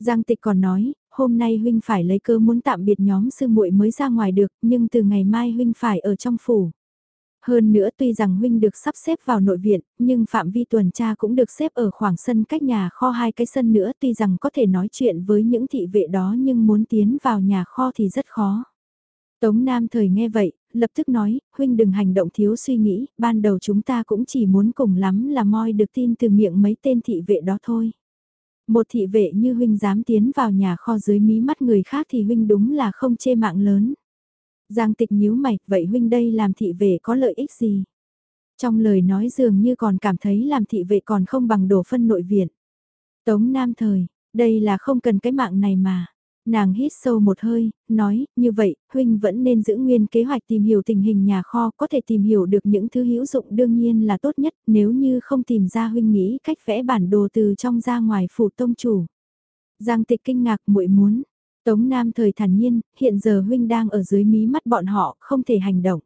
Giang Tịch còn nói, hôm nay huynh phải lấy cơ muốn tạm biệt nhóm sư muội mới ra ngoài được, nhưng từ ngày mai huynh phải ở trong phủ. Hơn nữa tuy rằng huynh được sắp xếp vào nội viện, nhưng phạm vi tuần tra cũng được xếp ở khoảng sân cách nhà kho hai cái sân nữa tuy rằng có thể nói chuyện với những thị vệ đó nhưng muốn tiến vào nhà kho thì rất khó. Tống Nam thời nghe vậy, lập tức nói, huynh đừng hành động thiếu suy nghĩ, ban đầu chúng ta cũng chỉ muốn cùng lắm là moi được tin từ miệng mấy tên thị vệ đó thôi. Một thị vệ như huynh dám tiến vào nhà kho dưới mí mắt người khác thì huynh đúng là không chê mạng lớn. Giang tịch nhíu mày, vậy huynh đây làm thị vệ có lợi ích gì? Trong lời nói dường như còn cảm thấy làm thị vệ còn không bằng đổ phân nội viện. Tống Nam thời, đây là không cần cái mạng này mà. Nàng hít sâu một hơi, nói, như vậy, huynh vẫn nên giữ nguyên kế hoạch tìm hiểu tình hình nhà kho, có thể tìm hiểu được những thứ hữu dụng đương nhiên là tốt nhất, nếu như không tìm ra huynh nghĩ cách vẽ bản đồ từ trong ra ngoài phủ tông chủ. Giang tịch kinh ngạc muội muốn, Tống Nam thời thản nhiên, hiện giờ huynh đang ở dưới mí mắt bọn họ, không thể hành động.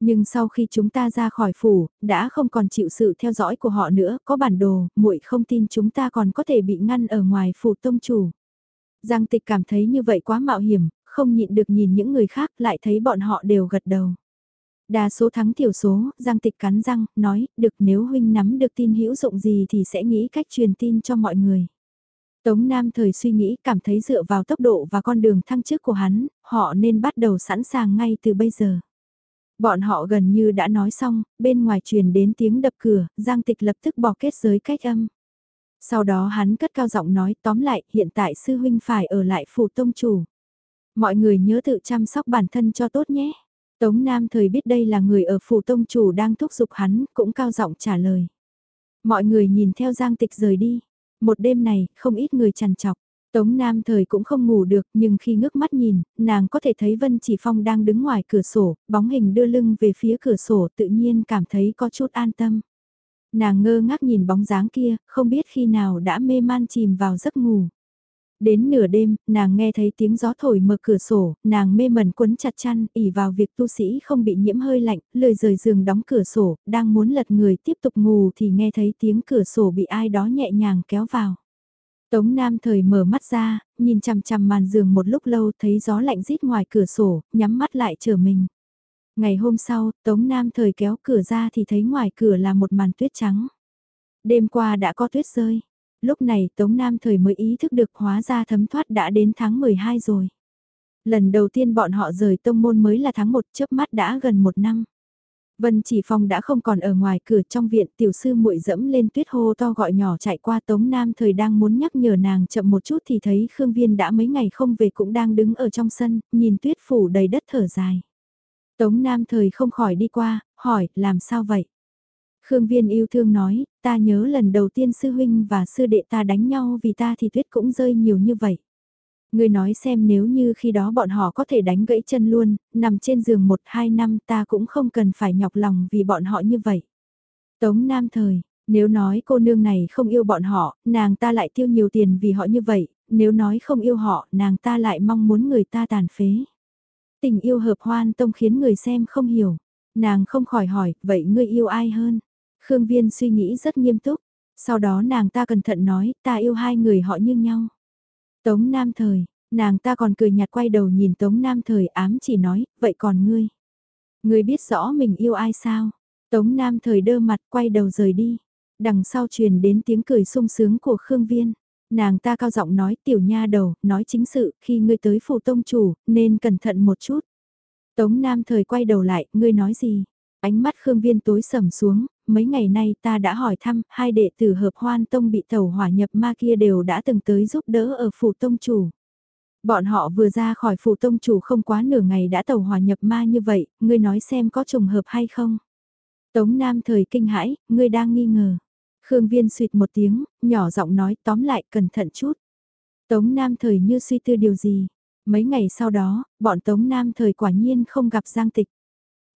Nhưng sau khi chúng ta ra khỏi phủ, đã không còn chịu sự theo dõi của họ nữa, có bản đồ, muội không tin chúng ta còn có thể bị ngăn ở ngoài phủ tông chủ. Giang tịch cảm thấy như vậy quá mạo hiểm, không nhịn được nhìn những người khác lại thấy bọn họ đều gật đầu. Đa số thắng thiểu số, Giang tịch cắn răng, nói, được nếu huynh nắm được tin hữu dụng gì thì sẽ nghĩ cách truyền tin cho mọi người. Tống Nam thời suy nghĩ cảm thấy dựa vào tốc độ và con đường thăng chức của hắn, họ nên bắt đầu sẵn sàng ngay từ bây giờ. Bọn họ gần như đã nói xong, bên ngoài truyền đến tiếng đập cửa, Giang Tịch lập tức bỏ kết giới cách âm. Sau đó hắn cất cao giọng nói tóm lại hiện tại sư huynh phải ở lại phủ tông chủ. Mọi người nhớ tự chăm sóc bản thân cho tốt nhé. Tống Nam thời biết đây là người ở phủ tông chủ đang thúc giục hắn, cũng cao giọng trả lời. Mọi người nhìn theo Giang Tịch rời đi. Một đêm này, không ít người chằn chọc. Tống Nam thời cũng không ngủ được, nhưng khi ngước mắt nhìn, nàng có thể thấy Vân Chỉ Phong đang đứng ngoài cửa sổ, bóng hình đưa lưng về phía cửa sổ tự nhiên cảm thấy có chút an tâm. Nàng ngơ ngác nhìn bóng dáng kia, không biết khi nào đã mê man chìm vào giấc ngủ. Đến nửa đêm, nàng nghe thấy tiếng gió thổi mở cửa sổ, nàng mê mẩn quấn chặt chăn, ỉ vào việc tu sĩ không bị nhiễm hơi lạnh, lười rời giường đóng cửa sổ, đang muốn lật người tiếp tục ngủ thì nghe thấy tiếng cửa sổ bị ai đó nhẹ nhàng kéo vào. Tống Nam thời mở mắt ra, nhìn chằm chằm màn giường một lúc lâu thấy gió lạnh rít ngoài cửa sổ, nhắm mắt lại chờ mình. Ngày hôm sau, Tống Nam thời kéo cửa ra thì thấy ngoài cửa là một màn tuyết trắng. Đêm qua đã có tuyết rơi. Lúc này Tống Nam thời mới ý thức được hóa ra thấm thoát đã đến tháng 12 rồi. Lần đầu tiên bọn họ rời tông môn mới là tháng 1 chớp mắt đã gần một năm. Vân Chỉ Phong đã không còn ở ngoài cửa trong viện, tiểu sư muội dẫm lên tuyết hô to gọi nhỏ chạy qua Tống Nam thời đang muốn nhắc nhở nàng chậm một chút thì thấy Khương Viên đã mấy ngày không về cũng đang đứng ở trong sân, nhìn tuyết phủ đầy đất thở dài. Tống Nam thời không khỏi đi qua, hỏi, làm sao vậy? Khương Viên yêu thương nói, ta nhớ lần đầu tiên sư huynh và sư đệ ta đánh nhau vì ta thì tuyết cũng rơi nhiều như vậy. Ngươi nói xem nếu như khi đó bọn họ có thể đánh gãy chân luôn, nằm trên giường một hai năm ta cũng không cần phải nhọc lòng vì bọn họ như vậy. Tống Nam Thời, nếu nói cô nương này không yêu bọn họ, nàng ta lại tiêu nhiều tiền vì họ như vậy, nếu nói không yêu họ, nàng ta lại mong muốn người ta tàn phế. Tình yêu hợp hoan tông khiến người xem không hiểu. Nàng không khỏi hỏi, vậy ngươi yêu ai hơn? Khương Viên suy nghĩ rất nghiêm túc. Sau đó nàng ta cẩn thận nói, ta yêu hai người họ như nhau. Tống Nam Thời, nàng ta còn cười nhạt quay đầu nhìn Tống Nam Thời ám chỉ nói, vậy còn ngươi? Ngươi biết rõ mình yêu ai sao? Tống Nam Thời đơ mặt quay đầu rời đi. Đằng sau truyền đến tiếng cười sung sướng của Khương Viên. Nàng ta cao giọng nói tiểu nha đầu, nói chính sự, khi ngươi tới phủ tông chủ, nên cẩn thận một chút. Tống Nam Thời quay đầu lại, ngươi nói gì? Ánh mắt Khương Viên tối sầm xuống, mấy ngày nay ta đã hỏi thăm, hai đệ tử hợp hoan tông bị tàu hỏa nhập ma kia đều đã từng tới giúp đỡ ở phủ tông chủ. Bọn họ vừa ra khỏi phủ tông chủ không quá nửa ngày đã tàu hỏa nhập ma như vậy, ngươi nói xem có trùng hợp hay không. Tống Nam thời kinh hãi, ngươi đang nghi ngờ. Khương Viên suyệt một tiếng, nhỏ giọng nói tóm lại cẩn thận chút. Tống Nam thời như suy tư điều gì. Mấy ngày sau đó, bọn Tống Nam thời quả nhiên không gặp Giang Tịch.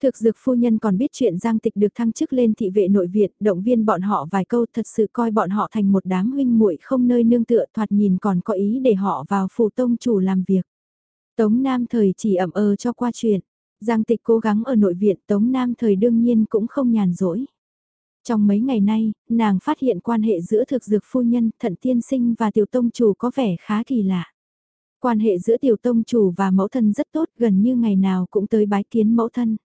Thực dược phu nhân còn biết chuyện Giang Tịch được thăng chức lên thị vệ nội viện, động viên bọn họ vài câu thật sự coi bọn họ thành một đám huynh muội không nơi nương tựa thoạt nhìn còn có ý để họ vào phủ tông chủ làm việc. Tống Nam thời chỉ ẩm ơ ờ cho qua chuyện. Giang Tịch cố gắng ở nội viện Tống Nam thời đương nhiên cũng không nhàn rỗi. Trong mấy ngày nay, nàng phát hiện quan hệ giữa thực dược phu nhân, thận tiên sinh và tiểu tông chủ có vẻ khá kỳ lạ. Quan hệ giữa tiểu tông chủ và mẫu thân rất tốt gần như ngày nào cũng tới bái kiến mẫu thân.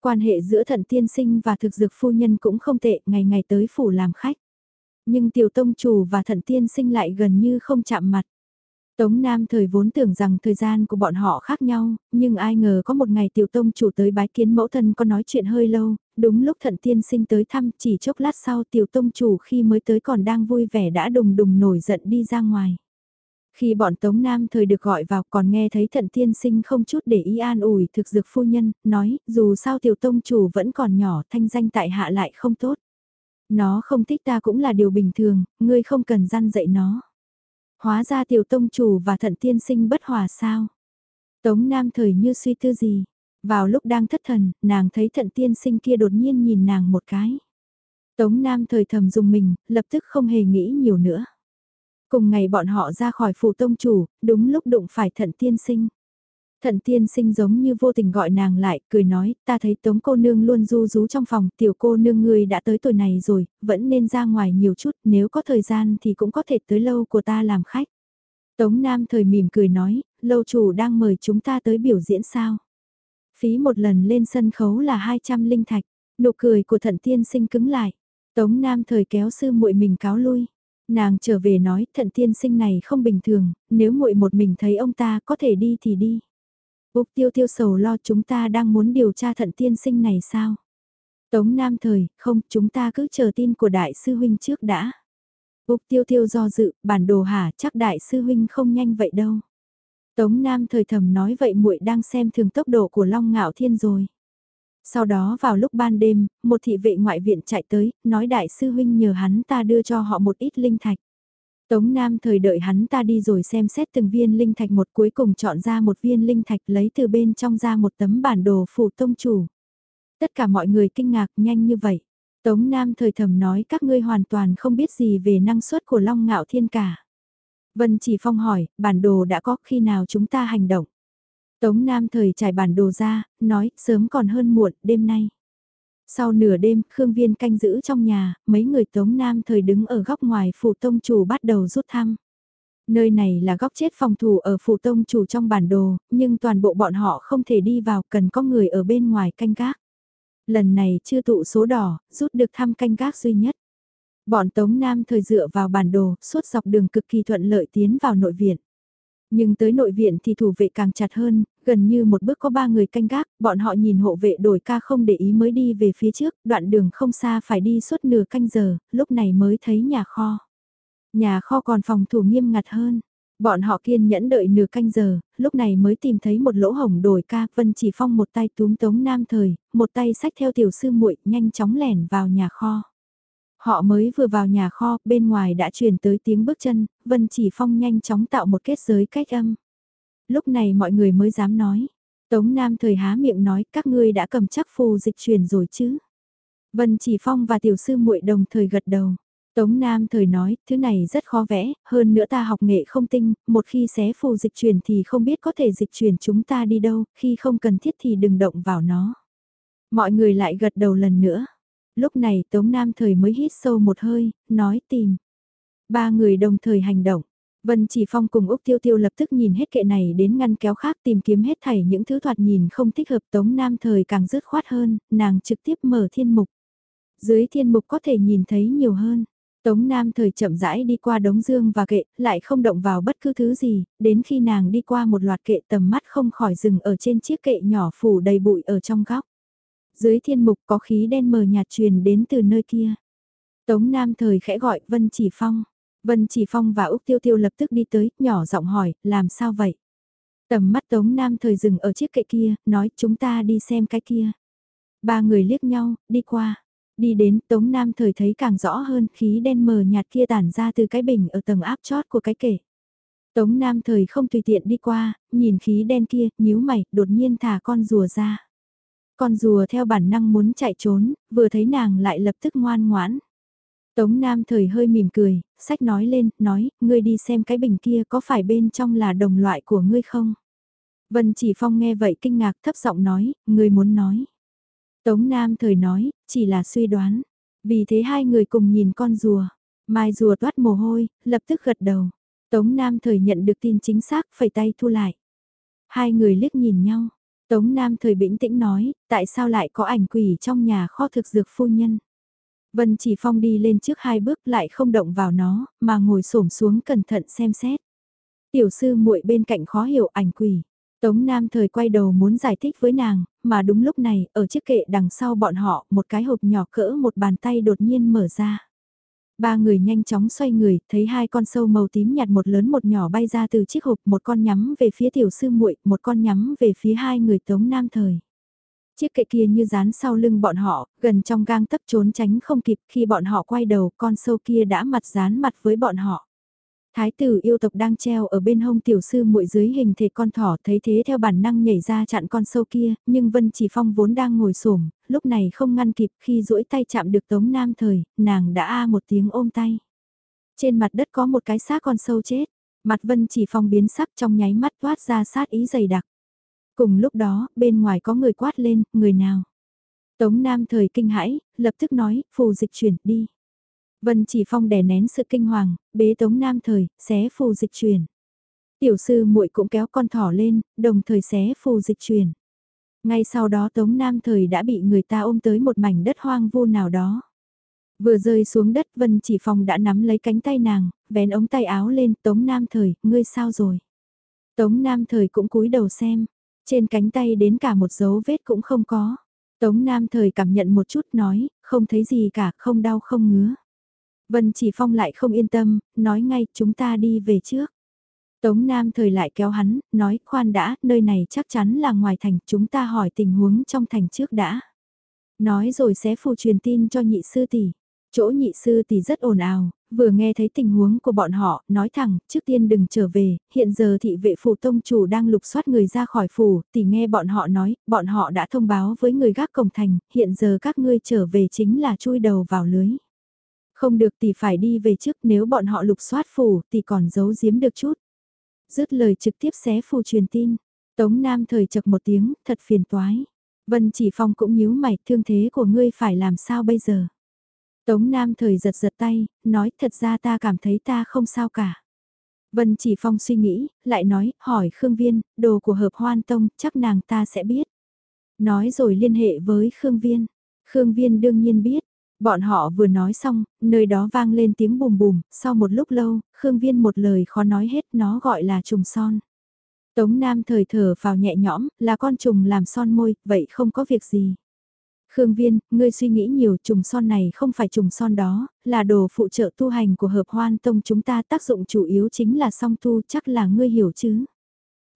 Quan hệ giữa thận tiên sinh và thực dược phu nhân cũng không tệ, ngày ngày tới phủ làm khách. Nhưng tiểu tông chủ và thận tiên sinh lại gần như không chạm mặt. Tống Nam thời vốn tưởng rằng thời gian của bọn họ khác nhau, nhưng ai ngờ có một ngày tiểu tông chủ tới bái kiến mẫu thân có nói chuyện hơi lâu, đúng lúc thận tiên sinh tới thăm chỉ chốc lát sau tiểu tông chủ khi mới tới còn đang vui vẻ đã đùng đùng nổi giận đi ra ngoài. Khi bọn Tống Nam thời được gọi vào còn nghe thấy thận tiên sinh không chút để ý an ủi thực dược phu nhân, nói dù sao tiểu tông chủ vẫn còn nhỏ thanh danh tại hạ lại không tốt. Nó không thích ta cũng là điều bình thường, ngươi không cần gian dạy nó. Hóa ra tiểu tông chủ và thận tiên sinh bất hòa sao. Tống Nam thời như suy tư gì. Vào lúc đang thất thần, nàng thấy thận tiên sinh kia đột nhiên nhìn nàng một cái. Tống Nam thời thầm dùng mình, lập tức không hề nghĩ nhiều nữa. Cùng ngày bọn họ ra khỏi phủ tông chủ, đúng lúc đụng phải thận tiên sinh. Thận tiên sinh giống như vô tình gọi nàng lại, cười nói, ta thấy tống cô nương luôn du rú trong phòng, tiểu cô nương ngươi đã tới tuổi này rồi, vẫn nên ra ngoài nhiều chút, nếu có thời gian thì cũng có thể tới lâu của ta làm khách. Tống Nam thời mỉm cười nói, lâu chủ đang mời chúng ta tới biểu diễn sao. Phí một lần lên sân khấu là 200 linh thạch, nụ cười của thận tiên sinh cứng lại. Tống Nam thời kéo sư muội mình cáo lui. Nàng trở về nói thận tiên sinh này không bình thường, nếu muội một mình thấy ông ta có thể đi thì đi. Úc tiêu tiêu sầu lo chúng ta đang muốn điều tra thận tiên sinh này sao? Tống Nam Thời, không, chúng ta cứ chờ tin của đại sư huynh trước đã. Úc tiêu tiêu do dự, bản đồ hả, chắc đại sư huynh không nhanh vậy đâu. Tống Nam Thời thầm nói vậy muội đang xem thường tốc độ của Long Ngạo Thiên rồi. Sau đó vào lúc ban đêm, một thị vệ ngoại viện chạy tới, nói đại sư huynh nhờ hắn ta đưa cho họ một ít linh thạch. Tống Nam thời đợi hắn ta đi rồi xem xét từng viên linh thạch một cuối cùng chọn ra một viên linh thạch lấy từ bên trong ra một tấm bản đồ phủ tông chủ. Tất cả mọi người kinh ngạc nhanh như vậy. Tống Nam thời thầm nói các ngươi hoàn toàn không biết gì về năng suất của Long Ngạo Thiên cả. Vân Chỉ Phong hỏi, bản đồ đã có khi nào chúng ta hành động? Tống Nam thời trải bản đồ ra, nói, sớm còn hơn muộn, đêm nay. Sau nửa đêm, Khương Viên canh giữ trong nhà, mấy người Tống Nam thời đứng ở góc ngoài phủ tông chủ bắt đầu rút thăm. Nơi này là góc chết phòng thủ ở phủ tông chủ trong bản đồ, nhưng toàn bộ bọn họ không thể đi vào cần có người ở bên ngoài canh gác. Lần này chưa tụ số đỏ, rút được thăm canh gác duy nhất. Bọn Tống Nam thời dựa vào bản đồ, suốt dọc đường cực kỳ thuận lợi tiến vào nội viện. Nhưng tới nội viện thì thủ vệ càng chặt hơn, gần như một bước có ba người canh gác, bọn họ nhìn hộ vệ đổi ca không để ý mới đi về phía trước, đoạn đường không xa phải đi suốt nửa canh giờ, lúc này mới thấy nhà kho. Nhà kho còn phòng thủ nghiêm ngặt hơn. Bọn họ kiên nhẫn đợi nửa canh giờ, lúc này mới tìm thấy một lỗ hổng đổi ca, Vân Chỉ Phong một tay túm tống nam thời, một tay sách theo tiểu sư muội nhanh chóng lẻn vào nhà kho. Họ mới vừa vào nhà kho, bên ngoài đã truyền tới tiếng bước chân, Vân Chỉ Phong nhanh chóng tạo một kết giới cách âm. Lúc này mọi người mới dám nói. Tống Nam thời há miệng nói các ngươi đã cầm chắc phù dịch truyền rồi chứ. Vân Chỉ Phong và tiểu sư muội đồng thời gật đầu. Tống Nam thời nói, thứ này rất khó vẽ, hơn nữa ta học nghệ không tinh, một khi xé phù dịch truyền thì không biết có thể dịch truyền chúng ta đi đâu, khi không cần thiết thì đừng động vào nó. Mọi người lại gật đầu lần nữa. Lúc này Tống Nam thời mới hít sâu một hơi, nói tìm. Ba người đồng thời hành động. Vân Chỉ Phong cùng Úc Tiêu Tiêu lập tức nhìn hết kệ này đến ngăn kéo khác tìm kiếm hết thảy những thứ thoạt nhìn không thích hợp Tống Nam thời càng dứt khoát hơn, nàng trực tiếp mở thiên mục. Dưới thiên mục có thể nhìn thấy nhiều hơn. Tống Nam thời chậm rãi đi qua đống dương và kệ, lại không động vào bất cứ thứ gì, đến khi nàng đi qua một loạt kệ tầm mắt không khỏi dừng ở trên chiếc kệ nhỏ phủ đầy bụi ở trong góc. Dưới thiên mục có khí đen mờ nhạt truyền đến từ nơi kia. Tống Nam thời khẽ gọi Vân Chỉ Phong. Vân Chỉ Phong và Úc Tiêu Tiêu lập tức đi tới, nhỏ giọng hỏi, làm sao vậy? Tầm mắt Tống Nam thời dừng ở chiếc kệ kia, nói chúng ta đi xem cái kia. Ba người liếc nhau, đi qua. Đi đến Tống Nam thời thấy càng rõ hơn khí đen mờ nhạt kia tản ra từ cái bình ở tầng áp chót của cái kệ. Tống Nam thời không tùy tiện đi qua, nhìn khí đen kia, nhíu mày, đột nhiên thả con rùa ra. Con rùa theo bản năng muốn chạy trốn, vừa thấy nàng lại lập tức ngoan ngoãn. Tống Nam thời hơi mỉm cười, sách nói lên, nói, ngươi đi xem cái bình kia có phải bên trong là đồng loại của ngươi không? Vân Chỉ Phong nghe vậy kinh ngạc thấp giọng nói, ngươi muốn nói. Tống Nam thời nói, chỉ là suy đoán. Vì thế hai người cùng nhìn con rùa. Mai rùa toát mồ hôi, lập tức gật đầu. Tống Nam thời nhận được tin chính xác, phải tay thu lại. Hai người liếc nhìn nhau. Tống Nam thời bĩnh tĩnh nói, tại sao lại có ảnh quỷ trong nhà kho thực dược phu nhân. Vân Chỉ Phong đi lên trước hai bước lại không động vào nó, mà ngồi xổm xuống cẩn thận xem xét. Tiểu sư muội bên cạnh khó hiểu ảnh quỷ. Tống Nam thời quay đầu muốn giải thích với nàng, mà đúng lúc này, ở chiếc kệ đằng sau bọn họ, một cái hộp nhỏ cỡ một bàn tay đột nhiên mở ra. Ba người nhanh chóng xoay người, thấy hai con sâu màu tím nhạt một lớn một nhỏ bay ra từ chiếc hộp, một con nhắm về phía tiểu sư muội, một con nhắm về phía hai người Tống Nam thời. Chiếc kệ kia như dán sau lưng bọn họ, gần trong gang tấp trốn tránh không kịp khi bọn họ quay đầu con sâu kia đã mặt dán mặt với bọn họ. Thái tử yêu tộc đang treo ở bên hông tiểu sư muội dưới hình thể con thỏ thấy thế theo bản năng nhảy ra chặn con sâu kia, nhưng Vân Chỉ Phong vốn đang ngồi xổm lúc này không ngăn kịp khi duỗi tay chạm được Tống Nam Thời, nàng đã a một tiếng ôm tay. Trên mặt đất có một cái xác con sâu chết, mặt Vân Chỉ Phong biến sắc trong nháy mắt toát ra sát ý dày đặc. Cùng lúc đó, bên ngoài có người quát lên, người nào? Tống Nam Thời kinh hãi, lập tức nói, phù dịch chuyển đi. Vân chỉ phong đè nén sự kinh hoàng, bế tống nam thời, xé phù dịch chuyển Tiểu sư muội cũng kéo con thỏ lên, đồng thời xé phù dịch chuyển ngay sau đó tống nam thời đã bị người ta ôm tới một mảnh đất hoang vu nào đó. Vừa rơi xuống đất Vân chỉ phong đã nắm lấy cánh tay nàng, vén ống tay áo lên tống nam thời, ngươi sao rồi? Tống nam thời cũng cúi đầu xem, trên cánh tay đến cả một dấu vết cũng không có. Tống Nam thời cảm nhận một chút nói, không thấy gì cả, không đau không ngứa. Vân Chỉ Phong lại không yên tâm, nói ngay chúng ta đi về trước. Tống Nam thời lại kéo hắn, nói khoan đã, nơi này chắc chắn là ngoài thành, chúng ta hỏi tình huống trong thành trước đã. Nói rồi sẽ phù truyền tin cho nhị sư tỷ. Chỗ nhị sư tỷ rất ồn ào, vừa nghe thấy tình huống của bọn họ, nói thẳng, trước tiên đừng trở về, hiện giờ thị vệ phủ tông chủ đang lục soát người ra khỏi phủ, tỷ nghe bọn họ nói, bọn họ đã thông báo với người gác cổng thành, hiện giờ các ngươi trở về chính là chui đầu vào lưới. Không được thì phải đi về trước nếu bọn họ lục soát phủ tỷ còn giấu giếm được chút. Dứt lời trực tiếp xé phù truyền tin. Tống Nam thời chật một tiếng, thật phiền toái. Vân chỉ phong cũng nhíu mày, thương thế của ngươi phải làm sao bây giờ. Tống Nam thời giật giật tay, nói thật ra ta cảm thấy ta không sao cả. Vân Chỉ Phong suy nghĩ, lại nói, hỏi Khương Viên, đồ của hợp hoan tông, chắc nàng ta sẽ biết. Nói rồi liên hệ với Khương Viên. Khương Viên đương nhiên biết. Bọn họ vừa nói xong, nơi đó vang lên tiếng bùm bùm, sau một lúc lâu, Khương Viên một lời khó nói hết nó gọi là trùng son. Tống Nam thời thở vào nhẹ nhõm, là con trùng làm son môi, vậy không có việc gì. Khương Viên, ngươi suy nghĩ nhiều trùng son này không phải trùng son đó, là đồ phụ trợ tu hành của hợp hoan tông chúng ta tác dụng chủ yếu chính là song tu chắc là ngươi hiểu chứ.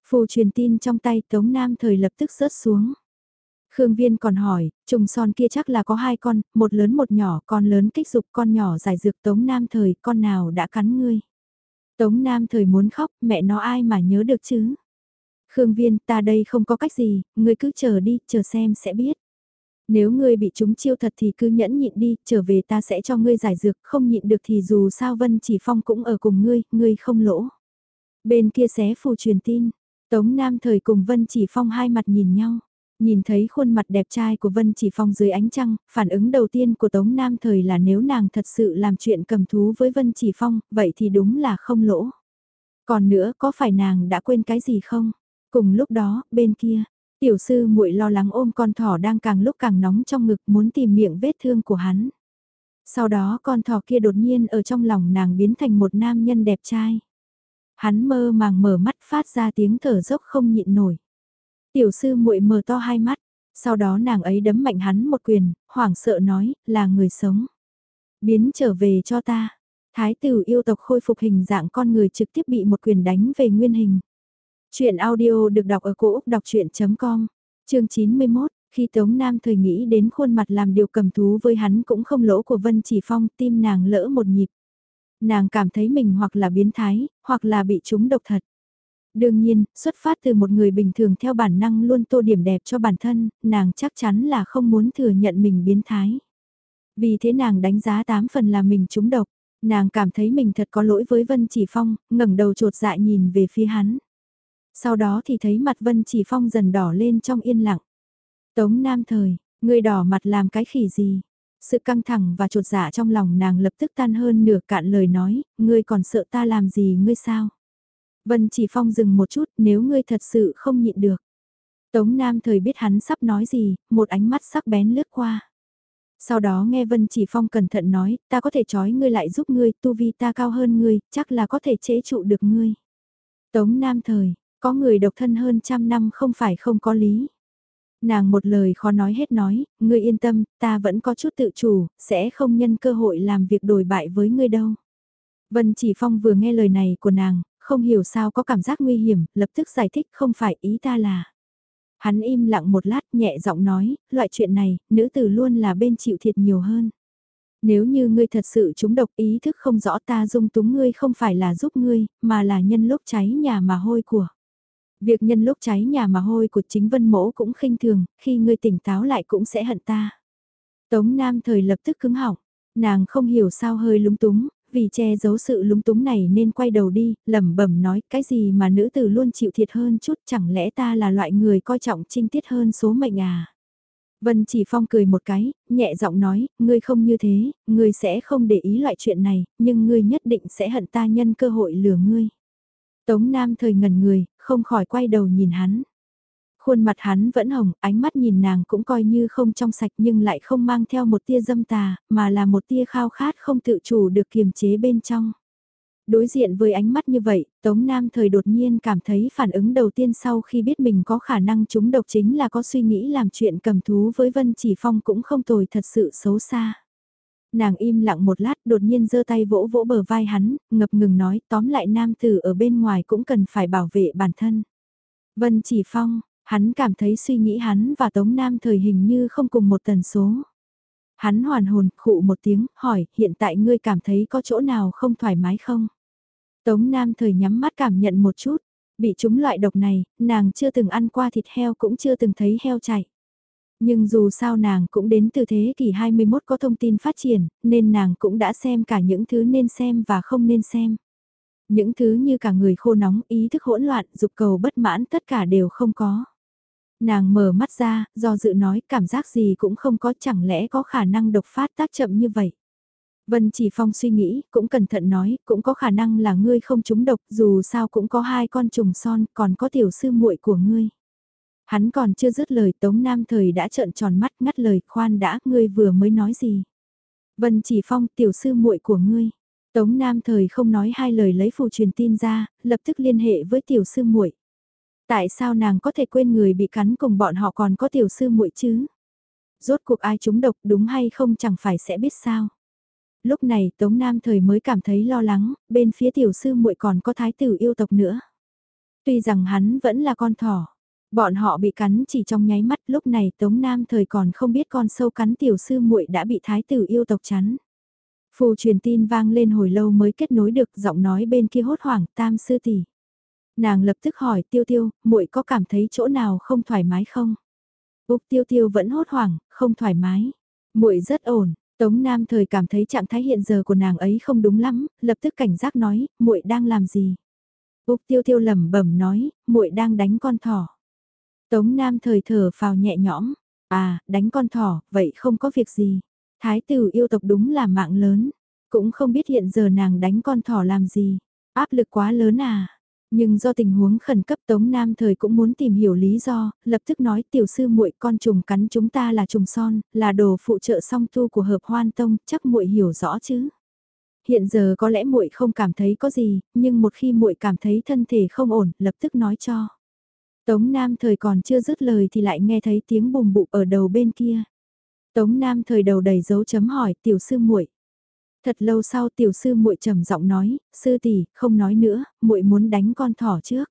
Phù truyền tin trong tay Tống Nam thời lập tức rớt xuống. Khương Viên còn hỏi, trùng son kia chắc là có hai con, một lớn một nhỏ, con lớn kích dục con nhỏ giải dược Tống Nam thời, con nào đã cắn ngươi. Tống Nam thời muốn khóc, mẹ nó ai mà nhớ được chứ. Khương Viên, ta đây không có cách gì, ngươi cứ chờ đi, chờ xem sẽ biết. Nếu ngươi bị chúng chiêu thật thì cứ nhẫn nhịn đi, trở về ta sẽ cho ngươi giải dược, không nhịn được thì dù sao Vân Chỉ Phong cũng ở cùng ngươi, ngươi không lỗ. Bên kia xé phù truyền tin, Tống Nam thời cùng Vân Chỉ Phong hai mặt nhìn nhau. Nhìn thấy khuôn mặt đẹp trai của Vân Chỉ Phong dưới ánh trăng, phản ứng đầu tiên của Tống Nam thời là nếu nàng thật sự làm chuyện cầm thú với Vân Chỉ Phong, vậy thì đúng là không lỗ. Còn nữa có phải nàng đã quên cái gì không? Cùng lúc đó, bên kia, tiểu sư muội lo lắng ôm con thỏ đang càng lúc càng nóng trong ngực muốn tìm miệng vết thương của hắn. Sau đó con thỏ kia đột nhiên ở trong lòng nàng biến thành một nam nhân đẹp trai. Hắn mơ màng mở mắt phát ra tiếng thở dốc không nhịn nổi. Tiểu sư muội mở to hai mắt, sau đó nàng ấy đấm mạnh hắn một quyền, hoảng sợ nói, là người sống. Biến trở về cho ta. Thái tử yêu tộc khôi phục hình dạng con người trực tiếp bị một quyền đánh về nguyên hình. Chuyện audio được đọc ở cổ Úc đọc chuyện.com, chương 91, khi Tống Nam thời nghĩ đến khuôn mặt làm điều cầm thú với hắn cũng không lỗ của Vân Chỉ Phong, tim nàng lỡ một nhịp. Nàng cảm thấy mình hoặc là biến thái, hoặc là bị chúng độc thật. Đương nhiên, xuất phát từ một người bình thường theo bản năng luôn tô điểm đẹp cho bản thân, nàng chắc chắn là không muốn thừa nhận mình biến thái. Vì thế nàng đánh giá tám phần là mình trúng độc, nàng cảm thấy mình thật có lỗi với Vân Chỉ Phong, ngẩng đầu trột dạ nhìn về phía hắn. Sau đó thì thấy mặt Vân Chỉ Phong dần đỏ lên trong yên lặng. Tống Nam Thời, người đỏ mặt làm cái khỉ gì? Sự căng thẳng và trột dạ trong lòng nàng lập tức tan hơn nửa cạn lời nói, ngươi còn sợ ta làm gì ngươi sao? Vân Chỉ Phong dừng một chút nếu ngươi thật sự không nhịn được. Tống Nam thời biết hắn sắp nói gì, một ánh mắt sắc bén lướt qua. Sau đó nghe Vân Chỉ Phong cẩn thận nói, ta có thể trói ngươi lại giúp ngươi, tu vi ta cao hơn ngươi, chắc là có thể chế trụ được ngươi. Tống Nam thời, có người độc thân hơn trăm năm không phải không có lý. Nàng một lời khó nói hết nói, ngươi yên tâm, ta vẫn có chút tự chủ, sẽ không nhân cơ hội làm việc đổi bại với ngươi đâu. Vân Chỉ Phong vừa nghe lời này của nàng, không hiểu sao có cảm giác nguy hiểm, lập tức giải thích không phải ý ta là. Hắn im lặng một lát nhẹ giọng nói, loại chuyện này, nữ tử luôn là bên chịu thiệt nhiều hơn. Nếu như ngươi thật sự trúng độc ý thức không rõ ta dung túng ngươi không phải là giúp ngươi, mà là nhân lúc cháy nhà mà hôi của. Việc nhân lúc cháy nhà mà hôi của chính vân mỗ cũng khinh thường, khi ngươi tỉnh táo lại cũng sẽ hận ta. Tống Nam thời lập tức cứng họng, nàng không hiểu sao hơi lúng túng, vì che giấu sự lúng túng này nên quay đầu đi, lẩm bẩm nói cái gì mà nữ tử luôn chịu thiệt hơn chút chẳng lẽ ta là loại người coi trọng trinh tiết hơn số mệnh à. Vân chỉ phong cười một cái, nhẹ giọng nói, ngươi không như thế, ngươi sẽ không để ý loại chuyện này, nhưng ngươi nhất định sẽ hận ta nhân cơ hội lừa ngươi. Tống Nam thời ngần người, không khỏi quay đầu nhìn hắn. Khuôn mặt hắn vẫn hồng, ánh mắt nhìn nàng cũng coi như không trong sạch nhưng lại không mang theo một tia dâm tà, mà là một tia khao khát không tự chủ được kiềm chế bên trong. Đối diện với ánh mắt như vậy, Tống Nam thời đột nhiên cảm thấy phản ứng đầu tiên sau khi biết mình có khả năng trúng độc chính là có suy nghĩ làm chuyện cầm thú với Vân Chỉ Phong cũng không tồi thật sự xấu xa. Nàng im lặng một lát đột nhiên giơ tay vỗ vỗ bờ vai hắn, ngập ngừng nói tóm lại nam tử ở bên ngoài cũng cần phải bảo vệ bản thân. Vân Chỉ Phong, Hắn cảm thấy suy nghĩ hắn và Tống Nam thời hình như không cùng một tần số. Hắn hoàn hồn, khụ một tiếng, hỏi, hiện tại ngươi cảm thấy có chỗ nào không thoải mái không? Tống Nam thời nhắm mắt cảm nhận một chút, bị chúng loại độc này, nàng chưa từng ăn qua thịt heo cũng chưa từng thấy heo chạy. Nhưng dù sao nàng cũng đến từ thế kỷ 21 có thông tin phát triển, nên nàng cũng đã xem cả những thứ nên xem và không nên xem. Những thứ như cả người khô nóng, ý thức hỗn loạn, dục cầu bất mãn tất cả đều không có. Nàng mở mắt ra, do dự nói cảm giác gì cũng không có chẳng lẽ có khả năng độc phát tác chậm như vậy. Vân Chỉ Phong suy nghĩ, cũng cẩn thận nói, cũng có khả năng là ngươi không trúng độc, dù sao cũng có hai con trùng son, còn có tiểu sư muội của ngươi. Hắn còn chưa dứt lời Tống Nam Thời đã trợn tròn mắt ngắt lời, khoan đã, ngươi vừa mới nói gì. Vân Chỉ Phong, tiểu sư muội của ngươi. Tống Nam Thời không nói hai lời lấy phù truyền tin ra, lập tức liên hệ với tiểu sư muội. Tại sao nàng có thể quên người bị cắn cùng bọn họ còn có tiểu sư muội chứ? Rốt cuộc ai trúng độc đúng hay không chẳng phải sẽ biết sao. Lúc này Tống Nam Thời mới cảm thấy lo lắng, bên phía tiểu sư muội còn có thái tử yêu tộc nữa. Tuy rằng hắn vẫn là con thỏ, bọn họ bị cắn chỉ trong nháy mắt lúc này Tống Nam Thời còn không biết con sâu cắn tiểu sư muội đã bị thái tử yêu tộc chắn. Phù truyền tin vang lên hồi lâu mới kết nối được giọng nói bên kia hốt hoảng tam sư tỷ. Nàng lập tức hỏi tiêu tiêu, muội có cảm thấy chỗ nào không thoải mái không? Úc tiêu tiêu vẫn hốt hoảng, không thoải mái. muội rất ổn, Tống Nam thời cảm thấy trạng thái hiện giờ của nàng ấy không đúng lắm, lập tức cảnh giác nói, muội đang làm gì? Úc Tiêu Tiêu lẩm bẩm nói, muội đang đánh con thỏ. Tống Nam thời thở phào nhẹ nhõm, à, đánh con thỏ, vậy không có việc gì. Thái tử yêu tộc đúng là mạng lớn, cũng không biết hiện giờ nàng đánh con thỏ làm gì, áp lực quá lớn à. Nhưng do tình huống khẩn cấp Tống Nam thời cũng muốn tìm hiểu lý do, lập tức nói tiểu sư muội con trùng cắn chúng ta là trùng son, là đồ phụ trợ song tu của hợp hoan tông, chắc muội hiểu rõ chứ. Hiện giờ có lẽ muội không cảm thấy có gì, nhưng một khi muội cảm thấy thân thể không ổn, lập tức nói cho. Tống Nam thời còn chưa dứt lời thì lại nghe thấy tiếng bùm bụng ở đầu bên kia. Tống Nam thời đầu đầy dấu chấm hỏi tiểu sư muội Thật lâu sau tiểu sư muội trầm giọng nói, sư tỷ, không nói nữa, muội muốn đánh con thỏ trước.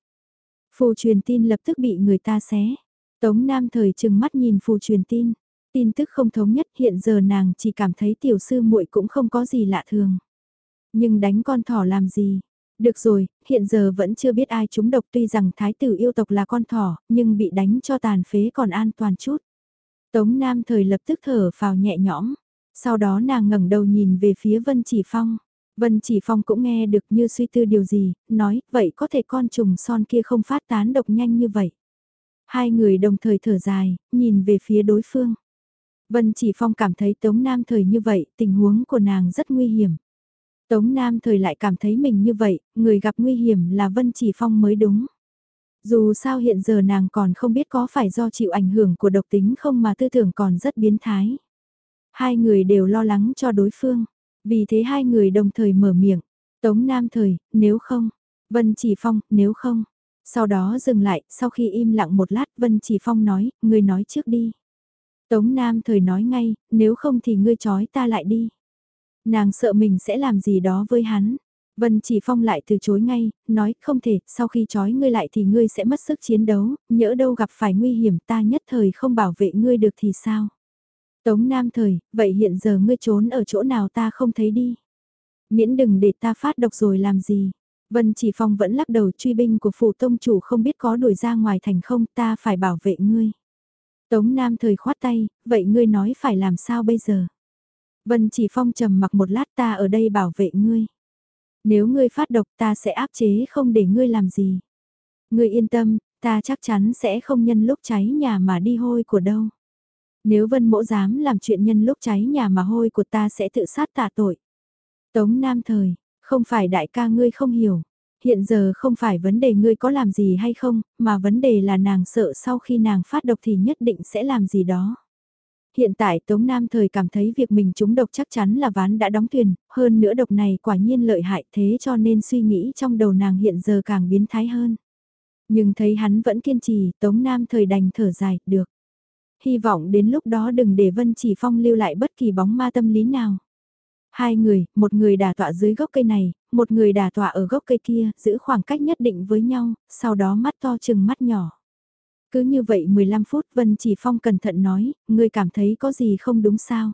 Phù truyền tin lập tức bị người ta xé. Tống Nam thời chừng mắt nhìn phù truyền tin, tin tức không thống nhất hiện giờ nàng chỉ cảm thấy tiểu sư muội cũng không có gì lạ thường. Nhưng đánh con thỏ làm gì? Được rồi, hiện giờ vẫn chưa biết ai trúng độc tuy rằng thái tử yêu tộc là con thỏ, nhưng bị đánh cho tàn phế còn an toàn chút. Tống Nam thời lập tức thở phào nhẹ nhõm. Sau đó nàng ngẩng đầu nhìn về phía Vân Chỉ Phong. Vân Chỉ Phong cũng nghe được như suy tư điều gì, nói, vậy có thể con trùng son kia không phát tán độc nhanh như vậy. Hai người đồng thời thở dài, nhìn về phía đối phương. Vân Chỉ Phong cảm thấy Tống Nam thời như vậy, tình huống của nàng rất nguy hiểm. Tống Nam thời lại cảm thấy mình như vậy, người gặp nguy hiểm là Vân Chỉ Phong mới đúng. Dù sao hiện giờ nàng còn không biết có phải do chịu ảnh hưởng của độc tính không mà tư tưởng còn rất biến thái. Hai người đều lo lắng cho đối phương. Vì thế hai người đồng thời mở miệng. Tống Nam thời, nếu không. Vân Chỉ Phong, nếu không. Sau đó dừng lại, sau khi im lặng một lát Vân Chỉ Phong nói, ngươi nói trước đi. Tống Nam thời nói ngay, nếu không thì ngươi trói ta lại đi. Nàng sợ mình sẽ làm gì đó với hắn. Vân Chỉ Phong lại từ chối ngay, nói không thể, sau khi trói ngươi lại thì ngươi sẽ mất sức chiến đấu, nhỡ đâu gặp phải nguy hiểm ta nhất thời không bảo vệ ngươi được thì sao. Tống Nam Thời, vậy hiện giờ ngươi trốn ở chỗ nào ta không thấy đi. Miễn đừng để ta phát độc rồi làm gì. Vân Chỉ Phong vẫn lắc đầu truy binh của phủ tông chủ không biết có đuổi ra ngoài thành không ta phải bảo vệ ngươi. Tống Nam Thời khoát tay, vậy ngươi nói phải làm sao bây giờ? Vân Chỉ Phong trầm mặc một lát ta ở đây bảo vệ ngươi. Nếu ngươi phát độc ta sẽ áp chế không để ngươi làm gì. Ngươi yên tâm, ta chắc chắn sẽ không nhân lúc cháy nhà mà đi hôi của đâu. Nếu vân mỗ dám làm chuyện nhân lúc cháy nhà mà hôi của ta sẽ tự sát tạ tội. Tống Nam Thời, không phải đại ca ngươi không hiểu. Hiện giờ không phải vấn đề ngươi có làm gì hay không, mà vấn đề là nàng sợ sau khi nàng phát độc thì nhất định sẽ làm gì đó. Hiện tại Tống Nam Thời cảm thấy việc mình trúng độc chắc chắn là ván đã đóng thuyền, hơn nữa độc này quả nhiên lợi hại thế cho nên suy nghĩ trong đầu nàng hiện giờ càng biến thái hơn. Nhưng thấy hắn vẫn kiên trì, Tống Nam Thời đành thở dài, được hy vọng đến lúc đó đừng để Vân Chỉ Phong lưu lại bất kỳ bóng ma tâm lý nào. Hai người, một người đà tọa dưới gốc cây này, một người đà tọa ở gốc cây kia, giữ khoảng cách nhất định với nhau, sau đó mắt to chừng mắt nhỏ. Cứ như vậy 15 phút Vân Chỉ Phong cẩn thận nói, người cảm thấy có gì không đúng sao.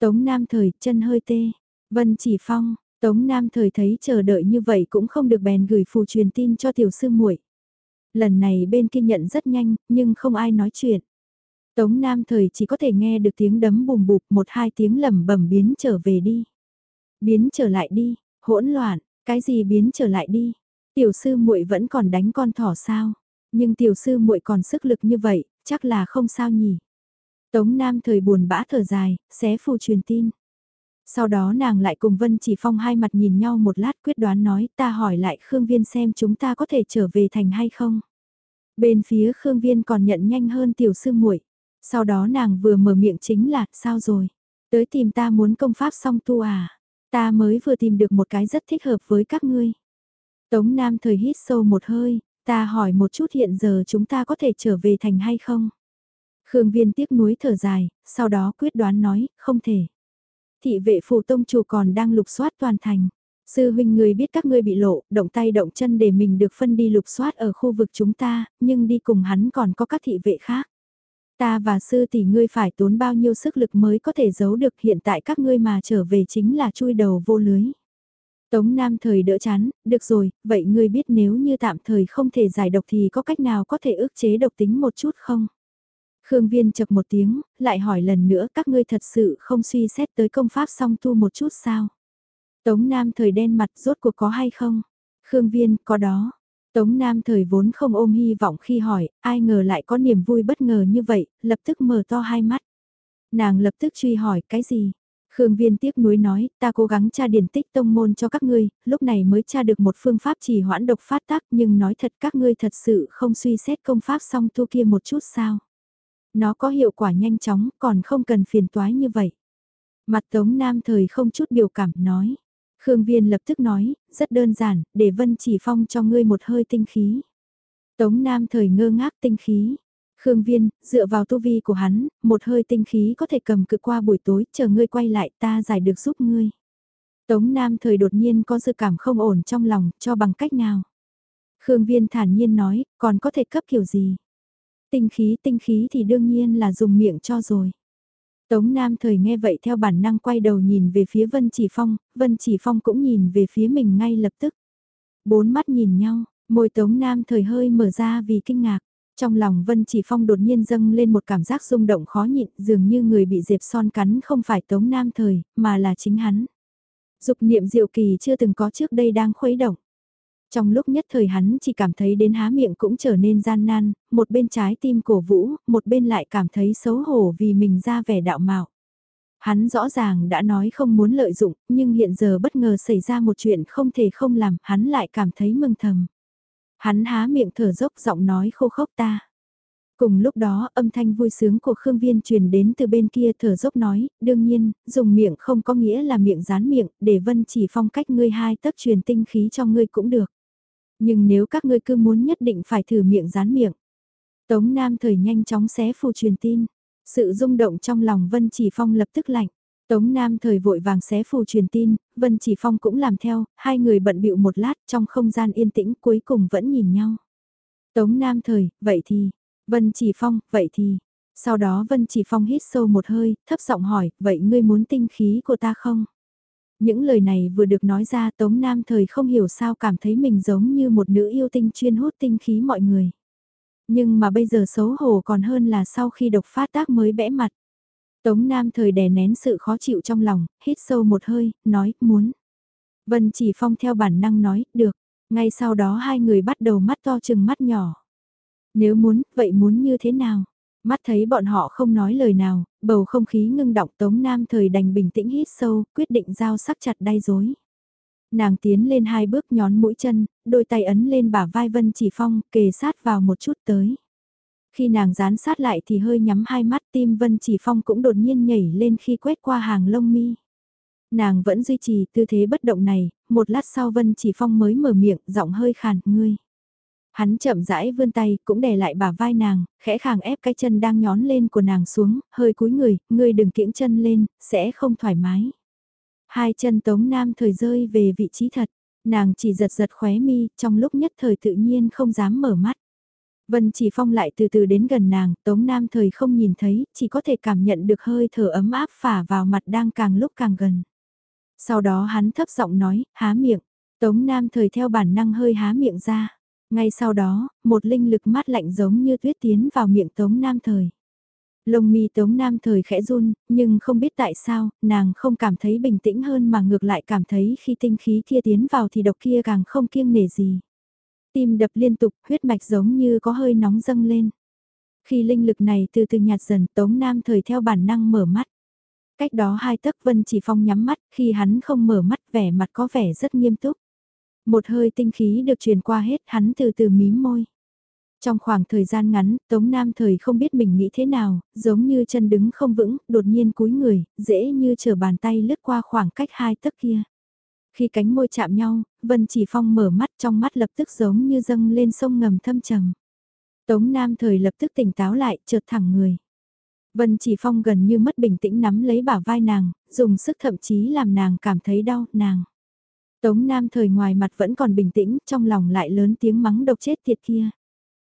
Tống Nam Thời, chân hơi tê. Vân Chỉ Phong, Tống Nam Thời thấy chờ đợi như vậy cũng không được bèn gửi phù truyền tin cho tiểu sư muội. Lần này bên kia nhận rất nhanh, nhưng không ai nói chuyện. Tống Nam thời chỉ có thể nghe được tiếng đấm bùm bụp một hai tiếng lầm bẩm biến trở về đi. Biến trở lại đi, hỗn loạn, cái gì biến trở lại đi. Tiểu sư muội vẫn còn đánh con thỏ sao, nhưng tiểu sư muội còn sức lực như vậy, chắc là không sao nhỉ. Tống Nam thời buồn bã thở dài, xé phù truyền tin. Sau đó nàng lại cùng Vân Chỉ Phong hai mặt nhìn nhau một lát quyết đoán nói ta hỏi lại Khương Viên xem chúng ta có thể trở về thành hay không. Bên phía Khương Viên còn nhận nhanh hơn tiểu sư muội. Sau đó nàng vừa mở miệng chính là sao rồi. Tới tìm ta muốn công pháp song tu à. Ta mới vừa tìm được một cái rất thích hợp với các ngươi. Tống Nam thời hít sâu một hơi, ta hỏi một chút hiện giờ chúng ta có thể trở về thành hay không? Khương Viên tiếc nuối thở dài, sau đó quyết đoán nói, không thể. Thị vệ phù tông chủ còn đang lục soát toàn thành. Sư huynh người biết các ngươi bị lộ, động tay động chân để mình được phân đi lục soát ở khu vực chúng ta, nhưng đi cùng hắn còn có các thị vệ khác. Ta và sư tỷ ngươi phải tốn bao nhiêu sức lực mới có thể giấu được hiện tại các ngươi mà trở về chính là chui đầu vô lưới. Tống Nam thời đỡ chán, được rồi, vậy ngươi biết nếu như tạm thời không thể giải độc thì có cách nào có thể ức chế độc tính một chút không? Khương Viên chập một tiếng, lại hỏi lần nữa các ngươi thật sự không suy xét tới công pháp song tu một chút sao? Tống Nam thời đen mặt rốt cuộc có hay không? Khương Viên, có đó. Tống Nam thời vốn không ôm hy vọng khi hỏi, ai ngờ lại có niềm vui bất ngờ như vậy, lập tức mở to hai mắt. Nàng lập tức truy hỏi, cái gì? Khương Viên tiếc nuối nói, ta cố gắng tra điển tích tông môn cho các ngươi, lúc này mới tra được một phương pháp chỉ hoãn độc phát tác nhưng nói thật các ngươi thật sự không suy xét công pháp song tu kia một chút sao. Nó có hiệu quả nhanh chóng, còn không cần phiền toái như vậy. Mặt Tống Nam thời không chút biểu cảm nói. Khương Viên lập tức nói, rất đơn giản, để Vân chỉ phong cho ngươi một hơi tinh khí. Tống Nam thời ngơ ngác tinh khí. Khương Viên, dựa vào tu vi của hắn, một hơi tinh khí có thể cầm cự qua buổi tối, chờ ngươi quay lại ta giải được giúp ngươi. Tống Nam thời đột nhiên có dự cảm không ổn trong lòng, cho bằng cách nào. Khương Viên thản nhiên nói, còn có thể cấp kiểu gì. Tinh khí tinh khí thì đương nhiên là dùng miệng cho rồi. Tống Nam thời nghe vậy theo bản năng quay đầu nhìn về phía Vân Chỉ Phong, Vân Chỉ Phong cũng nhìn về phía mình ngay lập tức. Bốn mắt nhìn nhau, môi Tống Nam thời hơi mở ra vì kinh ngạc. Trong lòng Vân Chỉ Phong đột nhiên dâng lên một cảm giác rung động khó nhịn dường như người bị dẹp son cắn không phải Tống Nam thời, mà là chính hắn. Dục niệm diệu kỳ chưa từng có trước đây đang khuấy động. Trong lúc nhất thời hắn chỉ cảm thấy đến há miệng cũng trở nên gian nan, một bên trái tim cổ vũ, một bên lại cảm thấy xấu hổ vì mình ra vẻ đạo mạo. Hắn rõ ràng đã nói không muốn lợi dụng, nhưng hiện giờ bất ngờ xảy ra một chuyện không thể không làm, hắn lại cảm thấy mừng thầm. Hắn há miệng thở dốc giọng nói khô khốc ta. Cùng lúc đó âm thanh vui sướng của Khương Viên truyền đến từ bên kia thở dốc nói, đương nhiên, dùng miệng không có nghĩa là miệng dán miệng, để Vân chỉ phong cách ngươi hai tấc truyền tinh khí cho ngươi cũng được. Nhưng nếu các ngươi cứ muốn nhất định phải thử miệng dán miệng. Tống Nam thời nhanh chóng xé phù truyền tin. Sự rung động trong lòng Vân Chỉ Phong lập tức lạnh. Tống Nam thời vội vàng xé phù truyền tin, Vân Chỉ Phong cũng làm theo, hai người bận bịu một lát trong không gian yên tĩnh cuối cùng vẫn nhìn nhau. Tống Nam thời, vậy thì, Vân Chỉ Phong, vậy thì, sau đó Vân Chỉ Phong hít sâu một hơi, thấp giọng hỏi, vậy ngươi muốn tinh khí của ta không? Những lời này vừa được nói ra Tống Nam thời không hiểu sao cảm thấy mình giống như một nữ yêu tinh chuyên hút tinh khí mọi người. Nhưng mà bây giờ xấu hổ còn hơn là sau khi độc phát tác mới bẽ mặt. Tống Nam thời đè nén sự khó chịu trong lòng, hít sâu một hơi, nói, muốn. Vân chỉ phong theo bản năng nói, được. Ngay sau đó hai người bắt đầu mắt to chừng mắt nhỏ. Nếu muốn, vậy muốn như thế nào? Mắt thấy bọn họ không nói lời nào, bầu không khí ngưng động Tống Nam thời đành bình tĩnh hít sâu, quyết định giao sắc chặt đay dối. Nàng tiến lên hai bước nhón mũi chân, đôi tay ấn lên bả vai Vân Chỉ Phong, kề sát vào một chút tới. Khi nàng dán sát lại thì hơi nhắm hai mắt tim Vân Chỉ Phong cũng đột nhiên nhảy lên khi quét qua hàng lông mi. Nàng vẫn duy trì tư thế bất động này, một lát sau Vân Chỉ Phong mới mở miệng, giọng hơi khàn, ngươi. Hắn chậm rãi vươn tay, cũng đè lại bả vai nàng, khẽ khàng ép cái chân đang nhón lên của nàng xuống, hơi cúi người, ngươi đừng kiễng chân lên, sẽ không thoải mái. Hai chân Tống Nam thời rơi về vị trí thật, nàng chỉ giật giật khóe mi, trong lúc nhất thời tự nhiên không dám mở mắt. Vân chỉ phong lại từ từ đến gần nàng, Tống Nam thời không nhìn thấy, chỉ có thể cảm nhận được hơi thở ấm áp phả vào mặt đang càng lúc càng gần. Sau đó hắn thấp giọng nói, há miệng, Tống Nam thời theo bản năng hơi há miệng ra. Ngay sau đó, một linh lực mát lạnh giống như tuyết tiến vào miệng Tống Nam Thời. Lông mi Tống Nam Thời khẽ run, nhưng không biết tại sao, nàng không cảm thấy bình tĩnh hơn mà ngược lại cảm thấy khi tinh khí kia tiến vào thì độc kia càng không kiêng nể gì. Tim đập liên tục, huyết mạch giống như có hơi nóng dâng lên. Khi linh lực này từ từ nhạt dần Tống Nam Thời theo bản năng mở mắt. Cách đó hai tấc Vân Chỉ Phong nhắm mắt, khi hắn không mở mắt vẻ mặt có vẻ rất nghiêm túc. Một hơi tinh khí được truyền qua hết, hắn từ từ mím môi. Trong khoảng thời gian ngắn, Tống Nam thời không biết mình nghĩ thế nào, giống như chân đứng không vững, đột nhiên cúi người, dễ như trở bàn tay lướt qua khoảng cách hai tấc kia. Khi cánh môi chạm nhau, Vân Chỉ Phong mở mắt trong mắt lập tức giống như dâng lên sông ngầm thâm trầm. Tống Nam thời lập tức tỉnh táo lại, chợt thẳng người. Vân Chỉ Phong gần như mất bình tĩnh nắm lấy bả vai nàng, dùng sức thậm chí làm nàng cảm thấy đau, nàng. Tống Nam thời ngoài mặt vẫn còn bình tĩnh, trong lòng lại lớn tiếng mắng độc chết tiệt kia.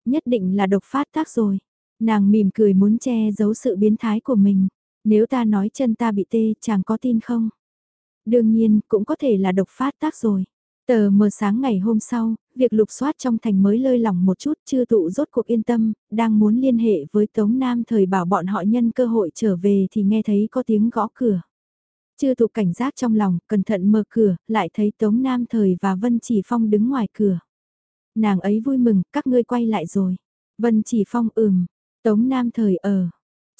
Nhất định là độc phát tác rồi. Nàng mỉm cười muốn che giấu sự biến thái của mình. Nếu ta nói chân ta bị tê, chàng có tin không? Đương nhiên, cũng có thể là độc phát tác rồi. Tờ mờ sáng ngày hôm sau, việc lục soát trong thành mới lơi lỏng một chút chưa tụ rốt cuộc yên tâm, đang muốn liên hệ với Tống Nam thời bảo bọn họ nhân cơ hội trở về thì nghe thấy có tiếng gõ cửa. Chưa thụ cảnh giác trong lòng, cẩn thận mở cửa, lại thấy Tống Nam thời và Vân Chỉ Phong đứng ngoài cửa. Nàng ấy vui mừng, các ngươi quay lại rồi. Vân Chỉ Phong ừm, Tống Nam thời ở.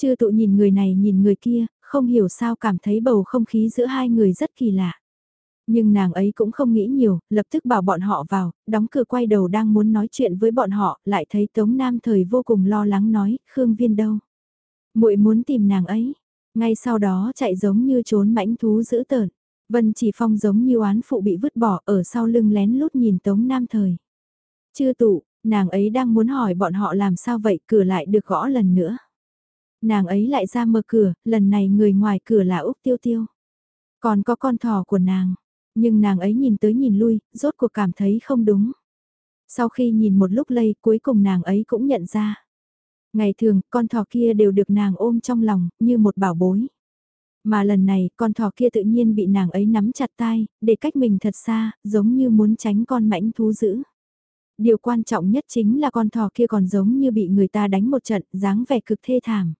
Chưa tụ nhìn người này nhìn người kia, không hiểu sao cảm thấy bầu không khí giữa hai người rất kỳ lạ. Nhưng nàng ấy cũng không nghĩ nhiều, lập tức bảo bọn họ vào, đóng cửa quay đầu đang muốn nói chuyện với bọn họ, lại thấy Tống Nam thời vô cùng lo lắng nói, Khương Viên đâu? muội muốn tìm nàng ấy. Ngay sau đó chạy giống như trốn mãnh thú dữ tợn. Vân chỉ phong giống như oán phụ bị vứt bỏ ở sau lưng lén lút nhìn Tống Nam thời. Chưa tụ, nàng ấy đang muốn hỏi bọn họ làm sao vậy cửa lại được gõ lần nữa. Nàng ấy lại ra mở cửa, lần này người ngoài cửa là Úc Tiêu Tiêu. Còn có con thỏ của nàng, nhưng nàng ấy nhìn tới nhìn lui, rốt cuộc cảm thấy không đúng. Sau khi nhìn một lúc lây cuối cùng nàng ấy cũng nhận ra. Ngày thường, con thỏ kia đều được nàng ôm trong lòng, như một bảo bối. Mà lần này, con thỏ kia tự nhiên bị nàng ấy nắm chặt tay, để cách mình thật xa, giống như muốn tránh con mãnh thú dữ. Điều quan trọng nhất chính là con thỏ kia còn giống như bị người ta đánh một trận, dáng vẻ cực thê thảm.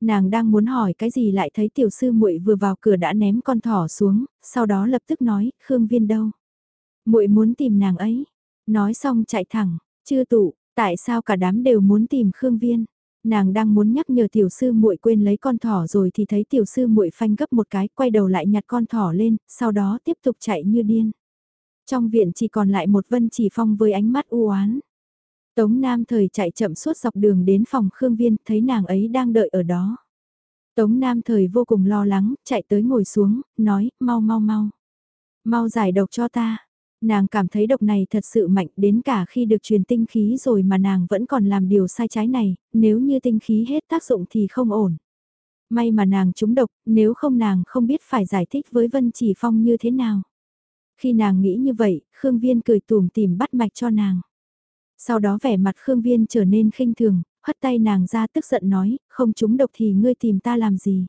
Nàng đang muốn hỏi cái gì lại thấy tiểu sư muội vừa vào cửa đã ném con thỏ xuống, sau đó lập tức nói, Khương Viên đâu? Muội muốn tìm nàng ấy. Nói xong chạy thẳng, chưa tụ, tại sao cả đám đều muốn tìm Khương Viên? Nàng đang muốn nhắc nhở tiểu sư muội quên lấy con thỏ rồi thì thấy tiểu sư muội phanh gấp một cái, quay đầu lại nhặt con thỏ lên, sau đó tiếp tục chạy như điên. Trong viện chỉ còn lại một Vân Chỉ Phong với ánh mắt u oán. Tống Nam thời chạy chậm suốt dọc đường đến phòng Khương Viên, thấy nàng ấy đang đợi ở đó. Tống Nam thời vô cùng lo lắng, chạy tới ngồi xuống, nói, mau mau mau. Mau giải độc cho ta. Nàng cảm thấy độc này thật sự mạnh đến cả khi được truyền tinh khí rồi mà nàng vẫn còn làm điều sai trái này, nếu như tinh khí hết tác dụng thì không ổn. May mà nàng trúng độc, nếu không nàng không biết phải giải thích với Vân Chỉ Phong như thế nào. Khi nàng nghĩ như vậy, Khương Viên cười tùm tìm bắt mạch cho nàng. Sau đó vẻ mặt Khương Viên trở nên khinh thường, hất tay nàng ra tức giận nói, không trúng độc thì ngươi tìm ta làm gì.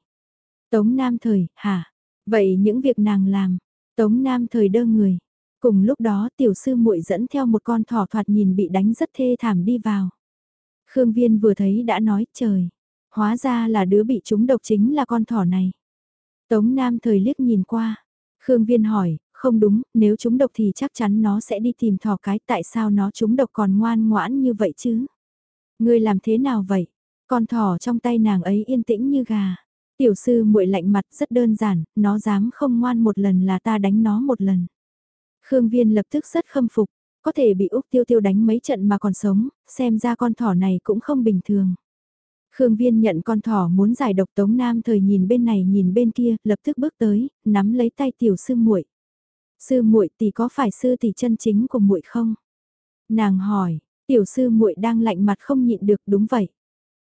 Tống Nam Thời, hả? Vậy những việc nàng làm, Tống Nam Thời đơ người. Cùng lúc đó tiểu sư muội dẫn theo một con thỏ thoạt nhìn bị đánh rất thê thảm đi vào. Khương Viên vừa thấy đã nói trời, hóa ra là đứa bị trúng độc chính là con thỏ này. Tống Nam Thời liếc nhìn qua. Khương Viên hỏi, không đúng, nếu chúng độc thì chắc chắn nó sẽ đi tìm thỏ cái tại sao nó chúng độc còn ngoan ngoãn như vậy chứ? Ngươi làm thế nào vậy? Con thỏ trong tay nàng ấy yên tĩnh như gà. Tiểu sư muội lạnh mặt rất đơn giản, nó dám không ngoan một lần là ta đánh nó một lần. Khương Viên lập tức rất khâm phục, có thể bị Úc Tiêu Tiêu đánh mấy trận mà còn sống, xem ra con thỏ này cũng không bình thường. Khương Viên nhận con thỏ muốn giải độc Tống Nam thời nhìn bên này nhìn bên kia, lập tức bước tới, nắm lấy tay tiểu sư muội. Sư muội tỷ có phải sư tỷ chân chính của muội không? Nàng hỏi, tiểu sư muội đang lạnh mặt không nhịn được đúng vậy.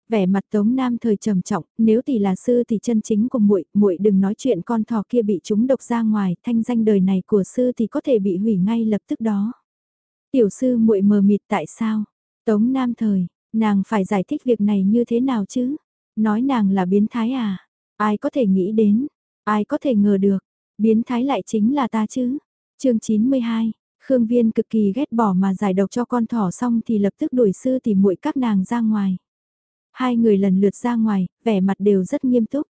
Vẻ mặt Tống Nam thời trầm trọng, nếu tỷ là sư thì chân chính của muội, muội đừng nói chuyện con thỏ kia bị chúng độc ra ngoài, thanh danh đời này của sư thì có thể bị hủy ngay lập tức đó. Tiểu sư muội mờ mịt tại sao? Tống Nam thời, nàng phải giải thích việc này như thế nào chứ? Nói nàng là biến thái à? Ai có thể nghĩ đến? Ai có thể ngờ được? Biến thái lại chính là ta chứ. chương 92, Khương Viên cực kỳ ghét bỏ mà giải độc cho con thỏ xong thì lập tức đuổi sư tìm muội các nàng ra ngoài. Hai người lần lượt ra ngoài, vẻ mặt đều rất nghiêm túc.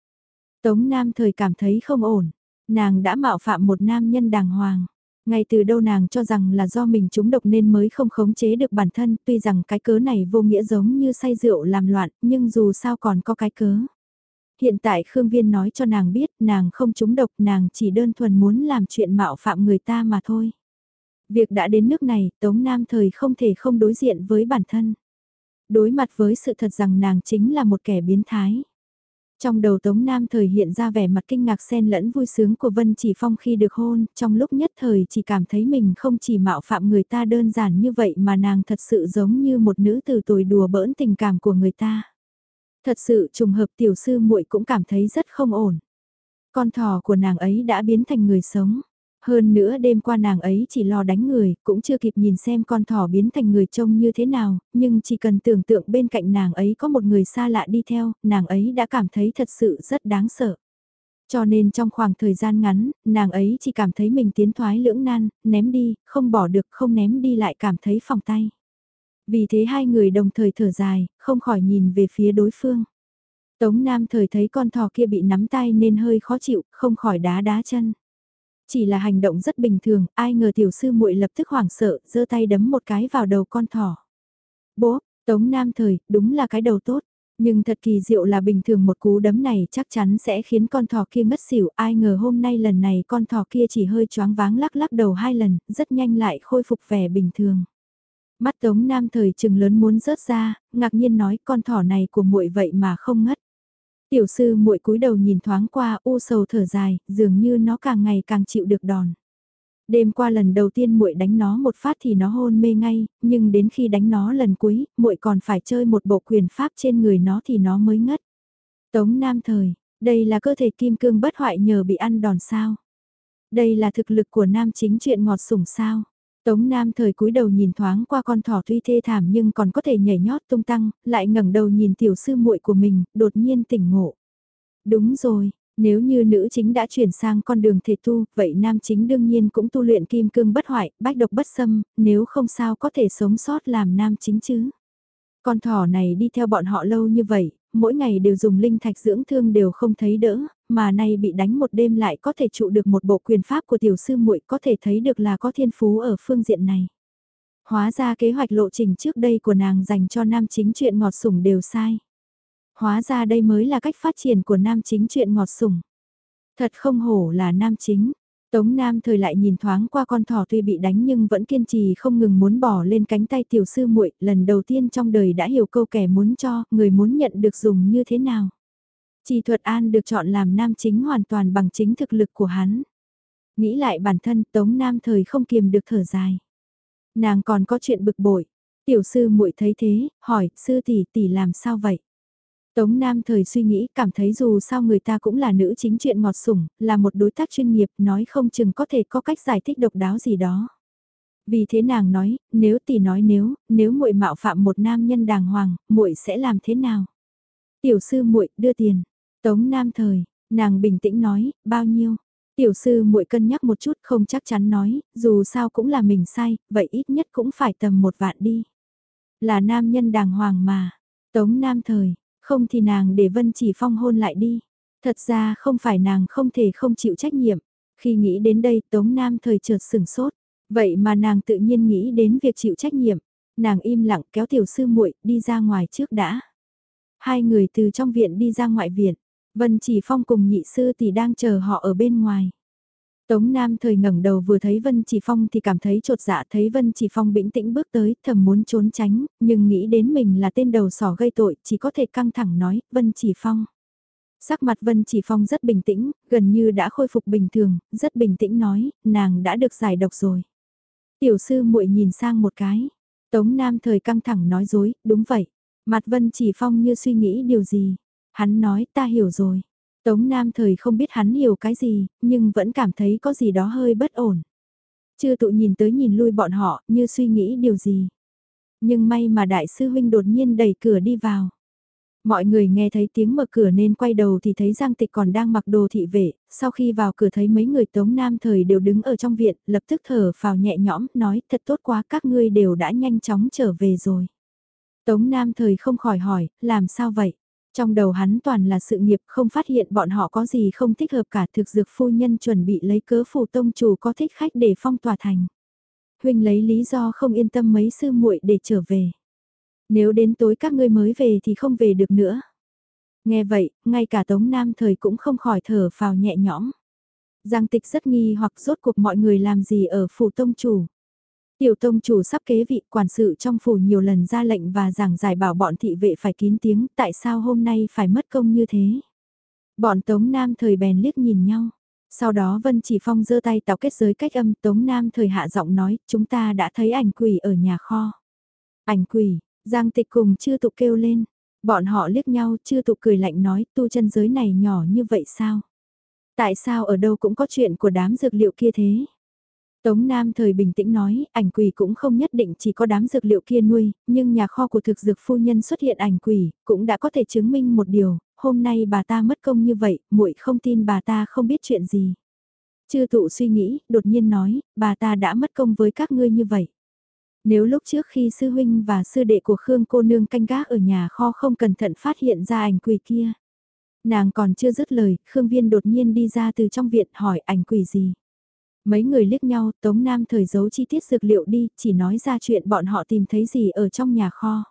Tống Nam thời cảm thấy không ổn. Nàng đã mạo phạm một nam nhân đàng hoàng. Ngay từ đâu nàng cho rằng là do mình trúng độc nên mới không khống chế được bản thân, tuy rằng cái cớ này vô nghĩa giống như say rượu làm loạn, nhưng dù sao còn có cái cớ. Hiện tại Khương Viên nói cho nàng biết nàng không trúng độc nàng chỉ đơn thuần muốn làm chuyện mạo phạm người ta mà thôi. Việc đã đến nước này, Tống Nam thời không thể không đối diện với bản thân. Đối mặt với sự thật rằng nàng chính là một kẻ biến thái. Trong đầu Tống Nam thời hiện ra vẻ mặt kinh ngạc xen lẫn vui sướng của Vân Chỉ Phong khi được hôn, trong lúc nhất thời chỉ cảm thấy mình không chỉ mạo phạm người ta đơn giản như vậy mà nàng thật sự giống như một nữ từ tuổi đùa bỡn tình cảm của người ta. Thật sự trùng hợp tiểu sư muội cũng cảm thấy rất không ổn. Con thỏ của nàng ấy đã biến thành người sống. Hơn nữa đêm qua nàng ấy chỉ lo đánh người, cũng chưa kịp nhìn xem con thỏ biến thành người trông như thế nào, nhưng chỉ cần tưởng tượng bên cạnh nàng ấy có một người xa lạ đi theo, nàng ấy đã cảm thấy thật sự rất đáng sợ. Cho nên trong khoảng thời gian ngắn, nàng ấy chỉ cảm thấy mình tiến thoái lưỡng nan, ném đi, không bỏ được, không ném đi lại cảm thấy phòng tay. Vì thế hai người đồng thời thở dài, không khỏi nhìn về phía đối phương. Tống Nam thời thấy con thỏ kia bị nắm tay nên hơi khó chịu, không khỏi đá đá chân. Chỉ là hành động rất bình thường, ai ngờ tiểu sư muội lập tức hoảng sợ, giơ tay đấm một cái vào đầu con thỏ. Bố, Tống Nam thời, đúng là cái đầu tốt. Nhưng thật kỳ diệu là bình thường một cú đấm này chắc chắn sẽ khiến con thỏ kia ngất xỉu, ai ngờ hôm nay lần này con thỏ kia chỉ hơi choáng váng lắc lắc đầu hai lần, rất nhanh lại khôi phục vẻ bình thường. Mắt Tống Nam thời trừng lớn muốn rớt ra, ngạc nhiên nói con thỏ này của muội vậy mà không ngất. Tiểu sư muội cúi đầu nhìn thoáng qua u sầu thở dài, dường như nó càng ngày càng chịu được đòn. Đêm qua lần đầu tiên muội đánh nó một phát thì nó hôn mê ngay, nhưng đến khi đánh nó lần cuối, muội còn phải chơi một bộ quyền pháp trên người nó thì nó mới ngất. Tống Nam thời, đây là cơ thể kim cương bất hoại nhờ bị ăn đòn sao? Đây là thực lực của nam chính chuyện ngọt sủng sao? Tống Nam thời cúi đầu nhìn thoáng qua con thỏ tuy thê thảm nhưng còn có thể nhảy nhót tung tăng, lại ngẩng đầu nhìn tiểu sư muội của mình, đột nhiên tỉnh ngộ. Đúng rồi, nếu như nữ chính đã chuyển sang con đường thể tu, vậy nam chính đương nhiên cũng tu luyện kim cương bất hoại, bách độc bất xâm, nếu không sao có thể sống sót làm nam chính chứ. Con thỏ này đi theo bọn họ lâu như vậy, mỗi ngày đều dùng linh thạch dưỡng thương đều không thấy đỡ, mà nay bị đánh một đêm lại có thể trụ được một bộ quyền pháp của tiểu sư muội có thể thấy được là có thiên phú ở phương diện này. Hóa ra kế hoạch lộ trình trước đây của nàng dành cho nam chính chuyện ngọt sủng đều sai. Hóa ra đây mới là cách phát triển của nam chính chuyện ngọt sủng. Thật không hổ là nam chính. Tống Nam thời lại nhìn thoáng qua con thỏ tuy bị đánh nhưng vẫn kiên trì không ngừng muốn bỏ lên cánh tay tiểu sư muội, lần đầu tiên trong đời đã hiểu câu kẻ muốn cho, người muốn nhận được dùng như thế nào. Chi thuật an được chọn làm nam chính hoàn toàn bằng chính thực lực của hắn. Nghĩ lại bản thân Tống Nam thời không kiềm được thở dài. Nàng còn có chuyện bực bội. Tiểu sư muội thấy thế, hỏi, sư tỷ tỷ làm sao vậy? Tống Nam thời suy nghĩ cảm thấy dù sao người ta cũng là nữ chính chuyện ngọt sủng, là một đối tác chuyên nghiệp nói không chừng có thể có cách giải thích độc đáo gì đó. Vì thế nàng nói, nếu tỷ nói nếu, nếu muội mạo phạm một nam nhân đàng hoàng, muội sẽ làm thế nào? Tiểu sư muội đưa tiền. Tống Nam thời, nàng bình tĩnh nói, bao nhiêu? Tiểu sư muội cân nhắc một chút không chắc chắn nói, dù sao cũng là mình sai, vậy ít nhất cũng phải tầm một vạn đi. Là nam nhân đàng hoàng mà. Tống Nam thời, không thì nàng để Vân Chỉ Phong hôn lại đi. Thật ra không phải nàng không thể không chịu trách nhiệm. Khi nghĩ đến đây, Tống Nam thời chợt sừng sốt. Vậy mà nàng tự nhiên nghĩ đến việc chịu trách nhiệm. Nàng im lặng kéo tiểu sư muội đi ra ngoài trước đã. Hai người từ trong viện đi ra ngoại viện. Vân Chỉ Phong cùng nhị sư thì đang chờ họ ở bên ngoài. Tống Nam thời ngẩng đầu vừa thấy Vân Chỉ Phong thì cảm thấy trột dạ thấy Vân Chỉ Phong bĩnh tĩnh bước tới thầm muốn trốn tránh, nhưng nghĩ đến mình là tên đầu sỏ gây tội chỉ có thể căng thẳng nói, Vân Chỉ Phong. Sắc mặt Vân Chỉ Phong rất bình tĩnh, gần như đã khôi phục bình thường, rất bình tĩnh nói, nàng đã được giải độc rồi. Tiểu sư muội nhìn sang một cái, Tống Nam thời căng thẳng nói dối, đúng vậy. Mặt Vân Chỉ Phong như suy nghĩ điều gì. Hắn nói ta hiểu rồi. Tống Nam thời không biết hắn hiểu cái gì, nhưng vẫn cảm thấy có gì đó hơi bất ổn. Chưa tụ nhìn tới nhìn lui bọn họ, như suy nghĩ điều gì. Nhưng may mà đại sư huynh đột nhiên đẩy cửa đi vào. Mọi người nghe thấy tiếng mở cửa nên quay đầu thì thấy Giang Tịch còn đang mặc đồ thị vệ, sau khi vào cửa thấy mấy người Tống Nam thời đều đứng ở trong viện, lập tức thở phào nhẹ nhõm, nói thật tốt quá các ngươi đều đã nhanh chóng trở về rồi. Tống Nam thời không khỏi hỏi, làm sao vậy? Trong đầu hắn toàn là sự nghiệp không phát hiện bọn họ có gì không thích hợp cả thực dược phu nhân chuẩn bị lấy cớ phủ tông chủ có thích khách để phong tòa thành. Huynh lấy lý do không yên tâm mấy sư muội để trở về. Nếu đến tối các ngươi mới về thì không về được nữa. Nghe vậy, ngay cả Tống Nam thời cũng không khỏi thở phào nhẹ nhõm. Giang tịch rất nghi hoặc rốt cuộc mọi người làm gì ở phủ tông chủ. Tiểu tông chủ sắp kế vị quản sự trong phủ nhiều lần ra lệnh và giảng giải bảo bọn thị vệ phải kín tiếng tại sao hôm nay phải mất công như thế. Bọn Tống Nam thời bèn liếc nhìn nhau. Sau đó Vân Chỉ Phong giơ tay tạo kết giới cách âm Tống Nam thời hạ giọng nói chúng ta đã thấy ảnh quỷ ở nhà kho. Ảnh quỷ, Giang tịch cùng chưa tụ kêu lên. Bọn họ liếc nhau chưa tụ cười lạnh nói tu chân giới này nhỏ như vậy sao? Tại sao ở đâu cũng có chuyện của đám dược liệu kia thế? Tống Nam thời bình tĩnh nói, ảnh quỷ cũng không nhất định chỉ có đám dược liệu kia nuôi, nhưng nhà kho của thực dược phu nhân xuất hiện ảnh quỷ, cũng đã có thể chứng minh một điều, hôm nay bà ta mất công như vậy, muội không tin bà ta không biết chuyện gì. Chư tụ suy nghĩ, đột nhiên nói, bà ta đã mất công với các ngươi như vậy. Nếu lúc trước khi sư huynh và sư đệ của Khương cô nương canh gác ở nhà kho không cẩn thận phát hiện ra ảnh quỷ kia. Nàng còn chưa dứt lời, Khương Viên đột nhiên đi ra từ trong viện hỏi ảnh quỷ gì. Mấy người liếc nhau, Tống Nam thời giấu chi tiết dược liệu đi, chỉ nói ra chuyện bọn họ tìm thấy gì ở trong nhà kho.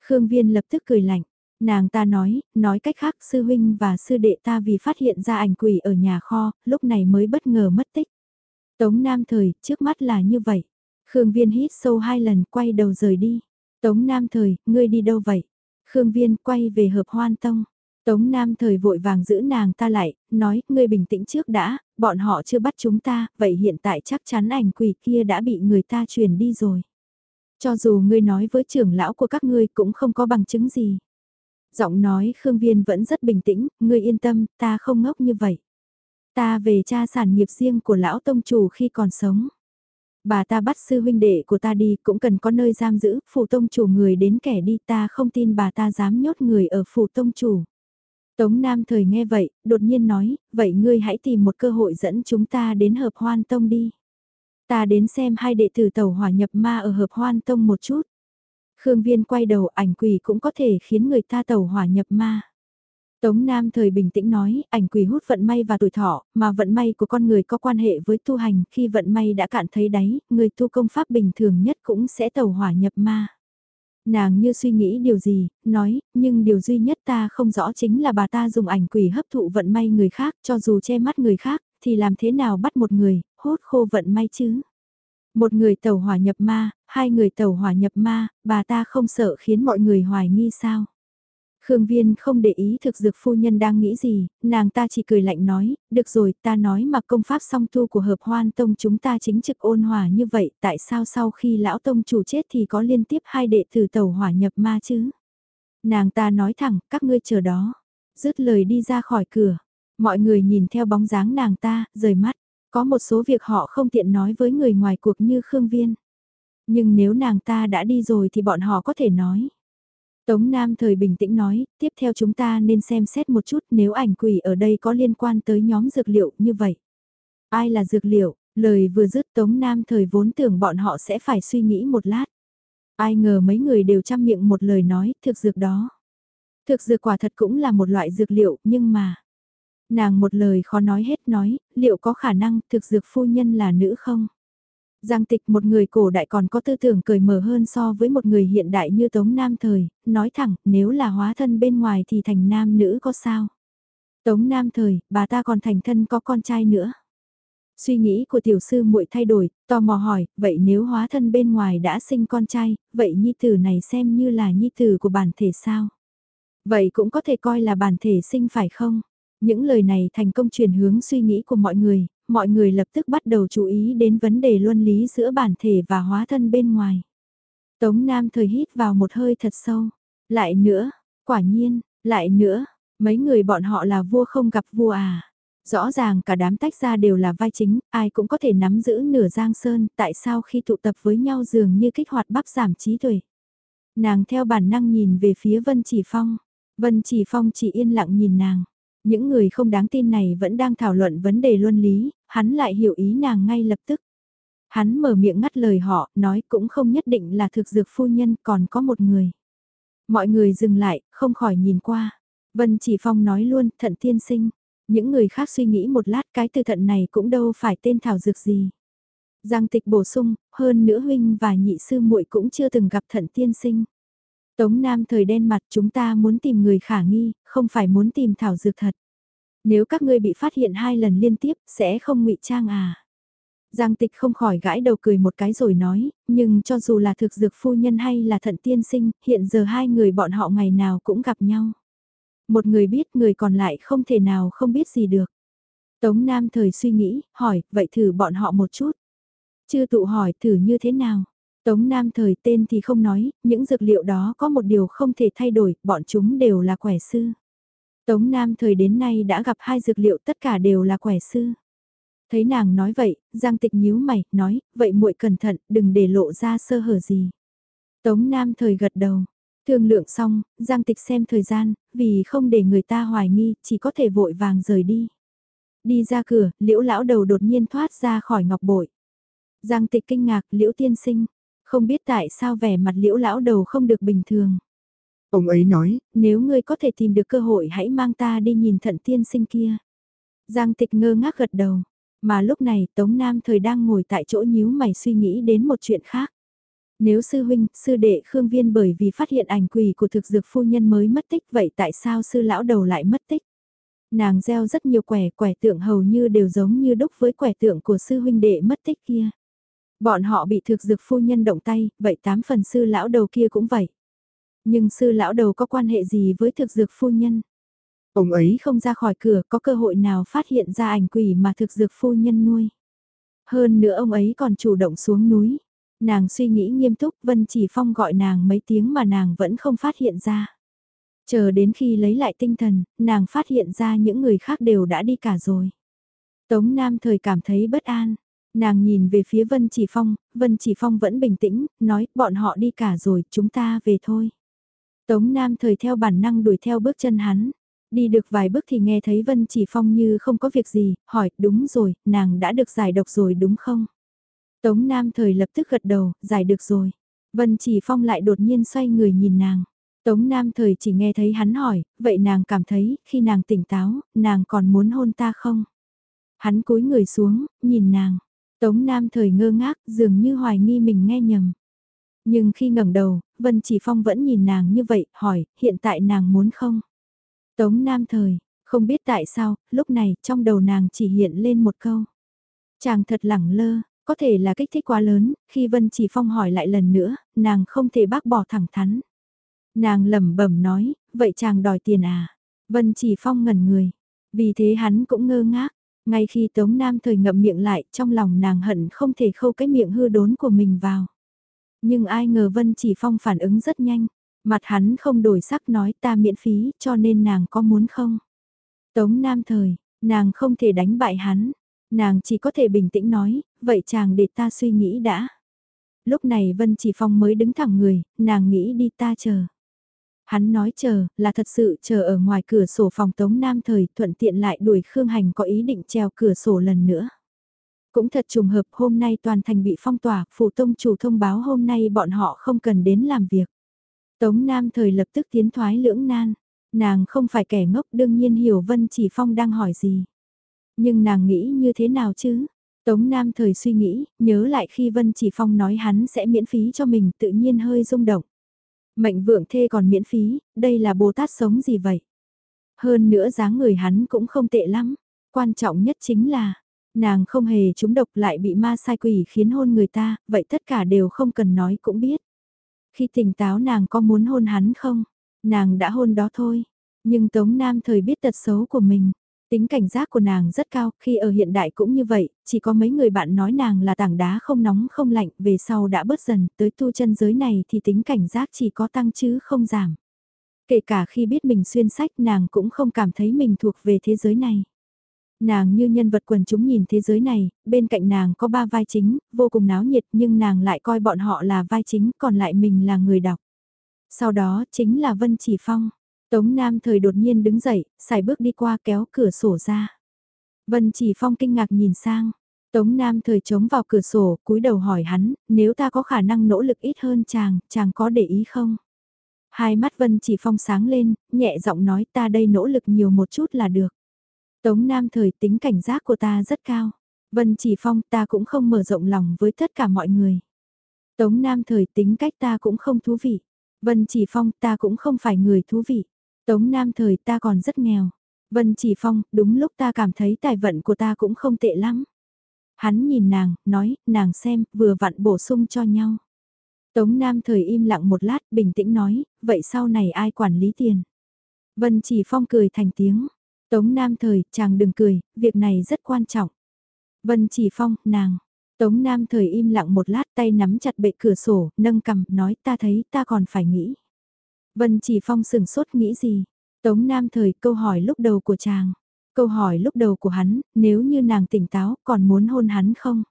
Khương Viên lập tức cười lạnh. Nàng ta nói, nói cách khác sư huynh và sư đệ ta vì phát hiện ra ảnh quỷ ở nhà kho, lúc này mới bất ngờ mất tích. Tống Nam thời, trước mắt là như vậy. Khương Viên hít sâu hai lần quay đầu rời đi. Tống Nam thời, ngươi đi đâu vậy? Khương Viên quay về hợp hoan tông. Tống Nam thời vội vàng giữ nàng ta lại, nói, ngươi bình tĩnh trước đã, bọn họ chưa bắt chúng ta, vậy hiện tại chắc chắn ảnh quỷ kia đã bị người ta truyền đi rồi. Cho dù ngươi nói với trưởng lão của các ngươi cũng không có bằng chứng gì. Giọng nói Khương Viên vẫn rất bình tĩnh, ngươi yên tâm, ta không ngốc như vậy. Ta về cha sản nghiệp riêng của lão tông chủ khi còn sống. Bà ta bắt sư huynh đệ của ta đi cũng cần có nơi giam giữ, phủ tông chủ người đến kẻ đi ta không tin bà ta dám nhốt người ở phủ tông chủ. Tống Nam thời nghe vậy, đột nhiên nói, vậy ngươi hãy tìm một cơ hội dẫn chúng ta đến hợp hoan tông đi. Ta đến xem hai đệ tử tàu hỏa nhập ma ở hợp hoan tông một chút. Khương Viên quay đầu ảnh quỷ cũng có thể khiến người ta tàu hỏa nhập ma. Tống Nam thời bình tĩnh nói, ảnh quỷ hút vận may và tuổi thọ, mà vận may của con người có quan hệ với tu hành, khi vận may đã cạn thấy đáy, người tu công pháp bình thường nhất cũng sẽ tàu hỏa nhập ma. Nàng như suy nghĩ điều gì, nói, nhưng điều duy nhất ta không rõ chính là bà ta dùng ảnh quỷ hấp thụ vận may người khác, cho dù che mắt người khác, thì làm thế nào bắt một người, hốt khô vận may chứ? Một người tàu hỏa nhập ma, hai người tàu hỏa nhập ma, bà ta không sợ khiến mọi người hoài nghi sao? Khương Viên không để ý thực dược phu nhân đang nghĩ gì, nàng ta chỉ cười lạnh nói, được rồi, ta nói mà công pháp song tu của hợp hoan tông chúng ta chính trực ôn hòa như vậy, tại sao sau khi lão tông chủ chết thì có liên tiếp hai đệ tử tàu hỏa nhập ma chứ? Nàng ta nói thẳng, các ngươi chờ đó, dứt lời đi ra khỏi cửa, mọi người nhìn theo bóng dáng nàng ta, rời mắt, có một số việc họ không tiện nói với người ngoài cuộc như Khương Viên. Nhưng nếu nàng ta đã đi rồi thì bọn họ có thể nói. Tống Nam thời bình tĩnh nói, tiếp theo chúng ta nên xem xét một chút nếu ảnh quỷ ở đây có liên quan tới nhóm dược liệu như vậy. Ai là dược liệu? Lời vừa dứt Tống Nam thời vốn tưởng bọn họ sẽ phải suy nghĩ một lát. Ai ngờ mấy người đều chăm miệng một lời nói, thực dược đó. Thực dược quả thật cũng là một loại dược liệu, nhưng mà... Nàng một lời khó nói hết nói, liệu có khả năng thực dược phu nhân là nữ không? Giang tịch một người cổ đại còn có tư tưởng cởi mở hơn so với một người hiện đại như Tống Nam thời, nói thẳng, nếu là hóa thân bên ngoài thì thành nam nữ có sao? Tống Nam thời, bà ta còn thành thân có con trai nữa. Suy nghĩ của tiểu sư muội thay đổi, tò mò hỏi, vậy nếu hóa thân bên ngoài đã sinh con trai, vậy nhi tử này xem như là nhi tử của bản thể sao? Vậy cũng có thể coi là bản thể sinh phải không? Những lời này thành công truyền hướng suy nghĩ của mọi người, mọi người lập tức bắt đầu chú ý đến vấn đề luân lý giữa bản thể và hóa thân bên ngoài. Tống Nam thời hít vào một hơi thật sâu. Lại nữa, quả nhiên, lại nữa, mấy người bọn họ là vua không gặp vua à. Rõ ràng cả đám tách ra đều là vai chính, ai cũng có thể nắm giữ nửa giang sơn, tại sao khi tụ tập với nhau dường như kích hoạt bắp giảm trí tuệ. Nàng theo bản năng nhìn về phía Vân Chỉ Phong, Vân Chỉ Phong chỉ yên lặng nhìn nàng. Những người không đáng tin này vẫn đang thảo luận vấn đề luân lý, hắn lại hiểu ý nàng ngay lập tức. Hắn mở miệng ngắt lời họ, nói cũng không nhất định là thực dược phu nhân còn có một người. Mọi người dừng lại, không khỏi nhìn qua. Vân Chỉ Phong nói luôn, thận tiên sinh. Những người khác suy nghĩ một lát cái từ thận này cũng đâu phải tên thảo dược gì. Giang tịch bổ sung, hơn nữa huynh và nhị sư muội cũng chưa từng gặp thận tiên sinh. Tống Nam thời đen mặt chúng ta muốn tìm người khả nghi, không phải muốn tìm thảo dược thật. Nếu các ngươi bị phát hiện hai lần liên tiếp, sẽ không ngụy trang à? Giang tịch không khỏi gãi đầu cười một cái rồi nói, nhưng cho dù là thực dược phu nhân hay là thận tiên sinh, hiện giờ hai người bọn họ ngày nào cũng gặp nhau. Một người biết người còn lại không thể nào không biết gì được. Tống Nam thời suy nghĩ, hỏi, vậy thử bọn họ một chút. Chưa tụ hỏi thử như thế nào. Tống Nam thời tên thì không nói, những dược liệu đó có một điều không thể thay đổi, bọn chúng đều là quẻ sư. Tống Nam thời đến nay đã gặp hai dược liệu tất cả đều là quẻ sư. Thấy nàng nói vậy, Giang Tịch nhíu mày, nói, vậy muội cẩn thận, đừng để lộ ra sơ hở gì. Tống Nam thời gật đầu, thương lượng xong, Giang Tịch xem thời gian, vì không để người ta hoài nghi, chỉ có thể vội vàng rời đi. Đi ra cửa, liễu lão đầu đột nhiên thoát ra khỏi ngọc bội. Giang Tịch kinh ngạc, liễu tiên sinh, không biết tại sao vẻ mặt liễu lão đầu không được bình thường. Ông ấy nói, nếu ngươi có thể tìm được cơ hội hãy mang ta đi nhìn thận tiên sinh kia. Giang tịch ngơ ngác gật đầu, mà lúc này Tống Nam thời đang ngồi tại chỗ nhíu mày suy nghĩ đến một chuyện khác. Nếu sư huynh, sư đệ Khương Viên bởi vì phát hiện ảnh quỷ của thực dược phu nhân mới mất tích vậy tại sao sư lão đầu lại mất tích? Nàng gieo rất nhiều quẻ, quẻ tượng hầu như đều giống như đúc với quẻ tượng của sư huynh đệ mất tích kia. Bọn họ bị thực dược phu nhân động tay, vậy tám phần sư lão đầu kia cũng vậy. Nhưng sư lão đầu có quan hệ gì với thực dược phu nhân? Ông ấy không ra khỏi cửa có cơ hội nào phát hiện ra ảnh quỷ mà thực dược phu nhân nuôi. Hơn nữa ông ấy còn chủ động xuống núi. Nàng suy nghĩ nghiêm túc Vân Chỉ Phong gọi nàng mấy tiếng mà nàng vẫn không phát hiện ra. Chờ đến khi lấy lại tinh thần, nàng phát hiện ra những người khác đều đã đi cả rồi. Tống Nam thời cảm thấy bất an. Nàng nhìn về phía Vân Chỉ Phong, Vân Chỉ Phong vẫn bình tĩnh, nói bọn họ đi cả rồi, chúng ta về thôi. Tống Nam thời theo bản năng đuổi theo bước chân hắn. Đi được vài bước thì nghe thấy Vân Chỉ Phong như không có việc gì, hỏi, đúng rồi, nàng đã được giải độc rồi đúng không? Tống Nam thời lập tức gật đầu, giải được rồi. Vân Chỉ Phong lại đột nhiên xoay người nhìn nàng. Tống Nam thời chỉ nghe thấy hắn hỏi, vậy nàng cảm thấy, khi nàng tỉnh táo, nàng còn muốn hôn ta không? Hắn cúi người xuống, nhìn nàng. Tống Nam thời ngơ ngác, dường như hoài nghi mình nghe nhầm. Nhưng khi ngẩng đầu, Vân Chỉ Phong vẫn nhìn nàng như vậy, hỏi, hiện tại nàng muốn không? Tống Nam thời, không biết tại sao, lúc này trong đầu nàng chỉ hiện lên một câu. Chàng thật lẳng lơ, có thể là kích thích quá lớn, khi Vân Chỉ Phong hỏi lại lần nữa, nàng không thể bác bỏ thẳng thắn. Nàng lẩm bẩm nói, vậy chàng đòi tiền à? Vân Chỉ Phong ngẩn người, vì thế hắn cũng ngơ ngác. Ngay khi Tống Nam thời ngậm miệng lại, trong lòng nàng hận không thể khâu cái miệng hư đốn của mình vào. Nhưng ai ngờ Vân Chỉ Phong phản ứng rất nhanh. Mặt hắn không đổi sắc nói ta miễn phí cho nên nàng có muốn không? Tống Nam Thời, nàng không thể đánh bại hắn. Nàng chỉ có thể bình tĩnh nói, vậy chàng để ta suy nghĩ đã. Lúc này Vân Chỉ Phong mới đứng thẳng người, nàng nghĩ đi ta chờ. Hắn nói chờ, là thật sự chờ ở ngoài cửa sổ phòng Tống Nam Thời thuận tiện lại đuổi Khương Hành có ý định treo cửa sổ lần nữa. Cũng thật trùng hợp hôm nay toàn thành bị phong tỏa, phủ tông chủ thông báo hôm nay bọn họ không cần đến làm việc. Tống Nam thời lập tức tiến thoái lưỡng nan, nàng không phải kẻ ngốc đương nhiên hiểu Vân Chỉ Phong đang hỏi gì. Nhưng nàng nghĩ như thế nào chứ? Tống Nam thời suy nghĩ, nhớ lại khi Vân Chỉ Phong nói hắn sẽ miễn phí cho mình tự nhiên hơi rung động. Mệnh vượng thê còn miễn phí, đây là Bồ Tát sống gì vậy? Hơn nữa dáng người hắn cũng không tệ lắm, quan trọng nhất chính là, Nàng không hề trúng độc lại bị ma sai quỷ khiến hôn người ta, vậy tất cả đều không cần nói cũng biết. Khi tỉnh táo nàng có muốn hôn hắn không? Nàng đã hôn đó thôi. Nhưng Tống Nam thời biết tật xấu của mình. Tính cảnh giác của nàng rất cao, khi ở hiện đại cũng như vậy, chỉ có mấy người bạn nói nàng là tảng đá không nóng không lạnh, về sau đã bớt dần, tới tu chân giới này thì tính cảnh giác chỉ có tăng chứ không giảm. Kể cả khi biết mình xuyên sách nàng cũng không cảm thấy mình thuộc về thế giới này. Nàng như nhân vật quần chúng nhìn thế giới này, bên cạnh nàng có ba vai chính, vô cùng náo nhiệt nhưng nàng lại coi bọn họ là vai chính, còn lại mình là người đọc. Sau đó chính là Vân Chỉ Phong. Tống Nam thời đột nhiên đứng dậy, xài bước đi qua kéo cửa sổ ra. Vân Chỉ Phong kinh ngạc nhìn sang. Tống Nam thời chống vào cửa sổ, cúi đầu hỏi hắn, nếu ta có khả năng nỗ lực ít hơn chàng, chàng có để ý không? Hai mắt Vân Chỉ Phong sáng lên, nhẹ giọng nói ta đây nỗ lực nhiều một chút là được. Tống Nam thời tính cảnh giác của ta rất cao. Vân Chỉ Phong ta cũng không mở rộng lòng với tất cả mọi người. Tống Nam thời tính cách ta cũng không thú vị. Vân Chỉ Phong ta cũng không phải người thú vị. Tống Nam thời ta còn rất nghèo. Vân Chỉ Phong, đúng lúc ta cảm thấy tài vận của ta cũng không tệ lắm. Hắn nhìn nàng, nói, nàng xem, vừa vặn bổ sung cho nhau. Tống Nam thời im lặng một lát, bình tĩnh nói, vậy sau này ai quản lý tiền? Vân Chỉ Phong cười thành tiếng. Tống Nam thời, chàng đừng cười, việc này rất quan trọng. Vân Chỉ Phong, nàng. Tống Nam thời im lặng một lát tay nắm chặt bệ cửa sổ, nâng cầm, nói ta thấy ta còn phải nghĩ. Vân Chỉ Phong sừng sốt nghĩ gì? Tống Nam thời câu hỏi lúc đầu của chàng. Câu hỏi lúc đầu của hắn, nếu như nàng tỉnh táo, còn muốn hôn hắn không?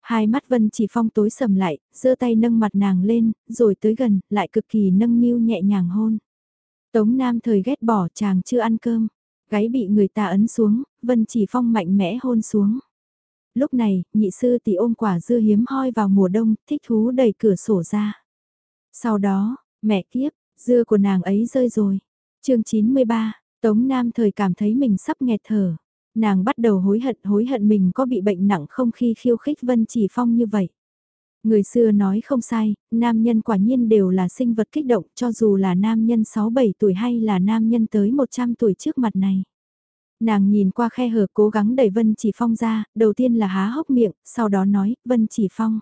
Hai mắt Vân Chỉ Phong tối sầm lại, giơ tay nâng mặt nàng lên, rồi tới gần, lại cực kỳ nâng niu nhẹ nhàng hôn. Tống Nam thời ghét bỏ chàng chưa ăn cơm, gáy bị người ta ấn xuống, Vân Chỉ Phong mạnh mẽ hôn xuống. Lúc này, nhị sư tỷ ôm quả dưa hiếm hoi vào mùa đông, thích thú đẩy cửa sổ ra. Sau đó, mẹ kiếp, dưa của nàng ấy rơi rồi. chương 93, Tống Nam thời cảm thấy mình sắp nghẹt thở. Nàng bắt đầu hối hận hối hận mình có bị bệnh nặng không khi khiêu khích Vân Chỉ Phong như vậy. Người xưa nói không sai, nam nhân quả nhiên đều là sinh vật kích động cho dù là nam nhân 6-7 tuổi hay là nam nhân tới 100 tuổi trước mặt này. Nàng nhìn qua khe hở cố gắng đẩy Vân Chỉ Phong ra, đầu tiên là há hốc miệng, sau đó nói, Vân Chỉ Phong.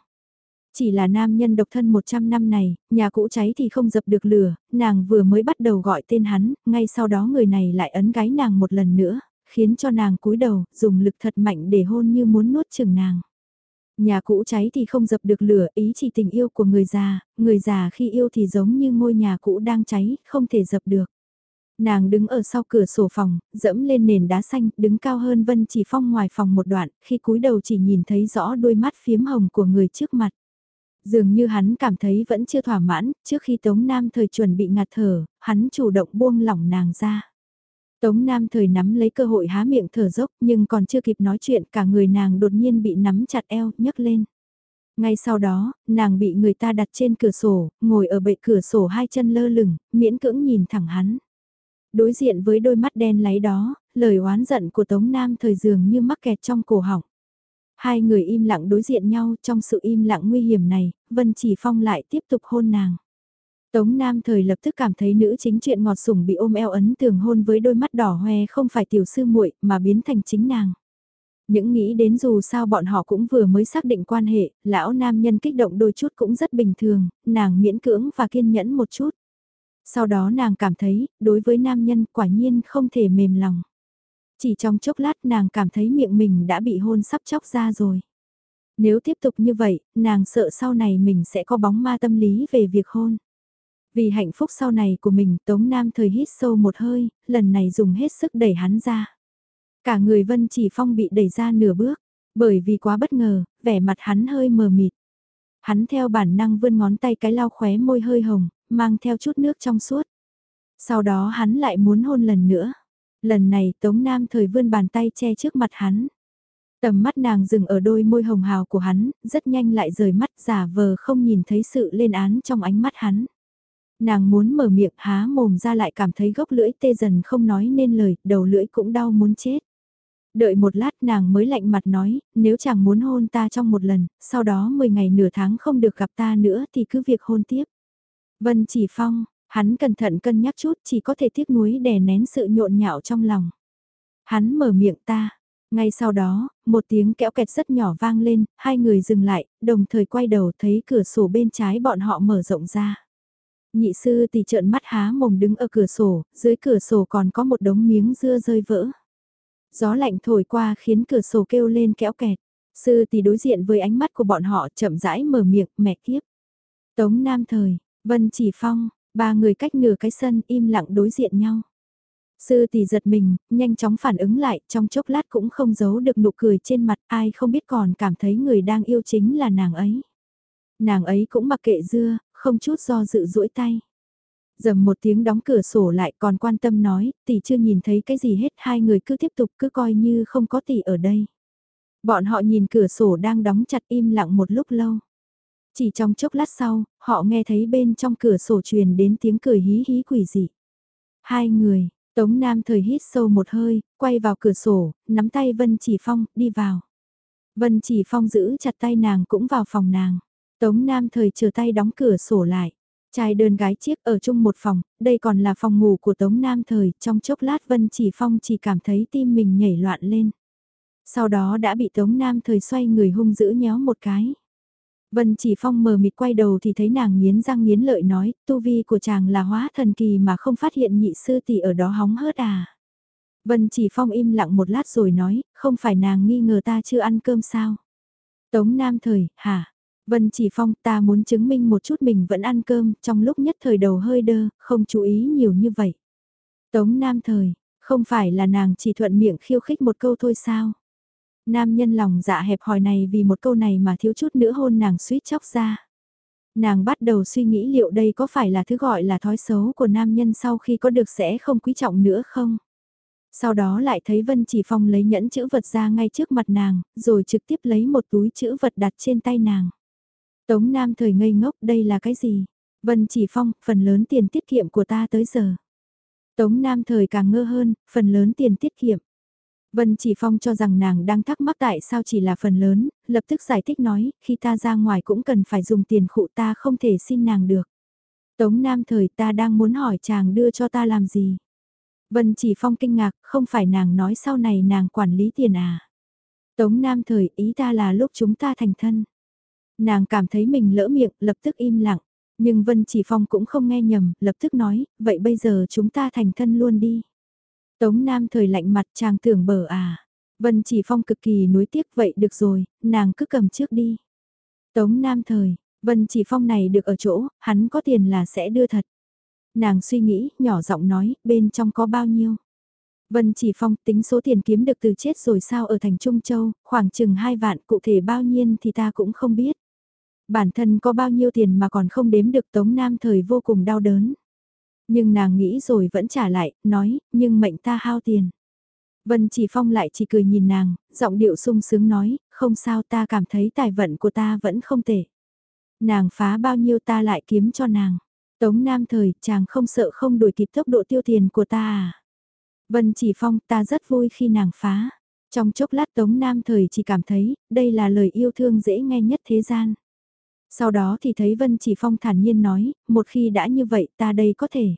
Chỉ là nam nhân độc thân 100 năm này, nhà cũ cháy thì không dập được lửa, nàng vừa mới bắt đầu gọi tên hắn, ngay sau đó người này lại ấn gái nàng một lần nữa, khiến cho nàng cúi đầu, dùng lực thật mạnh để hôn như muốn nuốt chừng nàng. Nhà cũ cháy thì không dập được lửa, ý chỉ tình yêu của người già, người già khi yêu thì giống như ngôi nhà cũ đang cháy, không thể dập được. Nàng đứng ở sau cửa sổ phòng, dẫm lên nền đá xanh, đứng cao hơn Vân Chỉ Phong ngoài phòng một đoạn, khi cúi đầu chỉ nhìn thấy rõ đôi mắt phiếm hồng của người trước mặt. Dường như hắn cảm thấy vẫn chưa thỏa mãn, trước khi Tống Nam thời chuẩn bị ngạt thở, hắn chủ động buông lỏng nàng ra. Tống Nam thời nắm lấy cơ hội há miệng thở dốc nhưng còn chưa kịp nói chuyện cả người nàng đột nhiên bị nắm chặt eo, nhấc lên. Ngay sau đó, nàng bị người ta đặt trên cửa sổ, ngồi ở bệ cửa sổ hai chân lơ lửng, miễn cưỡng nhìn thẳng hắn. Đối diện với đôi mắt đen láy đó, lời oán giận của Tống Nam thời dường như mắc kẹt trong cổ họng. Hai người im lặng đối diện nhau trong sự im lặng nguy hiểm này, Vân Chỉ Phong lại tiếp tục hôn nàng. Tống Nam thời lập tức cảm thấy nữ chính chuyện ngọt sủng bị ôm eo ấn tường hôn với đôi mắt đỏ hoe không phải tiểu sư muội mà biến thành chính nàng. Những nghĩ đến dù sao bọn họ cũng vừa mới xác định quan hệ, lão nam nhân kích động đôi chút cũng rất bình thường, nàng miễn cưỡng và kiên nhẫn một chút. Sau đó nàng cảm thấy, đối với nam nhân quả nhiên không thể mềm lòng. Chỉ trong chốc lát nàng cảm thấy miệng mình đã bị hôn sắp chóc ra rồi. Nếu tiếp tục như vậy, nàng sợ sau này mình sẽ có bóng ma tâm lý về việc hôn. Vì hạnh phúc sau này của mình, Tống Nam thời hít sâu một hơi, lần này dùng hết sức đẩy hắn ra. Cả người Vân Chỉ Phong bị đẩy ra nửa bước, bởi vì quá bất ngờ, vẻ mặt hắn hơi mờ mịt. Hắn theo bản năng vươn ngón tay cái lau khóe môi hơi hồng, mang theo chút nước trong suốt. Sau đó hắn lại muốn hôn lần nữa. Lần này Tống Nam thời vươn bàn tay che trước mặt hắn. Tầm mắt nàng dừng ở đôi môi hồng hào của hắn, rất nhanh lại rời mắt giả vờ không nhìn thấy sự lên án trong ánh mắt hắn. Nàng muốn mở miệng há mồm ra lại cảm thấy gốc lưỡi tê dần không nói nên lời, đầu lưỡi cũng đau muốn chết. Đợi một lát nàng mới lạnh mặt nói, nếu chàng muốn hôn ta trong một lần, sau đó 10 ngày nửa tháng không được gặp ta nữa thì cứ việc hôn tiếp. Vân chỉ phong, hắn cẩn thận cân nhắc chút chỉ có thể tiếc nuối đè nén sự nhộn nhạo trong lòng. Hắn mở miệng ta, ngay sau đó, một tiếng kẽo kẹt rất nhỏ vang lên, hai người dừng lại, đồng thời quay đầu thấy cửa sổ bên trái bọn họ mở rộng ra. Nhị sư tỷ trợn mắt há mồm đứng ở cửa sổ, dưới cửa sổ còn có một đống miếng dưa rơi vỡ. Gió lạnh thổi qua khiến cửa sổ kêu lên kéo kẹt. Sư tỷ đối diện với ánh mắt của bọn họ chậm rãi mở miệng mẹ kiếp. Tống Nam Thời, Vân Chỉ Phong, ba người cách nửa cái sân im lặng đối diện nhau. Sư tỷ giật mình, nhanh chóng phản ứng lại, trong chốc lát cũng không giấu được nụ cười trên mặt, ai không biết còn cảm thấy người đang yêu chính là nàng ấy. Nàng ấy cũng mặc kệ dưa, không chút do dự duỗi tay. Dầm một tiếng đóng cửa sổ lại còn quan tâm nói, tỷ chưa nhìn thấy cái gì hết, hai người cứ tiếp tục cứ coi như không có tỷ ở đây. Bọn họ nhìn cửa sổ đang đóng chặt im lặng một lúc lâu. Chỉ trong chốc lát sau, họ nghe thấy bên trong cửa sổ truyền đến tiếng cười hí hí quỷ dị. Hai người, Tống Nam thời hít sâu một hơi, quay vào cửa sổ, nắm tay Vân Chỉ Phong, đi vào. Vân Chỉ Phong giữ chặt tay nàng cũng vào phòng nàng. Tống Nam thời chờ tay đóng cửa sổ lại. Trai đơn gái chiếc ở chung một phòng, đây còn là phòng ngủ của Tống Nam Thời, trong chốc lát Vân Chỉ Phong chỉ cảm thấy tim mình nhảy loạn lên. Sau đó đã bị Tống Nam Thời xoay người hung dữ nhéo một cái. Vân Chỉ Phong mờ mịt quay đầu thì thấy nàng nghiến răng nghiến lợi nói, tu vi của chàng là hóa thần kỳ mà không phát hiện nhị sư tỷ ở đó hóng hớt à. Vân Chỉ Phong im lặng một lát rồi nói, không phải nàng nghi ngờ ta chưa ăn cơm sao. Tống Nam Thời, hả? Vân Chỉ Phong ta muốn chứng minh một chút mình vẫn ăn cơm, trong lúc nhất thời đầu hơi đơ, không chú ý nhiều như vậy. Tống Nam Thời, không phải là nàng chỉ thuận miệng khiêu khích một câu thôi sao? Nam nhân lòng dạ hẹp hòi này vì một câu này mà thiếu chút nữa hôn nàng suýt chóc ra. Nàng bắt đầu suy nghĩ liệu đây có phải là thứ gọi là thói xấu của nam nhân sau khi có được sẽ không quý trọng nữa không? Sau đó lại thấy Vân Chỉ Phong lấy nhẫn chữ vật ra ngay trước mặt nàng, rồi trực tiếp lấy một túi chữ vật đặt trên tay nàng. Tống Nam thời ngây ngốc đây là cái gì? Vân Chỉ Phong, phần lớn tiền tiết kiệm của ta tới giờ. Tống Nam thời càng ngơ hơn, phần lớn tiền tiết kiệm. Vân Chỉ Phong cho rằng nàng đang thắc mắc tại sao chỉ là phần lớn, lập tức giải thích nói, khi ta ra ngoài cũng cần phải dùng tiền khụ ta không thể xin nàng được. Tống Nam thời ta đang muốn hỏi chàng đưa cho ta làm gì. Vân Chỉ Phong kinh ngạc, không phải nàng nói sau này nàng quản lý tiền à. Tống Nam thời ý ta là lúc chúng ta thành thân. Nàng cảm thấy mình lỡ miệng, lập tức im lặng. Nhưng Vân Chỉ Phong cũng không nghe nhầm, lập tức nói, vậy bây giờ chúng ta thành thân luôn đi. Tống Nam thời lạnh mặt chàng tưởng bở à. Vân Chỉ Phong cực kỳ nuối tiếc vậy được rồi, nàng cứ cầm trước đi. Tống Nam thời, Vân Chỉ Phong này được ở chỗ, hắn có tiền là sẽ đưa thật. Nàng suy nghĩ, nhỏ giọng nói, bên trong có bao nhiêu. Vân Chỉ Phong tính số tiền kiếm được từ chết rồi sao ở thành Trung Châu, khoảng chừng 2 vạn cụ thể bao nhiêu thì ta cũng không biết. Bản thân có bao nhiêu tiền mà còn không đếm được Tống Nam thời vô cùng đau đớn. Nhưng nàng nghĩ rồi vẫn trả lại, nói, nhưng mệnh ta hao tiền. Vân Chỉ Phong lại chỉ cười nhìn nàng, giọng điệu sung sướng nói, không sao ta cảm thấy tài vận của ta vẫn không tệ. Nàng phá bao nhiêu ta lại kiếm cho nàng. Tống Nam thời, chàng không sợ không đuổi kịp tốc độ tiêu tiền của ta à. Vân Chỉ Phong, ta rất vui khi nàng phá. Trong chốc lát Tống Nam thời chỉ cảm thấy, đây là lời yêu thương dễ nghe nhất thế gian. Sau đó thì thấy Vân Chỉ Phong thản nhiên nói, một khi đã như vậy ta đây có thể.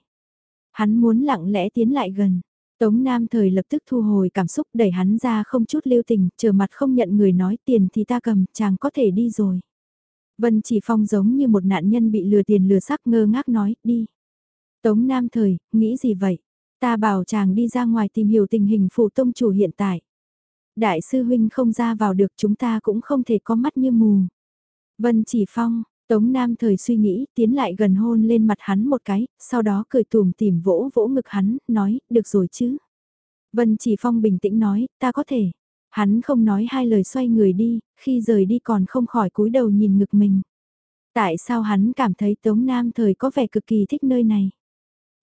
Hắn muốn lặng lẽ tiến lại gần. Tống Nam thời lập tức thu hồi cảm xúc đẩy hắn ra không chút lưu tình, chờ mặt không nhận người nói tiền thì ta cầm, chàng có thể đi rồi. Vân Chỉ Phong giống như một nạn nhân bị lừa tiền lừa sắc ngơ ngác nói, đi. Tống Nam thời, nghĩ gì vậy? Ta bảo chàng đi ra ngoài tìm hiểu tình hình phụ tông chủ hiện tại. Đại sư huynh không ra vào được chúng ta cũng không thể có mắt như mù. Vân Chỉ Phong, Tống Nam thời suy nghĩ, tiến lại gần hôn lên mặt hắn một cái, sau đó cười tùm tìm vỗ vỗ ngực hắn, nói, được rồi chứ. Vân Chỉ Phong bình tĩnh nói, ta có thể. Hắn không nói hai lời xoay người đi, khi rời đi còn không khỏi cúi đầu nhìn ngực mình. Tại sao hắn cảm thấy Tống Nam thời có vẻ cực kỳ thích nơi này?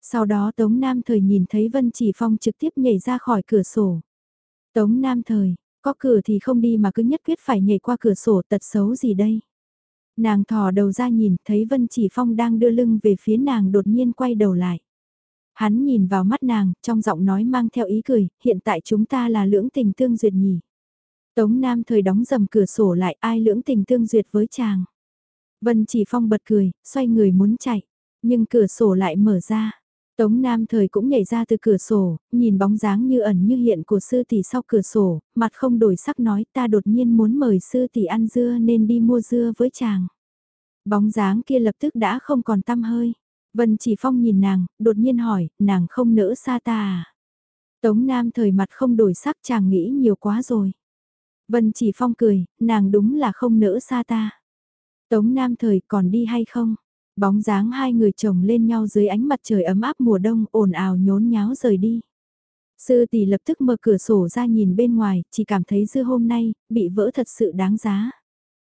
Sau đó Tống Nam thời nhìn thấy Vân Chỉ Phong trực tiếp nhảy ra khỏi cửa sổ. Tống Nam thời, có cửa thì không đi mà cứ nhất quyết phải nhảy qua cửa sổ tật xấu gì đây? Nàng thò đầu ra nhìn thấy Vân Chỉ Phong đang đưa lưng về phía nàng đột nhiên quay đầu lại. Hắn nhìn vào mắt nàng, trong giọng nói mang theo ý cười, hiện tại chúng ta là lưỡng tình tương duyệt nhỉ. Tống Nam thời đóng dầm cửa sổ lại ai lưỡng tình tương duyệt với chàng. Vân Chỉ Phong bật cười, xoay người muốn chạy, nhưng cửa sổ lại mở ra. Tống Nam thời cũng nhảy ra từ cửa sổ, nhìn bóng dáng như ẩn như hiện của sư tỷ sau cửa sổ, mặt không đổi sắc nói ta đột nhiên muốn mời sư tỷ ăn dưa nên đi mua dưa với chàng. Bóng dáng kia lập tức đã không còn tăm hơi. Vân chỉ phong nhìn nàng, đột nhiên hỏi, nàng không nỡ xa ta à? Tống Nam thời mặt không đổi sắc chàng nghĩ nhiều quá rồi. Vân chỉ phong cười, nàng đúng là không nỡ xa ta. Tống Nam thời còn đi hay không? Bóng dáng hai người chồng lên nhau dưới ánh mặt trời ấm áp mùa đông ồn ào nhốn nháo rời đi. Sư tỷ lập tức mở cửa sổ ra nhìn bên ngoài, chỉ cảm thấy dư hôm nay, bị vỡ thật sự đáng giá.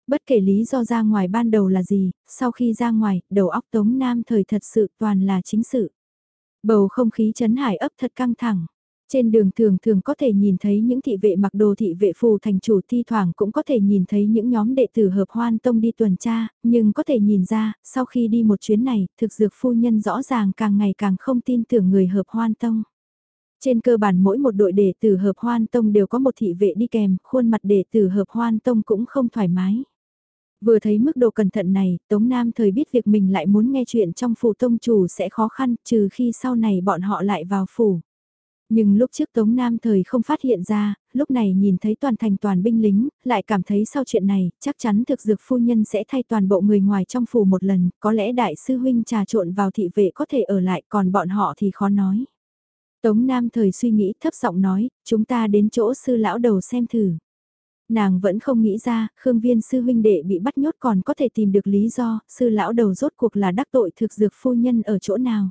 Bất kể lý do ra ngoài ban đầu là gì, sau khi ra ngoài, đầu óc Tống Nam thời thật sự toàn là chính sự. Bầu không khí chấn hải ấp thật căng thẳng. Trên đường thường thường có thể nhìn thấy những thị vệ mặc đồ thị vệ phù thành chủ thi thoảng cũng có thể nhìn thấy những nhóm đệ tử hợp hoan tông đi tuần tra, nhưng có thể nhìn ra, sau khi đi một chuyến này, thực dược phu nhân rõ ràng càng ngày càng không tin tưởng người hợp hoan tông. Trên cơ bản mỗi một đội đệ tử hợp hoan tông đều có một thị vệ đi kèm, khuôn mặt đệ tử hợp hoan tông cũng không thoải mái. Vừa thấy mức độ cẩn thận này, Tống Nam thời biết việc mình lại muốn nghe chuyện trong phủ tông chủ sẽ khó khăn trừ khi sau này bọn họ lại vào phủ. Nhưng lúc trước Tống Nam thời không phát hiện ra, lúc này nhìn thấy toàn thành toàn binh lính, lại cảm thấy sau chuyện này, chắc chắn thực dược phu nhân sẽ thay toàn bộ người ngoài trong phủ một lần, có lẽ đại sư huynh trà trộn vào thị vệ có thể ở lại còn bọn họ thì khó nói. Tống Nam thời suy nghĩ thấp giọng nói, chúng ta đến chỗ sư lão đầu xem thử. Nàng vẫn không nghĩ ra, Khương Viên sư huynh đệ bị bắt nhốt còn có thể tìm được lý do, sư lão đầu rốt cuộc là đắc tội thực dược phu nhân ở chỗ nào.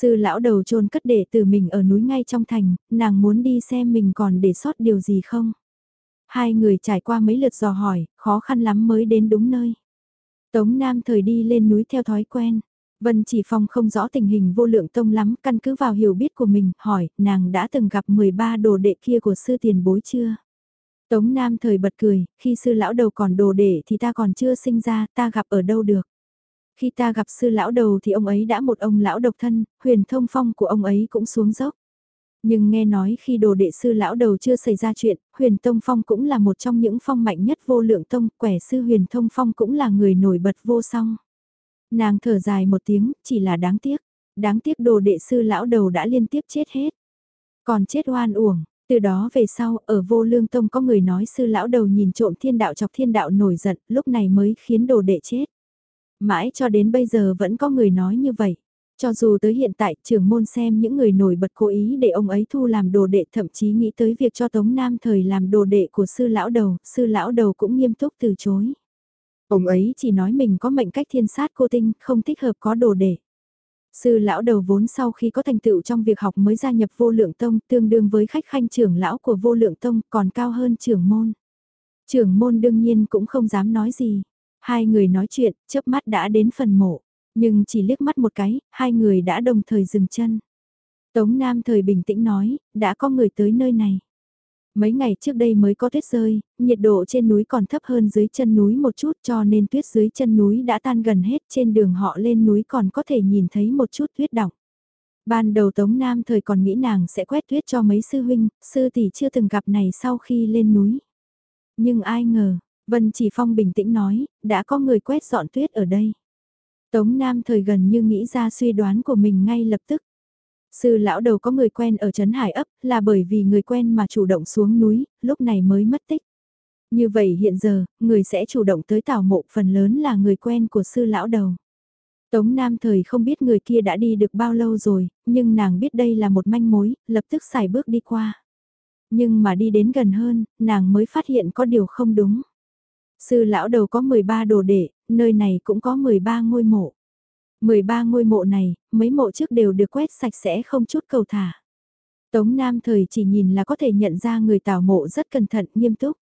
Sư lão đầu trôn cất để từ mình ở núi ngay trong thành, nàng muốn đi xem mình còn để sót điều gì không. Hai người trải qua mấy lượt dò hỏi, khó khăn lắm mới đến đúng nơi. Tống Nam thời đi lên núi theo thói quen. Vân Chỉ Phong không rõ tình hình vô lượng tông lắm, căn cứ vào hiểu biết của mình, hỏi, nàng đã từng gặp 13 đồ đệ kia của sư tiền bối chưa? Tống Nam thời bật cười, khi sư lão đầu còn đồ đệ thì ta còn chưa sinh ra, ta gặp ở đâu được? Khi ta gặp sư lão đầu thì ông ấy đã một ông lão độc thân, huyền thông phong của ông ấy cũng xuống dốc. Nhưng nghe nói khi đồ đệ sư lão đầu chưa xảy ra chuyện, huyền tông phong cũng là một trong những phong mạnh nhất vô lượng tông, quẻ sư huyền thông phong cũng là người nổi bật vô song. Nàng thở dài một tiếng, chỉ là đáng tiếc. Đáng tiếc đồ đệ sư lão đầu đã liên tiếp chết hết. Còn chết oan uổng, từ đó về sau, ở vô lương tông có người nói sư lão đầu nhìn trộm thiên đạo chọc thiên đạo nổi giận, lúc này mới khiến đồ đệ chết. Mãi cho đến bây giờ vẫn có người nói như vậy. Cho dù tới hiện tại trưởng môn xem những người nổi bật cố ý để ông ấy thu làm đồ đệ thậm chí nghĩ tới việc cho Tống Nam thời làm đồ đệ của sư lão đầu, sư lão đầu cũng nghiêm túc từ chối. Ông ấy chỉ nói mình có mệnh cách thiên sát cô tinh, không thích hợp có đồ đệ. Sư lão đầu vốn sau khi có thành tựu trong việc học mới gia nhập vô lượng tông tương đương với khách khanh trưởng lão của vô lượng tông còn cao hơn trưởng môn. Trưởng môn đương nhiên cũng không dám nói gì. Hai người nói chuyện, chớp mắt đã đến phần mộ. Nhưng chỉ liếc mắt một cái, hai người đã đồng thời dừng chân. Tống Nam thời bình tĩnh nói, đã có người tới nơi này. Mấy ngày trước đây mới có tuyết rơi, nhiệt độ trên núi còn thấp hơn dưới chân núi một chút cho nên tuyết dưới chân núi đã tan gần hết trên đường họ lên núi còn có thể nhìn thấy một chút tuyết đọng. Ban đầu Tống Nam thời còn nghĩ nàng sẽ quét tuyết cho mấy sư huynh, sư tỷ chưa từng gặp này sau khi lên núi. Nhưng ai ngờ, Vân Chỉ Phong bình tĩnh nói, đã có người quét dọn tuyết ở đây. Tống Nam thời gần như nghĩ ra suy đoán của mình ngay lập tức. Sư lão đầu có người quen ở Trấn Hải ấp là bởi vì người quen mà chủ động xuống núi, lúc này mới mất tích. Như vậy hiện giờ, người sẽ chủ động tới tảo mộ phần lớn là người quen của sư lão đầu. Tống Nam thời không biết người kia đã đi được bao lâu rồi, nhưng nàng biết đây là một manh mối, lập tức xài bước đi qua. Nhưng mà đi đến gần hơn, nàng mới phát hiện có điều không đúng. Sư lão đầu có 13 đồ đệ, nơi này cũng có 13 ngôi mộ. 13 ngôi mộ này, mấy mộ trước đều được quét sạch sẽ không chút cầu thả. Tống Nam thời chỉ nhìn là có thể nhận ra người tào mộ rất cẩn thận, nghiêm túc.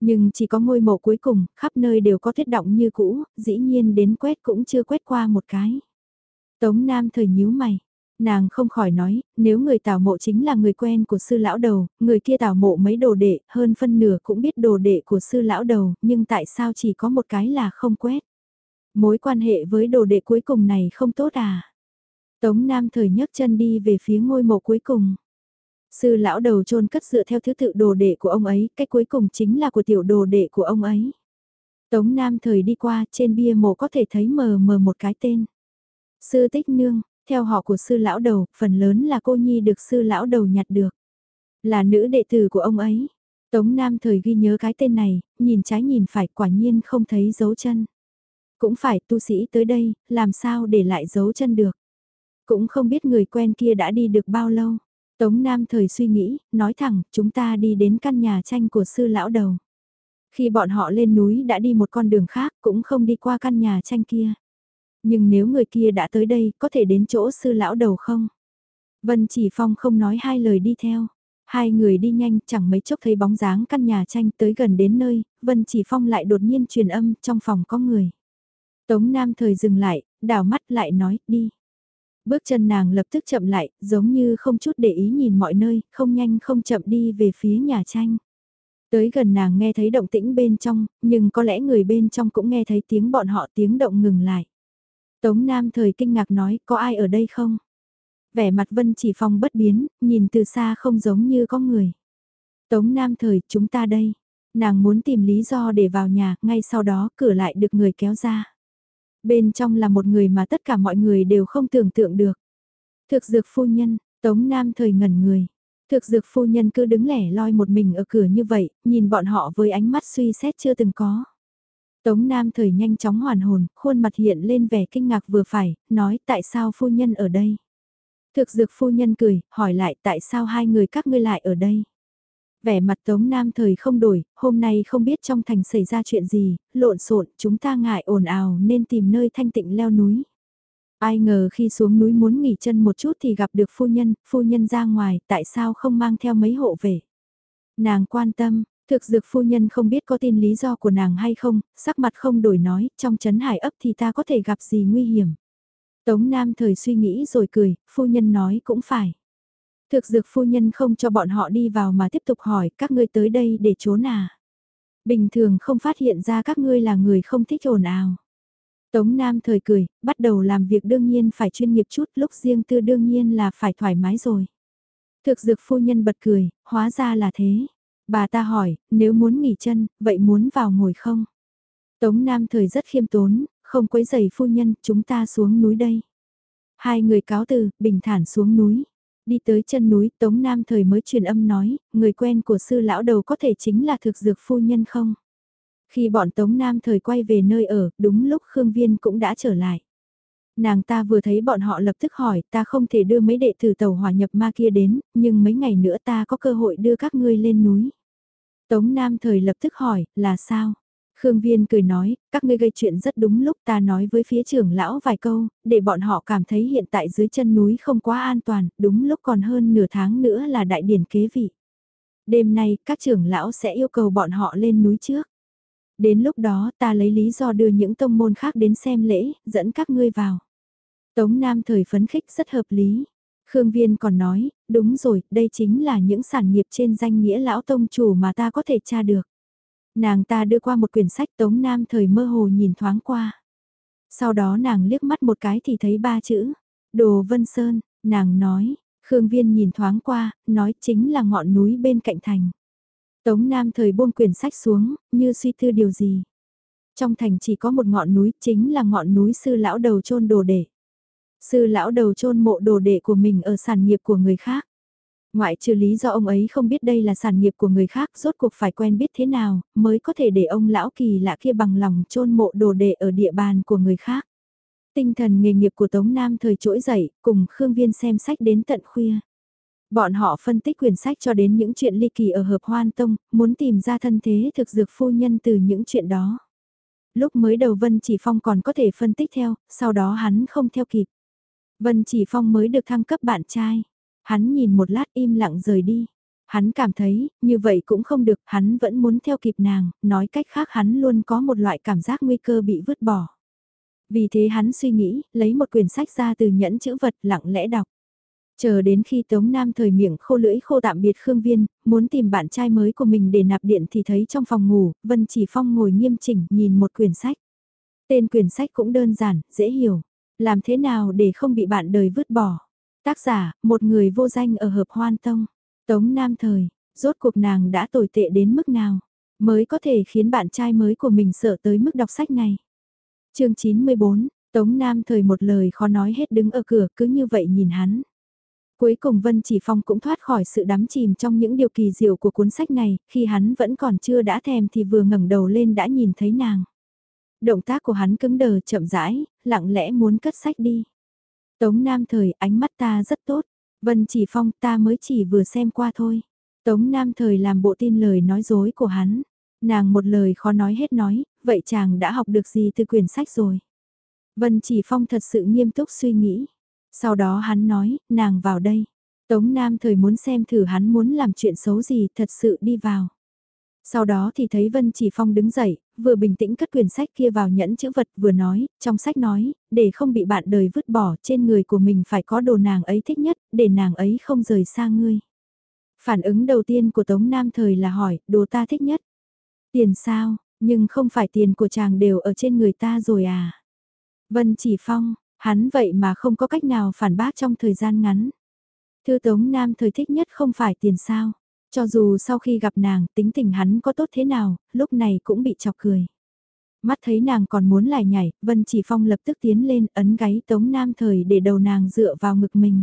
Nhưng chỉ có ngôi mộ cuối cùng, khắp nơi đều có thiết động như cũ, dĩ nhiên đến quét cũng chưa quét qua một cái. Tống Nam thời nhíu mày, nàng không khỏi nói, nếu người tảo mộ chính là người quen của sư lão đầu, người kia tảo mộ mấy đồ đệ, hơn phân nửa cũng biết đồ đệ của sư lão đầu, nhưng tại sao chỉ có một cái là không quét? Mối quan hệ với đồ đệ cuối cùng này không tốt à? Tống Nam thời nhấc chân đi về phía ngôi mộ cuối cùng. Sư lão đầu chôn cất dựa theo thứ tự đồ đệ của ông ấy, cách cuối cùng chính là của tiểu đồ đệ của ông ấy. Tống Nam thời đi qua, trên bia mộ có thể thấy mờ mờ một cái tên. Sư Tích Nương, theo họ của sư lão đầu, phần lớn là cô nhi được sư lão đầu nhặt được. Là nữ đệ tử của ông ấy. Tống Nam thời ghi nhớ cái tên này, nhìn trái nhìn phải quả nhiên không thấy dấu chân. Cũng phải tu sĩ tới đây, làm sao để lại dấu chân được. Cũng không biết người quen kia đã đi được bao lâu. Tống Nam thời suy nghĩ, nói thẳng, chúng ta đi đến căn nhà tranh của sư lão đầu. Khi bọn họ lên núi đã đi một con đường khác, cũng không đi qua căn nhà tranh kia. Nhưng nếu người kia đã tới đây, có thể đến chỗ sư lão đầu không? Vân Chỉ Phong không nói hai lời đi theo. Hai người đi nhanh, chẳng mấy chốc thấy bóng dáng căn nhà tranh tới gần đến nơi, Vân Chỉ Phong lại đột nhiên truyền âm, trong phòng có người. Tống Nam thời dừng lại, đảo mắt lại nói, đi. Bước chân nàng lập tức chậm lại, giống như không chút để ý nhìn mọi nơi, không nhanh không chậm đi về phía nhà tranh. Tới gần nàng nghe thấy động tĩnh bên trong, nhưng có lẽ người bên trong cũng nghe thấy tiếng bọn họ tiếng động ngừng lại. Tống Nam thời kinh ngạc nói, có ai ở đây không? Vẻ mặt Vân chỉ phong bất biến, nhìn từ xa không giống như có người. Tống Nam thời, chúng ta đây. Nàng muốn tìm lý do để vào nhà, ngay sau đó cửa lại được người kéo ra. Bên trong là một người mà tất cả mọi người đều không tưởng tượng được. Thực dược phu nhân, Tống Nam thời ngẩn người. Thực dược phu nhân cứ đứng lẻ loi một mình ở cửa như vậy, nhìn bọn họ với ánh mắt suy xét chưa từng có. Tống Nam thời nhanh chóng hoàn hồn, khuôn mặt hiện lên vẻ kinh ngạc vừa phải, nói tại sao phu nhân ở đây. Thực dược phu nhân cười, hỏi lại tại sao hai người các ngươi lại ở đây. Vẻ mặt Tống Nam thời không đổi, hôm nay không biết trong thành xảy ra chuyện gì, lộn xộn, chúng ta ngại ồn ào nên tìm nơi thanh tịnh leo núi. Ai ngờ khi xuống núi muốn nghỉ chân một chút thì gặp được phu nhân, phu nhân ra ngoài, tại sao không mang theo mấy hộ về. Nàng quan tâm, thực dược phu nhân không biết có tin lý do của nàng hay không, sắc mặt không đổi nói, trong chấn hải ấp thì ta có thể gặp gì nguy hiểm. Tống Nam thời suy nghĩ rồi cười, phu nhân nói cũng phải. Thực dược phu nhân không cho bọn họ đi vào mà tiếp tục hỏi các ngươi tới đây để trốn à. Bình thường không phát hiện ra các ngươi là người không thích ồn ào. Tống Nam thời cười, bắt đầu làm việc đương nhiên phải chuyên nghiệp chút, lúc riêng tư đương nhiên là phải thoải mái rồi. Thực dược phu nhân bật cười, hóa ra là thế. Bà ta hỏi, nếu muốn nghỉ chân, vậy muốn vào ngồi không? Tống Nam thời rất khiêm tốn, không quấy giày phu nhân, chúng ta xuống núi đây. Hai người cáo từ, bình thản xuống núi. Đi tới chân núi, Tống Nam thời mới truyền âm nói, người quen của sư lão đầu có thể chính là thực dược phu nhân không? Khi bọn Tống Nam thời quay về nơi ở, đúng lúc Khương Viên cũng đã trở lại. Nàng ta vừa thấy bọn họ lập tức hỏi, ta không thể đưa mấy đệ tử tàu hỏa nhập ma kia đến, nhưng mấy ngày nữa ta có cơ hội đưa các ngươi lên núi. Tống Nam thời lập tức hỏi, là sao? Khương Viên cười nói, các ngươi gây chuyện rất đúng lúc ta nói với phía trưởng lão vài câu, để bọn họ cảm thấy hiện tại dưới chân núi không quá an toàn, đúng lúc còn hơn nửa tháng nữa là đại điển kế vị. Đêm nay, các trưởng lão sẽ yêu cầu bọn họ lên núi trước. Đến lúc đó ta lấy lý do đưa những tông môn khác đến xem lễ, dẫn các ngươi vào. Tống Nam thời phấn khích rất hợp lý. Khương Viên còn nói, đúng rồi, đây chính là những sản nghiệp trên danh nghĩa lão tông chủ mà ta có thể tra được. Nàng ta đưa qua một quyển sách Tống Nam thời mơ hồ nhìn thoáng qua. Sau đó nàng liếc mắt một cái thì thấy ba chữ. Đồ Vân Sơn, nàng nói, Khương Viên nhìn thoáng qua, nói chính là ngọn núi bên cạnh thành. Tống Nam thời buông quyển sách xuống, như suy tư điều gì. Trong thành chỉ có một ngọn núi, chính là ngọn núi sư lão đầu chôn đồ đệ. Sư lão đầu chôn mộ đồ đệ của mình ở sản nghiệp của người khác. Ngoại trừ lý do ông ấy không biết đây là sản nghiệp của người khác, rốt cuộc phải quen biết thế nào, mới có thể để ông lão kỳ lạ kia bằng lòng chôn mộ đồ đệ ở địa bàn của người khác. Tinh thần nghề nghiệp của Tống Nam thời trỗi dậy, cùng Khương Viên xem sách đến tận khuya. Bọn họ phân tích quyển sách cho đến những chuyện ly kỳ ở hợp hoan tông, muốn tìm ra thân thế thực dược phu nhân từ những chuyện đó. Lúc mới đầu Vân Chỉ Phong còn có thể phân tích theo, sau đó hắn không theo kịp. Vân Chỉ Phong mới được thăng cấp bạn trai. Hắn nhìn một lát im lặng rời đi. Hắn cảm thấy, như vậy cũng không được, hắn vẫn muốn theo kịp nàng, nói cách khác hắn luôn có một loại cảm giác nguy cơ bị vứt bỏ. Vì thế hắn suy nghĩ, lấy một quyển sách ra từ nhẫn chữ vật lặng lẽ đọc. Chờ đến khi Tống Nam thời miệng khô lưỡi khô tạm biệt Khương Viên, muốn tìm bạn trai mới của mình để nạp điện thì thấy trong phòng ngủ, Vân Chỉ Phong ngồi nghiêm chỉnh nhìn một quyển sách. Tên quyển sách cũng đơn giản, dễ hiểu. Làm thế nào để không bị bạn đời vứt bỏ? Tác giả, một người vô danh ở hợp hoan tông. Tống Nam thời, rốt cuộc nàng đã tồi tệ đến mức nào, mới có thể khiến bạn trai mới của mình sợ tới mức đọc sách này. chương 94, Tống Nam thời một lời khó nói hết đứng ở cửa cứ như vậy nhìn hắn. Cuối cùng Vân Chỉ Phong cũng thoát khỏi sự đắm chìm trong những điều kỳ diệu của cuốn sách này, khi hắn vẫn còn chưa đã thèm thì vừa ngẩng đầu lên đã nhìn thấy nàng. Động tác của hắn cứng đờ chậm rãi, lặng lẽ muốn cất sách đi. Tống Nam thời ánh mắt ta rất tốt, Vân Chỉ Phong ta mới chỉ vừa xem qua thôi. Tống Nam thời làm bộ tin lời nói dối của hắn. Nàng một lời khó nói hết nói, vậy chàng đã học được gì từ quyển sách rồi? Vân Chỉ Phong thật sự nghiêm túc suy nghĩ. Sau đó hắn nói, nàng vào đây. Tống Nam thời muốn xem thử hắn muốn làm chuyện xấu gì thật sự đi vào. Sau đó thì thấy Vân Chỉ Phong đứng dậy, vừa bình tĩnh cất quyển sách kia vào nhẫn chữ vật vừa nói, trong sách nói, để không bị bạn đời vứt bỏ trên người của mình phải có đồ nàng ấy thích nhất, để nàng ấy không rời xa ngươi. Phản ứng đầu tiên của Tống Nam thời là hỏi, đồ ta thích nhất. Tiền sao, nhưng không phải tiền của chàng đều ở trên người ta rồi à. Vân Chỉ Phong, hắn vậy mà không có cách nào phản bác trong thời gian ngắn. Thư Tống Nam thời thích nhất không phải tiền sao. Cho dù sau khi gặp nàng, tính tình hắn có tốt thế nào, lúc này cũng bị chọc cười. Mắt thấy nàng còn muốn lại nhảy, Vân Chỉ Phong lập tức tiến lên ấn gáy Tống Nam Thời để đầu nàng dựa vào ngực mình.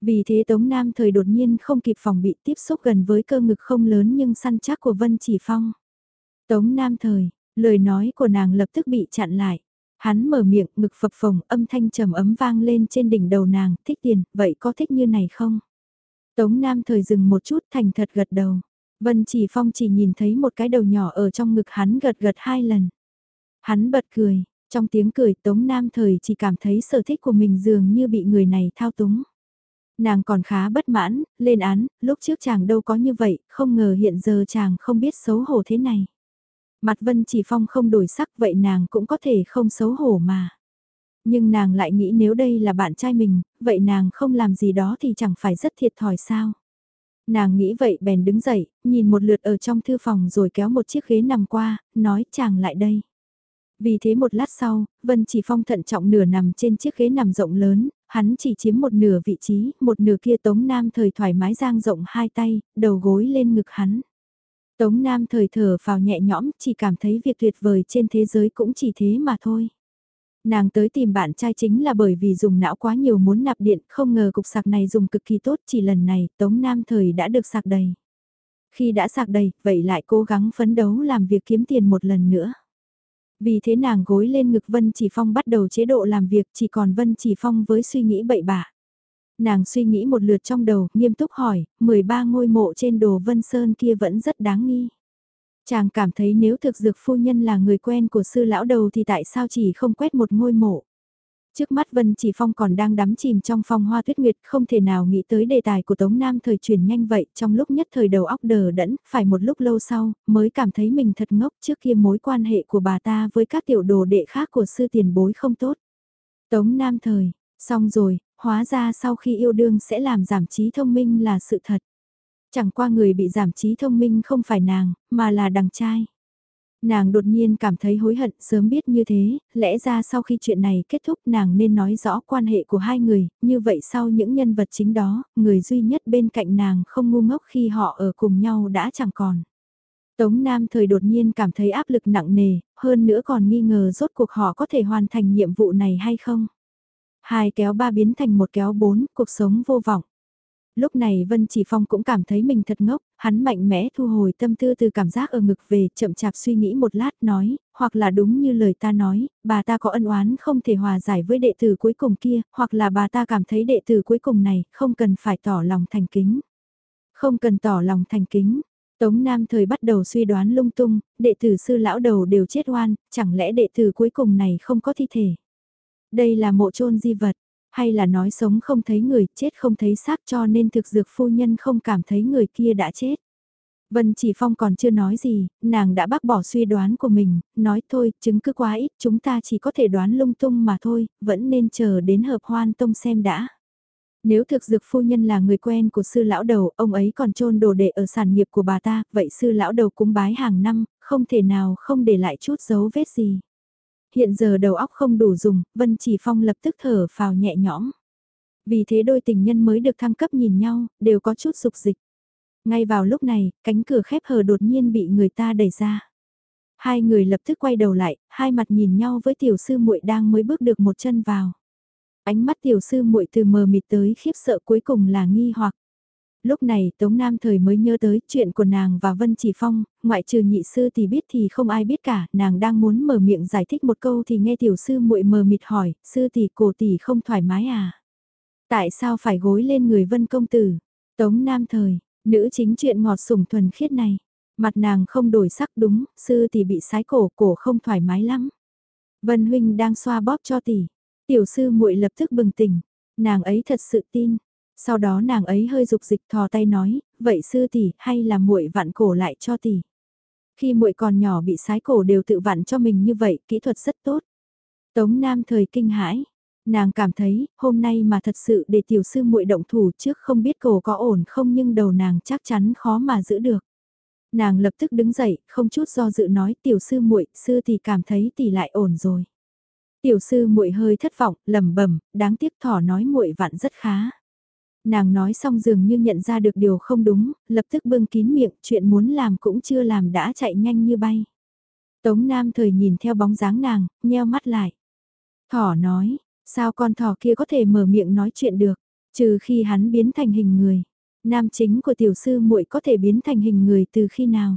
Vì thế Tống Nam Thời đột nhiên không kịp phòng bị tiếp xúc gần với cơ ngực không lớn nhưng săn chắc của Vân Chỉ Phong. Tống Nam Thời, lời nói của nàng lập tức bị chặn lại. Hắn mở miệng, ngực phập phồng, âm thanh trầm ấm vang lên trên đỉnh đầu nàng, thích tiền, vậy có thích như này không? Tống Nam thời dừng một chút thành thật gật đầu. Vân Chỉ Phong chỉ nhìn thấy một cái đầu nhỏ ở trong ngực hắn gật gật hai lần. Hắn bật cười, trong tiếng cười Tống Nam thời chỉ cảm thấy sở thích của mình dường như bị người này thao túng. Nàng còn khá bất mãn, lên án, lúc trước chàng đâu có như vậy, không ngờ hiện giờ chàng không biết xấu hổ thế này. Mặt Vân Chỉ Phong không đổi sắc vậy nàng cũng có thể không xấu hổ mà. Nhưng nàng lại nghĩ nếu đây là bạn trai mình, vậy nàng không làm gì đó thì chẳng phải rất thiệt thòi sao. Nàng nghĩ vậy bèn đứng dậy, nhìn một lượt ở trong thư phòng rồi kéo một chiếc ghế nằm qua, nói chàng lại đây. Vì thế một lát sau, Vân Chỉ Phong thận trọng nửa nằm trên chiếc ghế nằm rộng lớn, hắn chỉ chiếm một nửa vị trí, một nửa kia Tống Nam thời thoải mái giang rộng hai tay, đầu gối lên ngực hắn. Tống Nam thời thở vào nhẹ nhõm, chỉ cảm thấy việc tuyệt vời trên thế giới cũng chỉ thế mà thôi. Nàng tới tìm bạn trai chính là bởi vì dùng não quá nhiều muốn nạp điện, không ngờ cục sạc này dùng cực kỳ tốt, chỉ lần này Tống Nam thời đã được sạc đầy. Khi đã sạc đầy, vậy lại cố gắng phấn đấu làm việc kiếm tiền một lần nữa. Vì thế nàng gối lên ngực Vân Chỉ Phong bắt đầu chế độ làm việc chỉ còn Vân Chỉ Phong với suy nghĩ bậy bạ. Nàng suy nghĩ một lượt trong đầu, nghiêm túc hỏi, 13 ngôi mộ trên đồ Vân Sơn kia vẫn rất đáng nghi. Chàng cảm thấy nếu thực dược phu nhân là người quen của sư lão đầu thì tại sao chỉ không quét một ngôi mộ. Trước mắt Vân Chỉ Phong còn đang đắm chìm trong phong hoa tuyết nguyệt không thể nào nghĩ tới đề tài của Tống Nam thời truyền nhanh vậy trong lúc nhất thời đầu óc đờ đẫn, phải một lúc lâu sau mới cảm thấy mình thật ngốc trước kia mối quan hệ của bà ta với các tiểu đồ đệ khác của sư tiền bối không tốt. Tống Nam thời, xong rồi, hóa ra sau khi yêu đương sẽ làm giảm trí thông minh là sự thật. Chẳng qua người bị giảm trí thông minh không phải nàng, mà là đằng trai. Nàng đột nhiên cảm thấy hối hận sớm biết như thế, lẽ ra sau khi chuyện này kết thúc nàng nên nói rõ quan hệ của hai người, như vậy sau những nhân vật chính đó, người duy nhất bên cạnh nàng không ngu ngốc khi họ ở cùng nhau đã chẳng còn. Tống Nam thời đột nhiên cảm thấy áp lực nặng nề, hơn nữa còn nghi ngờ rốt cuộc họ có thể hoàn thành nhiệm vụ này hay không. Hai kéo ba biến thành một kéo bốn, cuộc sống vô vọng. Lúc này Vân Chỉ Phong cũng cảm thấy mình thật ngốc, hắn mạnh mẽ thu hồi tâm tư từ cảm giác ở ngực về, chậm chạp suy nghĩ một lát nói, hoặc là đúng như lời ta nói, bà ta có ân oán không thể hòa giải với đệ tử cuối cùng kia, hoặc là bà ta cảm thấy đệ tử cuối cùng này không cần phải tỏ lòng thành kính. Không cần tỏ lòng thành kính. Tống Nam thời bắt đầu suy đoán lung tung, đệ tử sư lão đầu đều chết oan, chẳng lẽ đệ tử cuối cùng này không có thi thể. Đây là mộ chôn di vật, hay là nói sống không thấy người, chết không thấy xác cho nên thực dược phu nhân không cảm thấy người kia đã chết. Vân Chỉ Phong còn chưa nói gì, nàng đã bác bỏ suy đoán của mình, nói thôi, chứng cứ quá ít, chúng ta chỉ có thể đoán lung tung mà thôi, vẫn nên chờ đến hợp hoan tông xem đã. Nếu thực dược phu nhân là người quen của sư lão đầu, ông ấy còn trôn đồ đệ ở sản nghiệp của bà ta, vậy sư lão đầu cúng bái hàng năm, không thể nào không để lại chút dấu vết gì. Hiện giờ đầu óc không đủ dùng, Vân Chỉ Phong lập tức thở phào nhẹ nhõm. Vì thế đôi tình nhân mới được thăng cấp nhìn nhau, đều có chút sục dịch. Ngay vào lúc này, cánh cửa khép hờ đột nhiên bị người ta đẩy ra. Hai người lập tức quay đầu lại, hai mặt nhìn nhau với tiểu sư muội đang mới bước được một chân vào. Ánh mắt tiểu sư muội từ mờ mịt tới khiếp sợ cuối cùng là nghi hoặc. Lúc này Tống Nam thời mới nhớ tới chuyện của nàng và Vân Chỉ Phong, ngoại trừ nhị sư thì biết thì không ai biết cả, nàng đang muốn mở miệng giải thích một câu thì nghe tiểu sư muội mờ mịt hỏi, sư tỷ cổ tỷ không thoải mái à? Tại sao phải gối lên người Vân Công Tử? Tống Nam thời, nữ chính chuyện ngọt sủng thuần khiết này. Mặt nàng không đổi sắc đúng, sư tỷ bị sái cổ, cổ không thoải mái lắm. Vân Huynh đang xoa bóp cho tỷ. Tiểu sư muội lập tức bừng tỉnh, nàng ấy thật sự tin, sau đó nàng ấy hơi dục dịch thò tay nói, vậy sư tỷ hay là muội vặn cổ lại cho tỷ. Khi muội còn nhỏ bị sái cổ đều tự vặn cho mình như vậy, kỹ thuật rất tốt. Tống Nam thời kinh hãi, nàng cảm thấy hôm nay mà thật sự để tiểu sư muội động thủ trước không biết cổ có ổn không nhưng đầu nàng chắc chắn khó mà giữ được. Nàng lập tức đứng dậy, không chút do dự nói tiểu sư muội, sư thì cảm thấy tỷ lại ổn rồi. Tiểu sư muội hơi thất vọng, lẩm bẩm, đáng tiếc thỏ nói muội vặn rất khá. Nàng nói xong dường như nhận ra được điều không đúng, lập tức bưng kín miệng, chuyện muốn làm cũng chưa làm đã chạy nhanh như bay. Tống Nam thời nhìn theo bóng dáng nàng, nheo mắt lại. Thỏ nói, sao con thỏ kia có thể mở miệng nói chuyện được, trừ khi hắn biến thành hình người. Nam chính của tiểu sư muội có thể biến thành hình người từ khi nào?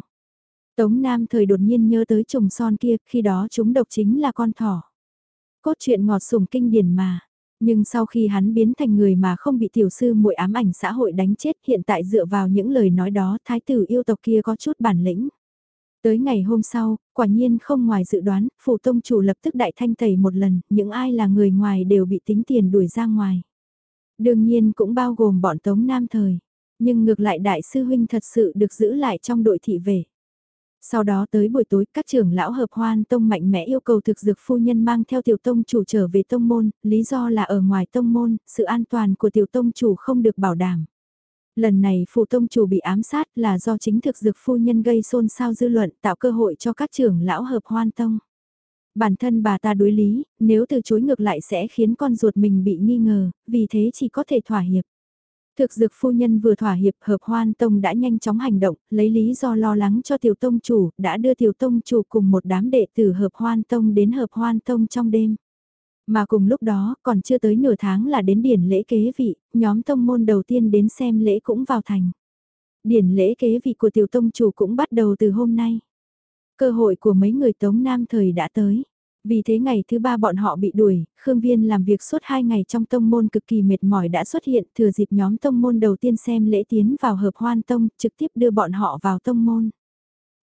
Tống Nam thời đột nhiên nhớ tới trùng son kia, khi đó chúng độc chính là con thỏ. Cốt truyện ngọt sủng kinh điển mà. Nhưng sau khi hắn biến thành người mà không bị tiểu sư muội ám ảnh xã hội đánh chết hiện tại dựa vào những lời nói đó thái tử yêu tộc kia có chút bản lĩnh. Tới ngày hôm sau, quả nhiên không ngoài dự đoán, phủ tông chủ lập tức đại thanh tẩy một lần, những ai là người ngoài đều bị tính tiền đuổi ra ngoài. Đương nhiên cũng bao gồm bọn tống nam thời, nhưng ngược lại đại sư huynh thật sự được giữ lại trong đội thị về. Sau đó tới buổi tối các trưởng lão hợp hoan tông mạnh mẽ yêu cầu thực dược phu nhân mang theo tiểu tông chủ trở về tông môn, lý do là ở ngoài tông môn, sự an toàn của tiểu tông chủ không được bảo đảm. Lần này phụ tông chủ bị ám sát là do chính thực dược phu nhân gây xôn xao dư luận tạo cơ hội cho các trưởng lão hợp hoan tông. Bản thân bà ta đối lý, nếu từ chối ngược lại sẽ khiến con ruột mình bị nghi ngờ, vì thế chỉ có thể thỏa hiệp. Thực dược phu nhân vừa thỏa hiệp hợp hoan tông đã nhanh chóng hành động, lấy lý do lo lắng cho tiểu tông chủ, đã đưa tiểu tông chủ cùng một đám đệ tử hợp hoan tông đến hợp hoan tông trong đêm. Mà cùng lúc đó, còn chưa tới nửa tháng là đến điển lễ kế vị, nhóm tông môn đầu tiên đến xem lễ cũng vào thành. Điển lễ kế vị của tiểu tông chủ cũng bắt đầu từ hôm nay. Cơ hội của mấy người tống nam thời đã tới. Vì thế ngày thứ ba bọn họ bị đuổi, Khương Viên làm việc suốt hai ngày trong tông môn cực kỳ mệt mỏi đã xuất hiện thừa dịp nhóm tông môn đầu tiên xem lễ tiến vào hợp hoan tông, trực tiếp đưa bọn họ vào tông môn.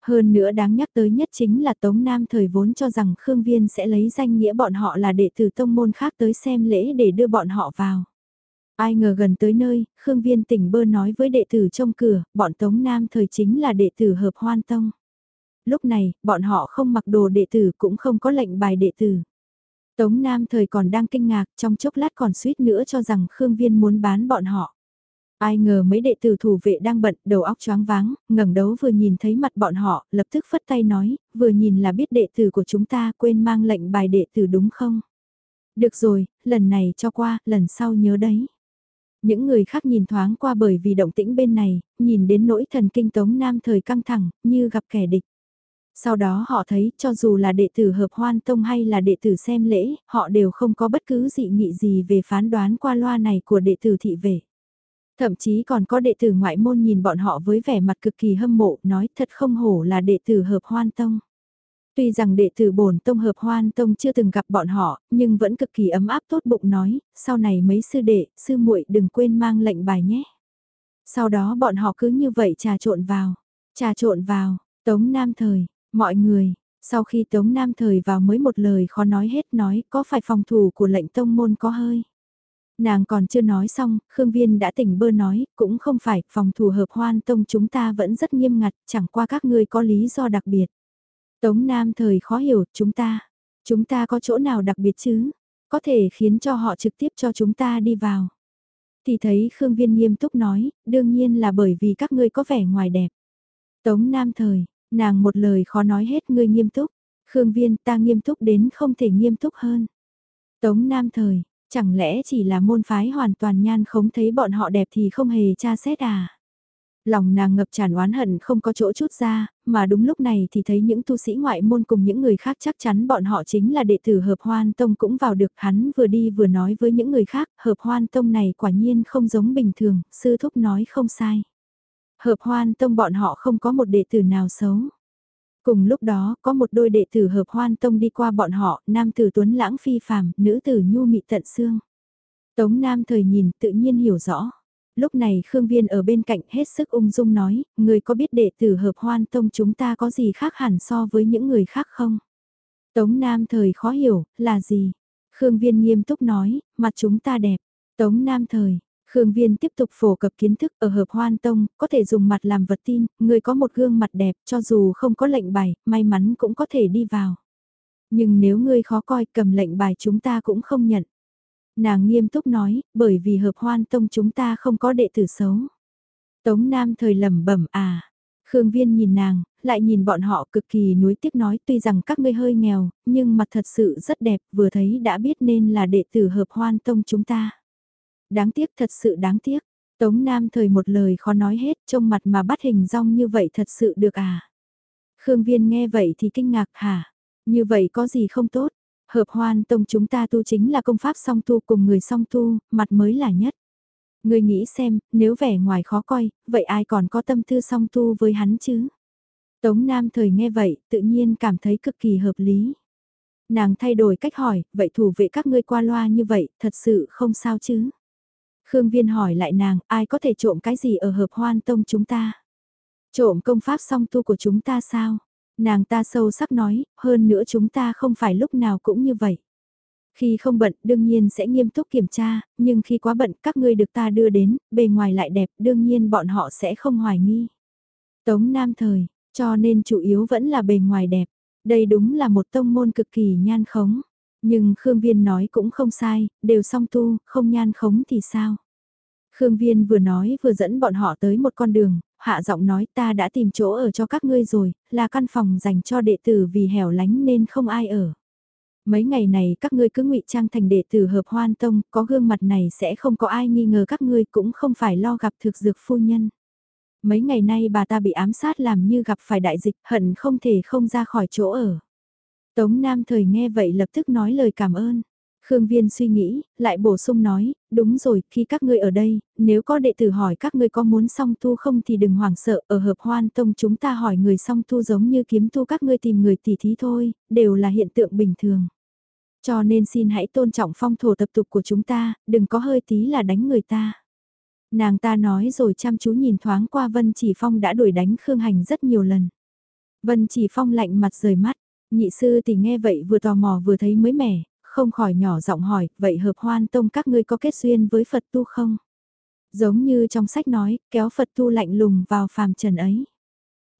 Hơn nữa đáng nhắc tới nhất chính là Tống Nam thời vốn cho rằng Khương Viên sẽ lấy danh nghĩa bọn họ là đệ tử tông môn khác tới xem lễ để đưa bọn họ vào. Ai ngờ gần tới nơi, Khương Viên tỉnh bơ nói với đệ tử trong cửa, bọn Tống Nam thời chính là đệ tử hợp hoan tông lúc này, bọn họ không mặc đồ đệ tử cũng không có lệnh bài đệ tử. Tống Nam thời còn đang kinh ngạc, trong chốc lát còn suýt nữa cho rằng Khương Viên muốn bán bọn họ. Ai ngờ mấy đệ tử thủ vệ đang bận, đầu óc choáng váng, ngẩng đấu vừa nhìn thấy mặt bọn họ, lập tức phất tay nói, vừa nhìn là biết đệ tử của chúng ta quên mang lệnh bài đệ tử đúng không? Được rồi, lần này cho qua, lần sau nhớ đấy. Những người khác nhìn thoáng qua bởi vì động tĩnh bên này, nhìn đến nỗi thần kinh tống nam thời căng thẳng, như gặp kẻ địch. Sau đó họ thấy cho dù là đệ tử hợp hoan tông hay là đệ tử xem lễ, họ đều không có bất cứ dị nghị gì về phán đoán qua loa này của đệ tử thị vệ. Thậm chí còn có đệ tử ngoại môn nhìn bọn họ với vẻ mặt cực kỳ hâm mộ, nói thật không hổ là đệ tử hợp hoan tông. Tuy rằng đệ tử bổn tông hợp hoan tông chưa từng gặp bọn họ, nhưng vẫn cực kỳ ấm áp tốt bụng nói, sau này mấy sư đệ, sư muội đừng quên mang lệnh bài nhé. Sau đó bọn họ cứ như vậy trà trộn vào, trà trộn vào, tống nam thời, Mọi người, sau khi Tống Nam Thời vào mới một lời khó nói hết nói có phải phòng thủ của lệnh tông môn có hơi. Nàng còn chưa nói xong, Khương Viên đã tỉnh bơ nói, cũng không phải, phòng thủ hợp hoan tông chúng ta vẫn rất nghiêm ngặt, chẳng qua các ngươi có lý do đặc biệt. Tống Nam Thời khó hiểu, chúng ta, chúng ta có chỗ nào đặc biệt chứ, có thể khiến cho họ trực tiếp cho chúng ta đi vào. Thì thấy Khương Viên nghiêm túc nói, đương nhiên là bởi vì các ngươi có vẻ ngoài đẹp. Tống Nam Thời, Nàng một lời khó nói hết ngươi nghiêm túc. Khương Viên ta nghiêm túc đến không thể nghiêm túc hơn. Tống Nam Thời, chẳng lẽ chỉ là môn phái hoàn toàn nhan không thấy bọn họ đẹp thì không hề tra xét à? Lòng nàng ngập tràn oán hận không có chỗ chút ra, mà đúng lúc này thì thấy những tu sĩ ngoại môn cùng những người khác chắc chắn bọn họ chính là đệ tử hợp hoan tông cũng vào được hắn vừa đi vừa nói với những người khác, hợp hoan tông này quả nhiên không giống bình thường, sư thúc nói không sai. Hợp hoan tông bọn họ không có một đệ tử nào xấu. Cùng lúc đó, có một đôi đệ tử hợp hoan tông đi qua bọn họ, nam tử tuấn lãng phi phàm, nữ tử nhu mị tận xương. Tống Nam thời nhìn tự nhiên hiểu rõ. Lúc này Khương Viên ở bên cạnh hết sức ung dung nói, người có biết đệ tử hợp hoan tông chúng ta có gì khác hẳn so với những người khác không? Tống Nam thời khó hiểu, là gì? Khương Viên nghiêm túc nói, mặt chúng ta đẹp. Tống Nam thời, Khương Viên tiếp tục phổ cập kiến thức ở hợp hoan tông, có thể dùng mặt làm vật tin, người có một gương mặt đẹp cho dù không có lệnh bài, may mắn cũng có thể đi vào. Nhưng nếu ngươi khó coi cầm lệnh bài chúng ta cũng không nhận. Nàng nghiêm túc nói, bởi vì hợp hoan tông chúng ta không có đệ tử xấu. Tống Nam thời lẩm bẩm à. Khương Viên nhìn nàng, lại nhìn bọn họ cực kỳ nuối tiếc nói tuy rằng các ngươi hơi nghèo, nhưng mặt thật sự rất đẹp, vừa thấy đã biết nên là đệ tử hợp hoan tông chúng ta. Đáng tiếc thật sự đáng tiếc. Tống Nam thời một lời khó nói hết, trông mặt mà bắt hình rong như vậy thật sự được à? Khương Viên nghe vậy thì kinh ngạc hả? Như vậy có gì không tốt? Hợp hoan tông chúng ta tu chính là công pháp song tu cùng người song tu, mặt mới là nhất. Người nghĩ xem, nếu vẻ ngoài khó coi, vậy ai còn có tâm tư song tu với hắn chứ? Tống Nam thời nghe vậy, tự nhiên cảm thấy cực kỳ hợp lý. Nàng thay đổi cách hỏi, vậy thủ vệ các ngươi qua loa như vậy, thật sự không sao chứ? Khương Viên hỏi lại nàng, ai có thể trộm cái gì ở hợp hoan tông chúng ta? Trộm công pháp song tu của chúng ta sao? Nàng ta sâu sắc nói, hơn nữa chúng ta không phải lúc nào cũng như vậy. Khi không bận đương nhiên sẽ nghiêm túc kiểm tra, nhưng khi quá bận các ngươi được ta đưa đến, bề ngoài lại đẹp đương nhiên bọn họ sẽ không hoài nghi. Tống Nam Thời, cho nên chủ yếu vẫn là bề ngoài đẹp. Đây đúng là một tông môn cực kỳ nhan khống. Nhưng Khương Viên nói cũng không sai, đều song tu, không nhan khống thì sao? Khương Viên vừa nói vừa dẫn bọn họ tới một con đường, hạ giọng nói ta đã tìm chỗ ở cho các ngươi rồi, là căn phòng dành cho đệ tử vì hẻo lánh nên không ai ở. Mấy ngày này các ngươi cứ ngụy trang thành đệ tử hợp hoan tông, có gương mặt này sẽ không có ai nghi ngờ các ngươi cũng không phải lo gặp thực dược phu nhân. Mấy ngày nay bà ta bị ám sát làm như gặp phải đại dịch hận không thể không ra khỏi chỗ ở. Tống Nam thời nghe vậy lập tức nói lời cảm ơn. Khương Viên suy nghĩ, lại bổ sung nói, đúng rồi, khi các ngươi ở đây, nếu có đệ tử hỏi các ngươi có muốn song tu không thì đừng hoảng sợ, ở hợp hoan tông chúng ta hỏi người song tu giống như kiếm tu các ngươi tìm người tỉ thí thôi, đều là hiện tượng bình thường. Cho nên xin hãy tôn trọng phong thổ tập tục của chúng ta, đừng có hơi tí là đánh người ta. Nàng ta nói rồi chăm chú nhìn thoáng qua Vân Chỉ Phong đã đuổi đánh Khương Hành rất nhiều lần. Vân Chỉ Phong lạnh mặt rời mắt, nhị sư thì nghe vậy vừa tò mò vừa thấy mới mẻ, không khỏi nhỏ giọng hỏi, vậy hợp hoan tông các ngươi có kết duyên với Phật tu không? Giống như trong sách nói, kéo Phật tu lạnh lùng vào phàm trần ấy.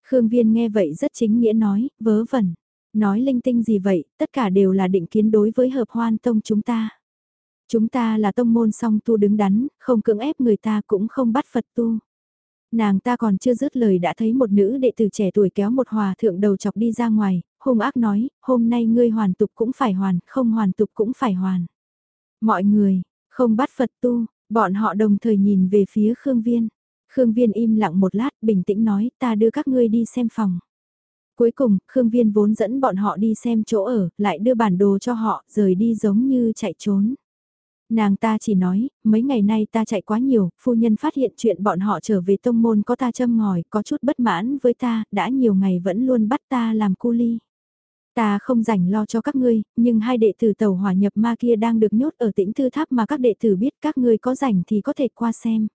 Khương Viên nghe vậy rất chính nghĩa nói, vớ vẩn. Nói linh tinh gì vậy, tất cả đều là định kiến đối với hợp hoan tông chúng ta. Chúng ta là tông môn song tu đứng đắn, không cưỡng ép người ta cũng không bắt Phật tu. Nàng ta còn chưa dứt lời đã thấy một nữ đệ tử trẻ tuổi kéo một hòa thượng đầu chọc đi ra ngoài, hung ác nói, hôm nay ngươi hoàn tục cũng phải hoàn, không hoàn tục cũng phải hoàn. Mọi người, không bắt Phật tu, bọn họ đồng thời nhìn về phía Khương Viên. Khương Viên im lặng một lát, bình tĩnh nói, ta đưa các ngươi đi xem phòng. Cuối cùng, Khương Viên vốn dẫn bọn họ đi xem chỗ ở, lại đưa bản đồ cho họ, rời đi giống như chạy trốn. Nàng ta chỉ nói, mấy ngày nay ta chạy quá nhiều, phu nhân phát hiện chuyện bọn họ trở về tông môn có ta châm ngòi, có chút bất mãn với ta, đã nhiều ngày vẫn luôn bắt ta làm cu ly. Ta không rảnh lo cho các ngươi, nhưng hai đệ tử tàu hỏa nhập ma kia đang được nhốt ở tĩnh thư tháp mà các đệ tử biết các ngươi có rảnh thì có thể qua xem.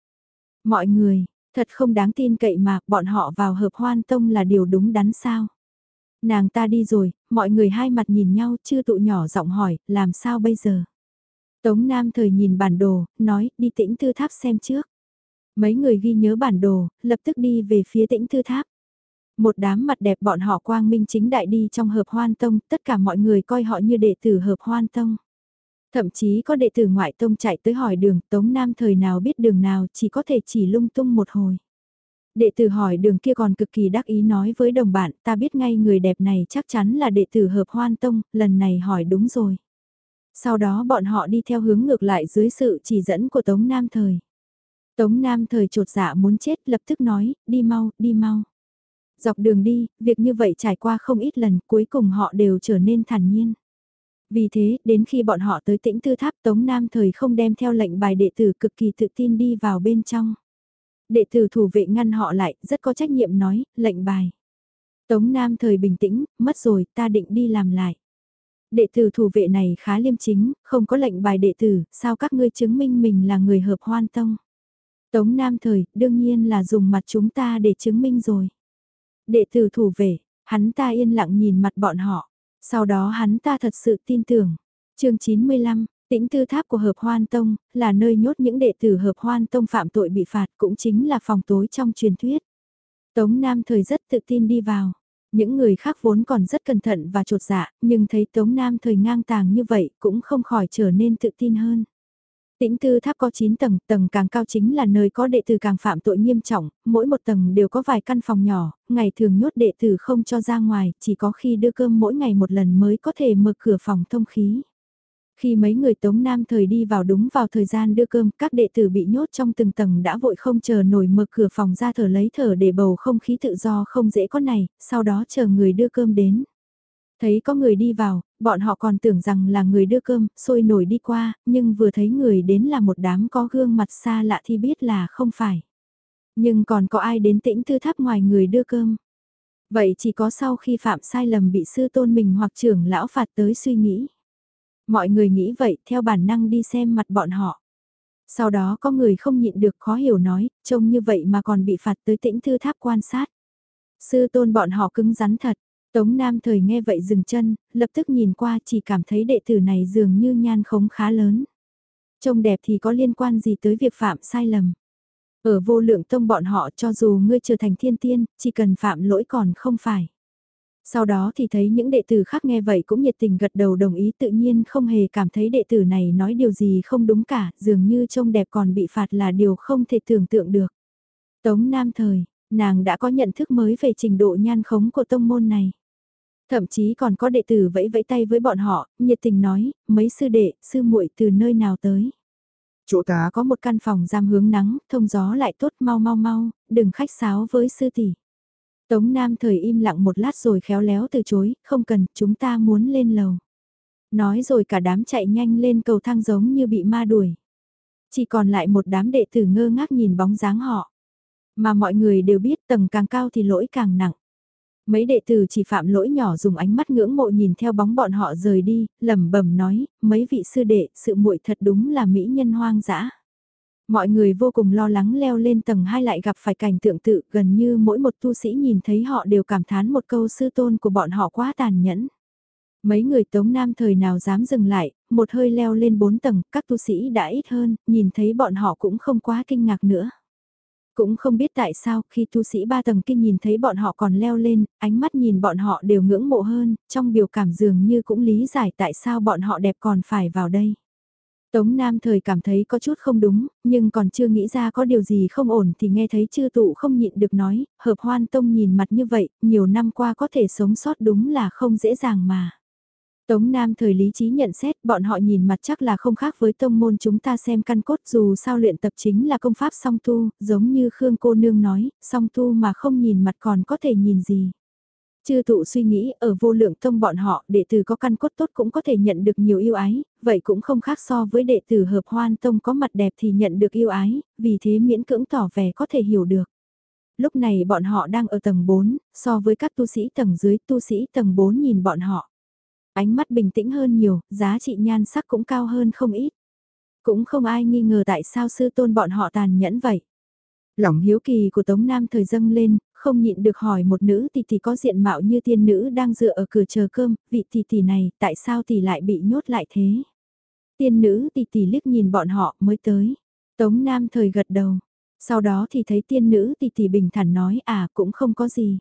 Mọi người, thật không đáng tin cậy mà bọn họ vào hợp hoan tông là điều đúng đắn sao. Nàng ta đi rồi, mọi người hai mặt nhìn nhau chưa tụ nhỏ giọng hỏi, làm sao bây giờ? Tống Nam thời nhìn bản đồ, nói, đi tĩnh thư tháp xem trước. Mấy người ghi nhớ bản đồ, lập tức đi về phía tĩnh thư tháp. Một đám mặt đẹp bọn họ quang minh chính đại đi trong hợp hoan tông, tất cả mọi người coi họ như đệ tử hợp hoan tông. Thậm chí có đệ tử ngoại tông chạy tới hỏi đường, Tống Nam thời nào biết đường nào chỉ có thể chỉ lung tung một hồi. Đệ tử hỏi đường kia còn cực kỳ đắc ý nói với đồng bạn, ta biết ngay người đẹp này chắc chắn là đệ tử hợp hoan tông, lần này hỏi đúng rồi. Sau đó bọn họ đi theo hướng ngược lại dưới sự chỉ dẫn của Tống Nam Thời. Tống Nam Thời trột dạ muốn chết lập tức nói, đi mau, đi mau. Dọc đường đi, việc như vậy trải qua không ít lần cuối cùng họ đều trở nên thản nhiên. Vì thế, đến khi bọn họ tới tĩnh tư tháp Tống Nam Thời không đem theo lệnh bài đệ tử cực kỳ tự tin đi vào bên trong. Đệ tử thủ vệ ngăn họ lại, rất có trách nhiệm nói, lệnh bài. Tống Nam Thời bình tĩnh, mất rồi, ta định đi làm lại. Đệ tử thủ vệ này khá liêm chính, không có lệnh bài đệ tử, sao các ngươi chứng minh mình là người hợp hoan tông. Tống Nam Thời, đương nhiên là dùng mặt chúng ta để chứng minh rồi. Đệ tử thủ về hắn ta yên lặng nhìn mặt bọn họ. Sau đó hắn ta thật sự tin tưởng. chương 95, tĩnh tư tháp của Hợp Hoan Tông, là nơi nhốt những đệ tử Hợp Hoan Tông phạm tội bị phạt cũng chính là phòng tối trong truyền thuyết. Tống Nam thời rất tự tin đi vào. Những người khác vốn còn rất cẩn thận và trột dạ, nhưng thấy Tống Nam thời ngang tàng như vậy cũng không khỏi trở nên tự tin hơn. Tĩnh tư tháp có 9 tầng, tầng càng cao chính là nơi có đệ tử càng phạm tội nghiêm trọng, mỗi một tầng đều có vài căn phòng nhỏ, ngày thường nhốt đệ tử không cho ra ngoài, chỉ có khi đưa cơm mỗi ngày một lần mới có thể mở cửa phòng thông khí. Khi mấy người Tống Nam thời đi vào đúng vào thời gian đưa cơm, các đệ tử bị nhốt trong từng tầng đã vội không chờ nổi mở cửa phòng ra thở lấy thở để bầu không khí tự do không dễ có này, sau đó chờ người đưa cơm đến. Thấy có người đi vào, bọn họ còn tưởng rằng là người đưa cơm, sôi nổi đi qua, nhưng vừa thấy người đến là một đám có gương mặt xa lạ thì biết là không phải. Nhưng còn có ai đến tĩnh thư tháp ngoài người đưa cơm? Vậy chỉ có sau khi phạm sai lầm bị sư tôn mình hoặc trưởng lão phạt tới suy nghĩ. Mọi người nghĩ vậy theo bản năng đi xem mặt bọn họ. Sau đó có người không nhịn được khó hiểu nói, trông như vậy mà còn bị phạt tới tĩnh thư tháp quan sát. Sư tôn bọn họ cứng rắn thật, Tống Nam thời nghe vậy dừng chân, lập tức nhìn qua chỉ cảm thấy đệ tử này dường như nhan khống khá lớn. Trông đẹp thì có liên quan gì tới việc phạm sai lầm. Ở vô lượng tông bọn họ cho dù ngươi trở thành thiên tiên, chỉ cần phạm lỗi còn không phải. Sau đó thì thấy những đệ tử khác nghe vậy cũng nhiệt tình gật đầu đồng ý tự nhiên không hề cảm thấy đệ tử này nói điều gì không đúng cả, dường như trông đẹp còn bị phạt là điều không thể tưởng tượng được. Tống Nam Thời, nàng đã có nhận thức mới về trình độ nhan khống của tông môn này. Thậm chí còn có đệ tử vẫy vẫy tay với bọn họ, nhiệt tình nói, mấy sư đệ, sư muội từ nơi nào tới. Chỗ ta có một căn phòng giam hướng nắng, thông gió lại tốt mau mau mau, đừng khách sáo với sư tỷ. Tống Nam thời im lặng một lát rồi khéo léo từ chối, không cần, chúng ta muốn lên lầu. Nói rồi cả đám chạy nhanh lên cầu thang giống như bị ma đuổi. Chỉ còn lại một đám đệ tử ngơ ngác nhìn bóng dáng họ. Mà mọi người đều biết tầng càng cao thì lỗi càng nặng. Mấy đệ tử chỉ phạm lỗi nhỏ dùng ánh mắt ngưỡng mộ nhìn theo bóng bọn họ rời đi, lẩm bẩm nói, mấy vị sư đệ, sự muội thật đúng là mỹ nhân hoang dã. Mọi người vô cùng lo lắng leo lên tầng 2 lại gặp phải cảnh tượng tự gần như mỗi một tu sĩ nhìn thấy họ đều cảm thán một câu sư tôn của bọn họ quá tàn nhẫn. Mấy người tống nam thời nào dám dừng lại, một hơi leo lên 4 tầng, các tu sĩ đã ít hơn, nhìn thấy bọn họ cũng không quá kinh ngạc nữa. Cũng không biết tại sao khi tu sĩ ba tầng kia nhìn thấy bọn họ còn leo lên, ánh mắt nhìn bọn họ đều ngưỡng mộ hơn, trong biểu cảm dường như cũng lý giải tại sao bọn họ đẹp còn phải vào đây. Tống Nam thời cảm thấy có chút không đúng, nhưng còn chưa nghĩ ra có điều gì không ổn thì nghe thấy chư tụ không nhịn được nói, hợp hoan tông nhìn mặt như vậy, nhiều năm qua có thể sống sót đúng là không dễ dàng mà. Tống Nam thời lý trí nhận xét bọn họ nhìn mặt chắc là không khác với tông môn chúng ta xem căn cốt dù sao luyện tập chính là công pháp song tu, giống như Khương cô nương nói, song tu mà không nhìn mặt còn có thể nhìn gì. Chư tụ suy nghĩ ở vô lượng tông bọn họ đệ tử có căn cốt tốt cũng có thể nhận được nhiều yêu ái, vậy cũng không khác so với đệ tử hợp hoan tông có mặt đẹp thì nhận được yêu ái, vì thế miễn cưỡng tỏ vẻ có thể hiểu được. Lúc này bọn họ đang ở tầng 4, so với các tu sĩ tầng dưới tu sĩ tầng 4 nhìn bọn họ. Ánh mắt bình tĩnh hơn nhiều, giá trị nhan sắc cũng cao hơn không ít. Cũng không ai nghi ngờ tại sao sư tôn bọn họ tàn nhẫn vậy. Lòng hiếu kỳ của Tống Nam thời dâng lên, không nhịn được hỏi một nữ tỷ tỷ có diện mạo như tiên nữ đang dựa ở cửa chờ cơm, vị tỷ tỷ này, tại sao tỷ lại bị nhốt lại thế? Tiên nữ tỷ tỷ liếc nhìn bọn họ mới tới. Tống Nam thời gật đầu. Sau đó thì thấy tiên nữ tỷ tỷ bình thản nói à cũng không có gì.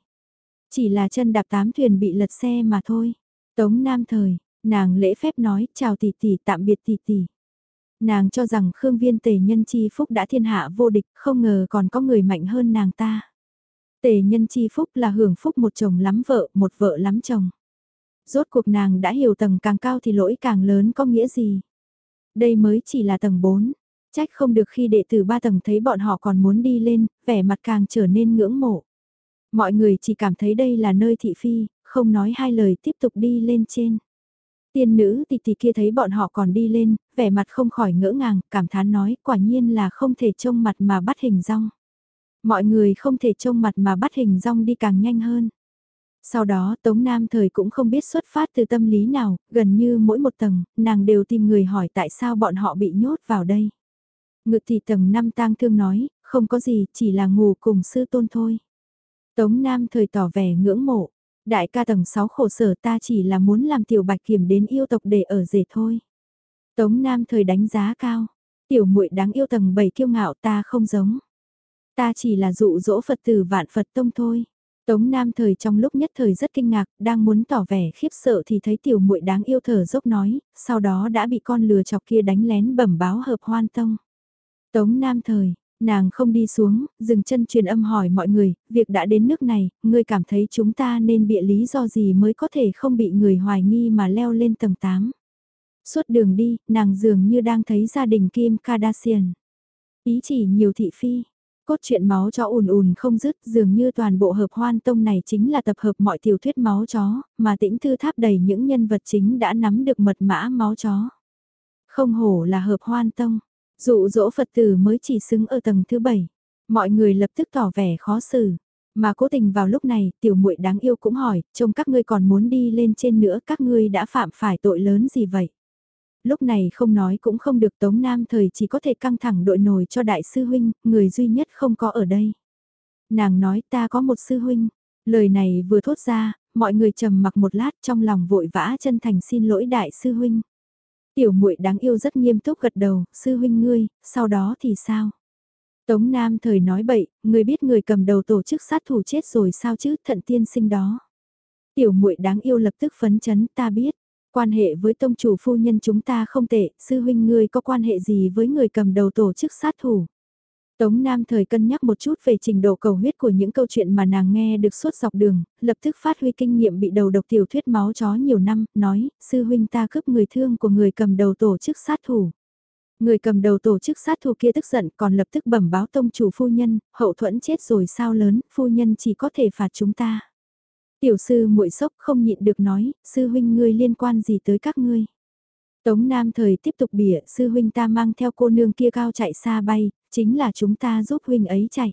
Chỉ là chân đạp tám thuyền bị lật xe mà thôi. Tống Nam thời, nàng lễ phép nói chào tỷ tỷ tạm biệt tỷ tỷ. Nàng cho rằng Khương Viên Tề Nhân Chi Phúc đã thiên hạ vô địch, không ngờ còn có người mạnh hơn nàng ta. Tề Nhân Chi Phúc là hưởng phúc một chồng lắm vợ, một vợ lắm chồng. Rốt cuộc nàng đã hiểu tầng càng cao thì lỗi càng lớn có nghĩa gì. Đây mới chỉ là tầng 4. Trách không được khi đệ tử ba tầng thấy bọn họ còn muốn đi lên, vẻ mặt càng trở nên ngưỡng mộ. Mọi người chỉ cảm thấy đây là nơi thị phi, không nói hai lời tiếp tục đi lên trên. Tiên nữ tỷ tỷ kia thấy bọn họ còn đi lên, vẻ mặt không khỏi ngỡ ngàng, cảm thán nói quả nhiên là không thể trông mặt mà bắt hình rong. Mọi người không thể trông mặt mà bắt hình rong đi càng nhanh hơn. Sau đó Tống Nam thời cũng không biết xuất phát từ tâm lý nào, gần như mỗi một tầng, nàng đều tìm người hỏi tại sao bọn họ bị nhốt vào đây. Ngự thì tầng 5 tang thương nói, không có gì, chỉ là ngủ cùng sư tôn thôi. Tống Nam thời tỏ vẻ ngưỡng mộ, Đại ca tầng 6 khổ sở ta chỉ là muốn làm tiểu bạch kiểm đến yêu tộc để ở rể thôi. Tống Nam thời đánh giá cao, tiểu muội đáng yêu tầng 7 kiêu ngạo ta không giống. Ta chỉ là dụ dỗ Phật tử vạn Phật tông thôi. Tống Nam thời trong lúc nhất thời rất kinh ngạc, đang muốn tỏ vẻ khiếp sợ thì thấy tiểu muội đáng yêu thở dốc nói, sau đó đã bị con lừa chọc kia đánh lén bẩm báo hợp hoan tông. Tống Nam thời, Nàng không đi xuống, dừng chân truyền âm hỏi mọi người, việc đã đến nước này, ngươi cảm thấy chúng ta nên bịa lý do gì mới có thể không bị người hoài nghi mà leo lên tầng 8. Suốt đường đi, nàng dường như đang thấy gia đình Kim Kardashian. Ý chỉ nhiều thị phi, cốt truyện máu chó ùn ùn không dứt dường như toàn bộ hợp hoan tông này chính là tập hợp mọi tiểu thuyết máu chó, mà tĩnh thư tháp đầy những nhân vật chính đã nắm được mật mã máu chó. Không hổ là hợp hoan tông, dụ dỗ Phật tử mới chỉ xứng ở tầng thứ bảy. Mọi người lập tức tỏ vẻ khó xử. Mà cố tình vào lúc này, tiểu muội đáng yêu cũng hỏi, trông các ngươi còn muốn đi lên trên nữa, các ngươi đã phạm phải tội lớn gì vậy? Lúc này không nói cũng không được Tống Nam thời chỉ có thể căng thẳng đội nổi cho đại sư huynh, người duy nhất không có ở đây. Nàng nói ta có một sư huynh, lời này vừa thốt ra, mọi người trầm mặc một lát trong lòng vội vã chân thành xin lỗi đại sư huynh. Tiểu muội đáng yêu rất nghiêm túc gật đầu, sư huynh ngươi, sau đó thì sao? Tống Nam thời nói bậy, người biết người cầm đầu tổ chức sát thủ chết rồi sao chứ, thận tiên sinh đó. Tiểu muội đáng yêu lập tức phấn chấn, ta biết, quan hệ với tông chủ phu nhân chúng ta không tệ, sư huynh ngươi có quan hệ gì với người cầm đầu tổ chức sát thủ. Tống Nam thời cân nhắc một chút về trình độ cầu huyết của những câu chuyện mà nàng nghe được suốt dọc đường, lập tức phát huy kinh nghiệm bị đầu độc tiểu thuyết máu chó nhiều năm, nói, sư huynh ta cướp người thương của người cầm đầu tổ chức sát thủ. Người cầm đầu tổ chức sát thủ kia tức giận còn lập tức bẩm báo tông chủ phu nhân, hậu thuẫn chết rồi sao lớn, phu nhân chỉ có thể phạt chúng ta. Tiểu sư muội sốc không nhịn được nói, sư huynh ngươi liên quan gì tới các ngươi. Tống Nam thời tiếp tục bịa, sư huynh ta mang theo cô nương kia cao chạy xa bay, chính là chúng ta giúp huynh ấy chạy.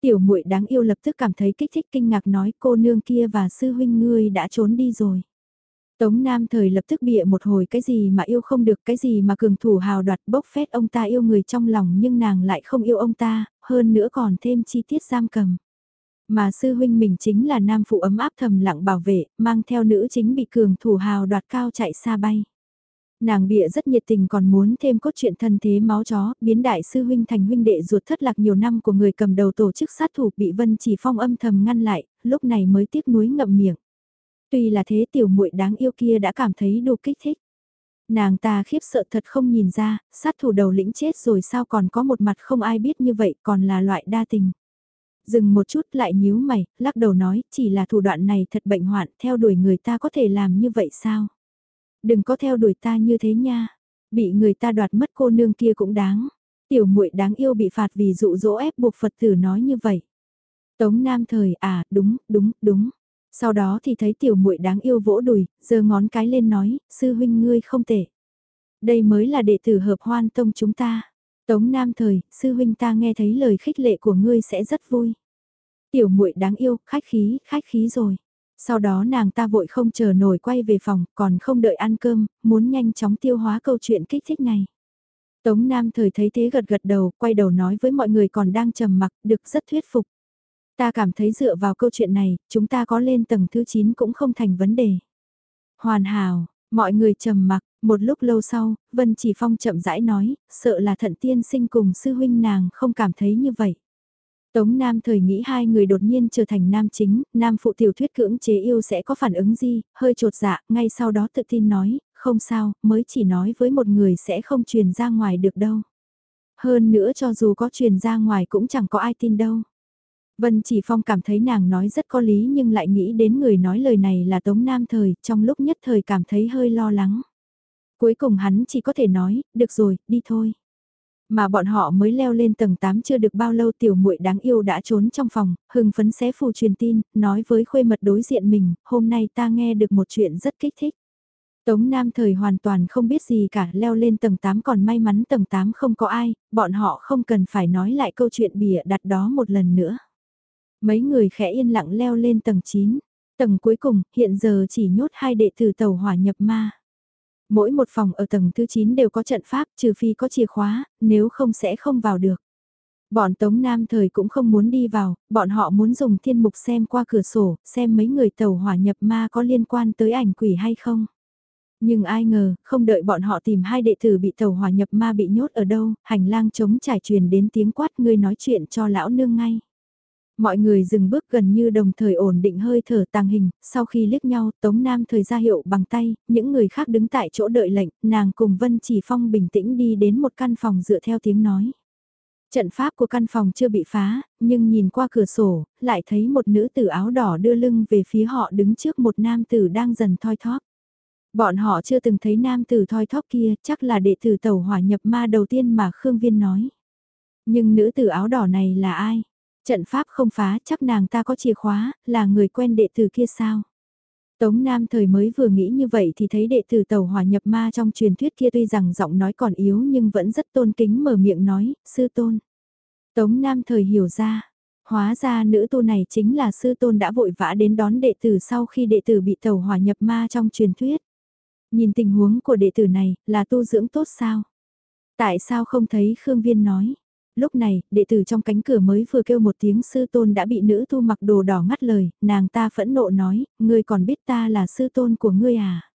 Tiểu muội đáng yêu lập tức cảm thấy kích thích kinh ngạc nói cô nương kia và sư huynh ngươi đã trốn đi rồi. Tống Nam thời lập tức bịa một hồi cái gì mà yêu không được, cái gì mà cường thủ hào đoạt bốc phét ông ta yêu người trong lòng nhưng nàng lại không yêu ông ta, hơn nữa còn thêm chi tiết giam cầm. Mà sư huynh mình chính là nam phụ ấm áp thầm lặng bảo vệ, mang theo nữ chính bị cường thủ hào đoạt cao chạy xa bay. Nàng bịa rất nhiệt tình còn muốn thêm cốt truyện thân thế máu chó, biến đại sư huynh thành huynh đệ ruột thất lạc nhiều năm của người cầm đầu tổ chức sát thủ bị Vân Chỉ Phong âm thầm ngăn lại, lúc này mới tiếc nuối ngậm miệng. Tuy là thế tiểu muội đáng yêu kia đã cảm thấy đủ kích thích. Nàng ta khiếp sợ thật không nhìn ra, sát thủ đầu lĩnh chết rồi sao còn có một mặt không ai biết như vậy còn là loại đa tình. Dừng một chút lại nhíu mày, lắc đầu nói, chỉ là thủ đoạn này thật bệnh hoạn, theo đuổi người ta có thể làm như vậy sao? Đừng có theo đuổi ta như thế nha, bị người ta đoạt mất cô nương kia cũng đáng. Tiểu muội đáng yêu bị phạt vì dụ dỗ ép buộc Phật tử nói như vậy. Tống Nam thời à, đúng, đúng, đúng. Sau đó thì thấy tiểu muội đáng yêu vỗ đùi, giơ ngón cái lên nói, sư huynh ngươi không tệ. Đây mới là đệ tử hợp hoan tông chúng ta. Tống Nam thời, sư huynh ta nghe thấy lời khích lệ của ngươi sẽ rất vui. Tiểu muội đáng yêu, khách khí, khách khí rồi. Sau đó nàng ta vội không chờ nổi quay về phòng, còn không đợi ăn cơm, muốn nhanh chóng tiêu hóa câu chuyện kích thích này. Tống Nam thời thấy thế gật gật đầu, quay đầu nói với mọi người còn đang trầm mặc, được rất thuyết phục. Ta cảm thấy dựa vào câu chuyện này, chúng ta có lên tầng thứ 9 cũng không thành vấn đề. Hoàn hảo, mọi người trầm mặc, một lúc lâu sau, Vân Chỉ Phong chậm rãi nói, sợ là thận tiên sinh cùng sư huynh nàng không cảm thấy như vậy. Tống Nam thời nghĩ hai người đột nhiên trở thành nam chính, nam phụ tiểu thuyết cưỡng chế yêu sẽ có phản ứng gì, hơi trột dạ, ngay sau đó tự tin nói, không sao, mới chỉ nói với một người sẽ không truyền ra ngoài được đâu. Hơn nữa cho dù có truyền ra ngoài cũng chẳng có ai tin đâu. Vân Chỉ Phong cảm thấy nàng nói rất có lý nhưng lại nghĩ đến người nói lời này là Tống Nam Thời, trong lúc nhất thời cảm thấy hơi lo lắng. Cuối cùng hắn chỉ có thể nói, được rồi, đi thôi. Mà bọn họ mới leo lên tầng 8 chưa được bao lâu tiểu muội đáng yêu đã trốn trong phòng, hưng phấn xé phù truyền tin, nói với khuê mật đối diện mình, hôm nay ta nghe được một chuyện rất kích thích. Tống Nam thời hoàn toàn không biết gì cả, leo lên tầng 8 còn may mắn tầng 8 không có ai, bọn họ không cần phải nói lại câu chuyện bìa đặt đó một lần nữa. Mấy người khẽ yên lặng leo lên tầng 9. Tầng cuối cùng, hiện giờ chỉ nhốt hai đệ tử tàu hỏa nhập ma. Mỗi một phòng ở tầng thứ 9 đều có trận pháp trừ phi có chìa khóa, nếu không sẽ không vào được. Bọn Tống Nam thời cũng không muốn đi vào, bọn họ muốn dùng thiên mục xem qua cửa sổ, xem mấy người tàu hỏa nhập ma có liên quan tới ảnh quỷ hay không. Nhưng ai ngờ, không đợi bọn họ tìm hai đệ tử bị tàu hỏa nhập ma bị nhốt ở đâu, hành lang chống trải truyền đến tiếng quát người nói chuyện cho lão nương ngay. Mọi người dừng bước gần như đồng thời ổn định hơi thở tàng hình, sau khi liếc nhau Tống Nam thời ra hiệu bằng tay, những người khác đứng tại chỗ đợi lệnh, nàng cùng Vân Chỉ Phong bình tĩnh đi đến một căn phòng dựa theo tiếng nói. Trận pháp của căn phòng chưa bị phá, nhưng nhìn qua cửa sổ, lại thấy một nữ tử áo đỏ đưa lưng về phía họ đứng trước một nam tử đang dần thoi thóp. Bọn họ chưa từng thấy nam tử thoi thóp kia, chắc là đệ tử tẩu hỏa nhập ma đầu tiên mà Khương Viên nói. Nhưng nữ tử áo đỏ này là ai? Trận pháp không phá, chắc nàng ta có chìa khóa, là người quen đệ tử kia sao? Tống Nam thời mới vừa nghĩ như vậy thì thấy đệ tử tàu hỏa nhập ma trong truyền thuyết kia tuy rằng giọng nói còn yếu nhưng vẫn rất tôn kính mở miệng nói, sư tôn. Tống Nam thời hiểu ra, hóa ra nữ tu này chính là sư tôn đã vội vã đến đón đệ tử sau khi đệ tử bị tàu hỏa nhập ma trong truyền thuyết. Nhìn tình huống của đệ tử này, là tu dưỡng tốt sao? Tại sao không thấy Khương Viên nói? Lúc này, đệ tử trong cánh cửa mới vừa kêu một tiếng sư tôn đã bị nữ tu mặc đồ đỏ ngắt lời, nàng ta phẫn nộ nói, ngươi còn biết ta là sư tôn của ngươi à?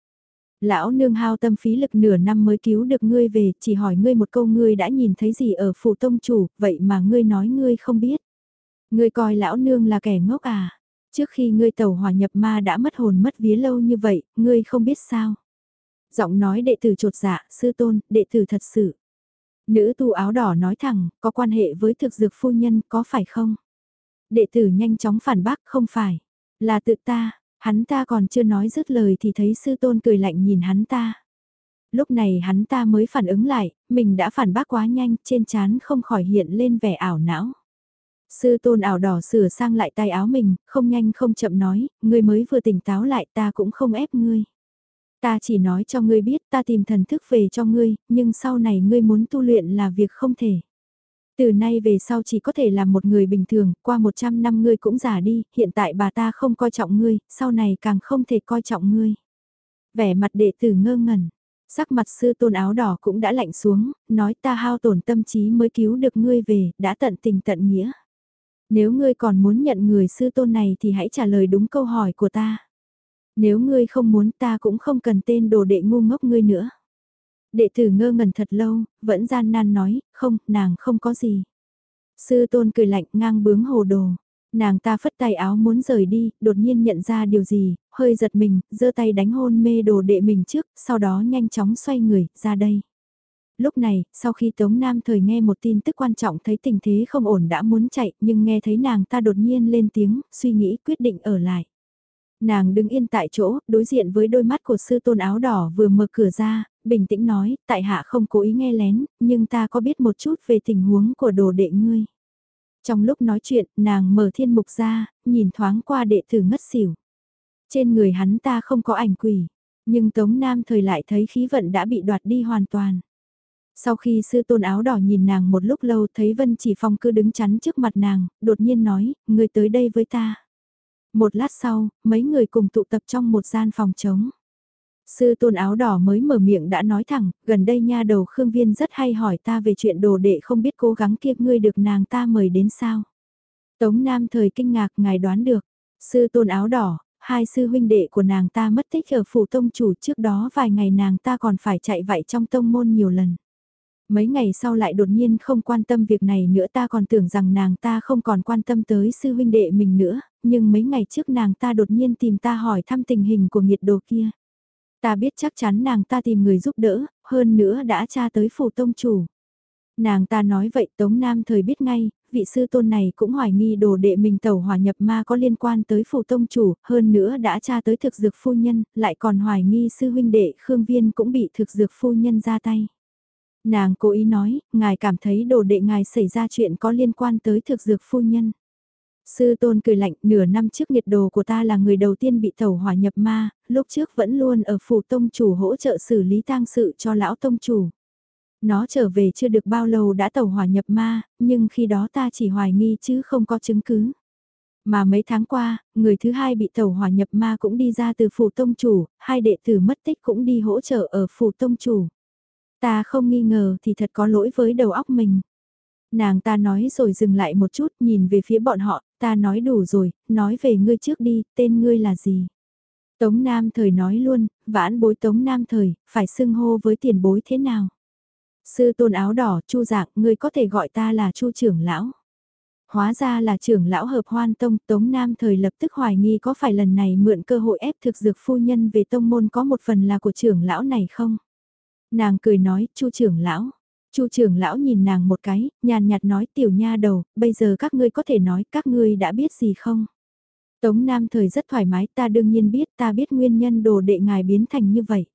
Lão nương hao tâm phí lực nửa năm mới cứu được ngươi về, chỉ hỏi ngươi một câu ngươi đã nhìn thấy gì ở phủ tông chủ, vậy mà ngươi nói ngươi không biết. Ngươi coi lão nương là kẻ ngốc à? Trước khi ngươi tàu hòa nhập ma đã mất hồn mất vía lâu như vậy, ngươi không biết sao? Giọng nói đệ tử trột dạ, sư tôn, đệ tử thật sự. Nữ tu áo đỏ nói thẳng, có quan hệ với thực dược phu nhân có phải không? Đệ tử nhanh chóng phản bác không phải, là tự ta, hắn ta còn chưa nói dứt lời thì thấy sư tôn cười lạnh nhìn hắn ta. Lúc này hắn ta mới phản ứng lại, mình đã phản bác quá nhanh, trên trán không khỏi hiện lên vẻ ảo não. Sư tôn ảo đỏ sửa sang lại tay áo mình, không nhanh không chậm nói, ngươi mới vừa tỉnh táo lại ta cũng không ép ngươi. Ta chỉ nói cho ngươi biết ta tìm thần thức về cho ngươi, nhưng sau này ngươi muốn tu luyện là việc không thể. Từ nay về sau chỉ có thể là một người bình thường, qua 100 năm ngươi cũng già đi, hiện tại bà ta không coi trọng ngươi, sau này càng không thể coi trọng ngươi. Vẻ mặt đệ tử ngơ ngẩn, sắc mặt sư tôn áo đỏ cũng đã lạnh xuống, nói ta hao tổn tâm trí mới cứu được ngươi về, đã tận tình tận nghĩa. Nếu ngươi còn muốn nhận người sư tôn này thì hãy trả lời đúng câu hỏi của ta. Nếu ngươi không muốn ta cũng không cần tên đồ đệ ngu ngốc ngươi nữa. Đệ tử ngơ ngẩn thật lâu, vẫn gian nan nói, không, nàng không có gì. Sư tôn cười lạnh ngang bướng hồ đồ. Nàng ta phất tay áo muốn rời đi, đột nhiên nhận ra điều gì, hơi giật mình, giơ tay đánh hôn mê đồ đệ mình trước, sau đó nhanh chóng xoay người, ra đây. Lúc này, sau khi Tống Nam thời nghe một tin tức quan trọng thấy tình thế không ổn đã muốn chạy, nhưng nghe thấy nàng ta đột nhiên lên tiếng, suy nghĩ quyết định ở lại. Nàng đứng yên tại chỗ, đối diện với đôi mắt của sư tôn áo đỏ vừa mở cửa ra, bình tĩnh nói, tại hạ không cố ý nghe lén, nhưng ta có biết một chút về tình huống của đồ đệ ngươi. Trong lúc nói chuyện, nàng mở thiên mục ra, nhìn thoáng qua đệ tử ngất xỉu. Trên người hắn ta không có ảnh quỷ, nhưng Tống Nam thời lại thấy khí vận đã bị đoạt đi hoàn toàn. Sau khi sư tôn áo đỏ nhìn nàng một lúc lâu thấy Vân Chỉ Phong cứ đứng chắn trước mặt nàng, đột nhiên nói, người tới đây với ta. Một lát sau, mấy người cùng tụ tập trong một gian phòng trống. Sư tôn áo đỏ mới mở miệng đã nói thẳng, gần đây nha đầu Khương Viên rất hay hỏi ta về chuyện đồ đệ không biết cố gắng kiếp ngươi được nàng ta mời đến sao. Tống Nam thời kinh ngạc ngài đoán được, sư tôn áo đỏ, hai sư huynh đệ của nàng ta mất tích ở phủ tông chủ trước đó vài ngày nàng ta còn phải chạy vạy trong tông môn nhiều lần. Mấy ngày sau lại đột nhiên không quan tâm việc này nữa ta còn tưởng rằng nàng ta không còn quan tâm tới sư huynh đệ mình nữa, nhưng mấy ngày trước nàng ta đột nhiên tìm ta hỏi thăm tình hình của nhiệt đồ kia. Ta biết chắc chắn nàng ta tìm người giúp đỡ, hơn nữa đã tra tới phủ tông chủ. Nàng ta nói vậy Tống Nam thời biết ngay, vị sư tôn này cũng hoài nghi đồ đệ mình tẩu hòa nhập ma có liên quan tới phủ tông chủ, hơn nữa đã tra tới thực dược phu nhân, lại còn hoài nghi sư huynh đệ Khương Viên cũng bị thực dược phu nhân ra tay. Nàng cố ý nói, ngài cảm thấy đồ đệ ngài xảy ra chuyện có liên quan tới thực dược phu nhân. Sư tôn cười lạnh, nửa năm trước nhiệt đồ của ta là người đầu tiên bị tẩu hỏa nhập ma, lúc trước vẫn luôn ở phủ tông chủ hỗ trợ xử lý tang sự cho lão tông chủ. Nó trở về chưa được bao lâu đã tẩu hỏa nhập ma, nhưng khi đó ta chỉ hoài nghi chứ không có chứng cứ. Mà mấy tháng qua, người thứ hai bị tẩu hỏa nhập ma cũng đi ra từ phủ tông chủ, hai đệ tử mất tích cũng đi hỗ trợ ở phủ tông chủ. Ta không nghi ngờ thì thật có lỗi với đầu óc mình. Nàng ta nói rồi dừng lại một chút nhìn về phía bọn họ, ta nói đủ rồi, nói về ngươi trước đi, tên ngươi là gì? Tống Nam Thời nói luôn, vãn bối Tống Nam Thời, phải xưng hô với tiền bối thế nào? Sư tôn áo đỏ, chu dạng, ngươi có thể gọi ta là chu trưởng lão. Hóa ra là trưởng lão hợp hoan tông, Tống Nam Thời lập tức hoài nghi có phải lần này mượn cơ hội ép thực dược phu nhân về tông môn có một phần là của trưởng lão này không? Nàng cười nói, chu trưởng lão. Chu trưởng lão nhìn nàng một cái, nhàn nhạt nói tiểu nha đầu, bây giờ các ngươi có thể nói các ngươi đã biết gì không? Tống Nam thời rất thoải mái ta đương nhiên biết ta biết nguyên nhân đồ đệ ngài biến thành như vậy.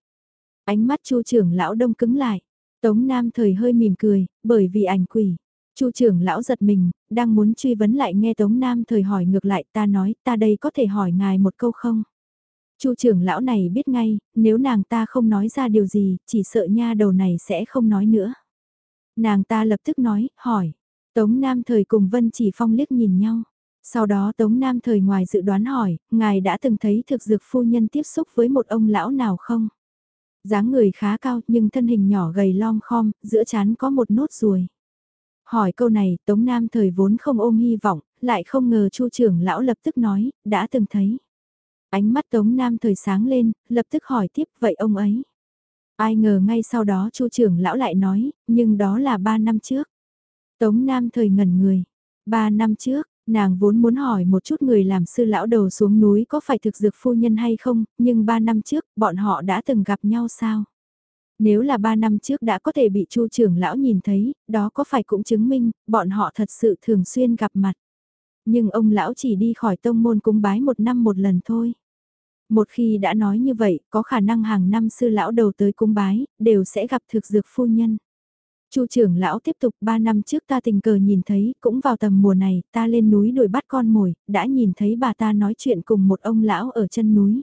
Ánh mắt chu trưởng lão đông cứng lại. Tống Nam thời hơi mỉm cười, bởi vì ảnh quỷ. Chu trưởng lão giật mình, đang muốn truy vấn lại nghe Tống Nam thời hỏi ngược lại ta nói ta đây có thể hỏi ngài một câu không? Chu trưởng lão này biết ngay, nếu nàng ta không nói ra điều gì, chỉ sợ nha đầu này sẽ không nói nữa. Nàng ta lập tức nói, hỏi. Tống Nam thời cùng Vân Chỉ Phong liếc nhìn nhau. Sau đó Tống Nam thời ngoài dự đoán hỏi, ngài đã từng thấy thực dược phu nhân tiếp xúc với một ông lão nào không? dáng người khá cao nhưng thân hình nhỏ gầy lom khom, giữa chán có một nốt ruồi. Hỏi câu này, Tống Nam thời vốn không ôm hy vọng, lại không ngờ Chu trưởng lão lập tức nói, đã từng thấy. Ánh mắt Tống Nam thời sáng lên, lập tức hỏi tiếp vậy ông ấy. Ai ngờ ngay sau đó Chu trưởng lão lại nói, nhưng đó là ba năm trước. Tống Nam thời ngẩn người. Ba năm trước, nàng vốn muốn hỏi một chút người làm sư lão đầu xuống núi có phải thực dược phu nhân hay không, nhưng ba năm trước, bọn họ đã từng gặp nhau sao? Nếu là ba năm trước đã có thể bị chu trưởng lão nhìn thấy, đó có phải cũng chứng minh, bọn họ thật sự thường xuyên gặp mặt. Nhưng ông lão chỉ đi khỏi tông môn cúng bái một năm một lần thôi. Một khi đã nói như vậy, có khả năng hàng năm sư lão đầu tới cung bái, đều sẽ gặp thực dược phu nhân. Chu trưởng lão tiếp tục 3 năm trước ta tình cờ nhìn thấy, cũng vào tầm mùa này, ta lên núi đuổi bắt con mồi, đã nhìn thấy bà ta nói chuyện cùng một ông lão ở chân núi.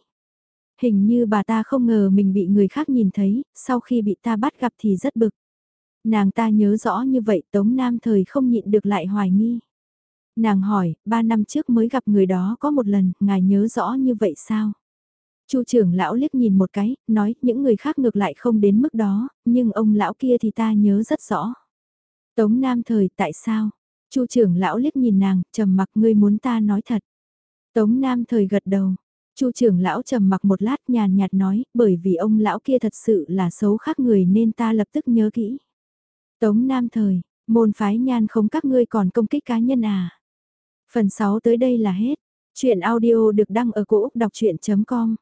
Hình như bà ta không ngờ mình bị người khác nhìn thấy, sau khi bị ta bắt gặp thì rất bực. Nàng ta nhớ rõ như vậy Tống Nam thời không nhịn được lại hoài nghi. Nàng hỏi, ba năm trước mới gặp người đó có một lần, ngài nhớ rõ như vậy sao? Chu trưởng lão liếc nhìn một cái, nói những người khác ngược lại không đến mức đó, nhưng ông lão kia thì ta nhớ rất rõ. Tống Nam thời tại sao? Chu trưởng lão liếc nhìn nàng, trầm mặc ngươi muốn ta nói thật. Tống Nam thời gật đầu. Chu trưởng lão trầm mặc một lát nhàn nhạt nói, bởi vì ông lão kia thật sự là xấu khác người nên ta lập tức nhớ kỹ. Tống Nam thời, môn phái nhan không các ngươi còn công kích cá nhân à? Phần 6 tới đây là hết. Chuyện audio được đăng ở cổ Úc đọc chuyện.com